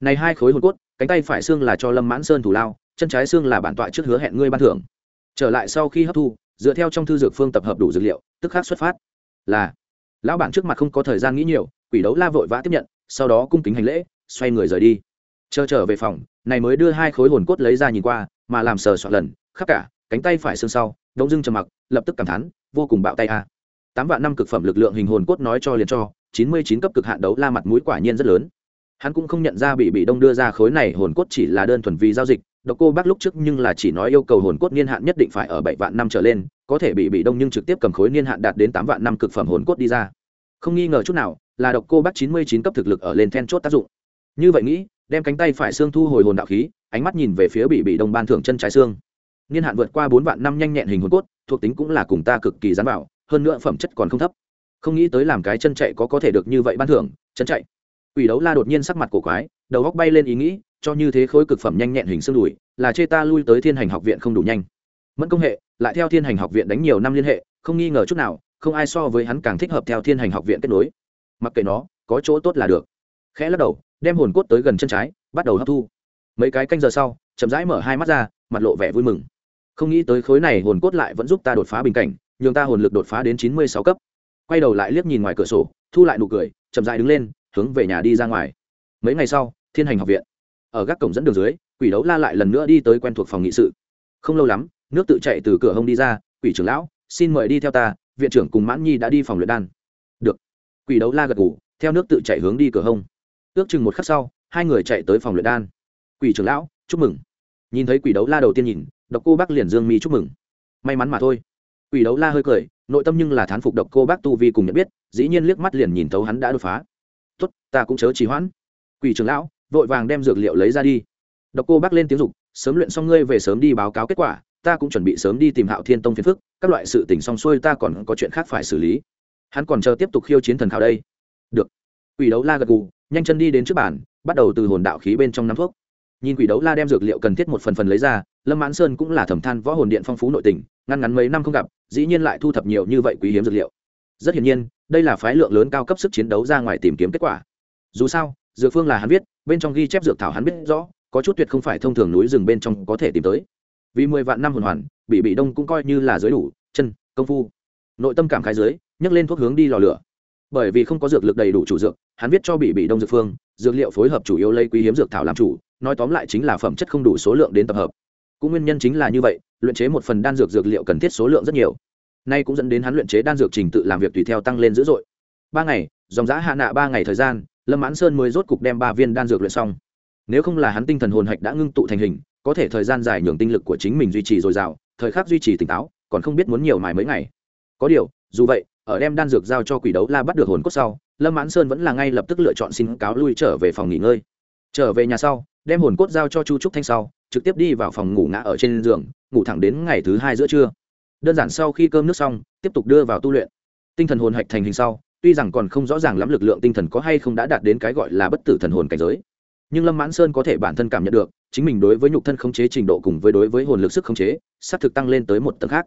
Này hai khối hồn cốt cánh tay phải xương là cho lâm mãn sơn thủ lao, chân trái xương là bản tọa trước hứa hẹn ngươi ban thưởng. Trở lại sau khi hấp thu, dựa theo trong thư dược phương tập hợp đủ dược liệu, tức khắc xuất phát. Là, lão bản trước mặt không có thời gian nghĩ nhiều, quỷ đấu la vội vã tiếp nhận, sau đó cung kính hành lễ, xoay người rời đi. Chờ trở về phòng, này mới đưa hai khối hồn cốt lấy ra nhìn qua, mà làm sờ soạn lần, khắp cả, cánh tay phải xương sau, đống dưng trầm mặc, lập tức cảm thán, vô cùng bạo tay a. Tám vạn năm cực phẩm lực lượng hình hồn cốt nói cho liền cho, chín mươi chín cấp cực hạn đấu la mặt mũi quả nhiên rất lớn hắn cũng không nhận ra bị bị đông đưa ra khối này hồn cốt chỉ là đơn thuần vì giao dịch. Độc cô bác lúc trước nhưng là chỉ nói yêu cầu hồn cốt niên hạn nhất định phải ở bảy vạn năm trở lên, có thể bị bị đông nhưng trực tiếp cầm khối niên hạn đạt đến tám vạn năm cực phẩm hồn cốt đi ra. Không nghi ngờ chút nào là độc cô bác chín mươi chín cấp thực lực ở lên then chốt tác dụng. Như vậy nghĩ, đem cánh tay phải xương thu hồi hồn đạo khí, ánh mắt nhìn về phía bị bị đông ban thưởng chân trái xương. Niên hạn vượt qua bốn vạn năm nhanh nhẹn hình hồn cốt, thuộc tính cũng là cùng ta cực kỳ dán vào hơn nữa phẩm chất còn không thấp. Không nghĩ tới làm cái chân chạy có có thể được như vậy ban thưởng, chân chạy. Quỷ đấu la đột nhiên sắc mặt cổ quái, đầu óc bay lên ý nghĩ, cho như thế khối cực phẩm nhanh nhẹn hình xương đùi, là chê ta lui tới Thiên Hành học viện không đủ nhanh. Mẫn công hệ, lại theo Thiên Hành học viện đánh nhiều năm liên hệ, không nghi ngờ chút nào, không ai so với hắn càng thích hợp theo Thiên Hành học viện kết nối. Mặc kệ nó, có chỗ tốt là được. Khẽ lắc đầu, đem hồn cốt tới gần chân trái, bắt đầu hấp thu. Mấy cái canh giờ sau, chậm rãi mở hai mắt ra, mặt lộ vẻ vui mừng. Không nghĩ tới khối này hồn cốt lại vẫn giúp ta đột phá bình cảnh, nhường ta hồn lực đột phá đến chín mươi sáu cấp. Quay đầu lại liếc nhìn ngoài cửa sổ, thu lại nụ cười, chậm rãi đứng lên, hướng về nhà đi ra ngoài. Mấy ngày sau, thiên hành học viện, ở gác cổng dẫn đường dưới, quỷ đấu la lại lần nữa đi tới quen thuộc phòng nghị sự. Không lâu lắm, nước tự chạy từ cửa hông đi ra, quỷ trưởng lão, xin mời đi theo ta, viện trưởng cùng mãn nhi đã đi phòng luyện đan. Được. Quỷ đấu la gật ngủ theo nước tự chạy hướng đi cửa hông. Ước chừng một khắc sau, hai người chạy tới phòng luyện đan. Quỷ trưởng lão, chúc mừng. Nhìn thấy quỷ đấu la đầu tiên nhìn, độc cô bác liền dương mi chúc mừng. May mắn mà thôi. Quỷ đấu la hơi cười, nội tâm nhưng là thán phục độc cô bác tu vi cùng nhận biết, dĩ nhiên liếc mắt liền nhìn thấu hắn đã đột phá tốt, ta cũng chớ trì hoãn. Quỷ trưởng lão vội vàng đem dược liệu lấy ra đi. Độc cô bác lên tiếng dục, sớm luyện xong ngươi về sớm đi báo cáo kết quả, ta cũng chuẩn bị sớm đi tìm hạo thiên tông phiền phức, các loại sự tỉnh xong xuôi ta còn có chuyện khác phải xử lý. Hắn còn chờ tiếp tục khiêu chiến thần khảo đây. Được. Quỷ đấu la gật gù, nhanh chân đi đến trước bàn, bắt đầu từ hồn đạo khí bên trong nắm thuốc. Nhìn quỷ đấu la đem dược liệu cần thiết một phần phần lấy ra, lâm mãn sơn cũng là thẩm than võ hồn điện phong phú nội tình, ngăn ngắn mấy năm không gặp, dĩ nhiên lại thu thập nhiều như vậy quý hiếm dược liệu. Rất hiển nhiên đây là phái lượng lớn cao cấp sức chiến đấu ra ngoài tìm kiếm kết quả. Dù sao, dược phương là hắn viết, bên trong ghi chép dược thảo hắn biết rõ, có chút tuyệt không phải thông thường núi rừng bên trong có thể tìm tới. Vì mười vạn năm hồn hoàn, bị bị đông cũng coi như là giới đủ, chân, công phu. Nội tâm cảm khai giới nhấc lên thuốc hướng đi lò lửa. Bởi vì không có dược lực đầy đủ chủ dược, hắn viết cho bị bị đông dược phương, dược liệu phối hợp chủ yếu lây quý hiếm dược thảo làm chủ, nói tóm lại chính là phẩm chất không đủ số lượng đến tập hợp. Cũng nguyên nhân chính là như vậy, luyện chế một phần đan dược dược liệu cần thiết số lượng rất nhiều nay cũng dẫn đến hắn luyện chế đan dược trình tự làm việc tùy theo tăng lên dữ dội. Ba ngày, dòng giã hạ nạ ba ngày thời gian, lâm mãn sơn mới rốt cục đem ba viên đan dược luyện xong. Nếu không là hắn tinh thần hồn hạch đã ngưng tụ thành hình, có thể thời gian dài nhường tinh lực của chính mình duy trì dồi dào, thời khắc duy trì tỉnh táo, còn không biết muốn nhiều mài mấy ngày. Có điều, dù vậy, ở đem đan dược giao cho quỷ đấu la bắt được hồn cốt sau, lâm mãn sơn vẫn là ngay lập tức lựa chọn xin cáo lui trở về phòng nghỉ ngơi. Trở về nhà sau, đem hồn cốt giao cho chu trúc thanh sau, trực tiếp đi vào phòng ngủ ngã ở trên giường, ngủ thẳng đến ngày thứ hai giữa trưa đơn giản sau khi cơm nước xong, tiếp tục đưa vào tu luyện. Tinh thần hồn hạch thành hình sau, tuy rằng còn không rõ ràng lắm lực lượng tinh thần có hay không đã đạt đến cái gọi là bất tử thần hồn cảnh giới, nhưng lâm mãn sơn có thể bản thân cảm nhận được, chính mình đối với nhục thân khống chế trình độ cùng với đối với hồn lực sức khống chế s á c thực tăng lên tới một tầng khác.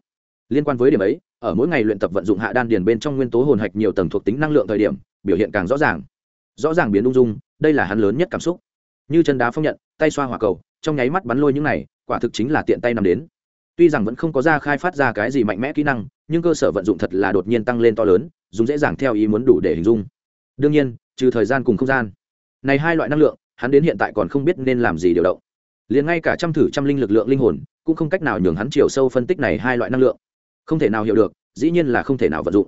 Liên quan với điểm ấy, ở mỗi ngày luyện tập vận dụng hạ đan điền bên trong nguyên tố hồn hạch nhiều tầng thuộc tính năng lượng thời điểm, biểu hiện càng rõ ràng. Rõ ràng biến ung dung, đây là hắn lớn nhất cảm xúc. Như chân đá phong nhận, tay xoa hỏa cầu, trong nháy mắt bắn lôi những này, quả thực chính là tiện tay nằm đến tuy rằng vẫn không có ra khai phát ra cái gì mạnh mẽ kỹ năng, nhưng cơ sở vận dụng thật là đột nhiên tăng lên to lớn, dùng dễ dàng theo ý muốn đủ để hình dung. Đương nhiên, trừ thời gian cùng không gian. Này hai loại năng lượng, hắn đến hiện tại còn không biết nên làm gì điều động. Liền ngay cả trăm thử trăm linh lực lượng linh hồn, cũng không cách nào nhường hắn chiều sâu phân tích này hai loại năng lượng. Không thể nào hiểu được, dĩ nhiên là không thể nào vận dụng.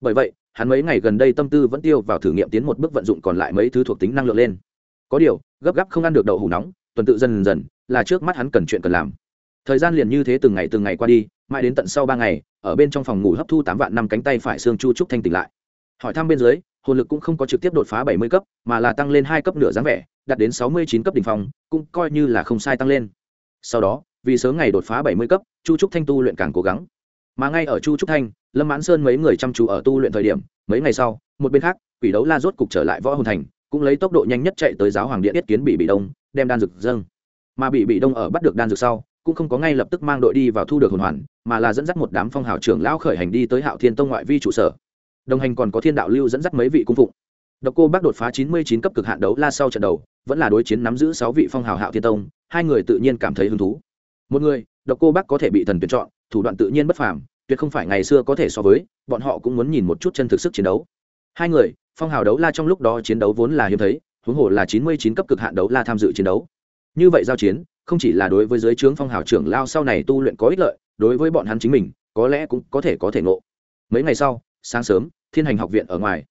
Bởi vậy, hắn mấy ngày gần đây tâm tư vẫn tiêu vào thử nghiệm tiến một bước vận dụng còn lại mấy thứ thuộc tính năng lượng lên. Có điều, gấp gáp không ăn được đậu hủ nóng, tuần tự dần dần là trước mắt hắn cần chuyện cần làm thời gian liền như thế từng ngày từng ngày qua đi, mãi đến tận sau ba ngày, ở bên trong phòng ngủ hấp thu tám vạn năm cánh tay phải xương chu trúc thanh tỉnh lại. Hỏi thăm bên dưới, hồn lực cũng không có trực tiếp đột phá bảy mươi cấp, mà là tăng lên hai cấp nửa dáng vẻ, đạt đến sáu mươi chín cấp đ ỉ n h phòng cũng coi như là không sai tăng lên. Sau đó, vì sớm ngày đột phá bảy mươi cấp, chu trúc thanh tu luyện càng cố gắng. Mà ngay ở chu trúc thanh, lâm mãn sơn mấy người chăm chú ở tu luyện thời điểm, mấy ngày sau, một bên khác, quỷ đấu la rốt cục trở lại võ hồn thành, cũng lấy tốc độ nhanh nhất chạy tới giáo hoàng điện yết kiến bị bị đông, đem đan dược dâng. Mà bị bị đông ở bắt được đan dược sau cũng không có ngay lập tức mang đội đi vào thu được hồn hoàn, mà là dẫn dắt một đám phong hào trưởng lão khởi hành đi tới hạo thiên tông ngoại vi trụ sở. Đồng hành còn có thiên đạo lưu dẫn dắt mấy vị cung phụng. Độc cô bác đột phá chín mươi chín cấp cực hạn đấu la sau trận đầu, vẫn là đối chiến nắm giữ sáu vị phong hào hạo thiên tông, hai người tự nhiên cảm thấy hứng thú. Một người, độc cô bác có thể bị thần tuyển chọn, thủ đoạn tự nhiên bất phàm, tuyệt không phải ngày xưa có thể so với, bọn họ cũng muốn nhìn một chút chân thực sức chiến đấu. Hai người, phong hào đấu la trong lúc đó chiến đấu vốn là hiếm thấy, huống hồ là chín mươi chín cấp cực hạn đấu la tham dự chiến đấu. Như vậy giao chiến không chỉ là đối với giới trướng phong hào trưởng lao sau này tu luyện có ích lợi, đối với bọn hắn chính mình, có lẽ cũng có thể có thể ngộ. Mấy ngày sau, sáng sớm, thiên hành học viện ở ngoài.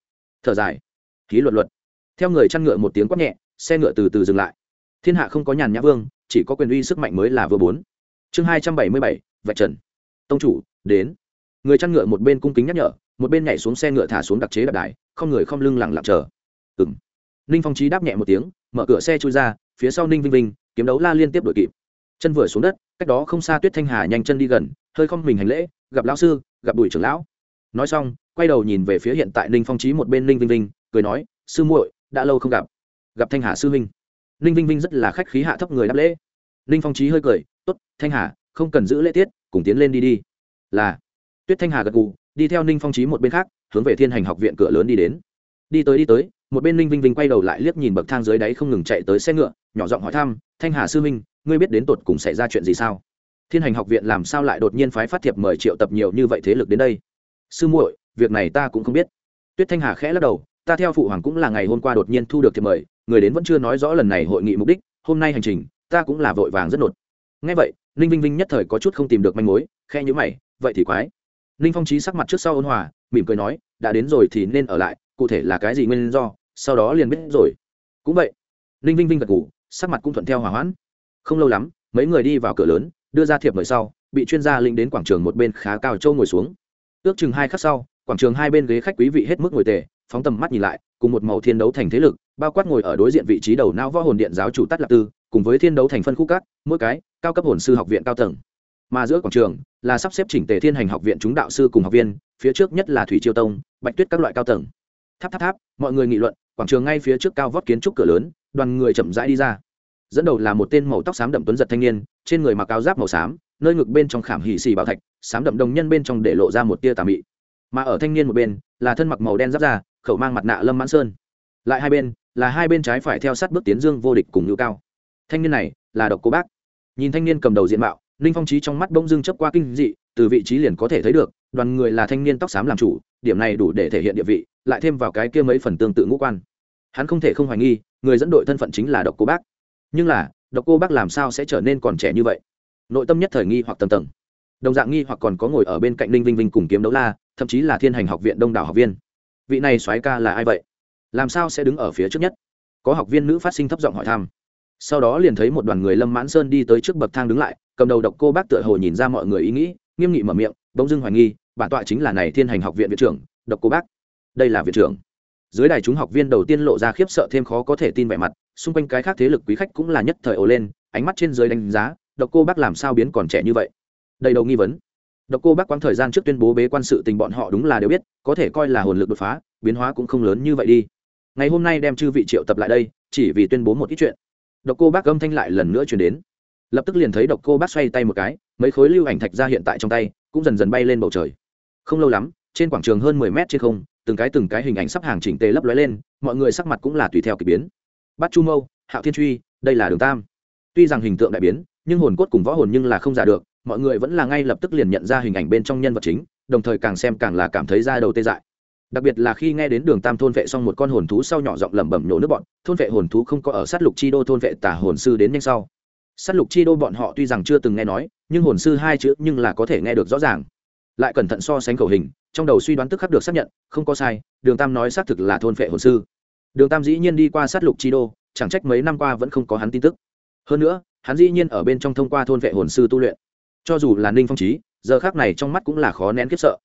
Thở dài. Ký luật luật. Theo người chăn ngựa một tiếng quát nhẹ, xe ngựa từ từ dừng lại. Thiên hạ không có nhàn nhã vương, chỉ có quyền uy sức mạnh mới là vừa bốn. Chương hai trăm bảy mươi bảy, vạch trần. Tông chủ, đến. Người chăn ngựa một bên cung kính nhắc nhở, một bên nhảy xuống xe ngựa thả xuống đặc chế đạp đài, không người không lưng lẳng lặng chờ. Ừng ninh phong trí đáp nhẹ một tiếng, mở cửa xe chui ra, phía sau ninh vinh vinh kiếm đấu la liên tiếp đội kịp. Chân vừa xuống đất, cách đó không xa tuyết thanh hà nhanh chân đi gần, hơi không mình hành lễ, gặp lão sư, gặp bùi trưởng lão. Nói xong, quay đầu nhìn về phía hiện tại ninh phong trí một bên ninh vinh vinh, cười nói, sư muội, đã lâu không gặp. Gặp thanh hà sư huynh. Ninh vinh vinh rất là khách khí hạ thấp người đáp lễ. Ninh phong trí hơi cười t ố t thanh hà, không cần giữ lễ tiết, cùng tiến lên đi đi. Là, tuyết thanh hà gật gù, đi theo ninh phong trí một bên khác, hướng về thiên hành học viện cửa lớn đi đến đi tới đi tới, một bên ninh vinh vinh quay đầu lại liếc nhìn bậc thang dưới đáy không ngừng chạy tới xe ngựa, nhỏ giọng hỏi thăm, thanh hà sư huynh, ngươi biết đến tột cùng xảy ra chuyện gì sao? Thiên hành học viện làm sao lại đột nhiên phái phát thiệp mời triệu tập nhiều như vậy thế lực đến đây? Sư muội, việc này ta cũng không biết. Tuyết thanh hà khẽ lắc đầu, ta theo phụ hoàng cũng là ngày hôm qua đột nhiên thu được thiệp mời, người đến vẫn chưa nói rõ lần này hội nghị mục đích, hôm nay hành trình, ta cũng là vội vàng rất nột. Ngay vậy, ninh vinh vinh nhất thời có chút không tìm được manh mối khe nhữ mày, vậy thì quái. Ninh phong trí sắc mặt trước sau ôn hòa, mỉm cười nói, đã đến rồi thì nên ở lại cụ thể là cái gì nguyên do, sau đó liền biết rồi. Cũng vậy, ninh vinh vinh gật ngủ sắc mặt cũng thuận theo hòa hoãn. Không lâu lắm, mấy người đi vào cửa lớn, đưa ra thiệp mời sau, bị chuyên gia linh đến quảng trường một bên khá cao châu ngồi xuống. Ước chừng hai khắc sau, quảng trường hai bên ghế khách quý vị hết mức ngồi tề, phóng tầm mắt nhìn lại, cùng một màu thiên đấu thành thế lực, bao quát ngồi ở đối diện vị trí đầu não võ hồn điện giáo chủ tắt lạc tư, cùng với thiên đấu thành phân khúc cát mỗi cái, cao cấp hồn sư học viện cao tầng. Mà giữa quảng trường, là sắp xếp chỉnh tề thiên hành học viện chúng đạo sư cùng học viên, phía trước nhất là thủy chiêu tông, bạch tuyết các loại cao tầng tháp tháp tháp, mọi người nghị luận, quảng trường ngay phía trước cao vót kiến trúc cửa lớn, đoàn người chậm rãi đi ra. Dẫn đầu là một tên màu tóc xám đậm tuấn giật thanh niên, trên người mặc áo giáp màu xám, nơi ngực bên trong khảm hỉ xì bảo thạch, xám đậm đồng nhân bên trong để lộ ra một tia tà mị. Mà ở thanh niên một bên, là thân mặc màu đen giáp da, khẩu mang mặt nạ lâm mãn sơn. Lại hai bên, là hai bên trái phải theo sát bước tiến dương vô địch cùng ngữ cao. Thanh niên này, là độc cô bác. Nhìn thanh niên cầm đầu diện mạo, ninh phong trí trong mắt bỗng dưng chấp qua kinh dị, từ vị trí liền có thể thấy được, đoàn người là thanh niên tóc xám làm chủ, điểm này đủ để thể hiện địa vị lại thêm vào cái kia mấy phần tương tự ngũ quan. Hắn không thể không hoài nghi, người dẫn đội thân phận chính là độc cô bác. Nhưng là, độc cô bác làm sao sẽ trở nên còn trẻ như vậy? Nội tâm nhất thời nghi hoặc tầng tầng. Đồng dạng nghi hoặc còn có ngồi ở bên cạnh ninh vinh vinh cùng kiếm đấu la, thậm chí là thiên hành học viện đông đảo học viên. Vị này soái ca là ai vậy? Làm sao sẽ đứng ở phía trước nhất? Có học viên nữ phát sinh thấp giọng hỏi thăm. Sau đó liền thấy một đoàn người lâm mãn sơn đi tới trước bậc thang đứng lại, cầm đầu độc cô bác tựa hồ nhìn ra mọi người ý nghĩ, nghiêm nghị mở miệng, bỗng dưng hoài nghi, bản tọa chính là này thiên hành học viện viện trưởng, độc cô bác đây là viện trưởng. Dưới đài chúng học viên đầu tiên lộ ra khiếp sợ thêm khó có thể tin vẻ mặt, xung quanh cái khác thế lực quý khách cũng là nhất thời ồ lên, ánh mắt trên dưới đánh giá, độc cô bác làm sao biến còn trẻ như vậy? Đầy đầu nghi vấn. Độc cô bác quãng thời gian trước tuyên bố bế quan sự tình bọn họ đúng là đều biết, có thể coi là hồn lực đột phá, biến hóa cũng không lớn như vậy đi. Ngày hôm nay đem chư vị triệu tập lại đây, chỉ vì tuyên bố một ít chuyện. Độc cô bác âm thanh lại lần nữa chuyển đến. Lập tức liền thấy độc cô bác xoay tay một cái, mấy khối lưu ảnh thạch ra hiện tại trong tay, cũng dần dần bay lên bầu trời. Không lâu lắm, trên quảng trường hơn mười mét trên không từng cái từng cái hình ảnh sắp hàng chỉnh tề lấp lóe lên, mọi người sắc mặt cũng là tùy theo k ỳ biến. Bắt chu mâu, hạo thiên truy, đây là đường tam. Tuy rằng hình tượng đại biến, nhưng hồn cốt cùng võ hồn nhưng là không giả được, mọi người vẫn là ngay lập tức liền nhận ra hình ảnh bên trong nhân vật chính, đồng thời càng xem càng là cảm thấy da đầu tê dại. Đặc biệt là khi nghe đến đường tam thôn vệ xong một con hồn thú sau nhỏ giọng lẩm bẩm nhổ nước bọn, thôn vệ hồn thú không có ở sát lục chi đô thôn vệ tả hồn sư đến nhanh sau. Sát lục chi đô bọn họ tuy rằng chưa từng nghe nói, nhưng hồn sư hai chữ nhưng là có thể nghe được rõ ràng. Lại cẩn thận so sánh khẩu hình trong đầu suy đoán tức khắc được xác nhận, không có sai, đường tam nói xác thực là thôn vệ hồn sư. Đường tam dĩ nhiên đi qua sát lục chi đô, chẳng trách mấy năm qua vẫn không có hắn tin tức. Hơn nữa, hắn dĩ nhiên ở bên trong thông qua thôn vệ hồn sư tu luyện. Cho dù là ninh phong trí giờ khác này trong mắt cũng là khó nén kiếp sợ.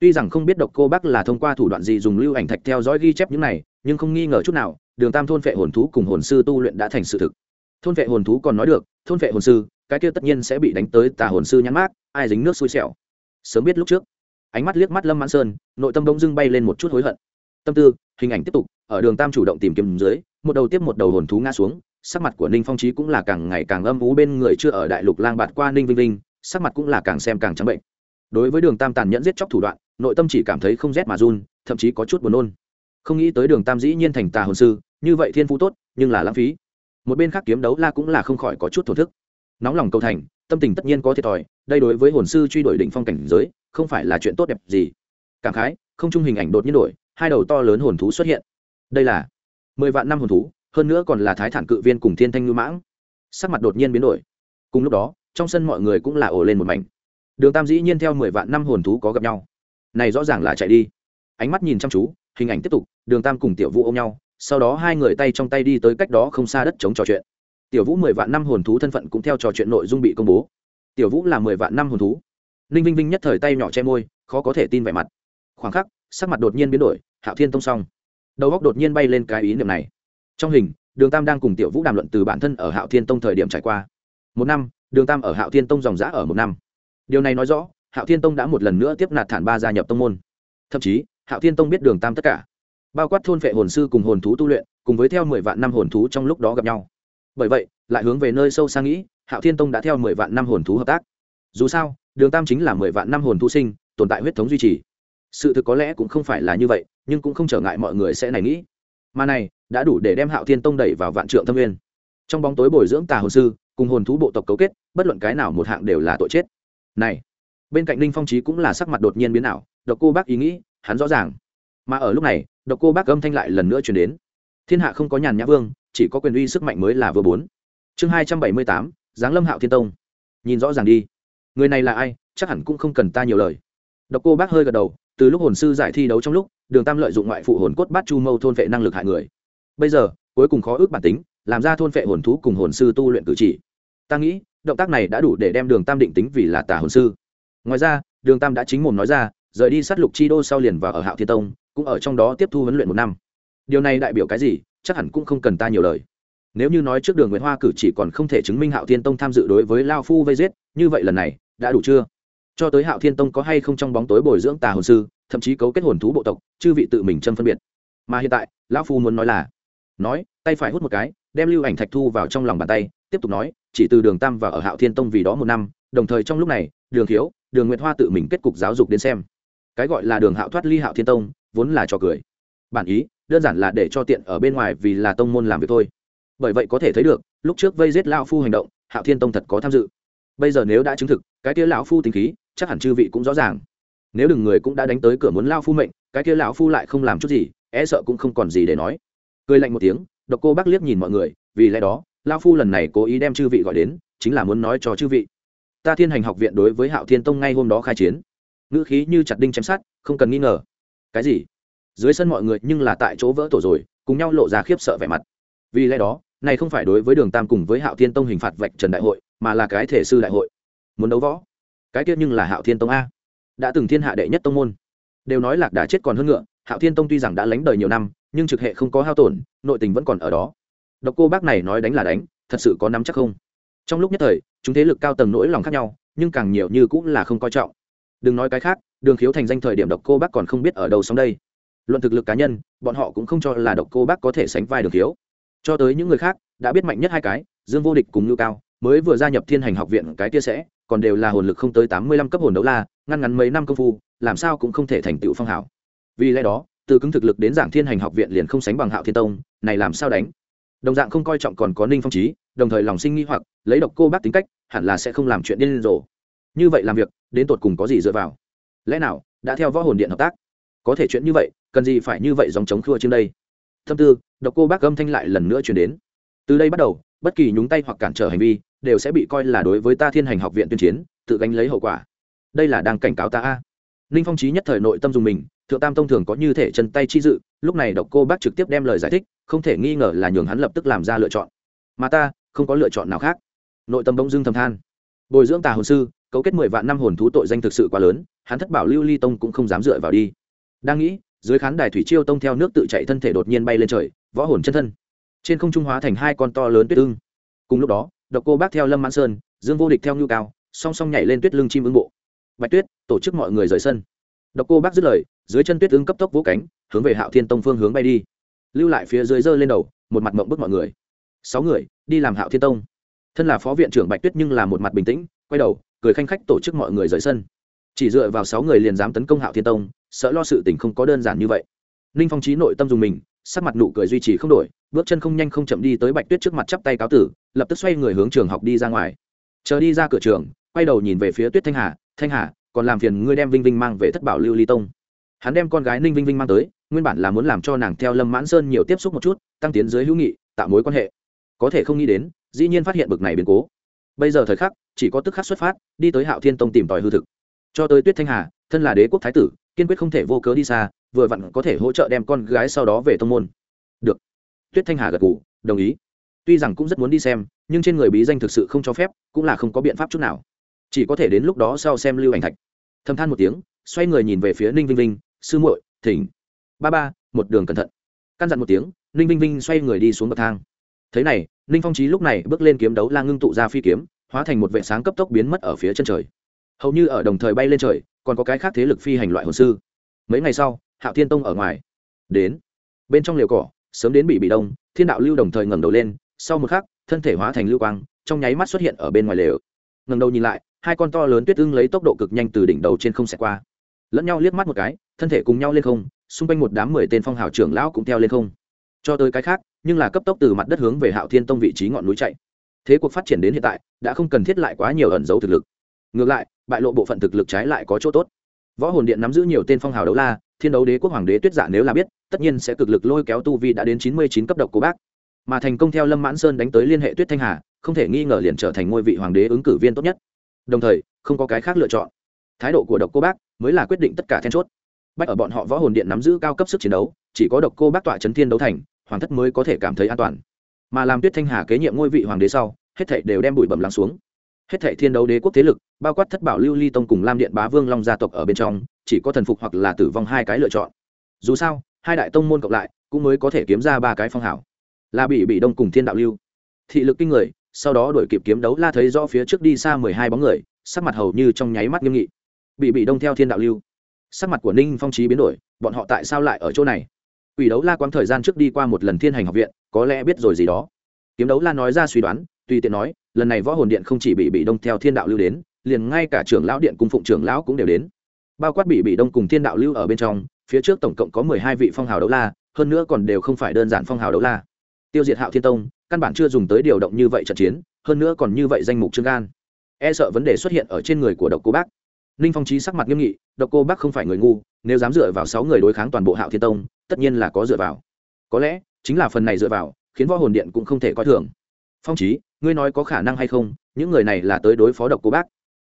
Tuy rằng không biết độc cô bác là thông qua thủ đoạn gì dùng lưu ảnh thạch theo dõi ghi chép những này, nhưng không nghi ngờ chút nào, đường tam thôn vệ hồn thú cùng hồn sư tu luyện đã thành sự thực. Thôn vệ hồn thú còn nói được, thôn vệ hồn sư, cái kia tất nhiên sẽ bị đánh tới tà hồn sư nhắn mát ai dính nước xui xẻo. Sớm biết lúc trước ánh mắt liếc mắt lâm mãn sơn, nội tâm đông dưng bay lên một chút hối hận. Tâm tư, hình ảnh tiếp tục, ở đường tam chủ động tìm kiếm dưới, một đầu tiếp một đầu hồn thú ngã xuống, sắc mặt của ninh phong trí cũng là càng ngày càng âm ú bên người chưa ở đại lục lang bạt qua ninh vinh linh sắc mặt cũng là càng xem càng trắng bệnh. Đối với đường tam tàn nhẫn giết chóc thủ đoạn, nội tâm chỉ cảm thấy không rét mà run, thậm chí có chút buồn nôn. Không nghĩ tới đường tam dĩ nhiên thành tà hồn sư, như vậy thiên phú tốt, nhưng là lãng phí. Một bên khác kiếm đấu la cũng là không khỏi có chút thổ thức. Nóng lòng cầu thành, tâm tình tất nhiên có thiệt thòi, đây đối với hồn sư truy đuổi đỉnh phong cảnh giới không phải là chuyện tốt đẹp gì. Cảm khái, không chung hình ảnh đột nhiên đổi, hai đầu to lớn hồn thú xuất hiện. Đây là mười vạn năm hồn thú, hơn nữa còn là thái thản cự viên cùng thiên thanh ngư mãng. Sắc mặt đột nhiên biến đổi. Cùng lúc đó, trong sân mọi người cũng là ổ lên một mảnh. Đường tam dĩ nhiên theo mười vạn năm hồn thú có gặp nhau. Này rõ ràng là chạy đi. Ánh mắt nhìn chăm chú, hình ảnh tiếp tục, đường tam cùng tiểu vũ ôm nhau, sau đó hai người tay trong tay đi tới cách đó không xa đất chống trò chuyện. Tiểu vũ mười vạn năm hồn thú thân phận cũng theo trò chuyện nội dung bị công bố. Tiểu vũ là mười vạn năm hồn thú ninh vinh vinh nhất thời tay nhỏ che môi, khó có thể tin vẻ mặt. Khoảng khắc, sắc mặt đột nhiên biến đổi, hạo thiên tông xong. Đầu góc đột nhiên bay lên cái ý niệm này. Trong hình, đường tam đang cùng tiểu vũ đàm luận từ bản thân ở hạo thiên tông thời điểm trải qua. Một năm, đường tam ở hạo thiên tông dòng giã ở một năm. Điều này nói rõ, hạo thiên tông đã một lần nữa tiếp nạt thản ba gia nhập tông môn. Thậm chí, hạo thiên tông biết đường tam tất cả. Bao quát thôn vệ hồn sư cùng hồn thú tu luyện, cùng với theo mười vạn năm hồn thú trong lúc đó gặp nhau. Bởi vậy, lại hướng về nơi sâu sang nghĩ, hạo thiên tông đã theo mười vạn năm hồn thú hợp tác. Dù sao đường tam chính là mười vạn năm hồn thú sinh, tồn tại huyết thống duy trì. Sự thực có lẽ cũng không phải là như vậy, nhưng cũng không trở ngại mọi người sẽ này nghĩ. Mà này, đã đủ để đem hạo thiên tông đẩy vào vạn trượng thâm nguyên. Trong bóng tối bồi dưỡng tà hồn sư, cùng hồn thú bộ tộc cấu kết, bất luận cái nào một hạng đều là tội chết. Này, bên cạnh linh phong trí cũng là sắc mặt đột nhiên biến ảo, độc cô bác ý nghĩ, hắn rõ ràng. Mà ở lúc này, độc cô bác âm thanh lại lần nữa chuyển đến. Thiên hạ không có nhàn nhã vương, chỉ có quyền uy sức mạnh mới là vừa bốn. Chương hai trăm bảy mươi tám, giáng lâm hạo thiên tông. Nhìn rõ ràng đi người này là ai, chắc hẳn cũng không cần ta nhiều lời. Độc cô bác hơi gật đầu, từ lúc hồn sư giải thi đấu trong lúc, đường tam lợi dụng ngoại phụ hồn cốt bát chu mâu thôn vệ năng lực hại người. Bây giờ, cuối cùng khó ước bản tính, làm ra thôn vệ hồn thú cùng hồn sư tu luyện cử chỉ. Ta nghĩ, động tác này đã đủ để đem đường tam định tính vì là tà hồn sư. Ngoài ra, đường tam đã chính mồm nói ra, rời đi sát lục chi đô sau liền vào ở hạo thiên tông, cũng ở trong đó tiếp thu huấn luyện một năm. Điều này đại biểu cái gì, chắc hẳn cũng không cần ta nhiều lời. Nếu như nói trước đường nguyễn hoa cử chỉ còn không thể chứng minh hạo thiên tông tham dự đối với lao phu vây giết, như vậy lần này đã đủ chưa? Cho tới hạo thiên tông có hay không trong bóng tối bồi dưỡng tà hồn sư, thậm chí cấu kết hồn thú bộ tộc, chư vị tự mình châm phân biệt. Mà hiện tại, lão phu muốn nói là, nói, tay phải hút một cái, đem lưu ảnh thạch thu vào trong lòng bàn tay, tiếp tục nói, chỉ từ đường tam và ở hạo thiên tông vì đó một năm, đồng thời trong lúc này, đường thiếu đường nguyệt hoa tự mình kết cục giáo dục đến xem. Cái gọi là đường hạo thoát ly hạo thiên tông, vốn là trò cười. Bản ý, đơn giản là để cho tiện ở bên ngoài vì là tông môn làm việc thôi. Bởi vậy có thể thấy được, lúc trước vây giết lão phu hành động, hạo thiên tông thật có tham dự bây giờ nếu đã chứng thực, cái kia lão phu tính khí, chắc hẳn chư vị cũng rõ ràng. Nếu đừng người cũng đã đánh tới cửa muốn lao phu mệnh, cái kia lão phu lại không làm chút gì e sợ cũng không còn gì để nói. Cười lạnh một tiếng, độc cô bác liếc nhìn mọi người, vì lẽ đó lao phu lần này cố ý đem chư vị gọi đến, chính là muốn nói cho chư vị. Ta thiên hành học viện đối với hạo thiên tông ngay hôm đó khai chiến. Ngữ khí như chặt đinh chém sát không cần nghi ngờ. Cái gì? Dưới sân mọi người nhưng là tại chỗ vỡ tổ rồi, cùng nhau lộ ra khiếp sợ vẻ mặt. Vì lẽ đó, này không phải đối với đường tam cùng với hạo thiên tông hình phạt vạch trần đại hội mà là cái thể sư đại hội. Muốn đấu võ? Cái tiết nhưng là hạo thiên tông a. Đã từng thiên hạ đệ nhất tông môn. Đều nói lạc đã chết còn hơn ngựa, hạo thiên tông tuy rằng đã lánh đời nhiều năm, nhưng trực hệ không có hao tổn, nội tình vẫn còn ở đó. Độc cô bác này nói đánh là đánh, thật sự có nắm chắc không? Trong lúc nhất thời, chúng thế lực cao tầng nỗi lòng khác nhau, nhưng càng nhiều như cũng là không coi trọng. Đừng nói cái khác, đường khiếu thành danh thời điểm độc cô bác còn không biết ở đâu sống đây. Luận thực lực cá nhân, bọn họ cũng không cho là độc cô bác có thể sánh vai đường khiếu. Cho tới những người khác, đã biết mạnh nhất hai cái, dương vô địch cùng ngưu cao mới vừa gia nhập thiên hành học viện, cái kia sẽ, còn đều là hồn lực không tới tám mươi lăm cấp hồn đấu la, ngăn ngắn mấy năm công phu, làm sao cũng không thể thành tựu phong hảo vì lẽ đó, từ cứng thực lực đến giảng thiên hành học viện liền không sánh bằng hạo thiên tông, này làm sao đánh? Đồng dạng không coi trọng còn có ninh phong trí đồng thời lòng sinh nghi hoặc, lấy độc cô bác tính cách, hẳn là sẽ không làm chuyện điên rồ. Như vậy làm việc, đến tột cùng có gì dựa vào? Lẽ nào, đã theo võ hồn điện hợp tác? Có thể chuyện như vậy, cần gì phải như vậy dòng chống khua trên đây? Thâm tư, độc cô bác âm thanh lại lần nữa chuyển đến. Từ đây bắt đầu, bất kỳ nhúng tay hoặc cản trở hành vi đều sẽ bị coi là đối với ta thiên hành học viện tuyên chiến, tự gánh lấy hậu quả. Đây là đang cảnh cáo ta a. Ninh phong trí nhất thời nội tâm dùng mình, thượng tam tông thường có như thể chân tay chi dự, lúc này độc cô bác trực tiếp đem lời giải thích, không thể nghi ngờ là nhường hắn lập tức làm ra lựa chọn. Mà ta, không có lựa chọn nào khác. Nội tâm bỗng dưng thầm than. Bồi dưỡng tà hồn sư, cấu kết mười vạn năm hồn thú tội danh thực sự quá lớn, hắn thất bảo lưu ly tông cũng không dám dựa vào đi. Đang nghĩ, dưới khán đài thủy chiêu tông theo nước tự chạy thân thể đột nhiên bay lên trời, võ hồn chân thân. Trên không trung hóa thành hai con to lớn tuyết ưng. Cùng lúc đó độc cô bác theo lâm mãn sơn, dương vô địch theo nhu cao, song song nhảy lên tuyết lưng chim ưng bộ. Bạch tuyết, tổ chức mọi người rời sân. Độc cô bác dứt lời, dưới chân tuyết ưng cấp tốc vỗ cánh, hướng về hạo thiên tông phương hướng bay đi. Lưu lại phía dưới dơ lên đầu, một mặt mộng bức mọi người. Sáu người, đi làm hạo thiên tông. Thân là phó viện trưởng bạch tuyết nhưng là một mặt bình tĩnh, quay đầu, cười khanh khách tổ chức mọi người rời sân. Chỉ dựa vào sáu người liền dám tấn công hạo thiên tông, sợ lo sự tình không có đơn giản như vậy. Ninh phong trí nội tâm dùng mình sắc mặt nụ cười duy trì không đổi, bước chân không nhanh không chậm đi tới bạch tuyết trước mặt chắp tay cáo tử, lập tức xoay người hướng trường học đi ra ngoài. Chờ đi ra cửa trường, quay đầu nhìn về phía tuyết thanh hà thanh hà, còn làm phiền ngươi đem vinh vinh mang về thất bảo lưu ly tông. Hắn đem con gái ninh vinh vinh mang tới, nguyên bản là muốn làm cho nàng theo lâm mãn sơn nhiều tiếp xúc một chút, tăng tiến dưới hữu nghị, tạo mối quan hệ. Có thể không nghĩ đến, dĩ nhiên phát hiện bực này biến cố. Bây giờ thời khắc, chỉ có tức khắc xuất phát, đi tới hạo thiên tông tìm tòi hư thực. Cho tới tuyết thanh hà, thân là đế quốc thái tử kiên quyết không thể vô cớ đi xa, vừa vặn có thể hỗ trợ đem con gái sau đó về tông môn. Được. Tuyết thanh hà gật ngủ đồng ý. Tuy rằng cũng rất muốn đi xem, nhưng trên người bí danh thực sự không cho phép, cũng là không có biện pháp chút nào. Chỉ có thể đến lúc đó sau xem lưu ảnh thạch. Thâm than một tiếng, xoay người nhìn về phía ninh vinh vinh, sư muội, thỉnh. Ba ba, một đường cẩn thận. Căn dặn một tiếng, ninh vinh vinh xoay người đi xuống bậc thang. Thế này, ninh phong trí lúc này bước lên kiếm đấu la ngưng tụ ra phi kiếm, hóa thành một vệ sáng cấp tốc biến mất ở phía chân trời hầu như ở đồng thời bay lên trời, còn có cái khác thế lực phi hành loại hồn sư. Mấy ngày sau, hạo thiên tông ở ngoài. Đến. Bên trong liều cỏ, sớm đến bị bị đông, thiên đạo lưu đồng thời ngẩng đầu lên, sau một khắc, thân thể hóa thành lưu quang, trong nháy mắt xuất hiện ở bên ngoài lều. Ngẩng đầu nhìn lại, hai con to lớn tuyết ưng lấy tốc độ cực nhanh từ đỉnh đầu trên không xẹt qua. Lẫn nhau liếc mắt một cái, thân thể cùng nhau lên không, xung quanh một đám mười tên phong hào trưởng lão cũng theo lên không. Cho tới cái khác, nhưng là cấp tốc từ mặt đất hướng về hạo thiên tông vị trí ngọn núi chạy. Thế cuộc phát triển đến hiện tại, đã không cần thiết lại quá nhiều ẩn dấu thực lực. Ngược lại bại lộ bộ phận thực lực trái lại có chỗ tốt. Võ hồn điện nắm giữ nhiều tên phong hào đấu la, thiên đấu đế quốc hoàng đế tuyết giả nếu là biết, tất nhiên sẽ cực lực lôi kéo tu vi đã đến chín mươi chín cấp độc của bác. Mà thành công theo lâm mãn sơn đánh tới liên hệ tuyết thanh hà, không thể nghi ngờ liền trở thành ngôi vị hoàng đế ứng cử viên tốt nhất. Đồng thời, không có cái khác lựa chọn. Thái độ của độc cô bác mới là quyết định tất cả then chốt. Bách ở bọn họ võ hồn điện nắm giữ cao cấp sức chiến đấu, chỉ có độc cô bác tọa chấn thiên đấu thành, hoàng thất mới có thể cảm thấy an toàn. Mà làm tuyết thanh hà kế nhiệm ngôi vị hoàng đế sau, hết thảy đều đem bụi bẩm lắng xuống hết thệ thiên đấu đế quốc thế lực bao quát thất bảo lưu ly tông cùng lam điện bá vương long gia tộc ở bên trong chỉ có thần phục hoặc là tử vong hai cái lựa chọn. Dù sao hai đại tông môn cộng lại cũng mới có thể kiếm ra ba cái phong hảo. Là bị bị đông cùng thiên đạo lưu. Thị lực kinh người sau đó đổi kịp kiếm đấu la thấy rõ phía trước đi xa mười hai bóng người sắc mặt hầu như trong nháy mắt nghiêm nghị. Bị bị đông theo thiên đạo lưu. Sắc mặt của ninh phong trí biến đổi bọn họ tại sao lại ở chỗ này? Quỷ đấu la quãng thời gian trước đi qua một lần thiên hành học viện, có lẽ biết rồi gì đó. Kiếm đấu la nói ra suy đoán, tùy tiện nói, lần này võ hồn điện không chỉ bị bị đông theo thiên đạo lưu đến, liền ngay cả trưởng lão điện cùng phụng trưởng lão cũng đều đến. Bao quát bị bị đông cùng thiên đạo lưu ở bên trong, phía trước tổng cộng có mười hai vị phong hào đấu la, hơn nữa còn đều không phải đơn giản phong hào đấu la. Tiêu diệt Hạo Thiên Tông, căn bản chưa dùng tới điều động như vậy trận chiến, hơn nữa còn như vậy danh mục trương gan. E sợ vấn đề xuất hiện ở trên người của Độc Cô Bác. Ninh Phong trí sắc mặt nghiêm nghị, Độc Cô Bác không phải người ngu, nếu dám dựa vào sáu người đối kháng toàn bộ Hạo Thiên Tông, tất nhiên là có dựa vào có lẽ chính là phần này dựa vào khiến võ hồn điện cũng không thể coi thường phong trí ngươi nói có khả năng hay không, những người này là tới đối phó độc cô bác.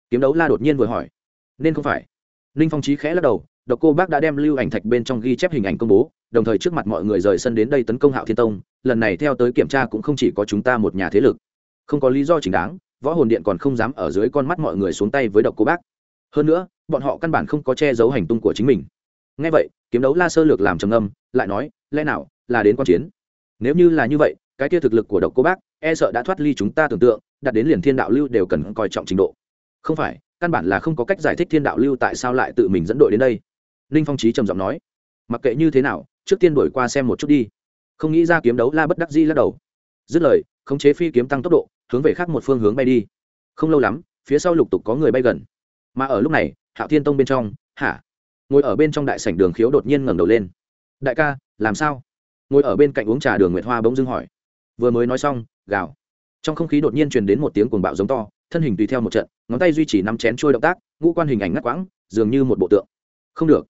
Kiếm đấu la đột nhiên vừa hỏi. Nên không phải. Ninh phong trí khẽ lắc đầu, độc cô bác đã đem lưu ảnh thạch bên trong ghi chép hình ảnh công bố, đồng thời trước mặt mọi người rời sân đến đây tấn công hạo thiên tông, lần này theo tới kiểm tra cũng không chỉ có chúng ta một nhà thế lực. Không có lý do chính đáng, võ hồn điện còn không dám ở dưới con mắt mọi người xuống tay với độc cô bác. Hơn nữa, bọn họ căn bản không có che giấu hành tung của chính mình. Ngay vậy, kiếm đấu la sơ lược làm trầm âm lại nói, lẽ nào là đến quan chiến? Nếu như là như vậy cái kia thực lực của độc cô bác e sợ đã thoát ly chúng ta tưởng tượng, đạt đến liền thiên đạo lưu đều cần coi trọng trình độ. Không phải, căn bản là không có cách giải thích thiên đạo lưu tại sao lại tự mình dẫn đội đến đây. Ninh phong trí trầm giọng nói. Mặc kệ như thế nào, trước tiên đổi qua xem một chút đi. Không nghĩ ra kiếm đấu la bất đắc di lắc đầu. Dứt lời, khống chế phi kiếm tăng tốc độ, hướng về khác một phương hướng bay đi. Không lâu lắm, phía sau lục tục có người bay gần. Mà ở lúc này, hạo thiên tông bên trong, hả? Ngồi ở bên trong đại sảnh đường khiếu đột nhiên ngẩng đầu lên. Đại ca, làm sao? Ngồi ở bên cạnh uống trà đường nguyệt hoa bỗng dưng hỏi vừa mới nói xong, gào. Trong không khí đột nhiên truyền đến một tiếng cuồng bạo giống to, thân hình tùy theo một trận, ngón tay duy trì năm chén trôi động tác, ngũ quan hình ảnh ngắt quãng, dường như một bộ tượng. Không được.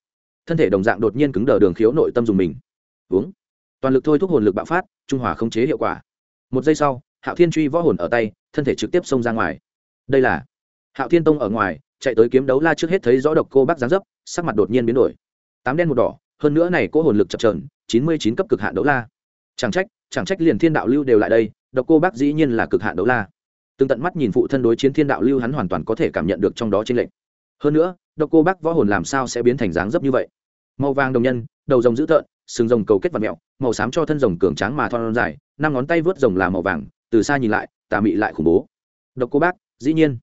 Thân thể đồng dạng đột nhiên cứng đờ đường khiếu nội tâm dùng mình. Uống. Toàn lực thôi thúc hồn lực bạo phát, trung hòa không chế hiệu quả. Một giây sau, hạo thiên truy võ hồn ở tay, thân thể trực tiếp xông ra ngoài. Đây là hạo thiên tông ở ngoài, chạy tới kiếm đấu la trước hết thấy rõ độc cô bác giáng dấp, sắc mặt đột nhiên biến đổi. Tám đen một đỏ, hơn nữa này có hồn lực chập trờn chín mươi chín cấp cực hạn đấu la. Chẳng trách chẳng trách liền thiên đạo lưu đều lại đây, độc cô bác dĩ nhiên là cực hạn đấu la. Từng tận mắt nhìn phụ thân đối chiến thiên đạo lưu hắn hoàn toàn có thể cảm nhận được trong đó trên lệnh hơn nữa, độc cô bác võ hồn làm sao sẽ biến thành dáng dấp như vậy? Màu vàng đồng nhân, đầu rồng dữ tợn, sừng rồng cầu kết vật mẹo, màu xám cho thân rồng cường tráng mà thon dài, năm ngón tay vớt rồng là màu vàng, từ xa nhìn lại, tà mị lại khủng bố. Độc cô bác, dĩ nhiên.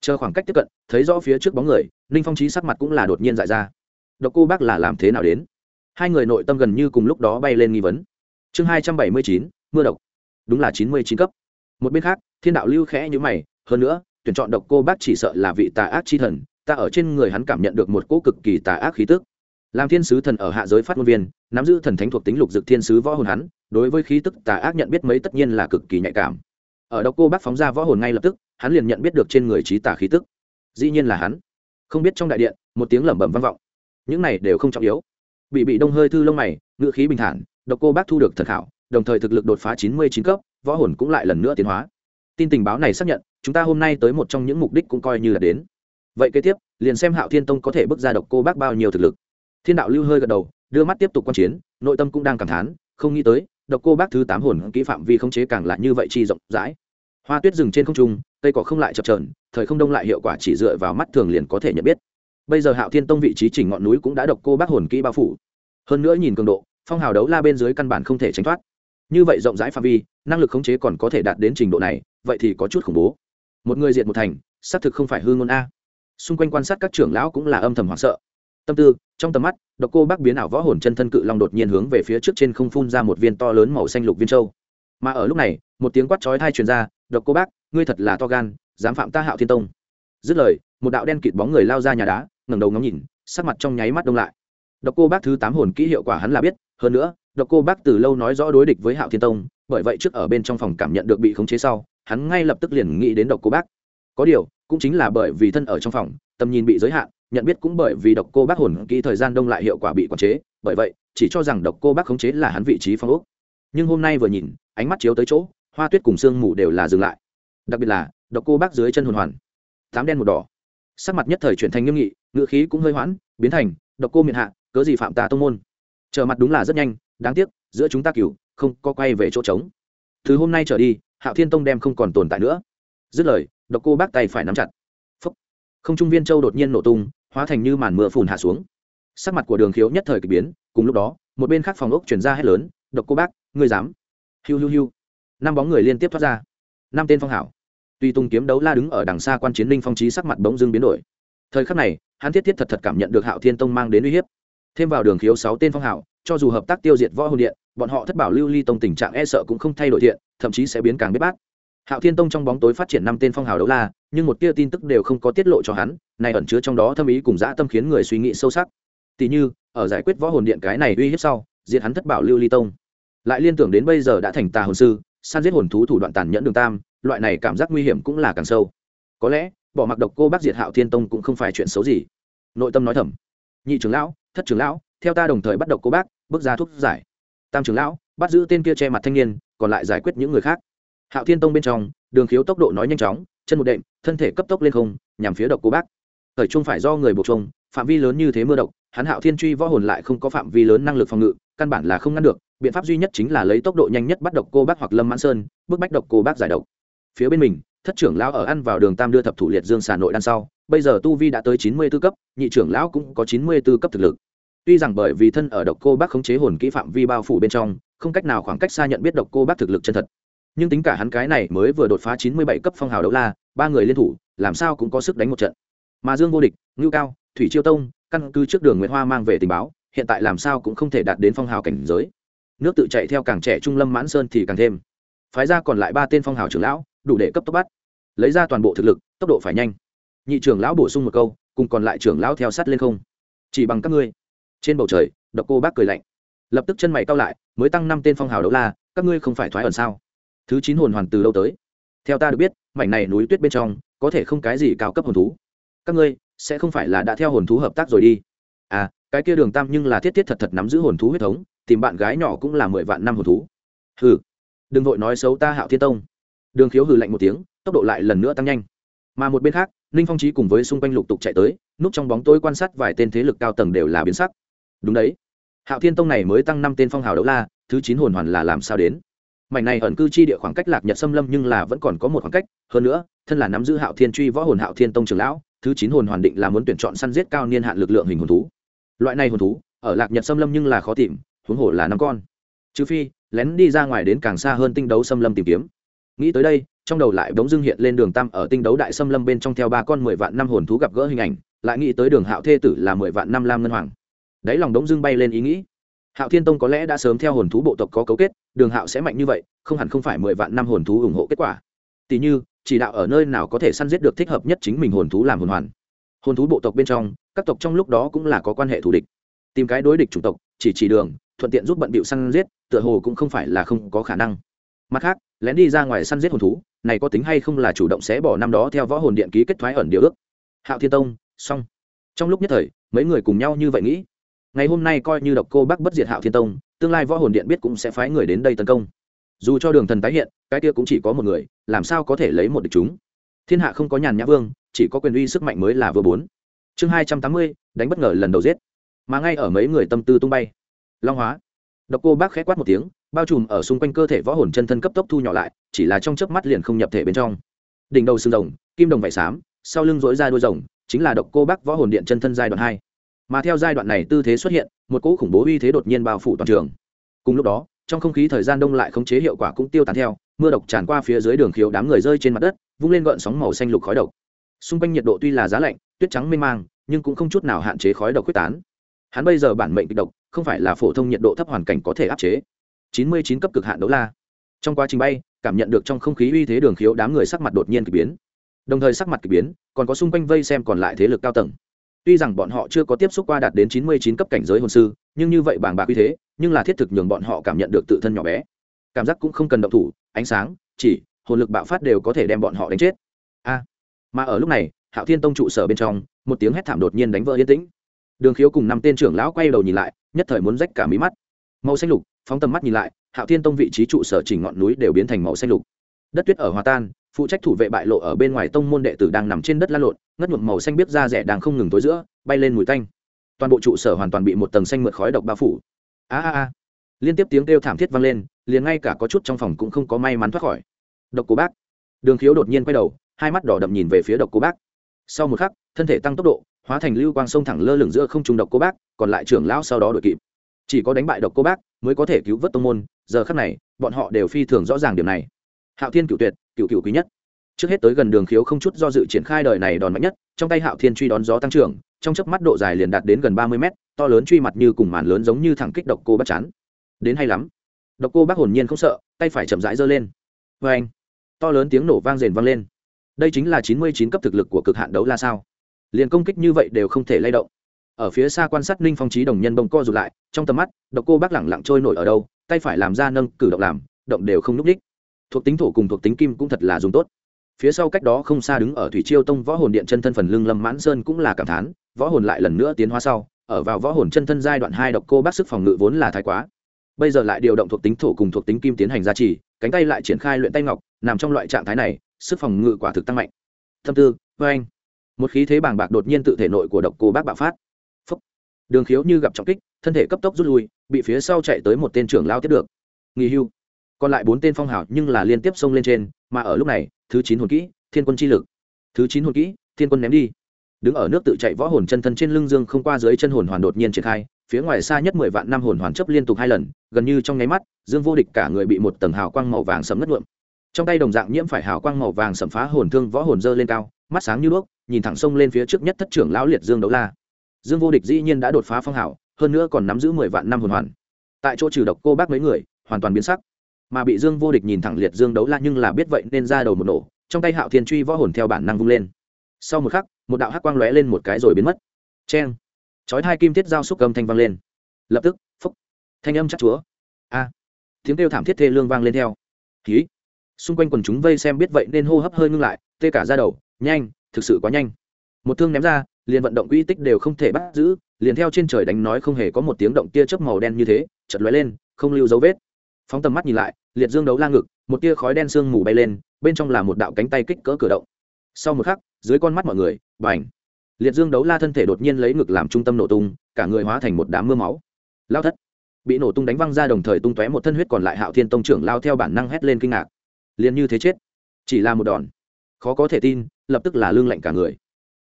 Chờ khoảng cách tiếp cận, thấy rõ phía trước bóng người, ninh phong trí sắc mặt cũng là đột nhiên dại ra. Độc cô bác là làm thế nào đến? Hai người nội tâm gần như cùng lúc đó bay lên nghi vấn chương hai trăm bảy mươi chín, mưa độc. Đúng là chín mươi chín cấp. Một bên khác, thiên đạo lưu khẽ như mày, hơn nữa, tuyển chọn độc cô bác chỉ sợ là vị tà ác chi thần, ta ở trên người hắn cảm nhận được một cỗ cực kỳ tà ác khí tức. Làm thiên sứ thần ở hạ giới phát ngôn viên, nắm giữ thần thánh thuộc tính lục dực thiên sứ võ hồn hắn, đối với khí tức tà ác nhận biết mấy tất nhiên là cực kỳ nhạy cảm. Ở độc cô bác phóng ra võ hồn ngay lập tức, hắn liền nhận biết được trên người trí tà khí tức. Dĩ nhiên là hắn. Không biết trong đại điện, một tiếng lẩm bẩm vang vọng. Những này đều không trọng yếu. Bị bị đông hơi thư lông mày ngựa khí bình thản độc cô bác thu được thật hảo đồng thời thực lực đột phá chín mươi chín cấp, võ hồn cũng lại lần nữa tiến hóa. Tin tình báo này xác nhận, chúng ta hôm nay tới một trong những mục đích cũng coi như là đến. Vậy kế tiếp, liền xem hạo thiên tông có thể bước ra độc cô bác bao nhiêu thực lực. Thiên đạo lưu hơi gật đầu, đưa mắt tiếp tục quan chiến, nội tâm cũng đang cảm thán, không nghĩ tới, độc cô bác thứ tám hồn kỹ phạm vi không chế càng lại như vậy chi rộng rãi. Hoa tuyết rừng trên không trung, cây cỏ không lại chập trờn thời không đông lại hiệu quả chỉ dựa vào mắt thường liền có thể nhận biết. Bây giờ hạo thiên tông vị trí chỉnh ngọn núi cũng đã độc cô bác hồn kỹ bao phủ. Hơn nữa nhìn cường độ phong hào đấu la bên dưới căn bản không thể tránh thoát. Như vậy rộng rãi phạm vi, năng lực khống chế còn có thể đạt đến trình độ này, vậy thì có chút khủng bố. Một người diệt một thành, xác thực không phải hư ngôn a. Xung quanh quan sát các trưởng lão cũng là âm thầm hoảng sợ. Tâm tư, trong tầm mắt, độc cô bác biến ảo võ hồn chân thân cự long đột nhiên hướng về phía trước trên không phun ra một viên to lớn màu xanh lục viên châu. Mà ở lúc này, một tiếng quát chói thai truyền ra, độc cô bác, ngươi thật là to gan, dám phạm ta hạo thiên tông. Dứt lời, một đạo đen kịt bóng người lao ra nhà đá, ngẩng đầu ngắm nhìn, sắc mặt trong nháy mắt đông lại độc cô bác thứ tám hồn kỹ hiệu quả hắn là biết, hơn nữa, độc cô bác từ lâu nói rõ đối địch với hạo thiên tông, bởi vậy trước ở bên trong phòng cảm nhận được bị khống chế sau, hắn ngay lập tức liền nghĩ đến độc cô bác. Có điều, cũng chính là bởi vì thân ở trong phòng, tầm nhìn bị giới hạn, nhận biết cũng bởi vì độc cô bác hồn kỹ thời gian đông lại hiệu quả bị quản chế, bởi vậy, chỉ cho rằng độc cô bác khống chế là hắn vị trí phong ốc. Nhưng hôm nay vừa nhìn, ánh mắt chiếu tới chỗ, hoa tuyết cùng sương mù đều là dừng lại. Đặc biệt là, độc cô bác dưới chân hồn hoàn, tám đen một đỏ. Sắc mặt nhất thời chuyển thành nghiêm nghị ngự khí cũng hơi hoãn, biến thành, độc cô miệng hạ cớ gì phạm ta tông môn? Trở mặt đúng là rất nhanh, đáng tiếc, giữa chúng ta cửu, không có quay về chỗ trống. Từ hôm nay trở đi, hạo thiên tông đem không còn tồn tại nữa. Dứt lời, độc cô bác tay phải nắm chặt. Phúc. không trung viên châu đột nhiên nổ tung, hóa thành như màn mưa phùn hạ xuống. Sắc mặt của đường khiếu nhất thời k ỳ biến, cùng lúc đó, một bên khác phòng ốc chuyển ra hết lớn, độc cô bác, ngươi dám? Hiu hiu hiu. Năm bóng người liên tiếp thoát ra. Năm tên phong hảo. Tuy tung kiếm đấu la đứng ở đằng xa quan chiến linh phong trí sắc mặt bỗng dưng biến đổi. Thời khắc này, hắn thiết thiết thật thật cảm nhận được hạo thiên tông mang đến uy hiếp thêm vào đường khiếu sáu tên phong hảo cho dù hợp tác tiêu diệt võ hồn điện, bọn họ thất bảo lưu ly tông tình trạng e sợ cũng không thay đổi thiện, thậm chí sẽ biến càng bế bát. Hạo thiên tông trong bóng tối phát triển năm tên phong hào đấu la, nhưng một tia tin tức đều không có tiết lộ cho hắn, này ẩn chứa trong đó thâm ý cùng dã tâm khiến người suy nghĩ sâu sắc. Tỷ như, ở giải quyết võ hồn điện cái này uy hiếp sau, diệt hắn thất bảo lưu ly tông. Lại liên tưởng đến bây giờ đã thành tà hồn sư san giết hồn thú thủ đoạn tàn nhẫn đường tam, loại này cảm giác nguy hiểm cũng là càng sâu. Có lẽ, bỏ mặc độc cô bác diệt hạo thiên tông cũng không phải chuyện xấu gì. Nội tâm nói thầm, nhị trưởng lão thất trưởng lão, theo ta đồng thời bắt độc cô bác, bước ra thuốc giải. Tam trưởng lão, bắt giữ tên kia che mặt thanh niên, còn lại giải quyết những người khác. Hạo thiên tông bên trong, đường khiếu tốc độ nói nhanh chóng, chân một đệm, thân thể cấp tốc lên không, nhằm phía độc cô bác. Thời trung phải do người buộc trông phạm vi lớn như thế mưa độc, hắn hạo thiên truy võ hồn lại không có phạm vi lớn năng lực phòng ngự, căn bản là không ngăn được, biện pháp duy nhất chính là lấy tốc độ nhanh nhất bắt độc cô bác hoặc lâm mãn sơn, bức bách độc cô bác giải độc. Phía bên mình, thất trưởng lão ở ăn vào đường tam đưa thập thủ liệt dương xà nội đan sau, bây giờ tu vi đã tới chín mươi b ố cấp, nhị trưởng lão cũng có chín mươi b ố cấp thực lực tuy rằng bởi vì thân ở độc cô bác khống chế hồn kỹ phạm vi bao phủ bên trong, không cách nào khoảng cách xa nhận biết độc cô bác thực lực chân thật. Nhưng tính cả hắn cái này mới vừa đột phá chín mươi bảy cấp phong hào đấu la, ba người liên thủ, làm sao cũng có sức đánh một trận. Mà dương vô địch, ngưu cao, thủy chiêu tông, căn cứ trước đường nguyễn hoa mang về tình báo, hiện tại làm sao cũng không thể đạt đến phong hào cảnh giới. Nước tự chạy theo càng trẻ trung lâm mãn sơn thì càng thêm. Phái ra còn lại ba tên phong hào trưởng lão, đủ để cấp tốc bắt. Lấy ra toàn bộ thực lực, tốc độ phải nhanh. Nhị trưởng lão bổ sung một câu, cùng còn lại trưởng lão theo sát lên không. Chỉ bằng các ngươi trên bầu trời, độc cô bác cười lạnh. Lập tức chân mày cao lại, mới tăng năm tên phong hào đấu la, các ngươi không phải thoái ẩn sao? Thứ chín hồn hoàn từ đâu tới? Theo ta được biết, mảnh này núi tuyết bên trong, có thể không cái gì cao cấp hồn thú. Các ngươi, sẽ không phải là đã theo hồn thú hợp tác rồi đi. À cái kia đường tam nhưng là thiết thiết thật thật nắm giữ hồn thú huyết thống, tìm bạn gái nhỏ cũng là mười vạn năm hồn thú. Hừ, đừng vội nói xấu ta hạo thiên tông. Đường khiếu hừ lạnh một tiếng, tốc độ lại lần nữa tăng nhanh. Mà một bên khác, ninh phong trí cùng với xung quanh lục tục chạy tới, núp trong bóng tối quan sát vài tên thế lực cao tầng đều là biến sắc đúng đấy. Hạo thiên tông này mới tăng năm tên phong hào đấu la, thứ chín hồn hoàn là làm sao đến? Mảnh này ẩn cư chi địa khoảng cách lạc nhật xâm lâm nhưng là vẫn còn có một khoảng cách, hơn nữa, thân là nắm giữ hạo thiên truy võ hồn hạo thiên tông trường lão, thứ chín hồn hoàn định là muốn tuyển chọn săn giết cao niên hạn lực lượng hình hồn thú. Loại này hồn thú, ở lạc nhật xâm lâm nhưng là khó tìm, huống hồ là năm con. Trừ phi, lén đi ra ngoài đến càng xa hơn tinh đấu xâm lâm tìm kiếm. Nghĩ tới đây, trong đầu lại bỗng dưng hiện lên đường tam ở tinh đấu đại xâm lâm bên trong theo ba con mười vạn năm hồn thú gặp gỡ hình ảnh, lại nghĩ tới đường hạo thê tử là mười vạn năm lam ngân hoàng đáy lòng đống dưng bay lên ý nghĩ. Hạo thiên tông có lẽ đã sớm theo hồn thú bộ tộc có cấu kết, đường hạo sẽ mạnh như vậy, không hẳn không phải mười vạn năm hồn thú ủng hộ kết quả. Tỷ như, chỉ đạo ở nơi nào có thể săn giết được thích hợp nhất chính mình hồn thú làm hồn hoàn. Hồn thú bộ tộc bên trong, các tộc trong lúc đó cũng là có quan hệ thù địch. Tìm cái đối địch chủng tộc, chỉ chỉ đường, thuận tiện giúp bận bịu săn giết, tựa hồ cũng không phải là không có khả năng. Mặt khác, lén đi ra ngoài săn giết hồn thú, này có tính hay không là chủ động sẽ bỏ năm đó theo võ hồn điện ký kết thoái ẩn điều ước. Hạo thiên tông, xong. Trong lúc nhất thời, mấy người cùng nhau như vậy nghĩ ngày hôm nay coi như độc cô bắc bất diệt hạo thiên tông, tương lai võ hồn điện biết cũng sẽ phái người đến đây tấn công. Dù cho đường thần tái hiện, cái kia cũng chỉ có một người, làm sao có thể lấy một địch chúng? Thiên hạ không có nhàn nhã vương, chỉ có quyền uy sức mạnh mới là vừa bốn. Chương hai trăm tám mươi, đánh bất ngờ lần đầu giết. Mà ngay ở mấy người tâm tư tung bay. Long hóa. Độc cô bác khẽ quát một tiếng, bao trùm ở xung quanh cơ thể võ hồn chân thân cấp tốc thu nhỏ lại, chỉ là trong chớp mắt liền không nhập thể bên trong. Đỉnh đầu xương rồng, kim đồng vải xám, sau lưng dối ra đuôi rồng, chính là độc cô bác võ hồn điện chân thân giai đoạn hai mà theo giai đoạn này tư thế xuất hiện, một cỗ khủng bố uy thế đột nhiên bao phủ toàn trường. Cùng lúc đó, trong không khí thời gian đông lại khống chế hiệu quả cũng tiêu tán theo, mưa độc tràn qua phía dưới đường khiếu đám người rơi trên mặt đất, vung lên gợn sóng màu xanh lục khói độc. Xung quanh nhiệt độ tuy là giá lạnh, tuyết trắng mênh mang, nhưng cũng không chút nào hạn chế khói độc quyết tán. Hắn bây giờ bản mệnh kịch độc, không phải là phổ thông nhiệt độ thấp hoàn cảnh có thể áp chế. Chín mươi chín cấp cực hạn đấu la. Trong quá trình bay, cảm nhận được trong không khí uy thế đường khiếu đám người sắc mặt đột nhiên kỳ biến. Đồng thời sắc mặt kỳ biến, còn có xung quanh vây xem còn lại thế lực cao tầng tuy rằng bọn họ chưa có tiếp xúc qua đạt đến chín mươi chín cấp cảnh giới hồn sư, nhưng như vậy bàng bạc uy thế, nhưng là thiết thực nhường bọn họ cảm nhận được tự thân nhỏ bé. Cảm giác cũng không cần động thủ, ánh sáng, chỉ, hồn lực bạo phát đều có thể đem bọn họ đánh chết. A. Mà ở lúc này, hạo thiên tông trụ sở bên trong, một tiếng hét thảm đột nhiên đánh vỡ yên tĩnh. Đường khiếu cùng năm tên trưởng lão quay đầu nhìn lại, nhất thời muốn rách cả mí mắt. Màu xanh lục, phóng tầm mắt nhìn lại, hạo thiên tông vị trí trụ sở chỉnh ngọn núi đều biến thành màu xanh lục. Đất tuyết ở hòa tan phụ trách thủ vệ bại lộ ở bên ngoài tông môn đệ tử đang nằm trên đất la lộn, ngất nhuộm màu xanh biết da rẻ đang không ngừng tối giữa, bay lên mùi tanh. Toàn bộ trụ sở hoàn toàn bị một tầng xanh mượt khói độc bao phủ. A a a. Liên tiếp tiếng kêu thảm thiết vang lên, liền ngay cả có chút trong phòng cũng không có may mắn thoát khỏi. Độc cô bác. Đường khiếu đột nhiên quay đầu, hai mắt đỏ đậm nhìn về phía độc cô bác. Sau một khắc, thân thể tăng tốc độ, hóa thành lưu quang sông thẳng lơ lửng giữa không trung độc cô bác, còn lại trưởng lão sau đó đội kịp. Chỉ có đánh bại độc cô bác mới có thể cứu vớt tông môn, giờ khắc này, bọn họ đều phi thường rõ ràng điều này. Hạo thiên cựu tuyệt cựu cựu quý nhất. Trước hết tới gần đường khiếu không chút do dự triển khai đời này đòn mạnh nhất, trong tay hạo thiên truy đón gió tăng trưởng, trong chớp mắt độ dài liền đạt đến gần ba mươi mét, to lớn truy mặt như cùng màn lớn giống như thẳng kích độc cô bắt chán. Đến hay lắm. Độc cô bác hồn nhiên không sợ, tay phải chậm rãi giơ lên. Vê anh, to lớn tiếng nổ vang rền vang lên. Đây chính là chín mươi chín cấp thực lực của cực hạn đấu la sao. Liền công kích như vậy đều không thể lay động. Ở phía xa quan sát ninh phong trí đồng nhân bông co rụt lại, trong tầm mắt, độc cô bác lẳng lặng trôi nổi ở đâu, tay phải làm ra nâng cử động làm, động đều không núp đích thuộc tính thổ cùng thuộc tính kim cũng thật là dùng tốt. Phía sau cách đó không xa đứng ở thủy chiêu tông võ hồn điện chân thân phần lưng lâm mãn sơn cũng là cảm thán, võ hồn lại lần nữa tiến hóa sau, ở vào võ hồn chân thân giai đoạn hai độc cô bác sức phòng ngự vốn là thái quá. Bây giờ lại điều động thuộc tính thổ cùng thuộc tính kim tiến hành gia trì, cánh tay lại triển khai luyện tay ngọc, nằm trong loại trạng thái này, sức phòng ngự quả thực tăng mạnh. Thâm tư vê anh, một khí thế bàng bạc đột nhiên tự thể nội của độc cô bác bạo phát. Phúc. đường khiếu như gặp trọng kích, thân thể cấp tốc rút lui, bị phía sau chạy tới một tên trưởng lao tiếp được. Nghỉ hưu còn lại bốn tên phong hào nhưng là liên tiếp xông lên trên, mà ở lúc này, thứ chín hồn kỹ, thiên quân chi lực. Thứ chín hồn kỹ, thiên quân ném đi. Đứng ở nước tự chạy võ hồn chân thân trên lưng dương không qua dưới chân hồn hoàn đột nhiên triển khai, phía ngoài xa nhất mười vạn năm hồn hoàn chấp liên tục hai lần, gần như trong nháy mắt, dương vô địch cả người bị một tầng hào quang màu vàng sấm ngất nhuộm. Trong tay đồng dạng nhiễm phải hào quang màu vàng sầm phá hồn thương võ hồn dơ lên cao, mắt sáng như đuốc, nhìn thẳng sông lên phía trước nhất thất trưởng lão liệt dương đấu la. Dương vô địch dĩ nhiên đã đột phá phong hảo hơn nữa còn nắm giữ mười vạn năm hồn hoàn. Tại chỗ trừ độc cô bác mấy người, hoàn toàn biến sắc mà bị dương vô địch nhìn thẳng liệt dương đấu la nhưng là biết vậy nên ra đầu một nổ, trong tay hạo thiên truy võ hồn theo bản năng vung lên. Sau một khắc, một đạo hắc quang lóe lên một cái rồi biến mất. Cheng! Chói hai kim tiết giao xúc âm thanh vang lên. Lập tức, phúc! Thanh âm chắc chúa. A! Tiếng kêu thảm thiết thê lương vang lên theo. Ký xung quanh quần chúng vây xem biết vậy nên hô hấp hơi ngưng lại, tê cả ra đầu. Nhanh! Thực sự quá nhanh. Một thương ném ra, liền vận động quỹ tích đều không thể bắt giữ, liền theo trên trời đánh nói không hề có một tiếng động tia chớp màu đen như thế chật lóe lên, không lưu dấu vết phóng tầm mắt nhìn lại, liệt dương đấu la ngực, một tia khói đen sương mù bay lên, bên trong là một đạo cánh tay kích cỡ cử động. Sau một khắc, dưới con mắt mọi người b à n h liệt dương đấu la thân thể đột nhiên lấy ngực làm trung tâm nổ tung, cả người hóa thành một đám mưa máu. Lao thất! Bị nổ tung đánh văng ra đồng thời tung tóe một thân huyết còn lại hạo thiên tông trưởng lao theo bản năng hét lên kinh ngạc. Liền như thế chết, chỉ là một đòn. Khó có thể tin, lập tức là lương lạnh cả người.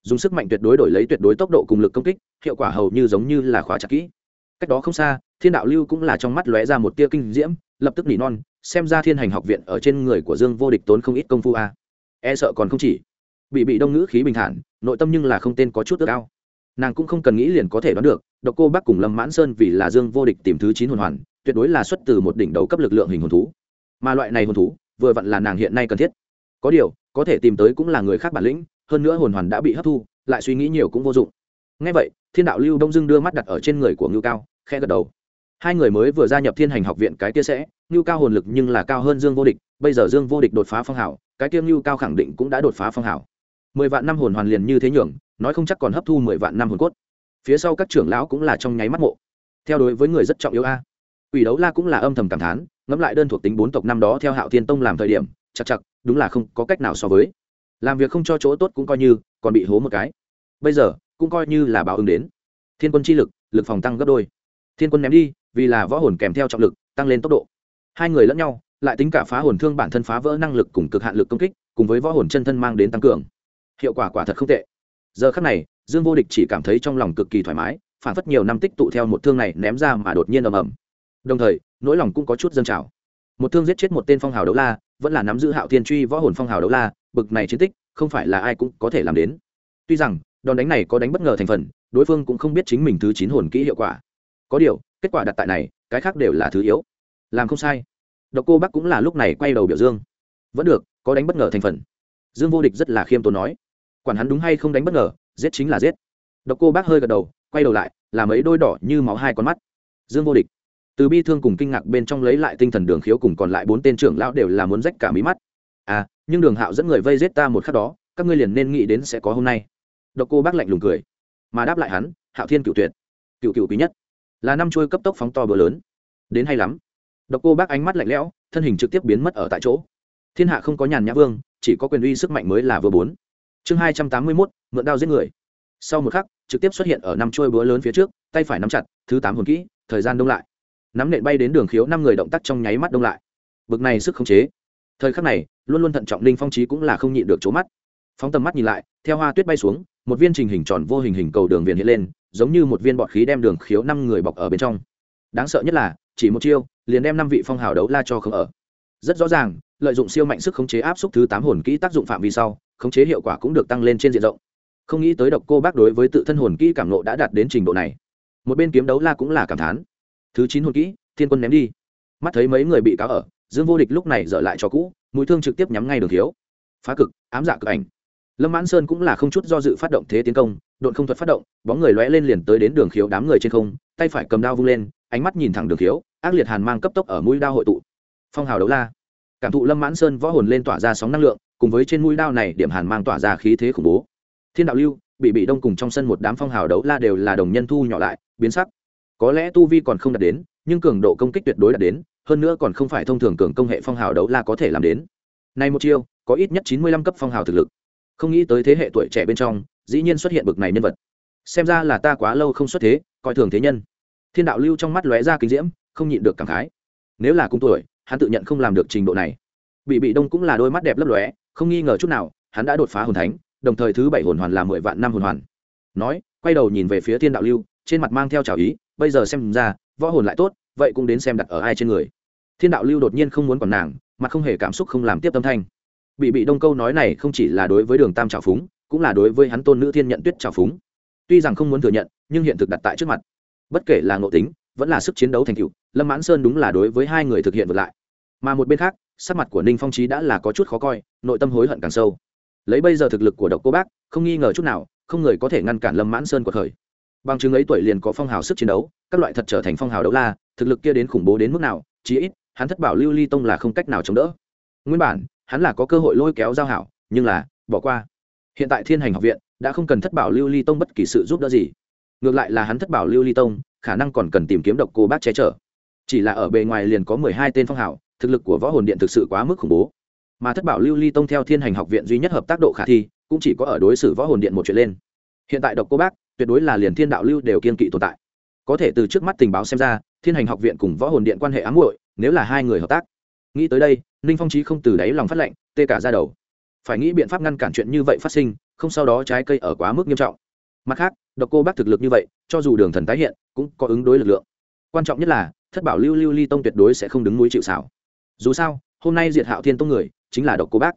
Dùng sức mạnh tuyệt đối đổi lấy tuyệt đối tốc độ cùng lực công kích, hiệu quả hầu như giống như là khóa chặt kỹ. Cách đó không xa, thiên đạo lưu cũng là trong mắt lóe ra một tia kinh diễm lập tức nỉ non, xem ra thiên hành học viện ở trên người của dương vô địch tốn không ít công phu a. E sợ còn không chỉ. Bị bị đông ngữ khí bình thản, nội tâm nhưng là không tên có chút ước ao. Nàng cũng không cần nghĩ liền có thể đoán được, độc cô bác cùng lâm mãn sơn vì là dương vô địch tìm thứ chín hồn hoàn, tuyệt đối là xuất từ một đỉnh đầu cấp lực lượng hình hồn thú. Mà loại này hồn thú, vừa vặn là nàng hiện nay cần thiết. Có điều, có thể tìm tới cũng là người khác bản lĩnh, hơn nữa hồn hoàn đã bị hấp thu, lại suy nghĩ nhiều cũng vô dụng. Ngay vậy, thiên đạo lưu đông dưng đưa mắt đặt ở trên người của ngưu cao khe gật đầu hai người mới vừa gia nhập thiên hành học viện cái kia sẽ, ngưu cao hồn lực nhưng là cao hơn dương vô địch, bây giờ dương vô địch đột phá phong hảo cái kia ngưu cao khẳng định cũng đã đột phá phong hảo mười vạn năm hồn hoàn liền như thế nhường, nói không chắc còn hấp thu mười vạn năm hồn cốt. Phía sau các trưởng lão cũng là trong nháy mắt mộ. Theo đối với người rất trọng yếu a. À. ủy đấu la cũng là âm thầm cảm thán, ngẫm lại đơn thuộc tính bốn tộc năm đó theo hạo thiên tông làm thời điểm, chặt chặt, đúng là không có cách nào so với. Làm việc không cho chỗ tốt cũng coi như, còn bị hố một cái. Bây giờ, cũng coi như là báo ứng đến. Thiên quân chi lực lực phòng tăng gấp đôi. Thiên quân ném đi vì là võ hồn kèm theo trọng lực, tăng lên tốc độ. Hai người lẫn nhau, lại tính cả phá hồn thương bản thân phá vỡ năng lực cùng cực hạn lực công kích, cùng với võ hồn chân thân mang đến tăng cường. Hiệu quả quả thật không tệ. Giờ khắc này, dương vô địch chỉ cảm thấy trong lòng cực kỳ thoải mái, phản phất nhiều năm tích tụ theo một thương này ném ra mà đột nhiên ầm ầm. Đồng thời, nỗi lòng cũng có chút dâng trào. Một thương giết chết một tên phong hào đấu la, vẫn là nắm giữ hạo thiên truy võ hồn phong hào đấu la, bực này chiến tích, không phải là ai cũng có thể làm đến. Tuy rằng, đòn đánh này có đánh bất ngờ thành phần, đối phương cũng không biết chính mình thứ chín hồn kỹ hiệu quả có điều, kết quả đặt tại này, cái khác đều là thứ yếu. Làm không sai. Độc cô bắc cũng là lúc này quay đầu biểu dương. Vẫn được, có đánh bất ngờ thành phần. Dương vô địch rất là khiêm tốn nói. Quản hắn đúng hay không đánh bất ngờ, giết chính là giết. Độc cô bác hơi gật đầu, quay đầu lại làm ấy đôi đỏ như máu hai con mắt. Dương vô địch. Từ bi thương cùng kinh ngạc bên trong lấy lại tinh thần đường khiếu cùng còn lại bốn tên trưởng lão đều là muốn rách cả mí mắt. À nhưng đường hạo dẫn người vây giết ta một khắc đó, các ngươi liền nên nghĩ đến sẽ có hôm nay. Độc cô bác lạnh lùng cười, mà đáp lại hắn, hạo thiên cựu tuyệt. Cựu cựu quý nhất là năm chuôi cấp tốc phóng to bờ lớn. Đến hay lắm. Độc cô bác ánh mắt lạnh lẽo, thân hình trực tiếp biến mất ở tại chỗ. Thiên hạ không có nhàn nhã vương, chỉ có quyền uy sức mạnh mới là vừa bốn. Chương hai trăm tám mươi mốt, mượn đao giết người. Sau một khắc, trực tiếp xuất hiện ở năm chuôi búa lớn phía trước, tay phải nắm chặt, thứ tám hồn kỹ, thời gian đông lại. Nắm nện bay đến đường khiếu, năm người động tác trong nháy mắt đông lại. Bực này sức khống chế. Thời khắc này, luôn luôn thận trọng linh phong trí cũng là không nhịn được chỗ mắt. Phóng tầm mắt nhìn lại, theo hoa tuyết bay xuống một viên trình hình tròn vô hình hình cầu đường viền hiện lên, giống như một viên bọt khí đem đường khiếu năm người bọc ở bên trong. Đáng sợ nhất là, chỉ một chiêu, liền đem năm vị phong hào đấu la cho không ở. Rất rõ ràng, lợi dụng siêu mạnh sức khống chế áp suất thứ tám hồn kỹ tác dụng phạm vi sau, khống chế hiệu quả cũng được tăng lên trên diện rộng. Không nghĩ tới độc cô bác đối với tự thân hồn kỹ cảm nộ đã đạt đến trình độ này. Một bên kiếm đấu la cũng là cảm thán. Thứ chín hồn kỹ, thiên quân ném đi. Mắt thấy mấy người bị cáo ở, dương vô địch lúc này dở lại cho cũ, mũi thương trực tiếp nhắm ngay đường thiếu phá cực, ám dạ cực ảnh lâm mãn sơn cũng là không chút do dự phát động thế tiến công đột không thuật phát động, bóng người lóe lên liền tới đến đường khiếu đám người trên không, tay phải cầm đao vung lên, ánh mắt nhìn thẳng đường khiếu, ác liệt hàn mang cấp tốc ở mũi đao hội tụ. Phong hào đấu la. Cảm thụ lâm mãn sơn võ hồn lên tỏa ra sóng năng lượng, cùng với trên mũi đao này điểm hàn mang tỏa ra khí thế khủng bố. Thiên đạo lưu, bị bị đông cùng trong sân một đám phong hào đấu la đều là đồng nhân thu nhỏ lại, biến sắc. Có lẽ tu vi còn không đạt đến, nhưng cường độ công kích tuyệt đối đạt đến, hơn nữa còn không phải thông thường cường công hệ phong hào đấu la có thể làm đến. Nay một chiêu, có ít nhất chín mươi lăm cấp phong hào thực lực không nghĩ tới thế hệ tuổi trẻ bên trong, dĩ nhiên xuất hiện bực này nhân vật. Xem ra là ta quá lâu không xuất thế, coi thường thế nhân. Thiên đạo lưu trong mắt lóe ra kinh diễm, không nhịn được cảm khái. Nếu là cùng tuổi, hắn tự nhận không làm được trình độ này. Bị bị đông cũng là đôi mắt đẹp lấp lóe, không nghi ngờ chút nào, hắn đã đột phá hồn thánh, đồng thời thứ bảy hồn hoàn là mười vạn năm hồn hoàn. Nói, quay đầu nhìn về phía thiên đạo lưu, trên mặt mang theo trào ý, bây giờ xem ra, võ hồn lại tốt, vậy cũng đến xem đặt ở ai trên người. Thiên đạo lưu đột nhiên không muốn còn nàng, mà không hề cảm xúc không làm tiếp tâm thanh bị bị đông câu nói này không chỉ là đối với đường tam trào phúng, cũng là đối với hắn tôn nữ thiên nhận tuyết trào phúng. Tuy rằng không muốn thừa nhận, nhưng hiện thực đặt tại trước mặt. Bất kể là ngộ tính, vẫn là sức chiến đấu thành cựu lâm mãn sơn đúng là đối với hai người thực hiện vượt lại. Mà một bên khác, sắc mặt của ninh phong trí đã là có chút khó coi, nội tâm hối hận càng sâu. Lấy bây giờ thực lực của độc cô bác, không nghi ngờ chút nào, không người có thể ngăn cản lâm mãn sơn của khởi. Bằng chứng ấy tuổi liền có phong hào sức chiến đấu, các loại thật trở thành phong hào đấu la, thực lực kia đến khủng bố đến mức nào, chí ít, hắn thất bảo lưu ly tông là không cách nào chống đỡ. Nguyên bản hắn là có cơ hội lôi kéo giao hảo, nhưng là, bỏ qua. Hiện tại thiên hành học viện đã không cần thất bảo lưu ly tông bất kỳ sự giúp đỡ gì. Ngược lại là hắn thất bảo lưu ly tông, khả năng còn cần tìm kiếm độc cô bác che chở. Chỉ là ở bề ngoài liền có mười hai tên phong hảo, thực lực của võ hồn điện thực sự quá mức khủng bố. Mà thất bảo lưu ly tông theo thiên hành học viện duy nhất hợp tác độ khả thi, cũng chỉ có ở đối xử võ hồn điện một chuyện lên. Hiện tại độc cô bác, tuyệt đối là liền thiên đạo lưu đều kiên kỵ tồn tại. Có thể từ trước mắt tình báo xem ra, thiên hành học viện cùng võ hồn điện quan hệ ám muội, nếu là hai người hợp tác nghĩ tới đây, ninh phong trí không từ đáy lòng phát lệnh, tê cả ra đầu. Phải nghĩ biện pháp ngăn cản chuyện như vậy phát sinh, không sau đó trái cây ở quá mức nghiêm trọng. Mặt khác, độc cô bác thực lực như vậy, cho dù đường thần tái hiện, cũng có ứng đối lực lượng. Quan trọng nhất là, thất bảo lưu lưu ly tông tuyệt đối sẽ không đứng núi chịu xảo dù sao, hôm nay diệt hạo thiên tông người, chính là độc cô bác.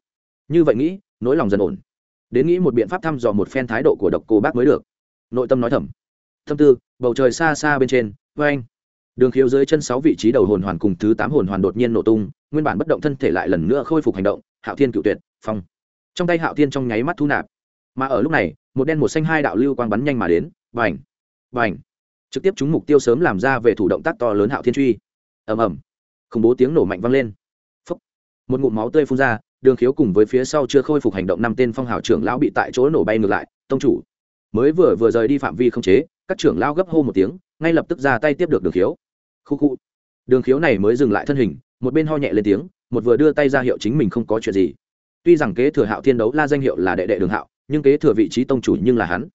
Như vậy nghĩ, nỗi lòng dần ổn. Đến nghĩ một biện pháp thăm dò một phen thái độ của độc cô bác mới được. Nội tâm nói thầm. Thâm tư, bầu trời xa xa bên trên vê anh đường khiếu dưới chân sáu vị trí đầu hồn hoàn cùng thứ tám hồn hoàn đột nhiên nổ tung nguyên bản bất động thân thể lại lần nữa khôi phục hành động, hạo thiên cựu tuyệt, phong. Trong tay hạo thiên trong nháy mắt thu nạp. Mà ở lúc này, một đen một xanh hai đạo lưu quang bắn nhanh mà đến vành vành trực tiếp trúng mục tiêu sớm làm ra về thủ động tác to lớn hạo thiên truy. Ầm ầm. Khủng bố tiếng nổ mạnh vang lên. Phúc. một ngụm máu tươi phun ra, đường khiếu cùng với phía sau chưa khôi phục hành động năm tên phong hào trưởng lão bị tại chỗ nổ bay ngược lại, tông chủ. Mới vừa vừa rời đi phạm vi không chế, các trưởng lão gấp hô một tiếng, ngay lập tức ra tay tiếp được đường khiếu. Khu khu. Đường khiếu này mới dừng lại thân hình một bên ho nhẹ lên tiếng, một vừa đưa tay ra hiệu chính mình không có chuyện gì. Tuy rằng kế thừa hạo thiên đấu la danh hiệu là đệ đệ đường hạo, nhưng kế thừa vị trí tông chủ nhưng là hắn.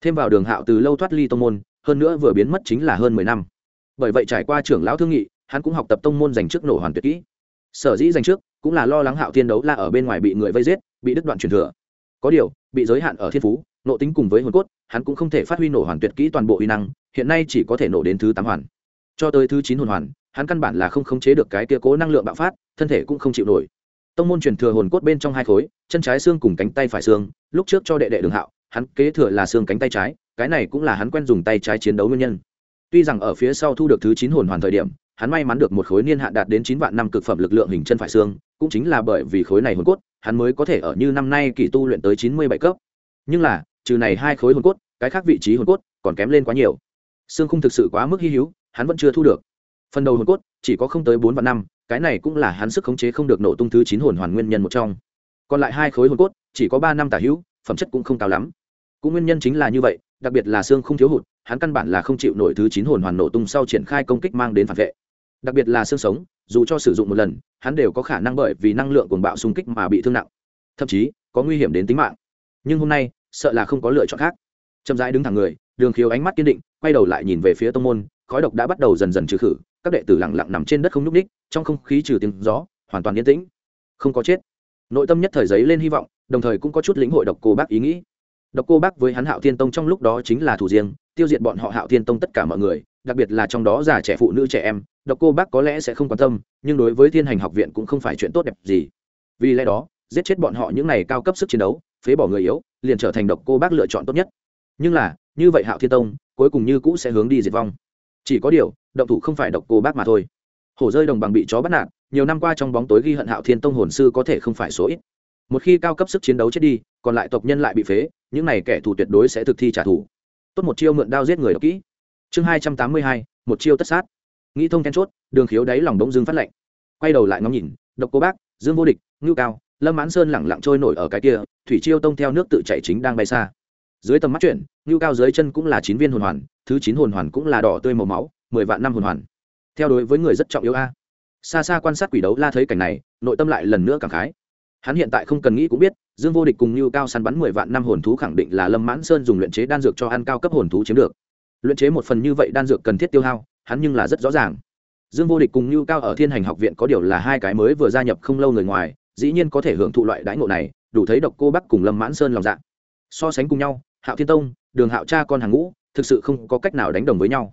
Thêm vào đường hạo từ lâu thoát ly tông môn, hơn nữa vừa biến mất chính là hơn mười năm. Bởi vậy trải qua trưởng lão thương nghị, hắn cũng học tập tông môn dành trước nổ hoàn tuyệt kỹ. Sở dĩ dành trước, cũng là lo lắng hạo thiên đấu la ở bên ngoài bị người vây giết, bị đứt đoạn truyền thừa. Có điều, bị giới hạn ở thiên phú, nộ tính cùng với hồn cốt, hắn cũng không thể phát huy nổ hoàn tuyệt kỹ toàn bộ uy năng, hiện nay chỉ có thể nổ đến thứ tám hoàn. Cho tới thứ chín hồn hoàn hắn căn bản là không khống chế được cái kia cố năng lượng bạo phát, thân thể cũng không chịu nổi. Tông môn truyền thừa hồn cốt bên trong hai khối, chân trái xương cùng cánh tay phải xương, lúc trước cho đệ đệ đường hạo, hắn kế thừa là xương cánh tay trái, cái này cũng là hắn quen dùng tay trái chiến đấu nguyên nhân. Tuy rằng ở phía sau thu được thứ chín hồn hoàn thời điểm, hắn may mắn được một khối niên hạn đạt đến chín vạn năm cực phẩm lực lượng hình chân phải xương, cũng chính là bởi vì khối này hồn cốt, hắn mới có thể ở như năm nay kỳ tu luyện tới chín mươi bảy cấp. Nhưng là, trừ này hai khối hồn cốt, cái khác vị trí hồn cốt còn kém lên quá nhiều. Xương không thực sự quá mức hy hữu, hắn vẫn chưa thu được phần đầu hồn cốt, chỉ có không tới bốn vạn năm, cái này cũng là hắn sức khống chế không được nổ tung thứ chín hồn hoàn nguyên nhân một trong. Còn lại hai khối hồn cốt, chỉ có ba năm tả hữu, phẩm chất cũng không cao lắm. Cũng nguyên nhân chính là như vậy, đặc biệt là xương không thiếu hụt, hắn căn bản là không chịu nổi thứ chín hồn hoàn nổ tung sau triển khai công kích mang đến phản vệ. Đặc biệt là xương sống, dù cho sử dụng một lần, hắn đều có khả năng bởi vì năng lượng cuồng bạo xung kích mà bị thương nặng. Thậm chí, có nguy hiểm đến tính mạng. Nhưng hôm nay, sợ là không có lựa chọn khác. Chậm rãi đứng thẳng người, đường khiếu ánh mắt kiên định, quay đầu lại nhìn về phía tông môn khói độc đã bắt đầu dần dần trừ khử, các đệ tử lặng lặng nằm trên đất không nhúc ních trong không khí trừ tiếng gió, hoàn toàn yên tĩnh, không có chết. Nội tâm nhất thời giấy lên hy vọng, đồng thời cũng có chút lĩnh hội độc cô bác ý nghĩ. Độc cô bác với hắn hạo thiên tông trong lúc đó chính là thủ riêng, tiêu diệt bọn họ hạo thiên tông tất cả mọi người, đặc biệt là trong đó già trẻ phụ nữ trẻ em, độc cô bác có lẽ sẽ không quan tâm, nhưng đối với thiên hành học viện cũng không phải chuyện tốt đẹp gì. Vì lẽ đó, giết chết bọn họ những này cao cấp sức chiến đấu, phế bỏ người yếu, liền trở thành độc cô bác lựa chọn tốt nhất. Nhưng là, như vậy hạo thiên tông, cuối cùng như cũ sẽ hướng đi diệt vong chỉ có điều, động thủ không phải độc cô bác mà thôi. Hổ rơi đồng bằng bị chó bắt nạt, nhiều năm qua trong bóng tối ghi hận hạo thiên tông hồn sư có thể không phải số ít. Một khi cao cấp sức chiến đấu chết đi, còn lại tộc nhân lại bị phế, những này kẻ thù tuyệt đối sẽ thực thi trả thù. Tốt một chiêu mượn đao giết người đọc kỹ. Chương hai trăm tám mươi hai, một chiêu tất sát. Nghĩ thông then chốt, đường khiếu đáy lòng bỗng dương phát lệnh quay đầu lại ngắm nhìn, độc cô bác, dương vô địch, ngưu cao, lâm mãn sơn lẳng lặng trôi nổi ở cái kia, thủy chiêu tông theo nước tự chảy chính đang bay xa dưới tầm mắt chuyển, ngưu cao dưới chân cũng là chín viên hồn hoàn, thứ chín hồn hoàn cũng là đỏ tươi màu máu, mười vạn năm hồn hoàn. Theo đối với người rất trọng yếu a. Xa xa quan sát quỷ đấu la thấy cảnh này, nội tâm lại lần nữa cảm khái. Hắn hiện tại không cần nghĩ cũng biết, dương vô địch cùng ngưu cao săn bắn mười vạn năm hồn thú khẳng định là lâm mãn sơn dùng luyện chế đan dược cho ăn cao cấp hồn thú chiếm được. Luyện chế một phần như vậy đan dược cần thiết tiêu hao, hắn nhưng là rất rõ ràng. Dương vô địch cùng ngưu cao ở thiên hành học viện có điều là hai cái mới vừa gia nhập không lâu người ngoài, dĩ nhiên có thể hưởng thụ loại đãi ngộ này, đủ thấy độc cô bắc cùng lâm mãn sơn lòng dạ. So sánh cùng nhau hạo thiên tông, đường hạo cha con hàng ngũ, thực sự không có cách nào đánh đồng với nhau.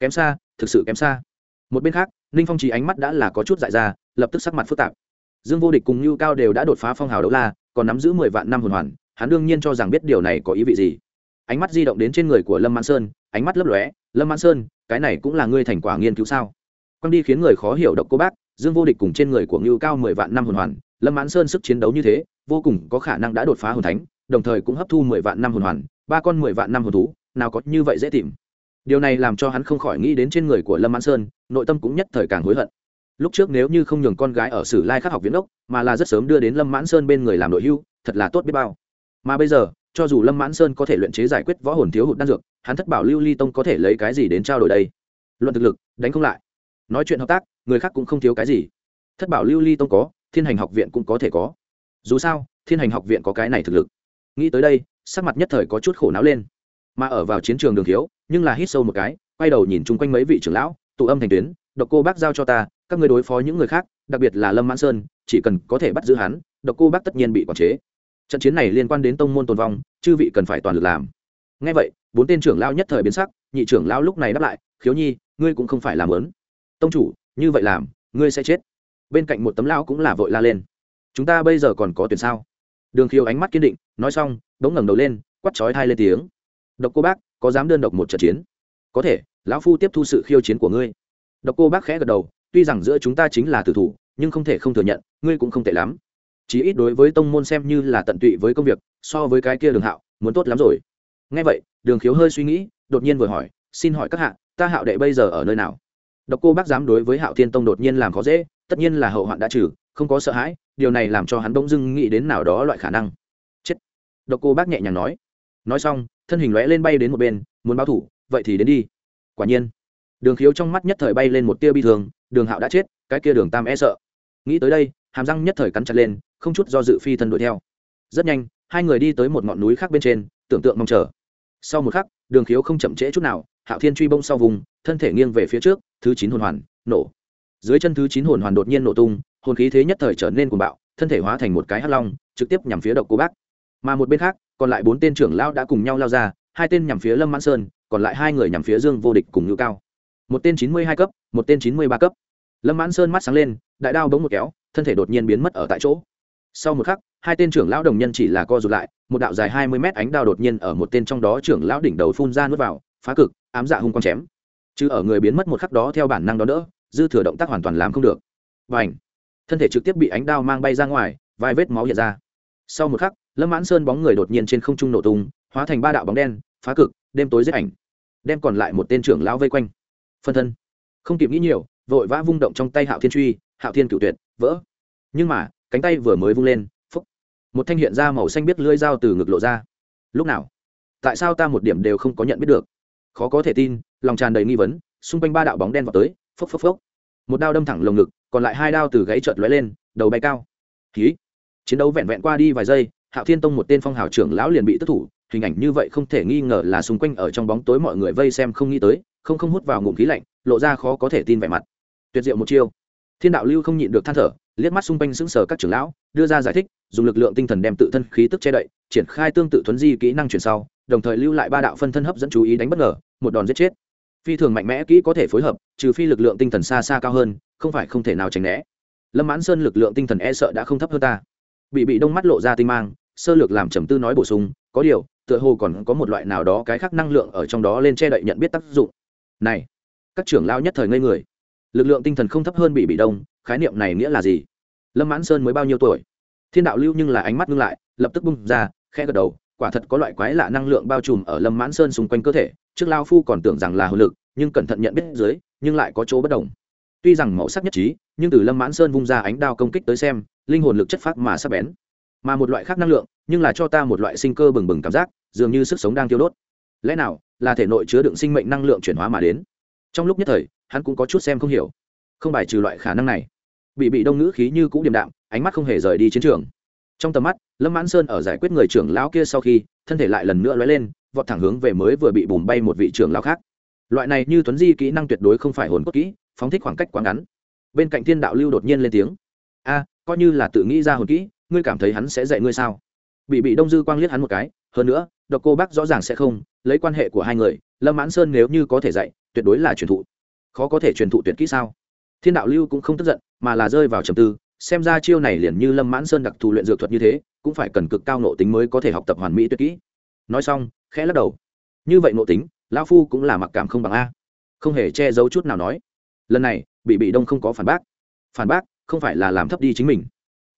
Kém xa, thực sự kém xa. Một bên khác, ninh phong trí ánh mắt đã là có chút dại ra, lập tức sắc mặt phức tạp. Dương vô địch cùng như cao đều đã đột phá phong hào đấu la, còn nắm giữ mười vạn năm hồn hoàn, hắn đương nhiên cho rằng biết điều này có ý vị gì. Ánh mắt di động đến trên người của lâm mãn sơn, ánh mắt lấp lóe, lâm mãn sơn, cái này cũng là ngươi thành quả nghiên cứu sao? Quang đi khiến người khó hiểu độc cô bác, dương vô địch cùng trên người của ngưu cao mười vạn năm hồn hoàn, lâm mãn sơn sức chiến đấu như thế, vô cùng có khả năng đã đột phá hồn thánh, đồng thời cũng hấp thu mười vạn năm hồn hoàn ba con mười vạn năm hồn thú, nào có như vậy dễ tìm. Điều này làm cho hắn không khỏi nghĩ đến trên người của lâm mãn sơn, nội tâm cũng nhất thời càng hối hận. Lúc trước nếu như không nhường con gái ở sử lai khắc học viện ốc mà là rất sớm đưa đến lâm mãn sơn bên người làm đội hưu, thật là tốt biết bao. Mà bây giờ, cho dù lâm mãn sơn có thể luyện chế giải quyết võ hồn thiếu hụt đan dược, hắn thất bảo lưu ly tông có thể lấy cái gì đến trao đổi đây? Luận thực lực, đánh không lại. Nói chuyện hợp tác, người khác cũng không thiếu cái gì. Thất bảo lưu ly tông có, thiên hành học viện cũng có thể có. Dù sao, thiên hành học viện có cái này thực lực. Nghĩ tới đây sắc mặt nhất thời có chút khổ não lên. Mà ở vào chiến trường đường thiếu nhưng là hít sâu một cái, quay đầu nhìn chung quanh mấy vị trưởng lão, tụ âm thành tuyến, độc cô bác giao cho ta, các người đối phó những người khác, đặc biệt là lâm mãn sơn, chỉ cần có thể bắt giữ hắn, độc cô bác tất nhiên bị quản chế. Trận chiến này liên quan đến tông môn tồn vong, chư vị cần phải toàn lực làm. Ngay vậy, bốn tên trưởng lao nhất thời biến sắc, nhị trưởng lao lúc này đáp lại, khiếu nhi, ngươi cũng không phải làm lớn. Tông chủ, như vậy làm, ngươi sẽ chết. Bên cạnh một tấm lao cũng là vội la lên, chúng ta bây giờ còn có tuyển sao? Đường khiếu ánh mắt kiên định, nói xong đống ngẩng đầu lên quắt chói thai lên tiếng. Độc cô bác, có dám đơn độc một trận chiến? Có thể, lão phu tiếp thu sự khiêu chiến của ngươi. Độc cô bác khẽ gật đầu, tuy rằng giữa chúng ta chính là tử thủ, nhưng không thể không thừa nhận, ngươi cũng không tệ lắm. Chỉ ít đối với tông môn xem như là tận tụy với công việc, so với cái kia đường hạo, muốn tốt lắm rồi. Ngay vậy, đường khiếu hơi suy nghĩ, đột nhiên vừa hỏi, xin hỏi các hạ, ta hạo đệ bây giờ ở nơi nào? Độc cô bác dám đối với hạo thiên tông đột nhiên làm khó dễ, tất nhiên là hậu hoạn đã trừ, không có sợ hãi, điều này làm cho hắn bỗng dưng nghĩ đến nào đó loại khả năng độc cô bác nhẹ nhàng nói. Nói xong, thân hình lóe lên bay đến một bên, muốn báo thủ, vậy thì đến đi. Quả nhiên, đường khiếu trong mắt nhất thời bay lên một tia bi thường đường hạo đã chết, cái kia đường tam e sợ. Nghĩ tới đây, hàm răng nhất thời cắn chặt lên, không chút do dự phi thân đuổi theo. Rất nhanh, hai người đi tới một ngọn núi khác bên trên, tưởng tượng mong chờ. Sau một khắc, đường khiếu không chậm trễ chút nào, hạo thiên truy bông sau vùng, thân thể nghiêng về phía trước, thứ chín hồn hoàn, nổ. Dưới chân thứ chín hồn hoàn đột nhiên nổ tung, hồn khí thế nhất thời trở nên cuồng bạo, thân thể hóa thành một cái hắc long, trực tiếp nhằm phía độc cô bác mà một bên khác còn lại bốn tên trưởng lão đã cùng nhau lao ra hai tên nhằm phía lâm mãn sơn còn lại hai người nhằm phía dương vô địch cùng ngữ cao. Một tên chín mươi hai cấp một tên chín mươi ba cấp. Lâm mãn sơn mắt sáng lên đại đao bỗng một kéo thân thể đột nhiên biến mất ở tại chỗ. Sau một khắc hai tên trưởng lão đồng nhân chỉ là co rụt lại một đạo dài hai mươi mét ánh đao đột nhiên ở một tên trong đó trưởng lão đỉnh đầu phun ra nuốt vào phá cực ám dạ hung quang chém. Chứ ở người biến mất một khắc đó theo bản năng đó đỡ, dư thừa động tác hoàn toàn làm không được. Và ảnh thân thể trực tiếp bị ánh đao mang bay ra ngoài vài vết máu hiện ra. Sau một khắc lâm mãn sơn bóng người đột nhiên trên không trung nổ tung, hóa thành ba đạo bóng đen, phá cực, đêm tối giết ảnh, đem còn lại một tên trưởng lão vây quanh. Phân thân. Không kịp nghĩ nhiều, vội vã vung động trong tay hạo thiên truy, hạo thiên cựu tuyệt, vỡ. Nhưng mà, cánh tay vừa mới vung lên, phúc. Một thanh hiện ra màu xanh biết lưỡi dao từ ngực lộ ra. Lúc nào? Tại sao ta một điểm đều không có nhận biết được? Khó có thể tin, lòng tràn đầy nghi vấn, xung quanh ba đạo bóng đen vào tới, phốc phốc phốc. Một đao đâm thẳng lồng ngực, còn lại hai đao từ gáy trợt lóe lên, đầu bay cao. Ký chiến đấu vẹn vẹn qua đi vài giây hạo thiên tông một tên phong hào trưởng lão liền bị tức thủ, hình ảnh như vậy không thể nghi ngờ là xung quanh ở trong bóng tối mọi người vây xem không nghĩ tới, không không hút vào ngụm khí lạnh, lộ ra khó có thể tin vẻ mặt. Tuyệt diệu một chiêu. Thiên đạo lưu không nhịn được than thở, liếc mắt xung quanh sững sờ các trưởng lão, đưa ra giải thích, dùng lực lượng tinh thần đem tự thân khí tức che đậy, triển khai tương tự thuấn di kỹ năng chuyển sau, đồng thời lưu lại ba đạo phân thân hấp dẫn chú ý đánh bất ngờ, một đòn giết chết. Phi thường mạnh mẽ kỹ có thể phối hợp, trừ phi lực lượng tinh thần xa xa cao hơn, không phải không thể nào tránh né. Lâm mãn sơn lực lượng tinh thần e sợ đã không thấp hơn ta. Bị bị đông mắt lộ ra tinh mang sơ lược làm trầm tư nói bổ sung, có điều, tựa hồ còn có một loại nào đó cái khác năng lượng ở trong đó lên che đậy nhận biết tác dụng. Này, các trưởng lao nhất thời ngây người. Lực lượng tinh thần không thấp hơn bị bị đông, khái niệm này nghĩa là gì? Lâm mãn sơn mới bao nhiêu tuổi? Thiên đạo lưu nhưng là ánh mắt ngưng lại, lập tức bung ra khe gật đầu, quả thật có loại quái lạ năng lượng bao trùm ở lâm mãn sơn xung quanh cơ thể, trước lao phu còn tưởng rằng là hồn lực, nhưng cẩn thận nhận biết dưới, nhưng lại có chỗ bất đồng. Tuy rằng màu sắc nhất trí, nhưng từ lâm mãn sơn vung ra ánh đao công kích tới xem, linh hồn lực chất phát mà sắp bén mà một loại khác năng lượng, nhưng là cho ta một loại sinh cơ bừng bừng cảm giác, dường như sức sống đang tiêu đốt. Lẽ nào, là thể nội chứa đựng sinh mệnh năng lượng chuyển hóa mà đến? Trong lúc nhất thời, hắn cũng có chút xem không hiểu. Không bài trừ loại khả năng này. Bị bị đông ngữ khí như cũ điềm đạm, ánh mắt không hề rời đi chiến trường. Trong tầm mắt, lâm mãn sơn ở giải quyết người trưởng lão kia sau khi, thân thể lại lần nữa lóe lên, vọt thẳng hướng về mới vừa bị bùm bay một vị trưởng lão khác. Loại này như tuấn di kỹ năng tuyệt đối không phải hồn cốt kỹ, phóng thích khoảng cách quá ngắn. Bên cạnh thiên đạo lưu đột nhiên lên tiếng. A, coi như là tự nghĩ ra hồn kỹ ngươi cảm thấy hắn sẽ dạy ngươi sao? Bị bị đông dư quang liếc hắn một cái, hơn nữa, độc cô bác rõ ràng sẽ không, lấy quan hệ của hai người, lâm mãn sơn nếu như có thể dạy, tuyệt đối là truyền thụ. Khó có thể truyền thụ tuyệt kỹ sao? Thiên đạo lưu cũng không tức giận, mà là rơi vào trầm tư, xem ra chiêu này liền như lâm mãn sơn đặc thù luyện dược thuật như thế, cũng phải cần cực cao nộ tính mới có thể học tập hoàn mỹ tuyệt kỹ. Nói xong, khẽ lắc đầu. Như vậy nộ tính, lão phu cũng là mặc cảm không bằng a. Không hề che giấu chút nào nói. Lần này, bị bị đông không có phản bác. Phản bác, không phải là làm thấp đi chính mình.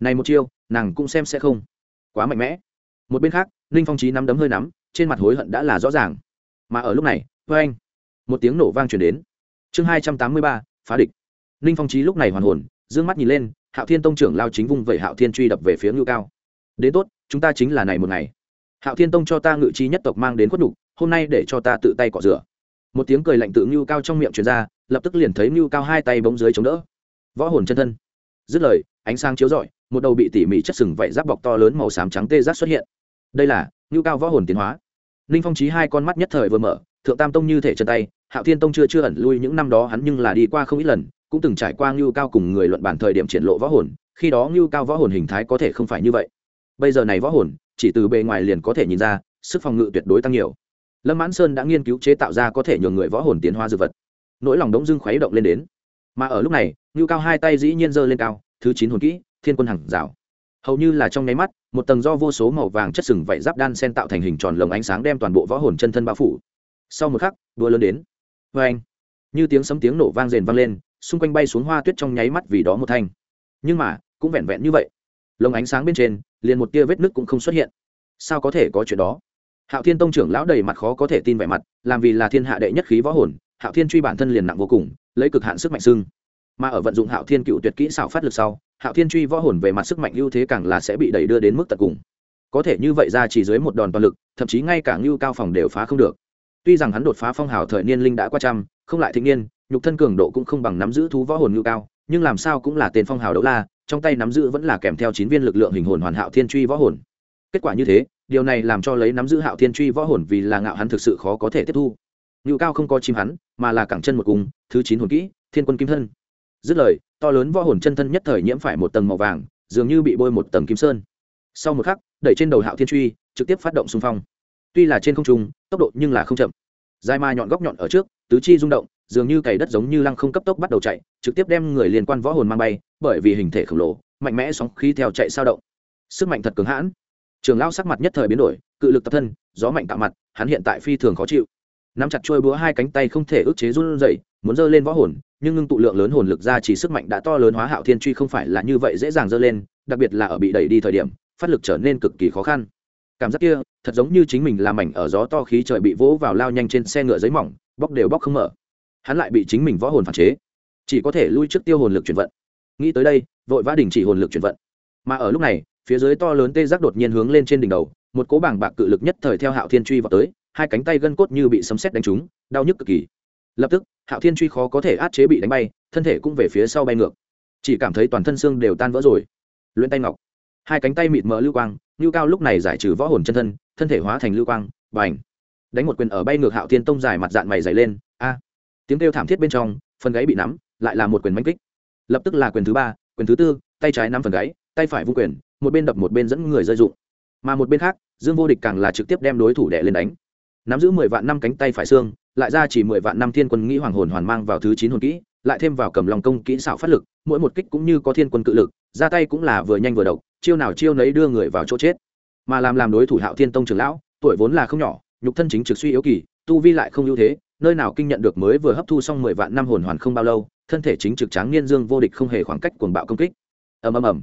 Này một chiêu nàng cũng xem sẽ không. Quá mạnh mẽ. Một bên khác, ninh phong trí nắm đấm hơi nắm, trên mặt hối hận đã là rõ ràng. Mà ở lúc này vê anh, một tiếng nổ vang chuyển đến. Chương hai trăm tám mươi ba, phá địch. Ninh phong trí lúc này hoàn hồn d ư ơ n g mắt nhìn lên, hạo thiên tông trưởng lao chính vung vẩy hạo thiên truy đập về phía ngự cao. Đến tốt, chúng ta chính là này một ngày. Hạo thiên tông cho ta ngự chi nhất tộc mang đến khuất đục hôm nay để cho ta tự tay cọ rửa. Một tiếng cười lạnh tự ngưu cao trong miệng truyền ra, lập tức liền thấy ngưu cao hai tay bóng dưới chống đỡ. Võ hồn chân thân. Dứt lời, ánh sáng chiếu rọi một đầu bị tỉ mỉ chất sừng vảy giáp bọc to lớn màu xám trắng tê giác xuất hiện. Đây là ngưu cao võ hồn tiến hóa. Ninh phong trí hai con mắt nhất thời vừa mở, thượng tam tông như thể chân tay, hạo thiên tông chưa chưa ẩn lui những năm đó hắn nhưng là đi qua không ít lần, cũng từng trải qua ngưu cao cùng người luận bản thời điểm triển lộ võ hồn, khi đó ngưu cao võ hồn hình thái có thể không phải như vậy. Bây giờ này võ hồn, chỉ từ bề ngoài liền có thể nhìn ra, sức phòng ngự tuyệt đối tăng nhiều. Lâm mãn sơn đã nghiên cứu chế tạo ra có thể nhường người võ hồn tiến hóa dược vật. Nỗi lòng đống dưng khuấy động lên đến. Mà ở lúc này, ngưu cao hai tay dĩ nhiên giơ lên cao, thứ chín hồn kỹ thiên quân hằng rào. Hầu như là trong nháy mắt, một tầng do vô số màu vàng chất sừng vảy giáp đan sen tạo thành hình tròn lồng ánh sáng đem toàn bộ võ hồn chân thân bao phủ. Sau một khắc, đua lớn đến. Vê anh như tiếng sấm tiếng nổ vang rền vang lên, xung quanh bay xuống hoa tuyết trong nháy mắt vì đó một thanh. Nhưng mà, cũng vẹn vẹn như vậy. Lồng ánh sáng bên trên, liền một tia vết nứt cũng không xuất hiện. Sao có thể có chuyện đó? Hạo thiên tông trưởng lão đầy mặt khó có thể tin vẻ mặt, làm vì là thiên hạ đệ nhất khí võ hồn, hạo thiên truy bản thân liền nặng vô cùng, lấy cực hạn sức mạnh xưng. Mà ở vận dụng hạo thiên cựu tuyệt kỹ xảo phát lực sau hạo thiên truy võ hồn về mặt sức mạnh ưu thế càng là sẽ bị đẩy đưa đến mức tận cùng. Có thể như vậy ra chỉ dưới một đòn toàn lực, thậm chí ngay cả ngưu cao phòng đều phá không được. Tuy rằng hắn đột phá phong hào thời niên linh đã qua trăm, không lại thịnh niên, nhục thân cường độ cũng không bằng nắm giữ thú võ hồn ngưu cao, nhưng làm sao cũng là tên phong hào đấu la, trong tay nắm giữ vẫn là kèm theo chín viên lực lượng hình hồn hoàn hạo thiên truy võ hồn. Kết quả như thế, điều này làm cho lấy nắm giữ hạo thiên truy võ hồn vì là ngạo hắn thực sự khó có thể tiếp thu. Ngưu cao không có chim hắn, mà là cẳng chân một cùng thứ chín hồn kỹ, thiên quân kim thân. Dứt lời to lớn võ hồn chân thân nhất thời nhiễm phải một tầng màu vàng, dường như bị bôi một tầng kim sơn. Sau một khắc, đẩy trên đầu hạo thiên truy, trực tiếp phát động xung phong. Tuy là trên không trung, tốc độ nhưng là không chậm. Dài ma nhọn góc nhọn ở trước, tứ chi rung động, dường như cày đất giống như lăng không cấp tốc bắt đầu chạy, trực tiếp đem người liên quan võ hồn mang bay, bởi vì hình thể khổng lồ, mạnh mẽ sóng khí theo chạy sao động. Sức mạnh thật cứng hãn. Trường lao sắc mặt nhất thời biến đổi, cự lực tập thân, gió mạnh tạo mặt, hắn hiện tại phi thường khó chịu nắm chặt trôi búa hai cánh tay không thể ức chế run rẩy, muốn giơ lên võ hồn, nhưng ngưng tụ lượng lớn hồn lực ra chỉ sức mạnh đã to lớn hóa hạo thiên truy không phải là như vậy dễ dàng giơ lên, đặc biệt là ở bị đẩy đi thời điểm, phát lực trở nên cực kỳ khó khăn. Cảm giác kia, thật giống như chính mình làm mảnh ở gió to khí trời bị vỗ vào lao nhanh trên xe ngựa giấy mỏng, bóc đều bóc không mở. Hắn lại bị chính mình võ hồn phản chế. Chỉ có thể lui trước tiêu hồn lực chuyển vận. Nghĩ tới đây, vội vã đình chỉ hồn lực chuyển vận. Mà ở lúc này, phía dưới to lớn tê giác đột nhiên hướng lên trên đỉnh đầu, một cố bảng bạc cự lực nhất thời theo hạo thiên truy vào tới hai cánh tay gân cốt như bị sấm sét đánh trúng, đau nhức cực kỳ. Lập tức, hạo thiên truy khó có thể át chế bị đánh bay, thân thể cũng về phía sau bay ngược. Chỉ cảm thấy toàn thân xương đều tan vỡ rồi. Luyện tay ngọc. Hai cánh tay mịt mờ lưu quang lưu cao lúc này giải trừ võ hồn chân thân thân thể hóa thành lưu quang và ảnh đánh một quyền ở bay ngược hạo thiên tông dài mặt dạn mày dày lên, a. À. Tiếng kêu thảm thiết bên trong, phần gáy bị nắm, lại là một quyền manh kích. Lập tức là quyền thứ ba, quyền thứ tư, tay trái nắm phần gáy, tay phải vung quyền, một bên đập một bên dẫn người rơi dụng. Mà một bên khác, dương vô địch càng là trực tiếp đem đối thủ đẻ lên đánh nắm giữ mười vạn năm cánh tay phải xương, lại ra chỉ mười vạn năm thiên quân nghĩ hoàng hồn hoàn mang vào thứ chín hồn kỹ, lại thêm vào cầm lòng công kỹ xảo phát lực, mỗi một kích cũng như có thiên quân cự lực, ra tay cũng là vừa nhanh vừa độc, chiêu nào chiêu nấy đưa người vào chỗ chết. Mà làm làm đối thủ hạo thiên tông trưởng lão, tuổi vốn là không nhỏ, nhục thân chính trực suy yếu kỳ, tu vi lại không ưu thế, nơi nào kinh nhận được mới vừa hấp thu xong mười vạn năm hồn hoàn không bao lâu, thân thể chính trực tráng niên dương vô địch không hề khoảng cách cuồng bạo công kích. Ầm ầm ầm.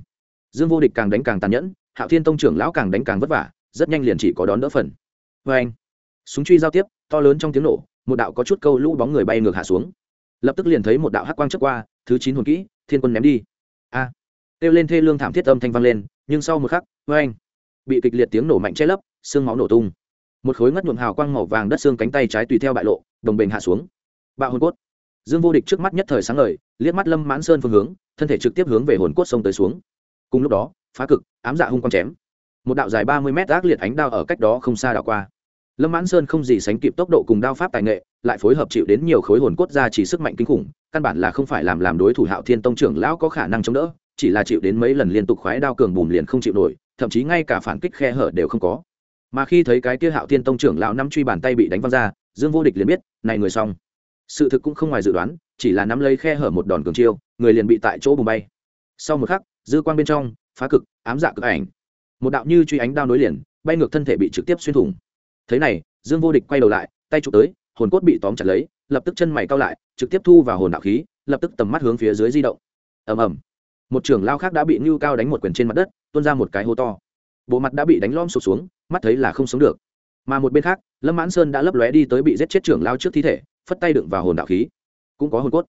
Dương vô địch càng đánh càng tàn nhẫn, hạo thiên tông trưởng lão càng đánh càng vất vả, rất nhanh liền chỉ có đón đỡ phần. Vê anh súng truy giao tiếp to lớn trong tiếng nổ một đạo có chút câu lũ bóng người bay ngược hạ xuống. Lập tức liền thấy một đạo hắc quang trước qua thứ chín hồn kỹ thiên quân ném đi. A! À, kêu lên thê lương thảm thiết âm thanh vang lên nhưng sau một khắc vê anh bị kịch liệt tiếng nổ mạnh che lấp xương máu nổ tung. Một khối ngất nhuộm hào quang màu vàng đất xương cánh tay trái tùy theo bại lộ đồng bình hạ xuống. Bạo hồn cốt. Dương vô địch trước mắt nhất thời sáng ngời liếc mắt lâm mãn sơn phương hướng thân thể trực tiếp hướng về hồn cốt sông tới xuống. Cùng lúc đó phá cực ám dạ hung quang chém. Một đạo dài ba mươi mét ác liệt ánh đao ở cách đó không xa đảo qua lâm mãn sơn không gì sánh kịp tốc độ cùng đao pháp tài nghệ, lại phối hợp chịu đến nhiều khối hồn cốt ra chỉ sức mạnh kinh khủng, căn bản là không phải làm làm đối thủ hạo thiên tông trưởng lão có khả năng chống đỡ, chỉ là chịu đến mấy lần liên tục khoái đao cường bùm liền không chịu nổi, thậm chí ngay cả phản kích khe hở đều không có. Mà khi thấy cái kia hạo thiên tông trưởng lão năm truy bàn tay bị đánh văng ra, dương vô địch liền biết, này người xong. Sự thực cũng không ngoài dự đoán, chỉ là nắm lấy khe hở một đòn cường chiêu, người liền bị tại chỗ bùng bay. Sau một khắc, dư quang bên trong, phá cực, ám dạ cực ảnh. Một đạo như truy ánh đao nối liền, bay ngược thân thể bị trực tiếp xuyên thủng thế này, dương vô địch quay đầu lại, tay chụp tới, hồn cốt bị tóm chặt lấy, lập tức chân mày cao lại, trực tiếp thu vào hồn đạo khí, lập tức tầm mắt hướng phía dưới di động. Ầm ầm. Một trưởng lao khác đã bị ngưu cao đánh một quyền trên mặt đất, tuôn ra một cái hố to. Bộ mặt đã bị đánh lom sụp xuống, mắt thấy là không sống được. Mà một bên khác, lâm mãn sơn đã lấp lóe đi tới bị giết chết trưởng lao trước thi thể, phất tay đựng vào hồn đạo khí. Cũng có hồn cốt.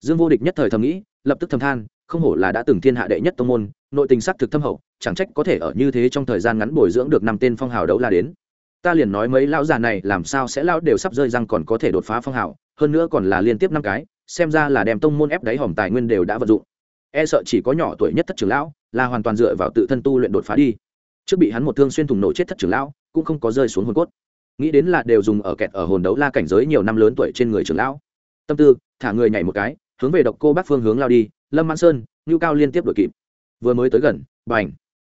Dương vô địch nhất thời thầm nghĩ, lập tức thầm than, không hổ là đã từng thiên hạ đệ nhất tông môn, nội tình sắc thực thâm hậu, chẳng trách có thể ở như thế trong thời gian ngắn bồi dưỡng được năm tên phong hào đấu la đến ta liền nói mấy lão già này làm sao sẽ lão đều sắp rơi răng còn có thể đột phá phong hào, hơn nữa còn là liên tiếp năm cái, xem ra là đem tông môn ép đáy hòm tài nguyên đều đã vận dụng. E sợ chỉ có nhỏ tuổi nhất thất trưởng lão, là hoàn toàn dựa vào tự thân tu luyện đột phá đi. Trước bị hắn một thương xuyên thủng nổ chết thất trưởng lão, cũng không có rơi xuống hồn cốt. Nghĩ đến là đều dùng ở kẹt ở hồn đấu la cảnh giới nhiều năm lớn tuổi trên người trưởng lão. Tâm tư, thả người nhảy một cái, hướng về độc cô bác phương hướng lao đi, lâm mãn sơn, ngưu cao liên tiếp đuổi kịp. Vừa mới tới gần, bành,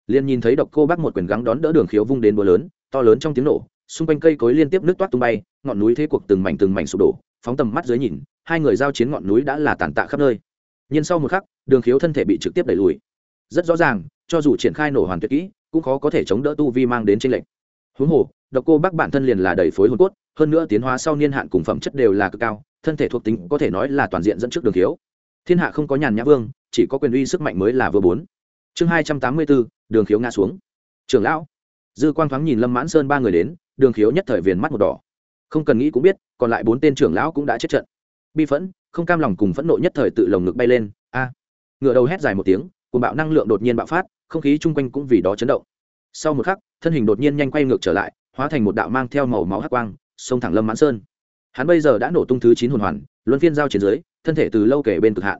liền nhìn thấy độc cô bác một quyền gắng đón đỡ đường khiếu vung đến búa lớn to lớn trong tiếng nổ, xung quanh cây cối liên tiếp nước toát tung bay, ngọn núi thế cuộc từng mảnh từng mảnh sụp đổ, phóng tầm mắt dưới nhìn, hai người giao chiến ngọn núi đã là tàn tạ khắp nơi. Nhưng sau một khắc, đường khiếu thân thể bị trực tiếp đẩy lùi. Rất rõ ràng, cho dù triển khai nổ hoàn tuyệt kỹ, cũng khó có thể chống đỡ tu vi mang đến tranh lệch. Huống hồ, độc cô bác bản thân liền là đầy phối hồn cốt, hơn nữa tiến hóa sau niên hạn cùng phẩm chất đều là cực cao, thân thể thuộc tính có thể nói là toàn diện dẫn trước đường khiếu. Thiên hạ không có nhàn nhã vương, chỉ có quyền uy sức mạnh mới là vừa bốn. Chương hai trăm tám mươi bốn, đường khiếu ngã xuống. Trưởng lão dư quang thoáng nhìn lâm mãn sơn ba người đến, đường khiếu nhất thời viền mắt một đỏ. Không cần nghĩ cũng biết, còn lại bốn tên trưởng lão cũng đã chết trận. Bi phẫn, không cam lòng cùng phẫn nộ nhất thời tự lồng ngực bay lên. A. Ngựa đầu hét dài một tiếng cùng bạo năng lượng đột nhiên bạo phát, không khí chung quanh cũng vì đó chấn động. Sau một khắc, thân hình đột nhiên nhanh quay ngược trở lại, hóa thành một đạo mang theo màu máu hắc quang, xông thẳng lâm mãn sơn. Hắn bây giờ đã nổ tung thứ chín hồn hoàn, luân phiên giao chiến dưới, thân thể từ lâu kể bên cực hạn.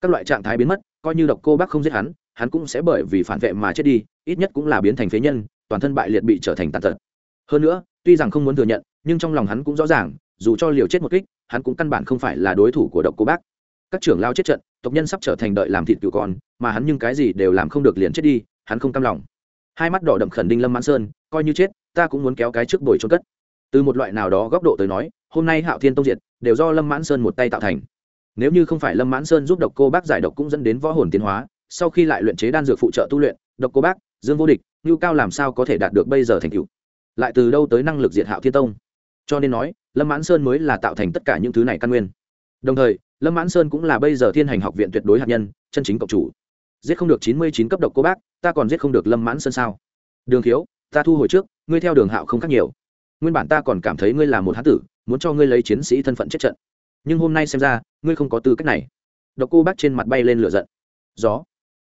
Các loại trạng thái biến mất, coi như độc cô bác không giết hắn hắn cũng sẽ bởi vì phản vệ mà chết đi, ít nhất cũng là biến thành phế nhân toàn thân bại liệt bị trở thành tàn tật. Hơn nữa, tuy rằng không muốn thừa nhận, nhưng trong lòng hắn cũng rõ ràng, dù cho liều chết một kích, hắn cũng căn bản không phải là đối thủ của độc cô bác. Các trưởng lao chết trận, tộc nhân sắp trở thành đợi làm thịt cựu con, mà hắn nhưng cái gì đều làm không được liền chết đi, hắn không cam lòng. Hai mắt đỏ đậm khẩn đinh lâm mãn sơn, coi như chết, ta cũng muốn kéo cái trước bồi trôn cất. Từ một loại nào đó góc độ tới nói, hôm nay hạo thiên tông diệt, đều do lâm mãn sơn một tay tạo thành. Nếu như không phải lâm mãn sơn giúp độc cô bác giải độc cũng dẫn đến võ hồn tiến hóa, sau khi lại luyện chế đan dược phụ trợ tu luyện, độc cô bác, dương vô địch ngưu cao làm sao có thể đạt được bây giờ thành tựu? lại từ đâu tới năng lực diệt hạo thiên tông? Cho nên nói, lâm mãn sơn mới là tạo thành tất cả những thứ này căn nguyên. Đồng thời, lâm mãn sơn cũng là bây giờ thiên hành học viện tuyệt đối hạt nhân, chân chính cộng chủ. Giết không được chín mươi chín cấp độc cô bác, ta còn giết không được lâm mãn sơn sao? Đường thiếu, ta thu hồi trước, ngươi theo đường hạo không khác nhiều. Nguyên bản ta còn cảm thấy ngươi là một hán tử, muốn cho ngươi lấy chiến sĩ thân phận chết trận. Nhưng hôm nay xem ra, ngươi không có tư cách này. Độc cô bác trên mặt bay lên lửa giận. Gió.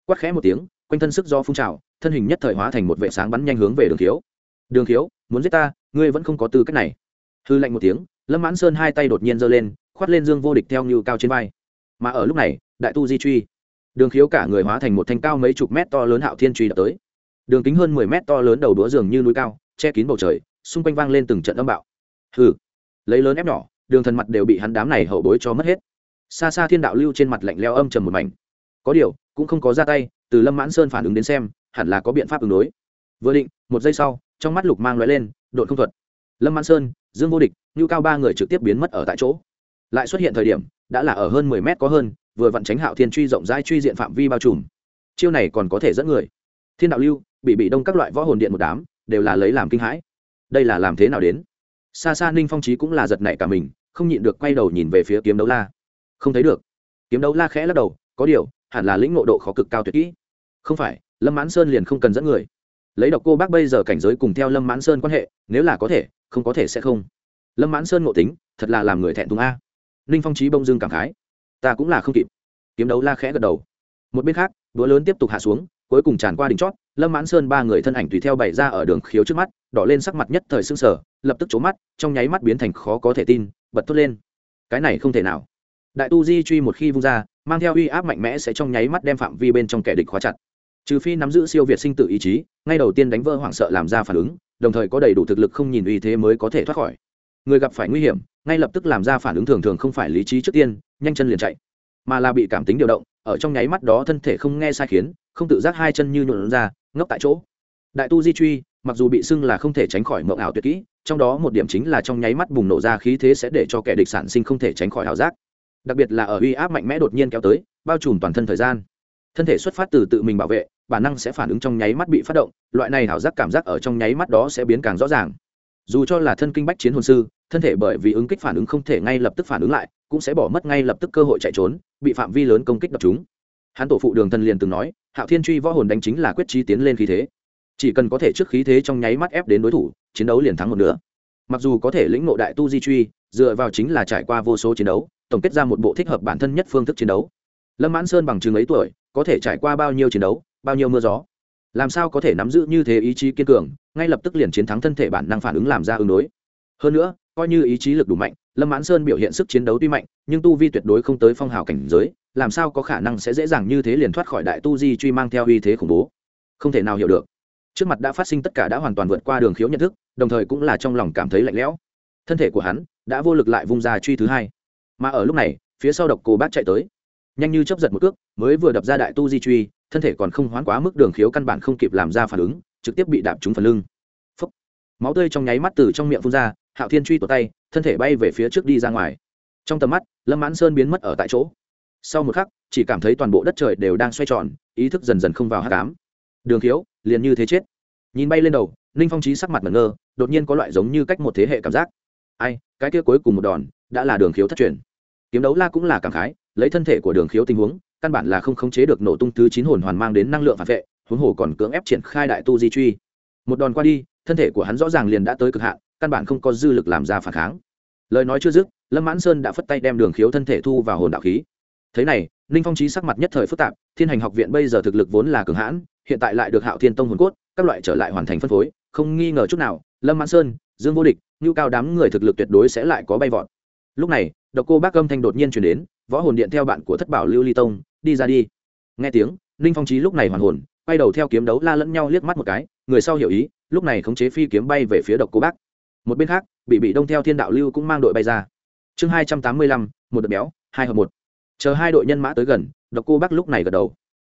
Quát khẽ một tiếng quanh thân sức do phun trào, thân hình nhất thời hóa thành một vệ sáng bắn nhanh hướng về đường thiếu. Đường thiếu, muốn giết ta, ngươi vẫn không có tư cách này. Hư lạnh một tiếng, lâm mãn sơn hai tay đột nhiên giơ lên, khoát lên dương vô địch theo như cao trên vai. Mà ở lúc này, đại tu di truy. Đường khiếu cả người hóa thành một thanh cao mấy chục mét to lớn hạo thiên truy đập tới. Đường kính hơn mười mét to lớn đầu đũa dường như núi cao, che kín bầu trời, xung quanh vang lên từng trận âm bạo. Hừ. Lấy lớn ép nhỏ, đường thần mặt đều bị hắn đám này hậu bối cho mất hết. Xa xa thiên đạo lưu trên mặt lạnh leo âm trầm một mảnh. Có điều, cũng không có ra tay từ lâm mãn sơn phản ứng đến xem hẳn là có biện pháp ứng đối vừa định một giây sau trong mắt lục mang loại lên đội không thuật lâm mãn sơn dương vô địch nhu cao ba người trực tiếp biến mất ở tại chỗ lại xuất hiện thời điểm đã là ở hơn mười mét có hơn vừa vặn tránh hạo thiên truy rộng rãi truy diện phạm vi bao trùm chiêu này còn có thể dẫn người thiên đạo lưu bị bị đông các loại võ hồn điện một đám đều là lấy làm kinh hãi đây là làm thế nào đến xa xa ninh phong trí cũng là giật nảy cả mình không nhịn được quay đầu nhìn về phía kiếm đấu la không thấy được kiếm đấu la khẽ lắc đầu có điều hẳn là lĩnh ngộ độ khó cực cao tuyệt kỹ. Không phải, lâm mãn sơn liền không cần dẫn người. Lấy độc cô bác bây giờ cảnh giới cùng theo lâm mãn sơn quan hệ, nếu là có thể, không có thể sẽ không. Lâm mãn sơn ngộ tính, thật là làm người thẹn thùng a. Ninh phong trí bông dương cảm khái. Ta cũng là không kịp. Kiếm đấu la khẽ gật đầu. Một bên khác, đũa lớn tiếp tục hạ xuống, cuối cùng tràn qua đỉnh chót, lâm mãn sơn ba người thân ảnh tùy theo bày ra ở đường khiếu trước mắt, đỏ lên sắc mặt nhất thời xương sở lập tức trố mắt, trong nháy mắt biến thành khó có thể tin, bật thốt lên. Cái này không thể nào. Đại tu di truy một khi vung ra mang theo uy áp mạnh mẽ sẽ trong nháy mắt đem phạm vi bên trong kẻ địch khóa chặt. Trừ phi nắm giữ siêu việt sinh tự ý chí, ngay đầu tiên đánh vỡ hoảng sợ làm ra phản ứng, đồng thời có đầy đủ thực lực không nhìn uy thế mới có thể thoát khỏi. Người gặp phải nguy hiểm, ngay lập tức làm ra phản ứng thường thường không phải lý trí trước tiên, nhanh chân liền chạy. Mà là bị cảm tính điều động, ở trong nháy mắt đó thân thể không nghe sai khiến, không tự giác hai chân như nhuộn ra, ngốc tại chỗ. Đại tu di truy, mặc dù bị xưng là không thể tránh khỏi mộng ảo tuyệt kỹ, trong đó một điểm chính là trong nháy mắt bùng nổ ra khí thế sẽ để cho kẻ địch sản sinh không thể tránh khỏi ảo giác đặc biệt là ở uy áp mạnh mẽ đột nhiên kéo tới, bao trùm toàn thân thời gian. Thân thể xuất phát từ tự mình bảo vệ, bản năng sẽ phản ứng trong nháy mắt bị phát động, loại này hảo giác cảm giác ở trong nháy mắt đó sẽ biến càng rõ ràng. Dù cho là thân kinh bách chiến hồn sư, thân thể bởi vì ứng kích phản ứng không thể ngay lập tức phản ứng lại, cũng sẽ bỏ mất ngay lập tức cơ hội chạy trốn, bị phạm vi lớn công kích đập chúng hắn tổ phụ đường thần liền từng nói, hạo thiên truy võ hồn đánh chính là quyết trí tiến lên khí thế. Chỉ cần có thể trước khí thế trong nháy mắt ép đến đối thủ, chiến đấu liền thắng một nửa. Mặc dù có thể lĩnh nộ đại tu di truy, dựa vào chính là trải qua vô số chiến đấu tổng kết ra một bộ thích hợp bản thân nhất phương thức chiến đấu. Lâm mãn sơn bằng chừng ấy tuổi, có thể trải qua bao nhiêu chiến đấu, bao nhiêu mưa gió? Làm sao có thể nắm giữ như thế ý chí kiên cường, ngay lập tức liền chiến thắng thân thể bản năng phản ứng làm ra ứng đối? Hơn nữa, coi như ý chí lực đủ mạnh, lâm mãn sơn biểu hiện sức chiến đấu tuy mạnh, nhưng tu vi tuyệt đối không tới phong hào cảnh giới, làm sao có khả năng sẽ dễ dàng như thế liền thoát khỏi đại tu di truy mang theo uy thế khủng bố? Không thể nào hiểu được. Trước mặt đã phát sinh tất cả đã hoàn toàn vượt qua đường khiếu nhận thức, đồng thời cũng là trong lòng cảm thấy lạnh lẽo. Thân thể của hắn đã vô lực lại vung ra truy thứ hai mà ở lúc này, phía sau độc cô bác chạy tới. Nhanh như chấp giật một cước, mới vừa đập ra đại tu di truy, thân thể còn không hoán quá mức đường khiếu căn bản không kịp làm ra phản ứng, trực tiếp bị đạp trúng phần lưng. Phốc. máu tươi trong nháy mắt từ trong miệng phun ra, hạo thiên truy tột tay, thân thể bay về phía trước đi ra ngoài. Trong tầm mắt, lâm mãn sơn biến mất ở tại chỗ. Sau một khắc, chỉ cảm thấy toàn bộ đất trời đều đang xoay tròn, ý thức dần dần không vào hát cám đường khiếu, liền như thế chết. Nhìn bay lên đầu, ninh phong trí sắc mặt ngẩn ngơ, đột nhiên có loại giống như cách một thế hệ cảm giác. Ai, cái kia cuối cùng một đòn đã là đường khiếu thất truyền. Kiếm đấu la cũng là cảm khái, lấy thân thể của đường khiếu tình huống, căn bản là không khống chế được nổ tung thứ chín hồn hoàn mang đến năng lượng phản vệ, huống hồ còn cưỡng ép triển khai đại tu di truy. Một đòn qua đi, thân thể của hắn rõ ràng liền đã tới cực hạn, căn bản không có dư lực làm ra phản kháng. Lời nói chưa dứt, lâm mãn sơn đã phất tay đem đường khiếu thân thể thu vào hồn đạo khí. Thế này, ninh phong trí sắc mặt nhất thời phức tạp, thiên hành học viện bây giờ thực lực vốn là cường hãn, hiện tại lại được hạo thiên tông hồn cốt, các loại trở lại hoàn thành phân phối, không nghi ngờ chút nào, lâm mãn sơn, dương vô địch nhu cao đám người thực lực tuyệt đối sẽ lại có bay vọt lúc này, độc cô bác âm thanh đột nhiên chuyển đến, võ hồn điện theo bạn của thất bảo lưu ly tông, đi ra đi. Nghe tiếng, ninh phong trí lúc này hoàn hồn, quay đầu theo kiếm đấu la lẫn nhau liếc mắt một cái, người sau hiểu ý, lúc này khống chế phi kiếm bay về phía độc cô bác. Một bên khác, bị bị đông theo thiên đạo lưu cũng mang đội bay ra. Chương hai trăm tám mươi lăm, một đợt béo, hai hợp một. Chờ hai đội nhân mã tới gần, độc cô bác lúc này gật đầu.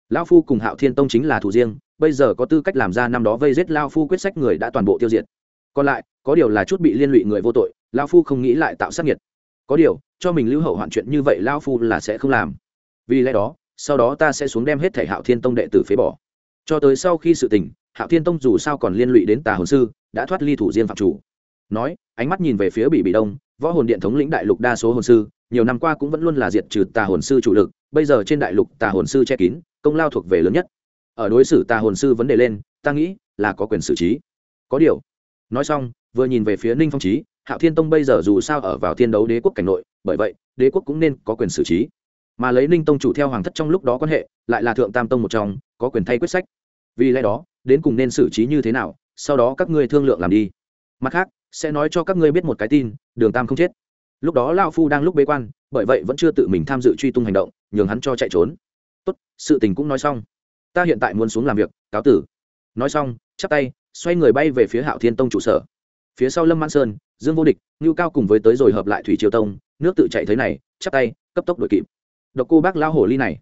Lão phu cùng hạo thiên tông chính là thủ riêng, bây giờ có tư cách làm ra năm đó vây giết lao phu quyết sách người đã toàn bộ tiêu diệt. Còn lại, có điều là chút bị liên lụy người vô tội lao phu không nghĩ lại tạo sát nhiệt có điều, cho mình lưu hậu hoạn chuyện như vậy lao phu là sẽ không làm. Vì lẽ đó, sau đó ta sẽ xuống đem hết thể hạo thiên tông đệ tử phế bỏ. Cho tới sau khi sự tình, hạo thiên tông dù sao còn liên lụy đến tà hồn sư, đã thoát ly thủ riêng phạm chủ. Nói, ánh mắt nhìn về phía bị bị đông, võ hồn điện thống lĩnh đại lục đa số hồn sư, nhiều năm qua cũng vẫn luôn là diệt trừ tà hồn sư chủ lực, bây giờ trên đại lục tà hồn sư che kín, công lao thuộc về lớn nhất. Ở đối xử tà hồn sư vấn đề lên, ta nghĩ là có quyền xử trí. Có điều, nói xong, vừa nhìn về phía ninh phong trí hạo thiên tông bây giờ dù sao ở vào thiên đấu đế quốc cảnh nội, bởi vậy, đế quốc cũng nên có quyền xử trí. Mà lấy ninh tông chủ theo hoàng thất trong lúc đó quan hệ, lại là thượng tam tông một trong, có quyền thay quyết sách. Vì lẽ đó, đến cùng nên xử trí như thế nào, sau đó các ngươi thương lượng làm đi. Mặt khác, sẽ nói cho các ngươi biết một cái tin, đường tam không chết. Lúc đó lao phu đang lúc bế quan, bởi vậy vẫn chưa tự mình tham dự truy tung hành động, nhường hắn cho chạy trốn. Tốt, sự tình cũng nói xong. Ta hiện tại muốn xuống làm việc, cáo tử. Nói xong, chắp tay, xoay người bay về phía hạo thiên tông trụ sở phía sau lâm mãn sơn, dương vô địch, ngưu cao cùng với tới rồi hợp lại thủy triều tông, nước tự chạy thế này, chắp tay, cấp tốc đội kịp. Độc cô bác lao hồ ly này.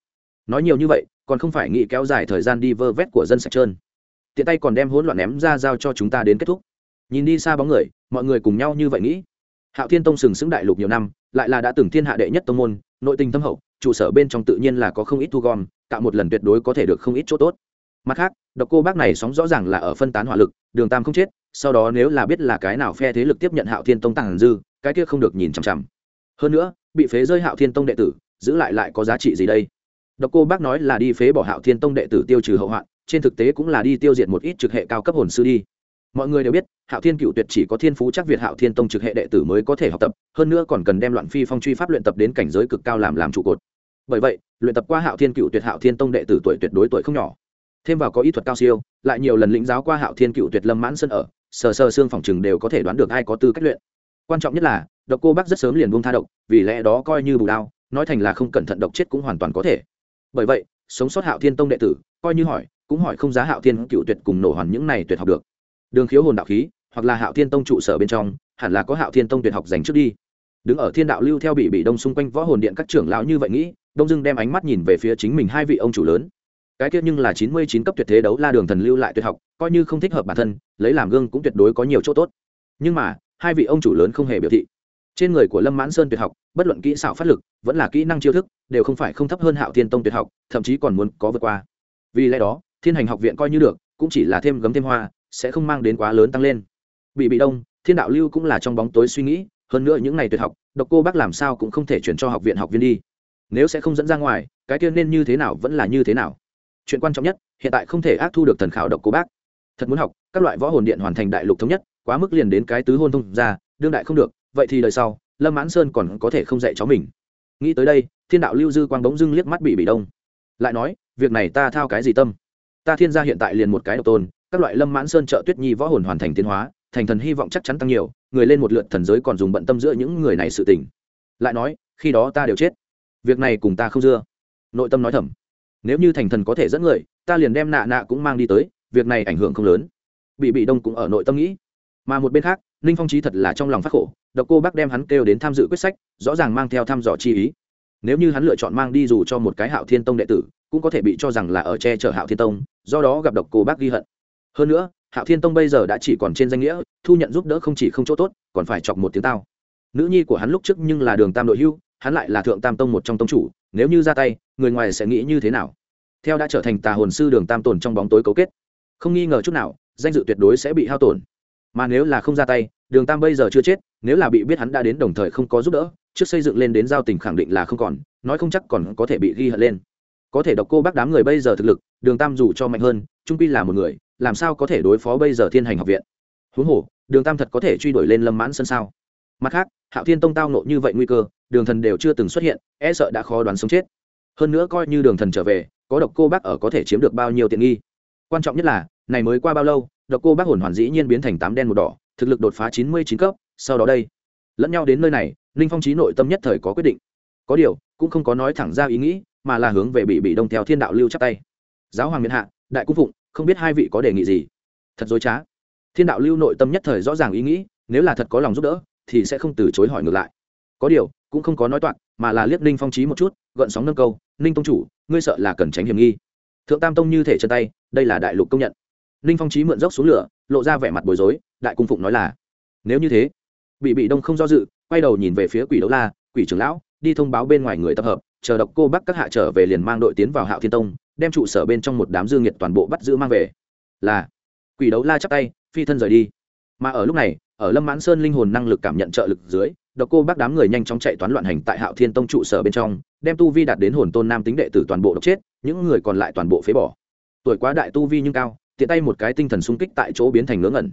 Nói nhiều như vậy, còn không phải nghĩ kéo dài thời gian đi vơ vét của dân sạch trơn. Tiện tay còn đem hỗn loạn ném ra giao cho chúng ta đến kết thúc. Nhìn đi xa bóng người, mọi người cùng nhau như vậy nghĩ. Hạo thiên tông sừng sững đại lục nhiều năm, lại là đã từng thiên hạ đệ nhất tông môn, nội tình thâm hậu, trụ sở bên trong tự nhiên là có không ít thu gom tạo một lần tuyệt đối có thể được không ít chỗ tốt. Mặt khác, độc cô bác này sóng rõ ràng là ở phân tán hỏa lực, đường tam không chết sau đó nếu là biết là cái nào phe thế lực tiếp nhận hạo thiên tông tàng dư, cái kia không được nhìn chằm chằm. Hơn nữa, bị phế rơi hạo thiên tông đệ tử, giữ lại lại có giá trị gì đây? Độc cô bác nói là đi phế bỏ hạo thiên tông đệ tử tiêu trừ hậu hoạn, trên thực tế cũng là đi tiêu diệt một ít trực hệ cao cấp hồn sư đi. Mọi người đều biết, hạo thiên cựu tuyệt chỉ có thiên phú chắc việt hạo thiên tông trực hệ đệ tử mới có thể học tập, hơn nữa còn cần đem loạn phi phong truy pháp luyện tập đến cảnh giới cực cao làm làm trụ cột. Bởi vậy, luyện tập qua hạo thiên cựu tuyệt hạo thiên tông đệ tử tuổi tuyệt đối tuổi không nhỏ. Thêm vào có ý thuật cao siêu, lại nhiều lần lĩnh giáo qua hạo thiên cựu tuyệt lâm mãn sân ở sờ sờ xương phòng chừng đều có thể đoán được ai có tư cách luyện. Quan trọng nhất là, độc cô bác rất sớm liền buông tha độc, vì lẽ đó coi như bù đao, nói thành là không cẩn thận độc chết cũng hoàn toàn có thể. Bởi vậy, sống sót hạo thiên tông đệ tử, coi như hỏi, cũng hỏi không giá hạo thiên cựu tuyệt cùng nổ hoàn những này tuyệt học được. Đường khiếu hồn đạo khí, hoặc là hạo thiên tông trụ sở bên trong, hẳn là có hạo thiên tông tuyệt học dành trước đi. Đứng ở thiên đạo lưu theo bị bị đông xung quanh võ hồn điện các trưởng lão như vậy nghĩ, đông dưng đem ánh mắt nhìn về phía chính mình hai vị ông chủ lớn cái kia nhưng là chín mươi chín cấp tuyệt thế đấu la đường thần lưu lại tuyệt học, coi như không thích hợp bản thân, lấy làm gương cũng tuyệt đối có nhiều chỗ tốt. Nhưng mà, hai vị ông chủ lớn không hề biểu thị. Trên người của lâm mãn sơn tuyệt học, bất luận kỹ xảo phát lực, vẫn là kỹ năng chiêu thức, đều không phải không thấp hơn hạo thiên tông tuyệt học, thậm chí còn muốn có vượt qua. Vì lẽ đó, thiên hành học viện coi như được, cũng chỉ là thêm gấm thêm hoa, sẽ không mang đến quá lớn tăng lên. Bị bị đông, thiên đạo lưu cũng là trong bóng tối suy nghĩ, hơn nữa những này tuyệt học, độc cô bác làm sao cũng không thể chuyển cho học viện học viên đi. Nếu sẽ không dẫn ra ngoài, cái tiên nên như thế nào vẫn là như thế nào chuyện quan trọng nhất, hiện tại không thể ác thu được thần khảo độc cô bác. Thật muốn học, các loại võ hồn điện hoàn thành đại lục thống nhất, quá mức liền đến cái tứ hôn thông ra đương đại không được, vậy thì đời sau, lâm mãn sơn còn có thể không dạy cháu mình. Nghĩ tới đây, thiên đạo lưu dư quang bỗng dưng liếc mắt bị bị đông. Lại nói, việc này ta thao cái gì tâm? Ta thiên gia hiện tại liền một cái độc tôn, các loại lâm mãn sơn trợ tuyết nhi võ hồn hoàn thành tiến hóa, thành thần hy vọng chắc chắn tăng nhiều, người lên một lượt thần giới còn dùng bận tâm giữa những người này sự tình. Lại nói, khi đó ta đều chết. Việc này cùng ta không dưa. Nội tâm nói thầm nếu như thành thần có thể dẫn người, ta liền đem nạ nạ cũng mang đi tới, việc này ảnh hưởng không lớn. Bị bị đông cũng ở nội tâm nghĩ. Mà một bên khác, ninh phong trí thật là trong lòng phát khổ, độc cô bác đem hắn kêu đến tham dự quyết sách, rõ ràng mang theo thăm dò chi ý. Nếu như hắn lựa chọn mang đi dù cho một cái hạo thiên tông đệ tử, cũng có thể bị cho rằng là ở che chở hạo thiên tông, do đó gặp độc cô bác ghi hận. Hơn nữa, hạo thiên tông bây giờ đã chỉ còn trên danh nghĩa, thu nhận giúp đỡ không chỉ không chỗ tốt, còn phải chọc một tiếng tao. Nữ nhi của hắn lúc trước nhưng là đường tam đội hưu hắn lại là thượng tam tông một trong tông chủ, nếu như ra tay, người ngoài sẽ nghĩ như thế nào? Theo đã trở thành tà hồn sư đường tam tồn trong bóng tối cấu kết, không nghi ngờ chút nào, danh dự tuyệt đối sẽ bị hao tổn. Mà nếu là không ra tay, đường tam bây giờ chưa chết, nếu là bị biết hắn đã đến đồng thời không có giúp đỡ, trước xây dựng lên đến giao tình khẳng định là không còn, nói không chắc còn có thể bị ghi hận lên. Có thể độc cô bác đám người bây giờ thực lực, đường tam dù cho mạnh hơn, trung pi là một người, làm sao có thể đối phó bây giờ thiên hành học viện? Huống hồ, đường tam thật có thể truy đuổi lên lâm mãn sân sao? Mặt khác, hạo thiên tông tao nộ như vậy nguy cơ, đường thần đều chưa từng xuất hiện e sợ đã khó đoán sống chết. Hơn nữa coi như đường thần trở về, có độc cô bác ở có thể chiếm được bao nhiêu tiện nghi. Quan trọng nhất là, này mới qua bao lâu, độc cô bác hồn hoàn dĩ nhiên biến thành tám đen một đỏ, thực lực đột phá chín mươi chín cấp, sau đó đây. Lẫn nhau đến nơi này, ninh phong trí nội tâm nhất thời có quyết định. Có điều, cũng không có nói thẳng ra ý nghĩ, mà là hướng về bị bị đông theo thiên đạo lưu chắc tay. Giáo hoàng miền hạ, đại cung phụng, không biết hai vị có đề nghị gì. Thật dối trá. Thiên đạo lưu nội tâm nhất thời rõ ràng ý nghĩ, nếu là thật có lòng giúp đỡ thì sẽ không từ chối hỏi ngược lại. Có điều, cũng không có nói toạc, mà là liếc ninh phong trí một chút, gợn sóng nâng câu, ninh tông chủ, ngươi sợ là cần tránh hiểm nghi. Thượng tam tông như thể chân tay, đây là đại lục công nhận. Ninh phong trí mượn dốc xuống lửa, lộ ra vẻ mặt bối rối, đại cung phụng nói là, nếu như thế, bị bị đông không do dự, quay đầu nhìn về phía quỷ đấu la, quỷ trưởng lão, đi thông báo bên ngoài người tập hợp, chờ độc cô bắc các hạ trở về liền mang đội tiến vào hạo thiên tông, đem trụ sở bên trong một đám dương nhiệt toàn bộ bắt giữ mang về. Là, quỷ đấu la chắp tay, phi thân rời đi. Mà ở lúc này ở lâm mãn sơn linh hồn năng lực cảm nhận trợ lực dưới, độc cô bác đám người nhanh chóng chạy toán loạn hành tại hạo thiên tông trụ sở bên trong, đem tu vi đạt đến hồn tôn nam tính đệ tử toàn bộ độc chết, những người còn lại toàn bộ phế bỏ. Tuổi quá đại tu vi nhưng cao, tiện tay một cái tinh thần sung kích tại chỗ biến thành ngớ ngẩn.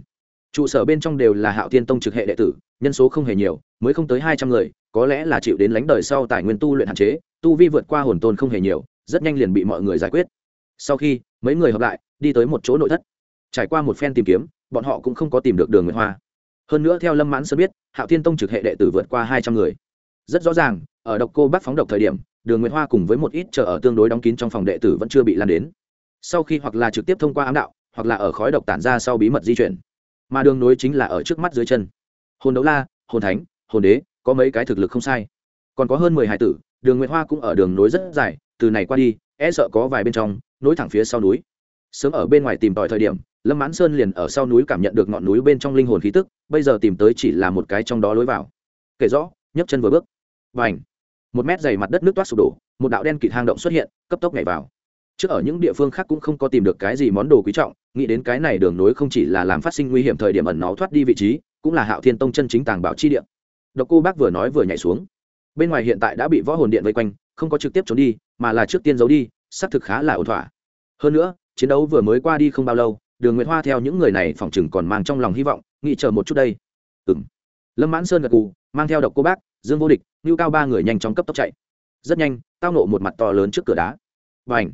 Trụ sở bên trong đều là hạo thiên tông trực hệ đệ tử, nhân số không hề nhiều, mới không tới hai trăm người, có lẽ là chịu đến lánh đời sau tài nguyên tu luyện hạn chế, tu vi vượt qua hồn tôn không hề nhiều, rất nhanh liền bị mọi người giải quyết. Sau khi, mấy người hợp lại, đi tới một chỗ nội thất. Trải qua một phen tìm kiếm, bọn họ cũng không có tìm được đường nguyệt hoa hơn nữa theo lâm mãn sơn biết, hạo thiên tông trực hệ đệ tử vượt qua hai trăm người. Rất rõ ràng, ở độc cô bắc phóng độc thời điểm, đường nguyễn hoa cùng với một ít chợ ở tương đối đóng kín trong phòng đệ tử vẫn chưa bị lan đến. Sau khi hoặc là trực tiếp thông qua ám đạo, hoặc là ở khói độc tản ra sau bí mật di chuyển. Mà đường nối chính là ở trước mắt dưới chân. Hồn đấu la, hồn thánh, hồn đế, có mấy cái thực lực không sai. Còn có hơn mười hải tử, đường nguyễn hoa cũng ở đường nối rất dài, từ này qua đi e sợ có vài bên trong, nối thẳng phía sau núi. Sớm ở bên ngoài tìm tòi thời điểm lâm mãn sơn liền ở sau núi cảm nhận được ngọn núi bên trong linh hồn khí tức, bây giờ tìm tới chỉ là một cái trong đó lối vào. Kể rõ, nhấc chân vừa bước. Và ảnh một mét dày mặt đất nước toát sụp đổ, một đạo đen kịt hang động xuất hiện, cấp tốc nhảy vào. Trước ở những địa phương khác cũng không có tìm được cái gì món đồ quý trọng, nghĩ đến cái này đường nối không chỉ là làm phát sinh nguy hiểm thời điểm ẩn nó thoát đi vị trí, cũng là hạo thiên tông chân chính tàng bảo chi điện độc cô bác vừa nói vừa nhảy xuống. Bên ngoài hiện tại đã bị võ hồn điện vây quanh, không có trực tiếp trốn đi, mà là trước tiên giấu đi, xác thực khá là ổn thỏa. Hơn nữa, chiến đấu vừa mới qua đi không bao lâu đường nguyệt hoa theo những người này phòng chừng còn mang trong lòng hy vọng, nghĩ chờ một chút đây. Ừ m lâm mãn sơn gật cù mang theo độc cô bác, dương vô địch, ngưu cao ba người nhanh chóng cấp tốc chạy. Rất nhanh, tao nộ một mặt to lớn trước cửa đá. Và ảnh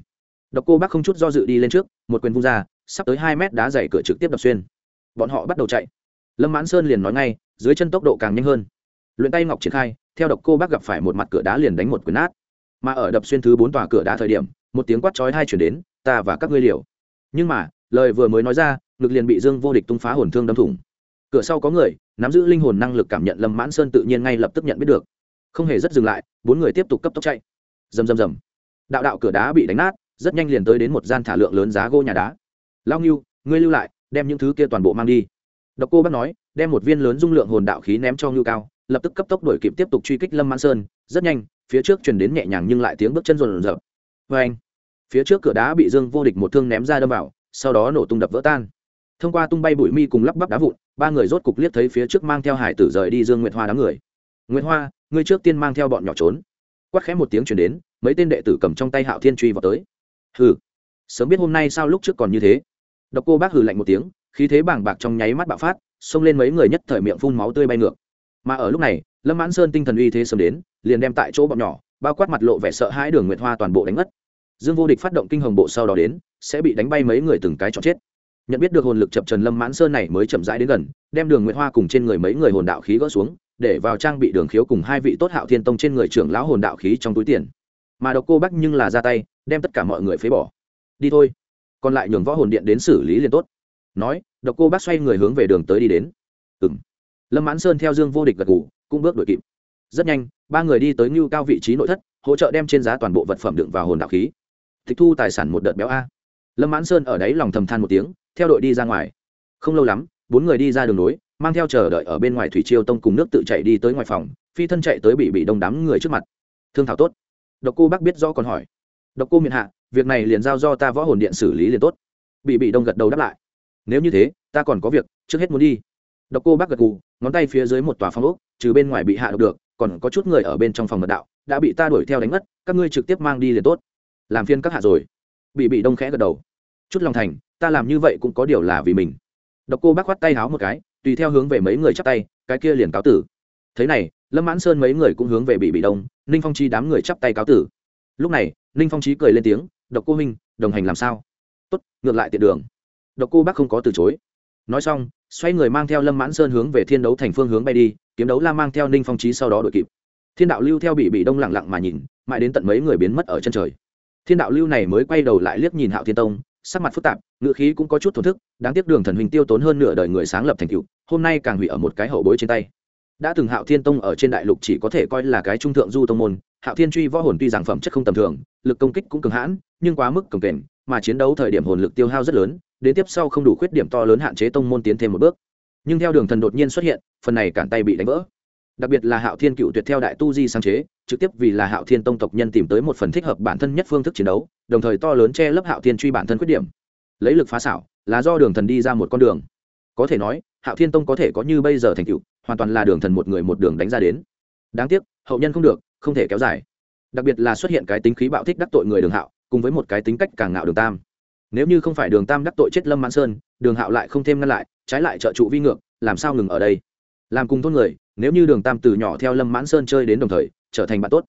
độc cô bác không chút do dự đi lên trước, một quyền vung ra, sắp tới hai mét đá dày cửa trực tiếp đập xuyên. Bọn họ bắt đầu chạy. Lâm mãn sơn liền nói ngay, dưới chân tốc độ càng nhanh hơn. Luyện tay ngọc triển khai, theo độc cô bác gặp phải một mặt cửa đá liền đánh một quyền nát. Mà ở đập xuyên thứ bốn tòa cửa đá thời điểm, một tiếng quát chói hai chuyển đến, ta và các ngươi liều. Nhưng mà lời vừa mới nói ra, ngực liền bị dương vô địch tung phá hồn thương đâm thủng. Cửa sau có người, nắm giữ linh hồn năng lực cảm nhận lâm mãn sơn tự nhiên ngay lập tức nhận biết được. Không hề rất dừng lại, bốn người tiếp tục cấp tốc chạy. Rầm rầm rầm. Đạo đạo cửa đá bị đánh nát, rất nhanh liền tới đến một gian thả lượng lớn giá gỗ nhà đá. Lao nghiêu ngươi lưu lại, đem những thứ kia toàn bộ mang đi. Độc cô bác nói, đem một viên lớn dung lượng hồn đạo khí ném cho ngưu cao, lập tức cấp tốc đuổi kịp tiếp tục truy kích lâm mãn sơn. Rất nhanh, phía trước chuyển đến nhẹ nhàng nhưng lại tiếng bước chân rồn rợp vê vâng. anh phía trước cửa đá bị dương vô địch một thương ném ra đâm vào sau đó nổ tung đập vỡ tan. Thông qua tung bay bụi mi cùng lắp bắp đá vụn, ba người rốt cục liếc thấy phía trước mang theo hải tử rời đi dương nguyệt hoa đám người. Nguyệt hoa, ngươi trước tiên mang theo bọn nhỏ trốn. Quát khẽ một tiếng chuyển đến, mấy tên đệ tử cầm trong tay hạo thiên truy vào tới. Hừ, sớm biết hôm nay sao lúc trước còn như thế. Độc cô bác hừ lạnh một tiếng, khí thế bảng bạc trong nháy mắt bạo phát, xông lên mấy người nhất thời miệng phun máu tươi bay ngược. Mà ở lúc này, lâm mãn sơn tinh thần uy thế sớm đến, liền đem tại chỗ bọn nhỏ, bao quát mặt lộ vẻ sợ hãi đường nguyệt hoa toàn bộ đánh mất dương vô địch phát động kinh hồng bộ sau đó đến sẽ bị đánh bay mấy người từng cái cho chết. Nhận biết được hồn lực chập trần lâm mãn sơn này mới chậm rãi đến gần, đem đường nguyệt hoa cùng trên người mấy người hồn đạo khí gỡ xuống, để vào trang bị đường khiếu cùng hai vị tốt hạo thiên tông trên người trưởng lão hồn đạo khí trong túi tiền. Mà độc cô bắc nhưng là ra tay, đem tất cả mọi người phế bỏ. Đi thôi. Còn lại nhường võ hồn điện đến xử lý liền tốt. Nói, độc cô bác xoay người hướng về đường tới đi đến. Ừ m lâm mãn sơn theo dương vô địch gật ngủ cũng bước đuổi kịp. Rất nhanh, ba người đi tới ngưu cao vị trí nội thất, hỗ trợ đem trên giá toàn bộ vật phẩm đựng vào hồn đạo khí. Tịch thu tài sản một đợt béo a lâm mãn sơn ở đấy lòng thầm than một tiếng, theo đội đi ra ngoài. Không lâu lắm, bốn người đi ra đường nối, mang theo chờ đợi ở bên ngoài thủy chiêu tông cùng nước tự chạy đi tới ngoài phòng, phi thân chạy tới bị bị đông đám người trước mặt. Thương thảo tốt. Độc cô bác biết rõ còn hỏi. Độc cô miệng hạ, việc này liền giao do ta võ hồn điện xử lý liền tốt. Bị bị đông gật đầu đáp lại. Nếu như thế, ta còn có việc, trước hết muốn đi. Độc cô bác gật gù, ngón tay phía dưới một tòa phòng ốc, trừ bên ngoài bị hạ độc được, còn có chút người ở bên trong phòng mật đạo, đã bị ta đuổi theo đánh mất, các ngươi trực tiếp mang đi liền tốt. Làm phiên các hạ rồi. Bị bị đông khẽ gật đầu chút lòng thành, ta làm như vậy cũng có điều là vì mình. Độc cô bác khoát tay háo một cái, tùy theo hướng về mấy người chắp tay, cái kia liền cáo tử. Thế này, lâm mãn sơn mấy người cũng hướng về bị bị đông, ninh phong chi đám người chắp tay cáo tử. Lúc này, ninh phong trí cười lên tiếng, độc cô minh đồng hành làm sao? Tốt, ngược lại tiện đường. Độc cô bác không có từ chối. Nói xong, xoay người mang theo lâm mãn sơn hướng về thiên đấu thành phương hướng bay đi, kiếm đấu la mang theo ninh phong trí sau đó đội kịp. Thiên đạo lưu theo bị bị đông lặng lặng mà nhìn, mãi đến tận mấy người biến mất ở chân trời. Thiên đạo lưu này mới quay đầu lại liếc nhìn hạo thiên tông sắc mặt phức tạp ngự khí cũng có chút thổn thức, đáng tiếc đường thần huynh tiêu tốn hơn nửa đời người sáng lập thành cựu hôm nay càng hủy ở một cái hậu bối trên tay. Đã từng hạo thiên tông ở trên đại lục chỉ có thể coi là cái trung thượng du tông môn, hạo thiên truy võ hồn tuy rằng phẩm chất không tầm thường, lực công kích cũng cường hãn, nhưng quá mức cồng kềnh, mà chiến đấu thời điểm hồn lực tiêu hao rất lớn, đến tiếp sau không đủ khuyết điểm to lớn hạn chế tông môn tiến thêm một bước. Nhưng theo đường thần đột nhiên xuất hiện, phần này cản tay bị đánh vỡ. Đặc biệt là hạo thiên cựu tuyệt theo đại tu di sáng chế, trực tiếp vì là hạo thiên tông tộc nhân tìm tới một phần thích hợp bản thân nhất phương thức chiến đấu đồng thời to lớn che lấp hạo thiên truy bản thân khuyết điểm. Lấy lực phá xảo, là do đường thần đi ra một con đường. Có thể nói, hạo thiên tông có thể có như bây giờ thành cựu hoàn toàn là đường thần một người một đường đánh ra đến. Đáng tiếc, hậu nhân không được, không thể kéo dài. Đặc biệt là xuất hiện cái tính khí bạo thích đắc tội người đường hạo, cùng với một cái tính cách càng ngạo đường tam. Nếu như không phải đường tam đắc tội chết lâm mãn sơn, đường hạo lại không thêm ngăn lại, trái lại trợ trụ vi ngược, làm sao ngừng ở đây? Làm cùng thôn người, nếu như đường tam từ nhỏ theo lâm mãn sơn chơi đến đồng thời, trở thành bạn tốt,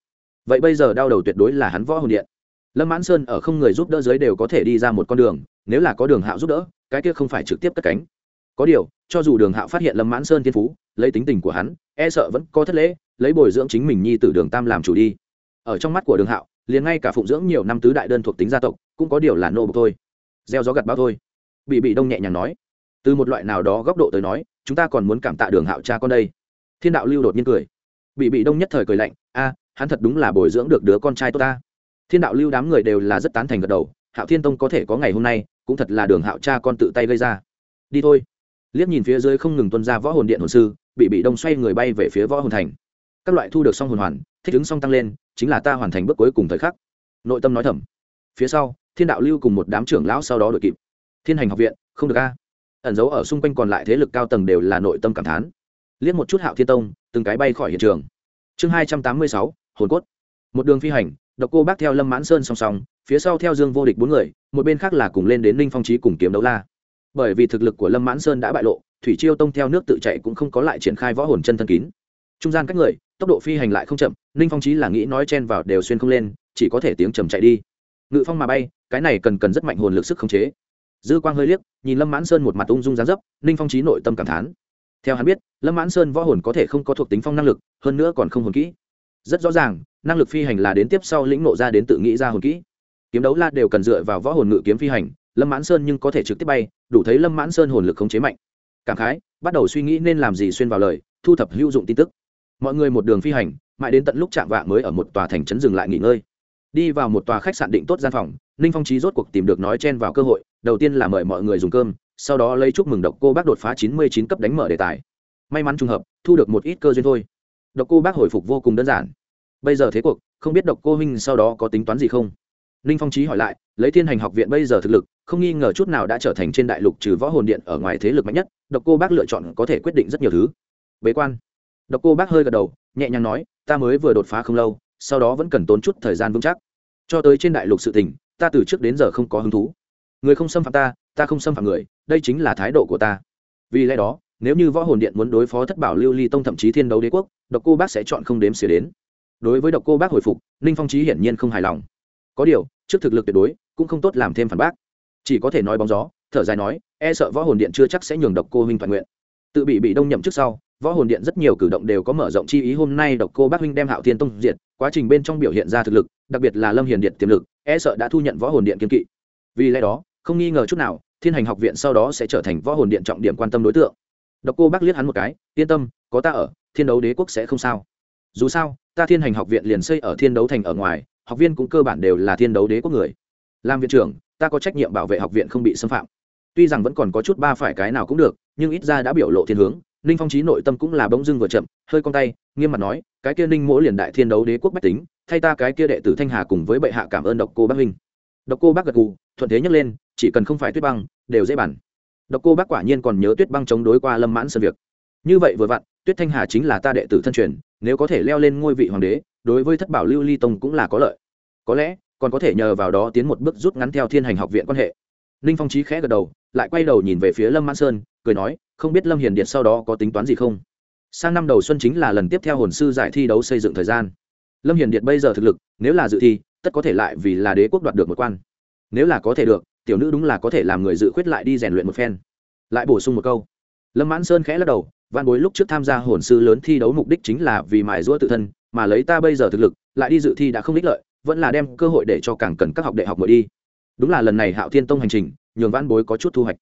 vậy bây giờ đau đầu tuyệt đối là hắn võ hồn điện lâm mãn sơn ở không người giúp đỡ giới đều có thể đi ra một con đường, nếu là có đường hạo giúp đỡ, cái kia không phải trực tiếp cất cánh. Có điều, cho dù đường hạo phát hiện lâm mãn sơn thiên phú, lấy tính tình của hắn e sợ vẫn có thất lễ, lấy bồi dưỡng chính mình nhi t đường tam làm chủ đi. Ở trong mắt của đường hạo, liền ngay cả phụng dưỡng nhiều năm tứ đại đơn thuộc tính gia tộc, cũng có điều là nô bộc thôi. Gieo gió gặt bao thôi. Bị bị đông nhẹ nhàng nói. Từ một loại nào đó góc độ tới nói, chúng ta còn muốn cảm tạ đường hạo cha con đây. Thiên đạo lưu đột nhiên cười. Bị bị đông nhất thời cười lạnh. A, hắn thật đúng là bồi dưỡng được đứa con trai tốt ta thiên đạo lưu đám người đều là rất tán thành gật đầu, hạo thiên tông có thể có ngày hôm nay, cũng thật là đường hạo cha con tự tay gây ra. Đi thôi. Liếc nhìn phía dưới không ngừng tuân ra võ hồn điện hồn sư, bị bị đông xoay người bay về phía võ hồn thành. Các loại thu được xong hồn hoàn, thích ứng xong tăng lên, chính là ta hoàn thành bước cuối cùng thời khắc. Nội tâm nói thầm. Phía sau, thiên đạo lưu cùng một đám trưởng lão sau đó đội kịp. Thiên hành học viện, không được a. Ẩn giấu ở xung quanh còn lại thế lực cao tầng đều là nội tâm cảm thán. Liếc một chút hạo thiên tông, từng cái bay khỏi hiện trường. Chương hai trăm tám mươi sáu, hồn cốt. Một đường phi hành độc cô bác theo lâm mãn sơn song song, phía sau theo dương vô địch bốn người, một bên khác là cùng lên đến ninh phong trí cùng kiếm đấu la. Bởi vì thực lực của lâm mãn sơn đã bại lộ, thủy chiêu tông theo nước tự chạy cũng không có lại triển khai võ hồn chân thân kín. Trung gian các người, tốc độ phi hành lại không chậm, ninh phong trí là nghĩ nói chen vào đều xuyên không lên, chỉ có thể tiếng trầm chạy đi. Ngự phong mà bay, cái này cần cần rất mạnh hồn lực sức khống chế. Dư quang hơi liếc, nhìn lâm mãn sơn một mặt ung dung dáng dấp, ninh phong trí nội tâm cảm thán. Theo hắn biết, lâm mãn sơn võ hồn có thể không có thuộc tính phong năng lực, hơn nữa còn không hồn kỹ. Rất rõ ràng năng lực phi hành là đến tiếp sau lĩnh nộ ra đến tự nghĩ ra hồn kỹ. Kiếm đấu la đều cần dựa vào võ hồn ngự kiếm phi hành, lâm mãn sơn nhưng có thể trực tiếp bay, đủ thấy lâm mãn sơn hồn lực khống chế mạnh. Cảm khái, bắt đầu suy nghĩ nên làm gì xuyên vào lời, thu thập hữu dụng tin tức. Mọi người một đường phi hành, mãi đến tận lúc chạm vạng mới ở một tòa thành trấn dừng lại nghỉ ngơi. Đi vào một tòa khách sạn định tốt gian phòng, ninh phong trí rốt cuộc tìm được nói chen vào cơ hội, đầu tiên là mời mọi người dùng cơm, sau đó lấy chúc mừng độc cô bác đột phá chín mươi chín cấp đánh mở đề tài. May mắn trùng hợp, thu được một ít cơ duyên thôi. Độc cô bác hồi phục vô cùng đơn giản bây giờ thế cuộc, không biết độc cô huynh sau đó có tính toán gì không? Ninh phong trí hỏi lại, lấy thiên hành học viện bây giờ thực lực, không nghi ngờ chút nào đã trở thành trên đại lục trừ võ hồn điện ở ngoài thế lực mạnh nhất, độc cô bác lựa chọn có thể quyết định rất nhiều thứ. Bế quan. Độc cô bác hơi gật đầu, nhẹ nhàng nói, ta mới vừa đột phá không lâu, sau đó vẫn cần tốn chút thời gian vững chắc. Cho tới trên đại lục sự tình, ta từ trước đến giờ không có hứng thú. Người không xâm phạm ta ta không xâm phạm người, đây chính là thái độ của ta. Vì lẽ đó, nếu như võ hồn điện muốn đối phó thất bảo lưu ly tông thậm chí thiên đấu đế quốc, độc cô bác sẽ chọn không đếm xỉa đến đối với độc cô bác hồi phục, ninh phong trí hiển nhiên không hài lòng. Có điều, trước thực lực tuyệt đối, cũng không tốt làm thêm phản bác. Chỉ có thể nói bóng gió, thở dài nói e sợ võ hồn điện chưa chắc sẽ nhường độc cô huynh toàn nguyện. Tự bị bị đông nhậm trước sau, võ hồn điện rất nhiều cử động đều có mở rộng chi ý. Hôm nay độc cô bác huynh đem hạo thiên tông diệt, quá trình bên trong biểu hiện ra thực lực, đặc biệt là lâm hiền điện tiềm lực e sợ đã thu nhận võ hồn điện kiên kỵ. Vì lẽ đó, không nghi ngờ chút nào, thiên hành học viện sau đó sẽ trở thành võ hồn điện trọng điểm quan tâm đối tượng. Độc cô bác liếc hắn một cái, yên tâm, có ta ở, thiên đấu đế quốc sẽ không sao. Dù sao ta thiên hành học viện liền xây ở thiên đấu thành ở ngoài, học viên cũng cơ bản đều là thiên đấu đế quốc người. Làm viện trưởng, ta có trách nhiệm bảo vệ học viện không bị xâm phạm. Tuy rằng vẫn còn có chút ba phải cái nào cũng được, nhưng ít ra đã biểu lộ thiên hướng. Ninh phong trí nội tâm cũng là bỗng dưng vừa chậm, hơi cong tay, nghiêm mặt nói, cái kia ninh mỗi liền đại thiên đấu đế quốc bách tính, thay ta cái kia đệ tử thanh hà cùng với bệ hạ cảm ơn độc cô bác huynh. Độc cô bác gật gù, thuận thế nhấc lên, chỉ cần không phải tuyết băng, đều dễ bản độc cô bác quả nhiên còn nhớ tuyết băng chống đối qua lâm mãn sự việc. Như vậy vừa vặn tuyết thanh hà chính là ta đệ tử thân truyền, nếu có thể leo lên ngôi vị hoàng đế, đối với thất bảo lưu ly tông cũng là có lợi. Có lẽ, còn có thể nhờ vào đó tiến một bước rút ngắn theo thiên hành học viện quan hệ. Ninh phong trí khẽ gật đầu, lại quay đầu nhìn về phía lâm mãn sơn, cười nói, không biết lâm hiền điệt sau đó có tính toán gì không? Sang năm đầu xuân chính là lần tiếp theo hồn sư giải thi đấu xây dựng thời gian. Lâm hiền điệt bây giờ thực lực, nếu là dự thi, tất có thể lại vì là đế quốc đoạt được một quan. Nếu là có thể được, tiểu nữ đúng là có thể làm người dự khuyết lại đi rèn luyện một phen. Lại bổ sung một câu. Lâm mãn sơn khẽ lắc đầu văn bối lúc trước tham gia hồn sư lớn thi đấu mục đích chính là vì mài giũa tự thân, mà lấy ta bây giờ thực lực, lại đi dự thi đã không ích lợi, vẫn là đem cơ hội để cho càng cần các học đại học mới đi. Đúng là lần này hạo thiên tông hành trình, nhường văn bối có chút thu hoạch.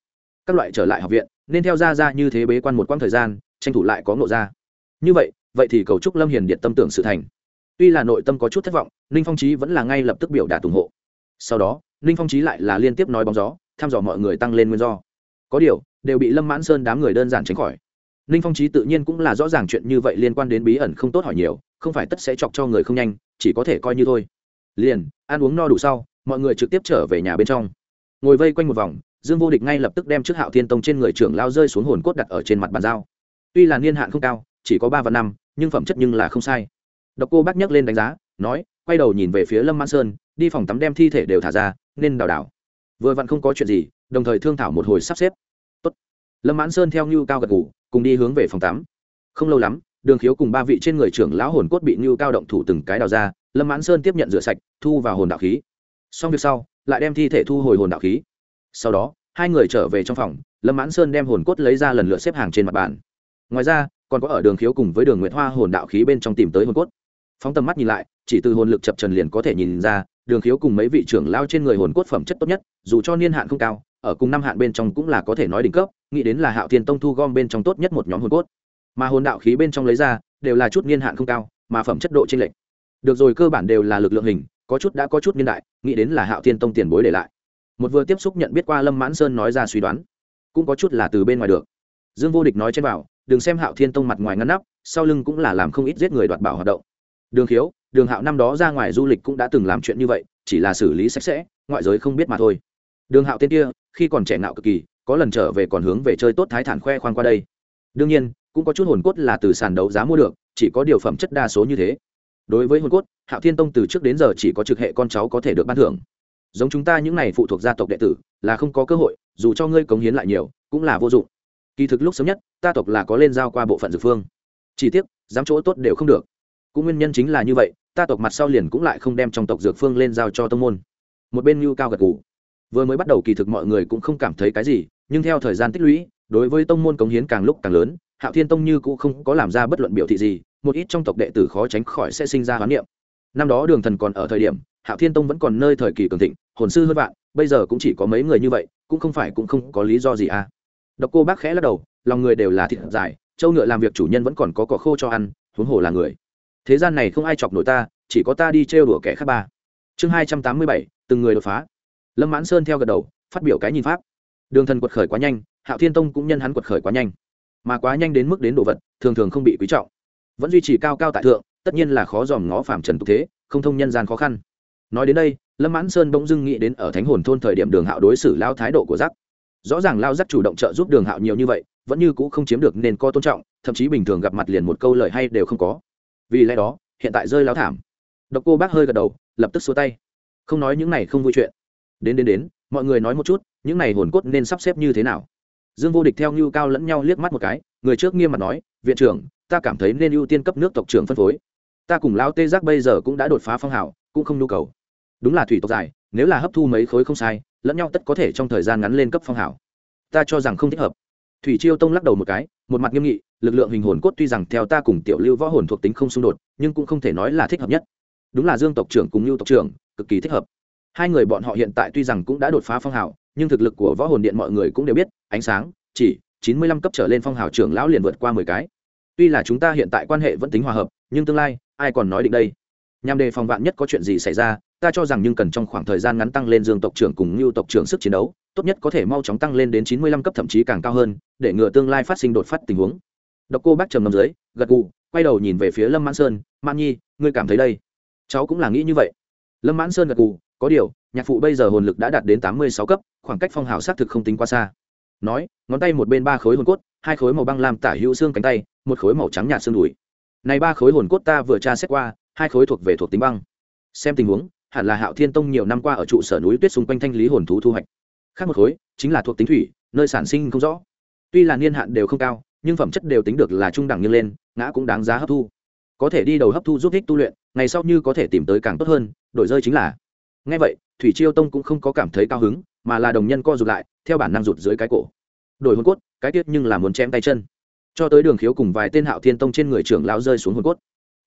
Các loại trở lại học viện, nên theo ra ra như thế bế quan một quãng thời gian, tranh thủ lại có ngộ ra. Như vậy vậy thì cầu chúc lâm hiền điện tâm tưởng sự thành. Tuy là nội tâm có chút thất vọng, ninh phong trí vẫn là ngay lập tức biểu đạt ủng hộ. Sau đó, ninh phong trí lại là liên tiếp nói bóng gió, thăm dò mọi người tăng lên nguyên do. Có điều, đều bị lâm mãn sơn đám người đơn giản tránh khỏi ninh phong trí tự nhiên cũng là rõ ràng chuyện như vậy liên quan đến bí ẩn không tốt hỏi nhiều, không phải tất sẽ chọc cho người không nhanh, chỉ có thể coi như thôi. Liền, ăn uống no đủ sau, mọi người trực tiếp trở về nhà bên trong. Ngồi vây quanh một vòng, dương vô địch ngay lập tức đem trước hạo thiên tông trên người trưởng lao rơi xuống hồn cốt đặt ở trên mặt bàn dao. tuy là niên hạn không cao, chỉ có ba và năm, nhưng phẩm chất nhưng là không sai. Độc cô bác nhắc lên đánh giá, nói, quay đầu nhìn về phía lâm mãn sơn, đi phòng tắm đem thi thể đều thả ra, nên đào đảo. Vừa vặn không có chuyện gì, đồng thời thương thảo một hồi sắp xếp. Tốt. lâm mãn sơn theo như cao gật ngủ cùng đi hướng về phòng tắm. Không lâu lắm, đường khiếu cùng ba vị trên người trưởng lão hồn cốt bị như cao động thủ từng cái đào ra, lâm mãn sơn tiếp nhận rửa sạch, thu vào hồn đạo khí. Xong việc sau, lại đem thi thể thu hồi hồn đạo khí. Sau đó, hai người trở về trong phòng, lâm mãn sơn đem hồn cốt lấy ra lần lượt xếp hàng trên mặt bàn. Ngoài ra, còn có ở đường khiếu cùng với đường nguyệt hoa hồn đạo khí bên trong tìm tới hồn cốt. Phóng tầm mắt nhìn lại, chỉ từ hồn lực chập trần liền có thể nhìn ra, đường khiếu cùng mấy vị trưởng lao trên người hồn cốt phẩm chất tốt nhất, dù cho niên hạn không cao ở cùng năm hạn bên trong cũng là có thể nói đỉnh cấp, nghĩ đến là hạo thiên tông thu gom bên trong tốt nhất một nhóm hồn cốt. Mà hồn đạo khí bên trong lấy ra, đều là chút niên hạn không cao, mà phẩm chất độ trên lệch. Được rồi, cơ bản đều là lực lượng hình, có chút đã có chút niên đại, nghĩ đến là hạo thiên tông tiền bối để lại. Một vừa tiếp xúc nhận biết qua lâm mãn sơn nói ra suy đoán, cũng có chút là từ bên ngoài được. Dương vô địch nói trên bảo, đừng xem hạo thiên tông mặt ngoài ngăn nắp, sau lưng cũng là làm không ít giết người đoạt bảo hoạt động. Đường khiếu, đường hạo năm đó ra ngoài du lịch cũng đã từng làm chuyện như vậy, chỉ là xử lý sạch sẽ, ngoại giới không biết mà thôi. Đường hạo tên kia khi còn trẻ ngạo cực kỳ, có lần trở về còn hướng về chơi tốt thái thản khoe khoang qua đây. Đương nhiên, cũng có chút hồn cốt là từ sàn đấu giá mua được, chỉ có điều phẩm chất đa số như thế. Đối với hồn cốt, hạo thiên tông từ trước đến giờ chỉ có trực hệ con cháu có thể được ban thưởng. Giống chúng ta những này phụ thuộc gia tộc đệ tử, là không có cơ hội, dù cho ngươi cống hiến lại nhiều, cũng là vô dụng. Kỳ thực lúc sớm nhất, ta tộc là có lên giao qua bộ phận dược phương. Chỉ tiếc, dám chỗ tốt đều không được. Cũng nguyên nhân chính là như vậy, ta tộc mặt sau liền cũng lại không đem trong tộc dược phương lên giao cho tông môn. Một bên như cao gật gù vừa mới bắt đầu kỳ thực mọi người cũng không cảm thấy cái gì, nhưng theo thời gian tích lũy, đối với tông môn cống hiến càng lúc càng lớn, hạo thiên tông như cũng không có làm ra bất luận biểu thị gì, một ít trong tộc đệ tử khó tránh khỏi sẽ sinh ra hoán niệm. Năm đó đường thần còn ở thời điểm, hạo thiên tông vẫn còn nơi thời kỳ cường thịnh, hồn sư hơn vạn, bây giờ cũng chỉ có mấy người như vậy, cũng không phải cũng không có lý do gì à. Độc cô bác khẽ lắc đầu, lòng người đều là thịt dài, châu ngựa làm việc chủ nhân vẫn còn có cỏ khô cho ăn, huống hồ là người. Thế gian này không ai chọc nổi ta, chỉ có ta đi trêu đùa kẻ khác ba. Chương hai trăm tám mươi bảy, từng người đột phá lâm mãn sơn theo gật đầu, phát biểu cái nhìn pháp. Đường thần quật khởi quá nhanh, hạo thiên tông cũng nhân hắn quật khởi quá nhanh. Mà quá nhanh đến mức đến đồ vật, thường thường không bị quý trọng. Vẫn duy trì cao cao tại thượng, tất nhiên là khó dòm ngó phạm trần tục thế, không thông nhân gian khó khăn. Nói đến đây, lâm mãn sơn bỗng dưng nghĩ đến ở thánh hồn thôn thời điểm đường hạo đối xử lao thái độ của giác. Rõ ràng lao giác chủ động trợ giúp đường hạo nhiều như vậy, vẫn như c ũ không chiếm được nên co tôn trọng, thậm chí bình thường gặp mặt liền một câu lời hay đều không có. Vì lẽ đó, hiện tại rơi lao thảm. Độc cô bác hơi gật đầu, lập tức xua tay. Không nói những này không vui chuyện đến đến đến, mọi người nói một chút, những này hồn cốt nên sắp xếp như thế nào? Dương vô địch theo ngưu cao lẫn nhau liếc mắt một cái, người trước nghiêm mặt nói, viện trưởng, ta cảm thấy nên ưu tiên cấp nước tộc trưởng phân phối. Ta cùng lao tê giác bây giờ cũng đã đột phá phong hào, cũng không nhu cầu. Đúng là thủy tộc dài, nếu là hấp thu mấy khối không sai, lẫn nhau tất có thể trong thời gian ngắn lên cấp phong hảo ta cho rằng không thích hợp. Thủy chiêu tông lắc đầu một cái, một mặt nghiêm nghị, lực lượng hình hồn cốt tuy rằng theo ta cùng tiểu lưu võ hồn thuộc tính không xung đột, nhưng cũng không thể nói là thích hợp nhất. Đúng là dương tộc trưởng cùng lưu tộc trưởng, cực kỳ thích hợp hai người bọn họ hiện tại tuy rằng cũng đã đột phá phong hào, nhưng thực lực của võ hồn điện mọi người cũng đều biết, ánh sáng, chỉ chín mươi lăm cấp trở lên phong hào trưởng lão liền vượt qua mười cái. Tuy là chúng ta hiện tại quan hệ vẫn tính hòa hợp, nhưng tương lai, ai còn nói định đây? Nhằm đề phòng vạn nhất có chuyện gì xảy ra, ta cho rằng nhưng cần trong khoảng thời gian ngắn tăng lên dương tộc trưởng cùng lưu tộc trưởng sức chiến đấu, tốt nhất có thể mau chóng tăng lên đến chín mươi lăm cấp thậm chí càng cao hơn, để ngừa tương lai phát sinh đột phát tình huống. Độc cô bác trầm ngầm dưới, gật gù, quay đầu nhìn về phía lâm mãn sơn, mãn nhi, ngươi cảm thấy đây? Cháu cũng là nghĩ như vậy. Lâm mãn sơn gật gù có điều, nhạc phụ bây giờ hồn lực đã đạt đến tám mươi sáu cấp, khoảng cách phong hào xác thực không tính quá xa. Nói, ngón tay một bên ba khối hồn cốt, hai khối màu băng làm tả hữu xương cánh tay, một khối màu trắng nhạt xương đùi. Này ba khối hồn cốt ta vừa tra xét qua, hai khối thuộc về thuộc tính băng. Xem tình huống, hẳn là hạo thiên tông nhiều năm qua ở trụ sở núi tuyết xung quanh thanh lý hồn thú thu hoạch. Khác một khối, chính là thuộc tính thủy, nơi sản sinh không rõ. Tuy là niên hạn đều không cao, nhưng phẩm chất đều tính được là trung đẳng như lên, ngã cũng đáng giá hấp thu. Có thể đi đầu hấp thu giúp ích tu luyện, ngày sau như có thể tìm tới càng tốt hơn, đổi rơi chính là ngay vậy, thủy chiêu tông cũng không có cảm thấy cao hứng, mà là đồng nhân co rụt lại, theo bản năng rụt dưới cái cổ. Đổi hồn cốt, cái tiết nhưng là muốn chém tay chân. Cho tới đường khiếu cùng vài tên hạo thiên tông trên người trưởng lão rơi xuống hồn cốt.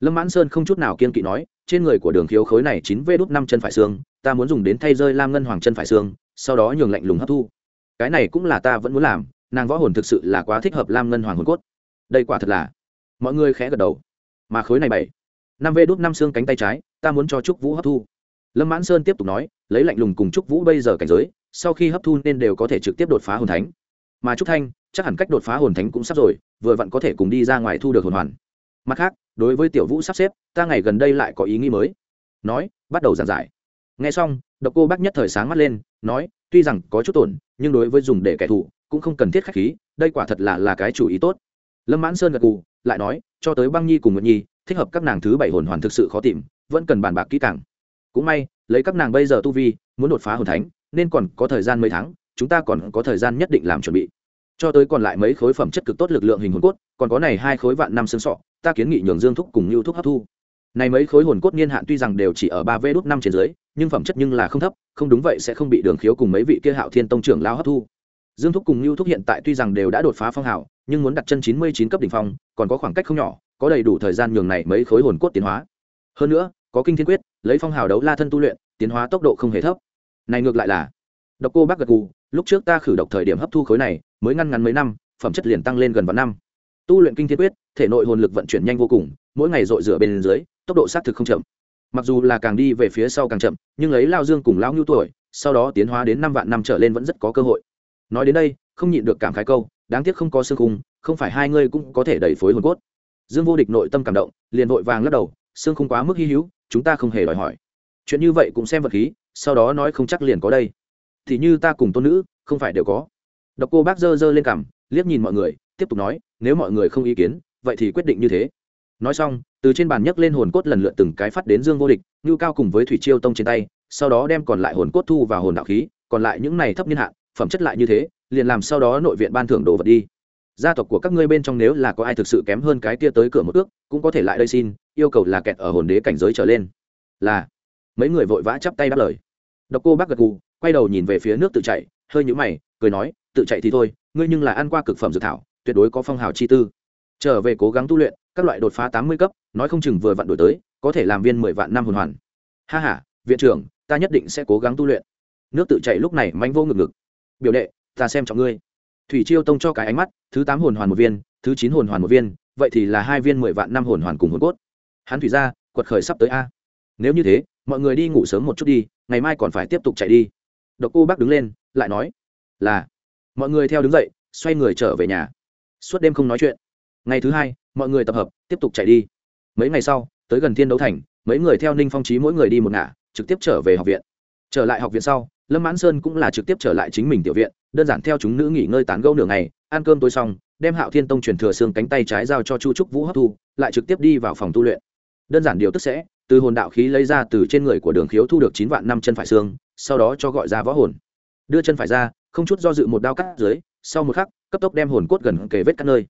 Lâm mãn sơn không chút nào kiên kỵ nói, trên người của đường khiếu khối này chín vê đốt năm chân phải xương, ta muốn dùng đến thay rơi lam ngân hoàng chân phải xương, sau đó nhường lạnh lùng hấp thu. Cái này cũng là ta vẫn muốn làm, nàng võ hồn thực sự là quá thích hợp lam ngân hoàng hồn cốt. Đây quả thật là, mọi người khẽ gật đầu. Mà khối này bảy, năm vê đốt năm xương cánh tay trái, ta muốn cho trúc vũ hấp thu lâm mãn sơn tiếp tục nói, lấy lạnh lùng cùng trúc vũ bây giờ cảnh giới, sau khi hấp thu nên đều có thể trực tiếp đột phá hồn thánh. Mà trúc thanh, chắc hẳn cách đột phá hồn thánh cũng sắp rồi, vừa vặn có thể cùng đi ra ngoài thu được hồn hoàn. Mặt khác, đối với tiểu vũ sắp xếp, ta ngày gần đây lại có ý nghĩ mới. Nói, bắt đầu giảng giải. Nghe xong, độc cô bác nhất thời sáng mắt lên, nói, tuy rằng có chút tổn, nhưng đối với dùng để kẻ thù, cũng không cần thiết khách khí, đây quả thật là là cái chủ ý tốt. Lâm mãn sơn gật cù lại nói, cho tới băng nhi cùng nguyệt nhi, thích hợp các nàng thứ bảy hồn hoàn thực sự khó tìm, vẫn cần bàn bạc kỹ càng cũng may, lấy các nàng bây giờ tu vi, muốn đột phá hồn thánh, nên còn có thời gian mấy tháng, chúng ta còn có thời gian nhất định làm chuẩn bị. Cho tới còn lại mấy khối phẩm chất cực tốt lực lượng hình hồn cốt, còn có này hai khối vạn năm xương sọ, ta kiến nghị nhường dương thúc cùng lưu thúc hấp thu. Này mấy khối hồn cốt niên hạn tuy rằng đều chỉ ở ba v đốt năm trên dưới, nhưng phẩm chất nhưng là không thấp, không đúng vậy sẽ không bị đường khiếu cùng mấy vị kia hạo thiên tông trưởng lao hấp thu. Dương thúc cùng lưu thúc hiện tại tuy rằng đều đã đột phá phong hào, nhưng muốn đặt chân chín mươi chín cấp đỉnh phong, còn có khoảng cách không nhỏ, có đầy đủ thời gian nhường này mấy khối hồn cốt tiến hóa. Hơn nữa, có kinh thiên quyết lấy phong hào đấu la thân tu luyện, tiến hóa tốc độ không hề thấp. Này ngược lại là, độc cô bác gật gù, lúc trước ta khử độc thời điểm hấp thu khối này, mới ngăn ngắn mấy năm, phẩm chất liền tăng lên gần vạn năm. Tu luyện kinh thiên quyết, thể nội hồn lực vận chuyển nhanh vô cùng, mỗi ngày dội rửa bên dưới, tốc độ xác thực không chậm. Mặc dù là càng đi về phía sau càng chậm, nhưng lấy lao dương cùng lão nhu tuổi, sau đó tiến hóa đến năm vạn năm trở lên vẫn rất có cơ hội. Nói đến đây, không nhịn được cảm khái câu, đáng tiếc không có xương khung, không phải hai ngươi cũng có thể đẩy phối hồn cốt. Dương vô địch nội tâm cảm động, liền vội vàng lắc đầu xương không quá mức hy hữu, chúng ta không hề đòi hỏi. Chuyện như vậy cũng xem vật khí, sau đó nói không chắc liền có đây. Thì như ta cùng tôn nữ, không phải đều có. Độc cô bác dơ dơ lên cằm, liếc nhìn mọi người, tiếp tục nói, nếu mọi người không ý kiến, vậy thì quyết định như thế. Nói xong, từ trên bàn nhấc lên hồn cốt lần lượt từng cái phát đến dương vô địch, ngưu cao cùng với thủy chiêu tông trên tay, sau đó đem còn lại hồn cốt thu vào hồn đạo khí, còn lại những này thấp niên hạn, phẩm chất lại như thế, liền làm sau đó nội viện ban thưởng đồ vật đi gia tộc của các ngươi bên trong nếu là có ai thực sự kém hơn cái kia tới cửa một ước, cũng có thể lại đây xin, yêu cầu là kẹt ở hồn đế cảnh giới trở lên. Là. Mấy người vội vã chắp tay đáp lời. Độc cô bác gật gù, quay đầu nhìn về phía nước tự chạy, hơi nhũ mày, cười nói, tự chạy thì thôi, ngươi nhưng là ăn qua cực phẩm dược thảo, tuyệt đối có phong hào chi tư. Trở về cố gắng tu luyện, các loại đột phá tám mươi cấp, nói không chừng vừa vặn đổi tới, có thể làm viên mười vạn năm hồn hoàn. Ha h a viện trưởng, ta nhất định sẽ cố gắng tu luyện. Nước tự chạy lúc này manh vô ngực ngực. Biểu đệ, ta xem trọng ngươi thủy chiêu tông cho cái ánh mắt, thứ tám hồn hoàn một viên, thứ chín hồn hoàn một viên, vậy thì là hai viên mười vạn năm hồn hoàn cùng hồn cốt. Hắn thủy ra, quật khởi sắp tới a. Nếu như thế, mọi người đi ngủ sớm một chút đi, ngày mai còn phải tiếp tục chạy đi. Độc cô bác đứng lên, lại nói, là. Mọi người theo đứng dậy, xoay người trở về nhà. Suốt đêm không nói chuyện. Ngày thứ hai, mọi người tập hợp, tiếp tục chạy đi. Mấy ngày sau, tới gần thiên đấu thành, mấy người theo ninh phong trí mỗi người đi một ngả, trực tiếp trở về học viện trở lại học viện sau, lâm mãn sơn cũng là trực tiếp trở lại chính mình tiểu viện, đơn giản theo chúng nữ nghỉ ngơi tán gẫu nửa ngày, ăn cơm tối xong, đem hạo thiên tông truyền thừa xương cánh tay trái giao cho chu trúc vũ hấp thu, lại trực tiếp đi vào phòng tu luyện. Đơn giản điều tức sẽ, từ hồn đạo khí lấy ra từ trên người của đường khiếu thu được chín vạn năm chân phải xương, sau đó cho gọi ra võ hồn. Đưa chân phải ra, không chút do dự một đao cắt dưới, sau một khắc, cấp tốc đem hồn cốt gần kề vết các nơi.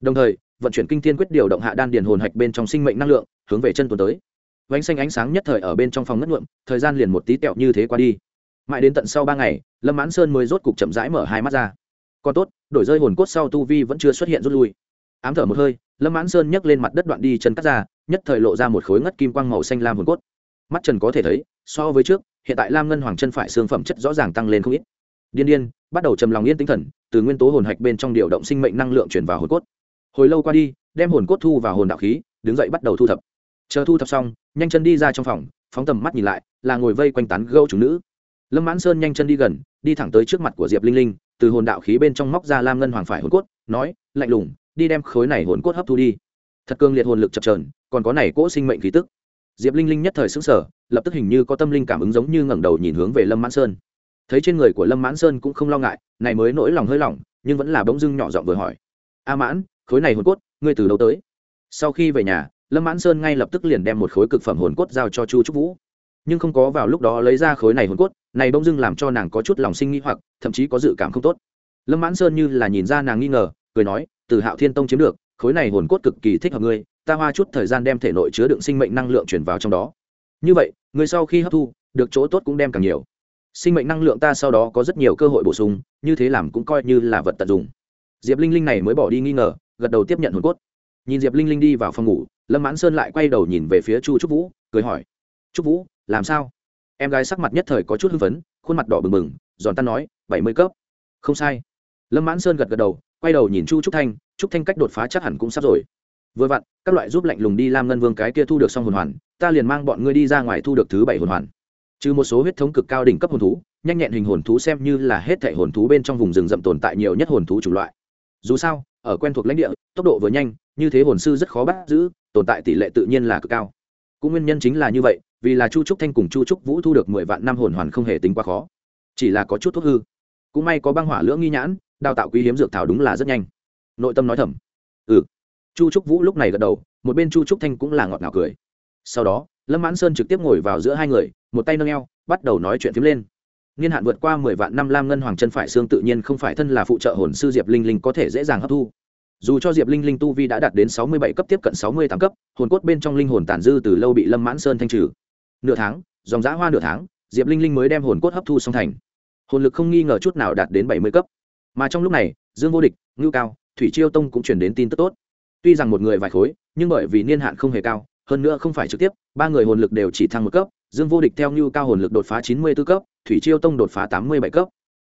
Đồng thời, vận chuyển kinh thiên quyết điều động hạ đan điền hồn hạch bên trong sinh mệnh năng lượng, hướng về chân tuần tới vánh xanh ánh sáng nhất thời ở bên trong phòng ngất ngượm thời gian liền một tí tẹo như thế qua đi. Mãi đến tận sau ba ngày, lâm mãn sơn mới rốt cục chậm rãi mở hai mắt ra. Còn tốt, đổi rơi hồn cốt sau tu vi vẫn chưa xuất hiện rút lui. Ám thở một hơi, lâm mãn sơn nhấc lên mặt đất đoạn đi chân cắt ra, nhất thời lộ ra một khối ngất kim quang màu xanh lam hồn cốt. Mắt trần có thể thấy, so với trước, hiện tại lam ngân hoàng chân phải xương phẩm chất rõ ràng tăng lên không ít. Điên điên, bắt đầu trầm lòng yên tinh thần, từ nguyên tố hồn hạch bên trong điều động sinh mệnh năng lượng chuyển vào hồn cốt. Hồi lâu qua đi, đem hồn cốt thu vào hồn đạo khí, đứng dậy bắt đầu thu thập chờ thu thập xong, nhanh chân đi ra trong phòng, phóng tầm mắt nhìn lại, là ngồi vây quanh tán gâu chủ nữ. Lâm mãn sơn nhanh chân đi gần, đi thẳng tới trước mặt của diệp linh linh, từ hồn đạo khí bên trong móc ra lam ngân hoàng phải hồn cốt, nói, lạnh lùng, đi đem khối này hồn cốt hấp thu đi. Thật cương liệt hồn lực chập trờn còn có này cỗ sinh mệnh khí tức. Diệp linh linh nhất thời xứng sở lập tức hình như có tâm linh cảm ứng giống như ngẩng đầu nhìn hướng về lâm mãn sơn. Thấy trên người của lâm mãn sơn cũng không lo ngại, này mới nỗi lòng hơi lỏng, nhưng vẫn là bỗng dưng nhỏ giọng vừa hỏi, a mãn, khối này hồn cốt, ngươi từ đâu tới? Sau khi về nhà lâm mãn sơn ngay lập tức liền đem một khối cực phẩm hồn cốt giao cho chu trúc vũ. Nhưng không có vào lúc đó lấy ra khối này hồn cốt, này bỗng dưng làm cho nàng có chút lòng sinh nghi hoặc, thậm chí có dự cảm không tốt. Lâm mãn sơn như là nhìn ra nàng nghi ngờ, cười nói, từ hạo thiên tông chiếm được, khối này hồn cốt cực kỳ thích hợp ngươi, ta hoa chút thời gian đem thể nội chứa đựng sinh mệnh năng lượng chuyển vào trong đó. Như vậy người sau khi hấp thu, được chỗ tốt cũng đem càng nhiều. Sinh mệnh năng lượng ta sau đó có rất nhiều cơ hội bổ sung, như thế làm cũng coi như là vật tận dụng. Diệp linh linh này mới bỏ đi nghi ngờ, gật đầu tiếp nhận hồn cốt. Nhìn diệp linh linh đi vào phòng ngủ lâm mãn sơn lại quay đầu nhìn về phía chu trúc vũ, cười hỏi, trúc vũ, làm sao? Em gái sắc mặt nhất thời có chút hưng phấn, khuôn mặt đỏ bừng bừng, giòn tan nói, bảy mươi cấp. Không sai. Lâm mãn sơn gật gật đầu, quay đầu nhìn chu trúc thanh trúc thanh cách đột phá chắc hẳn cũng sắp rồi. Vừa vặn, các loại giúp lạnh lùng đi lam ngân vương cái kia thu được xong hồn hoàn, ta liền mang bọn ngươi đi ra ngoài thu được thứ bảy hồn hoàn. Trừ một số huyết thống cực cao đỉnh cấp hồn thú, nhanh nhẹn hình hồn thú xem như là hết thể hồn thú bên trong vùng rừng rậm tồn tại nhiều nhất hồn thú chủng loại. Dù sao, ở quen thuộc lãnh địa, tốc độ vừa nhanh, như thế hồn sư rất khó bắt giữ tồn tại tỷ lệ tự nhiên là cực cao. Cũng nguyên nhân chính là như vậy, vì là chu trúc thanh cùng chu trúc vũ thu được mười vạn năm hồn hoàn không hề tính quá khó. Chỉ là có chút thuốc hư. Cũng may có băng hỏa lưỡng nghi nhãn, đào tạo quý hiếm dược thảo đúng là rất nhanh. Nội tâm nói thầm. Ừ. Chu trúc vũ lúc này gật đầu, một bên chu trúc thanh cũng là ngọt ngào cười. Sau đó, lâm mãn sơn trực tiếp ngồi vào giữa hai người, một tay nâng eo, bắt đầu nói chuyện phím lên. Niên hạn vượt qua mười vạn năm lam ngân hoàng chân phải xương tự nhiên không phải thân là phụ trợ hồn sư diệp linh linh có thể dễ dàng hấp thu dù cho diệp linh linh tu vi đã đạt đến sáu mươi bảy cấp tiếp cận sáu mươi tám cấp, hồn cốt bên trong linh hồn tàn dư từ lâu bị lâm mãn sơn thanh trừ. Nửa tháng, dòng giã hoa nửa tháng, diệp linh linh mới đem hồn cốt hấp thu xong thành. Hồn lực không nghi ngờ chút nào đạt đến bảy mươi cấp. Mà trong lúc này, dương vô địch, ngưu cao, thủy chiêu tông cũng chuyển đến tin tức tốt. Tuy rằng một người vài khối, nhưng bởi vì niên hạn không hề cao, hơn nữa không phải trực tiếp, ba người hồn lực đều chỉ thăng một cấp. Dương vô địch theo ngưu cao hồn lực đột phá chín mươi b ố cấp, thủy chiêu tông đột phá tám mươi bảy cấp.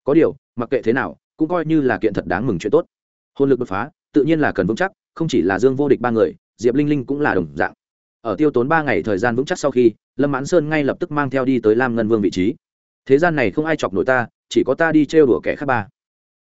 Có điều, mặc kệ thế nào, cũng coi như là kiện thật đáng mừng chuyện tốt. Hồn lực đột phá tự nhiên là cần vững chắc, không chỉ là dương vô địch ba người, diệp linh linh cũng là đồng dạng. Ở tiêu tốn ba ngày thời gian vững chắc sau khi, lâm mãn sơn ngay lập tức mang theo đi tới lam ngân vương vị trí. Thế gian này không ai chọc nổi ta, chỉ có ta đi trêu đùa kẻ khác ba.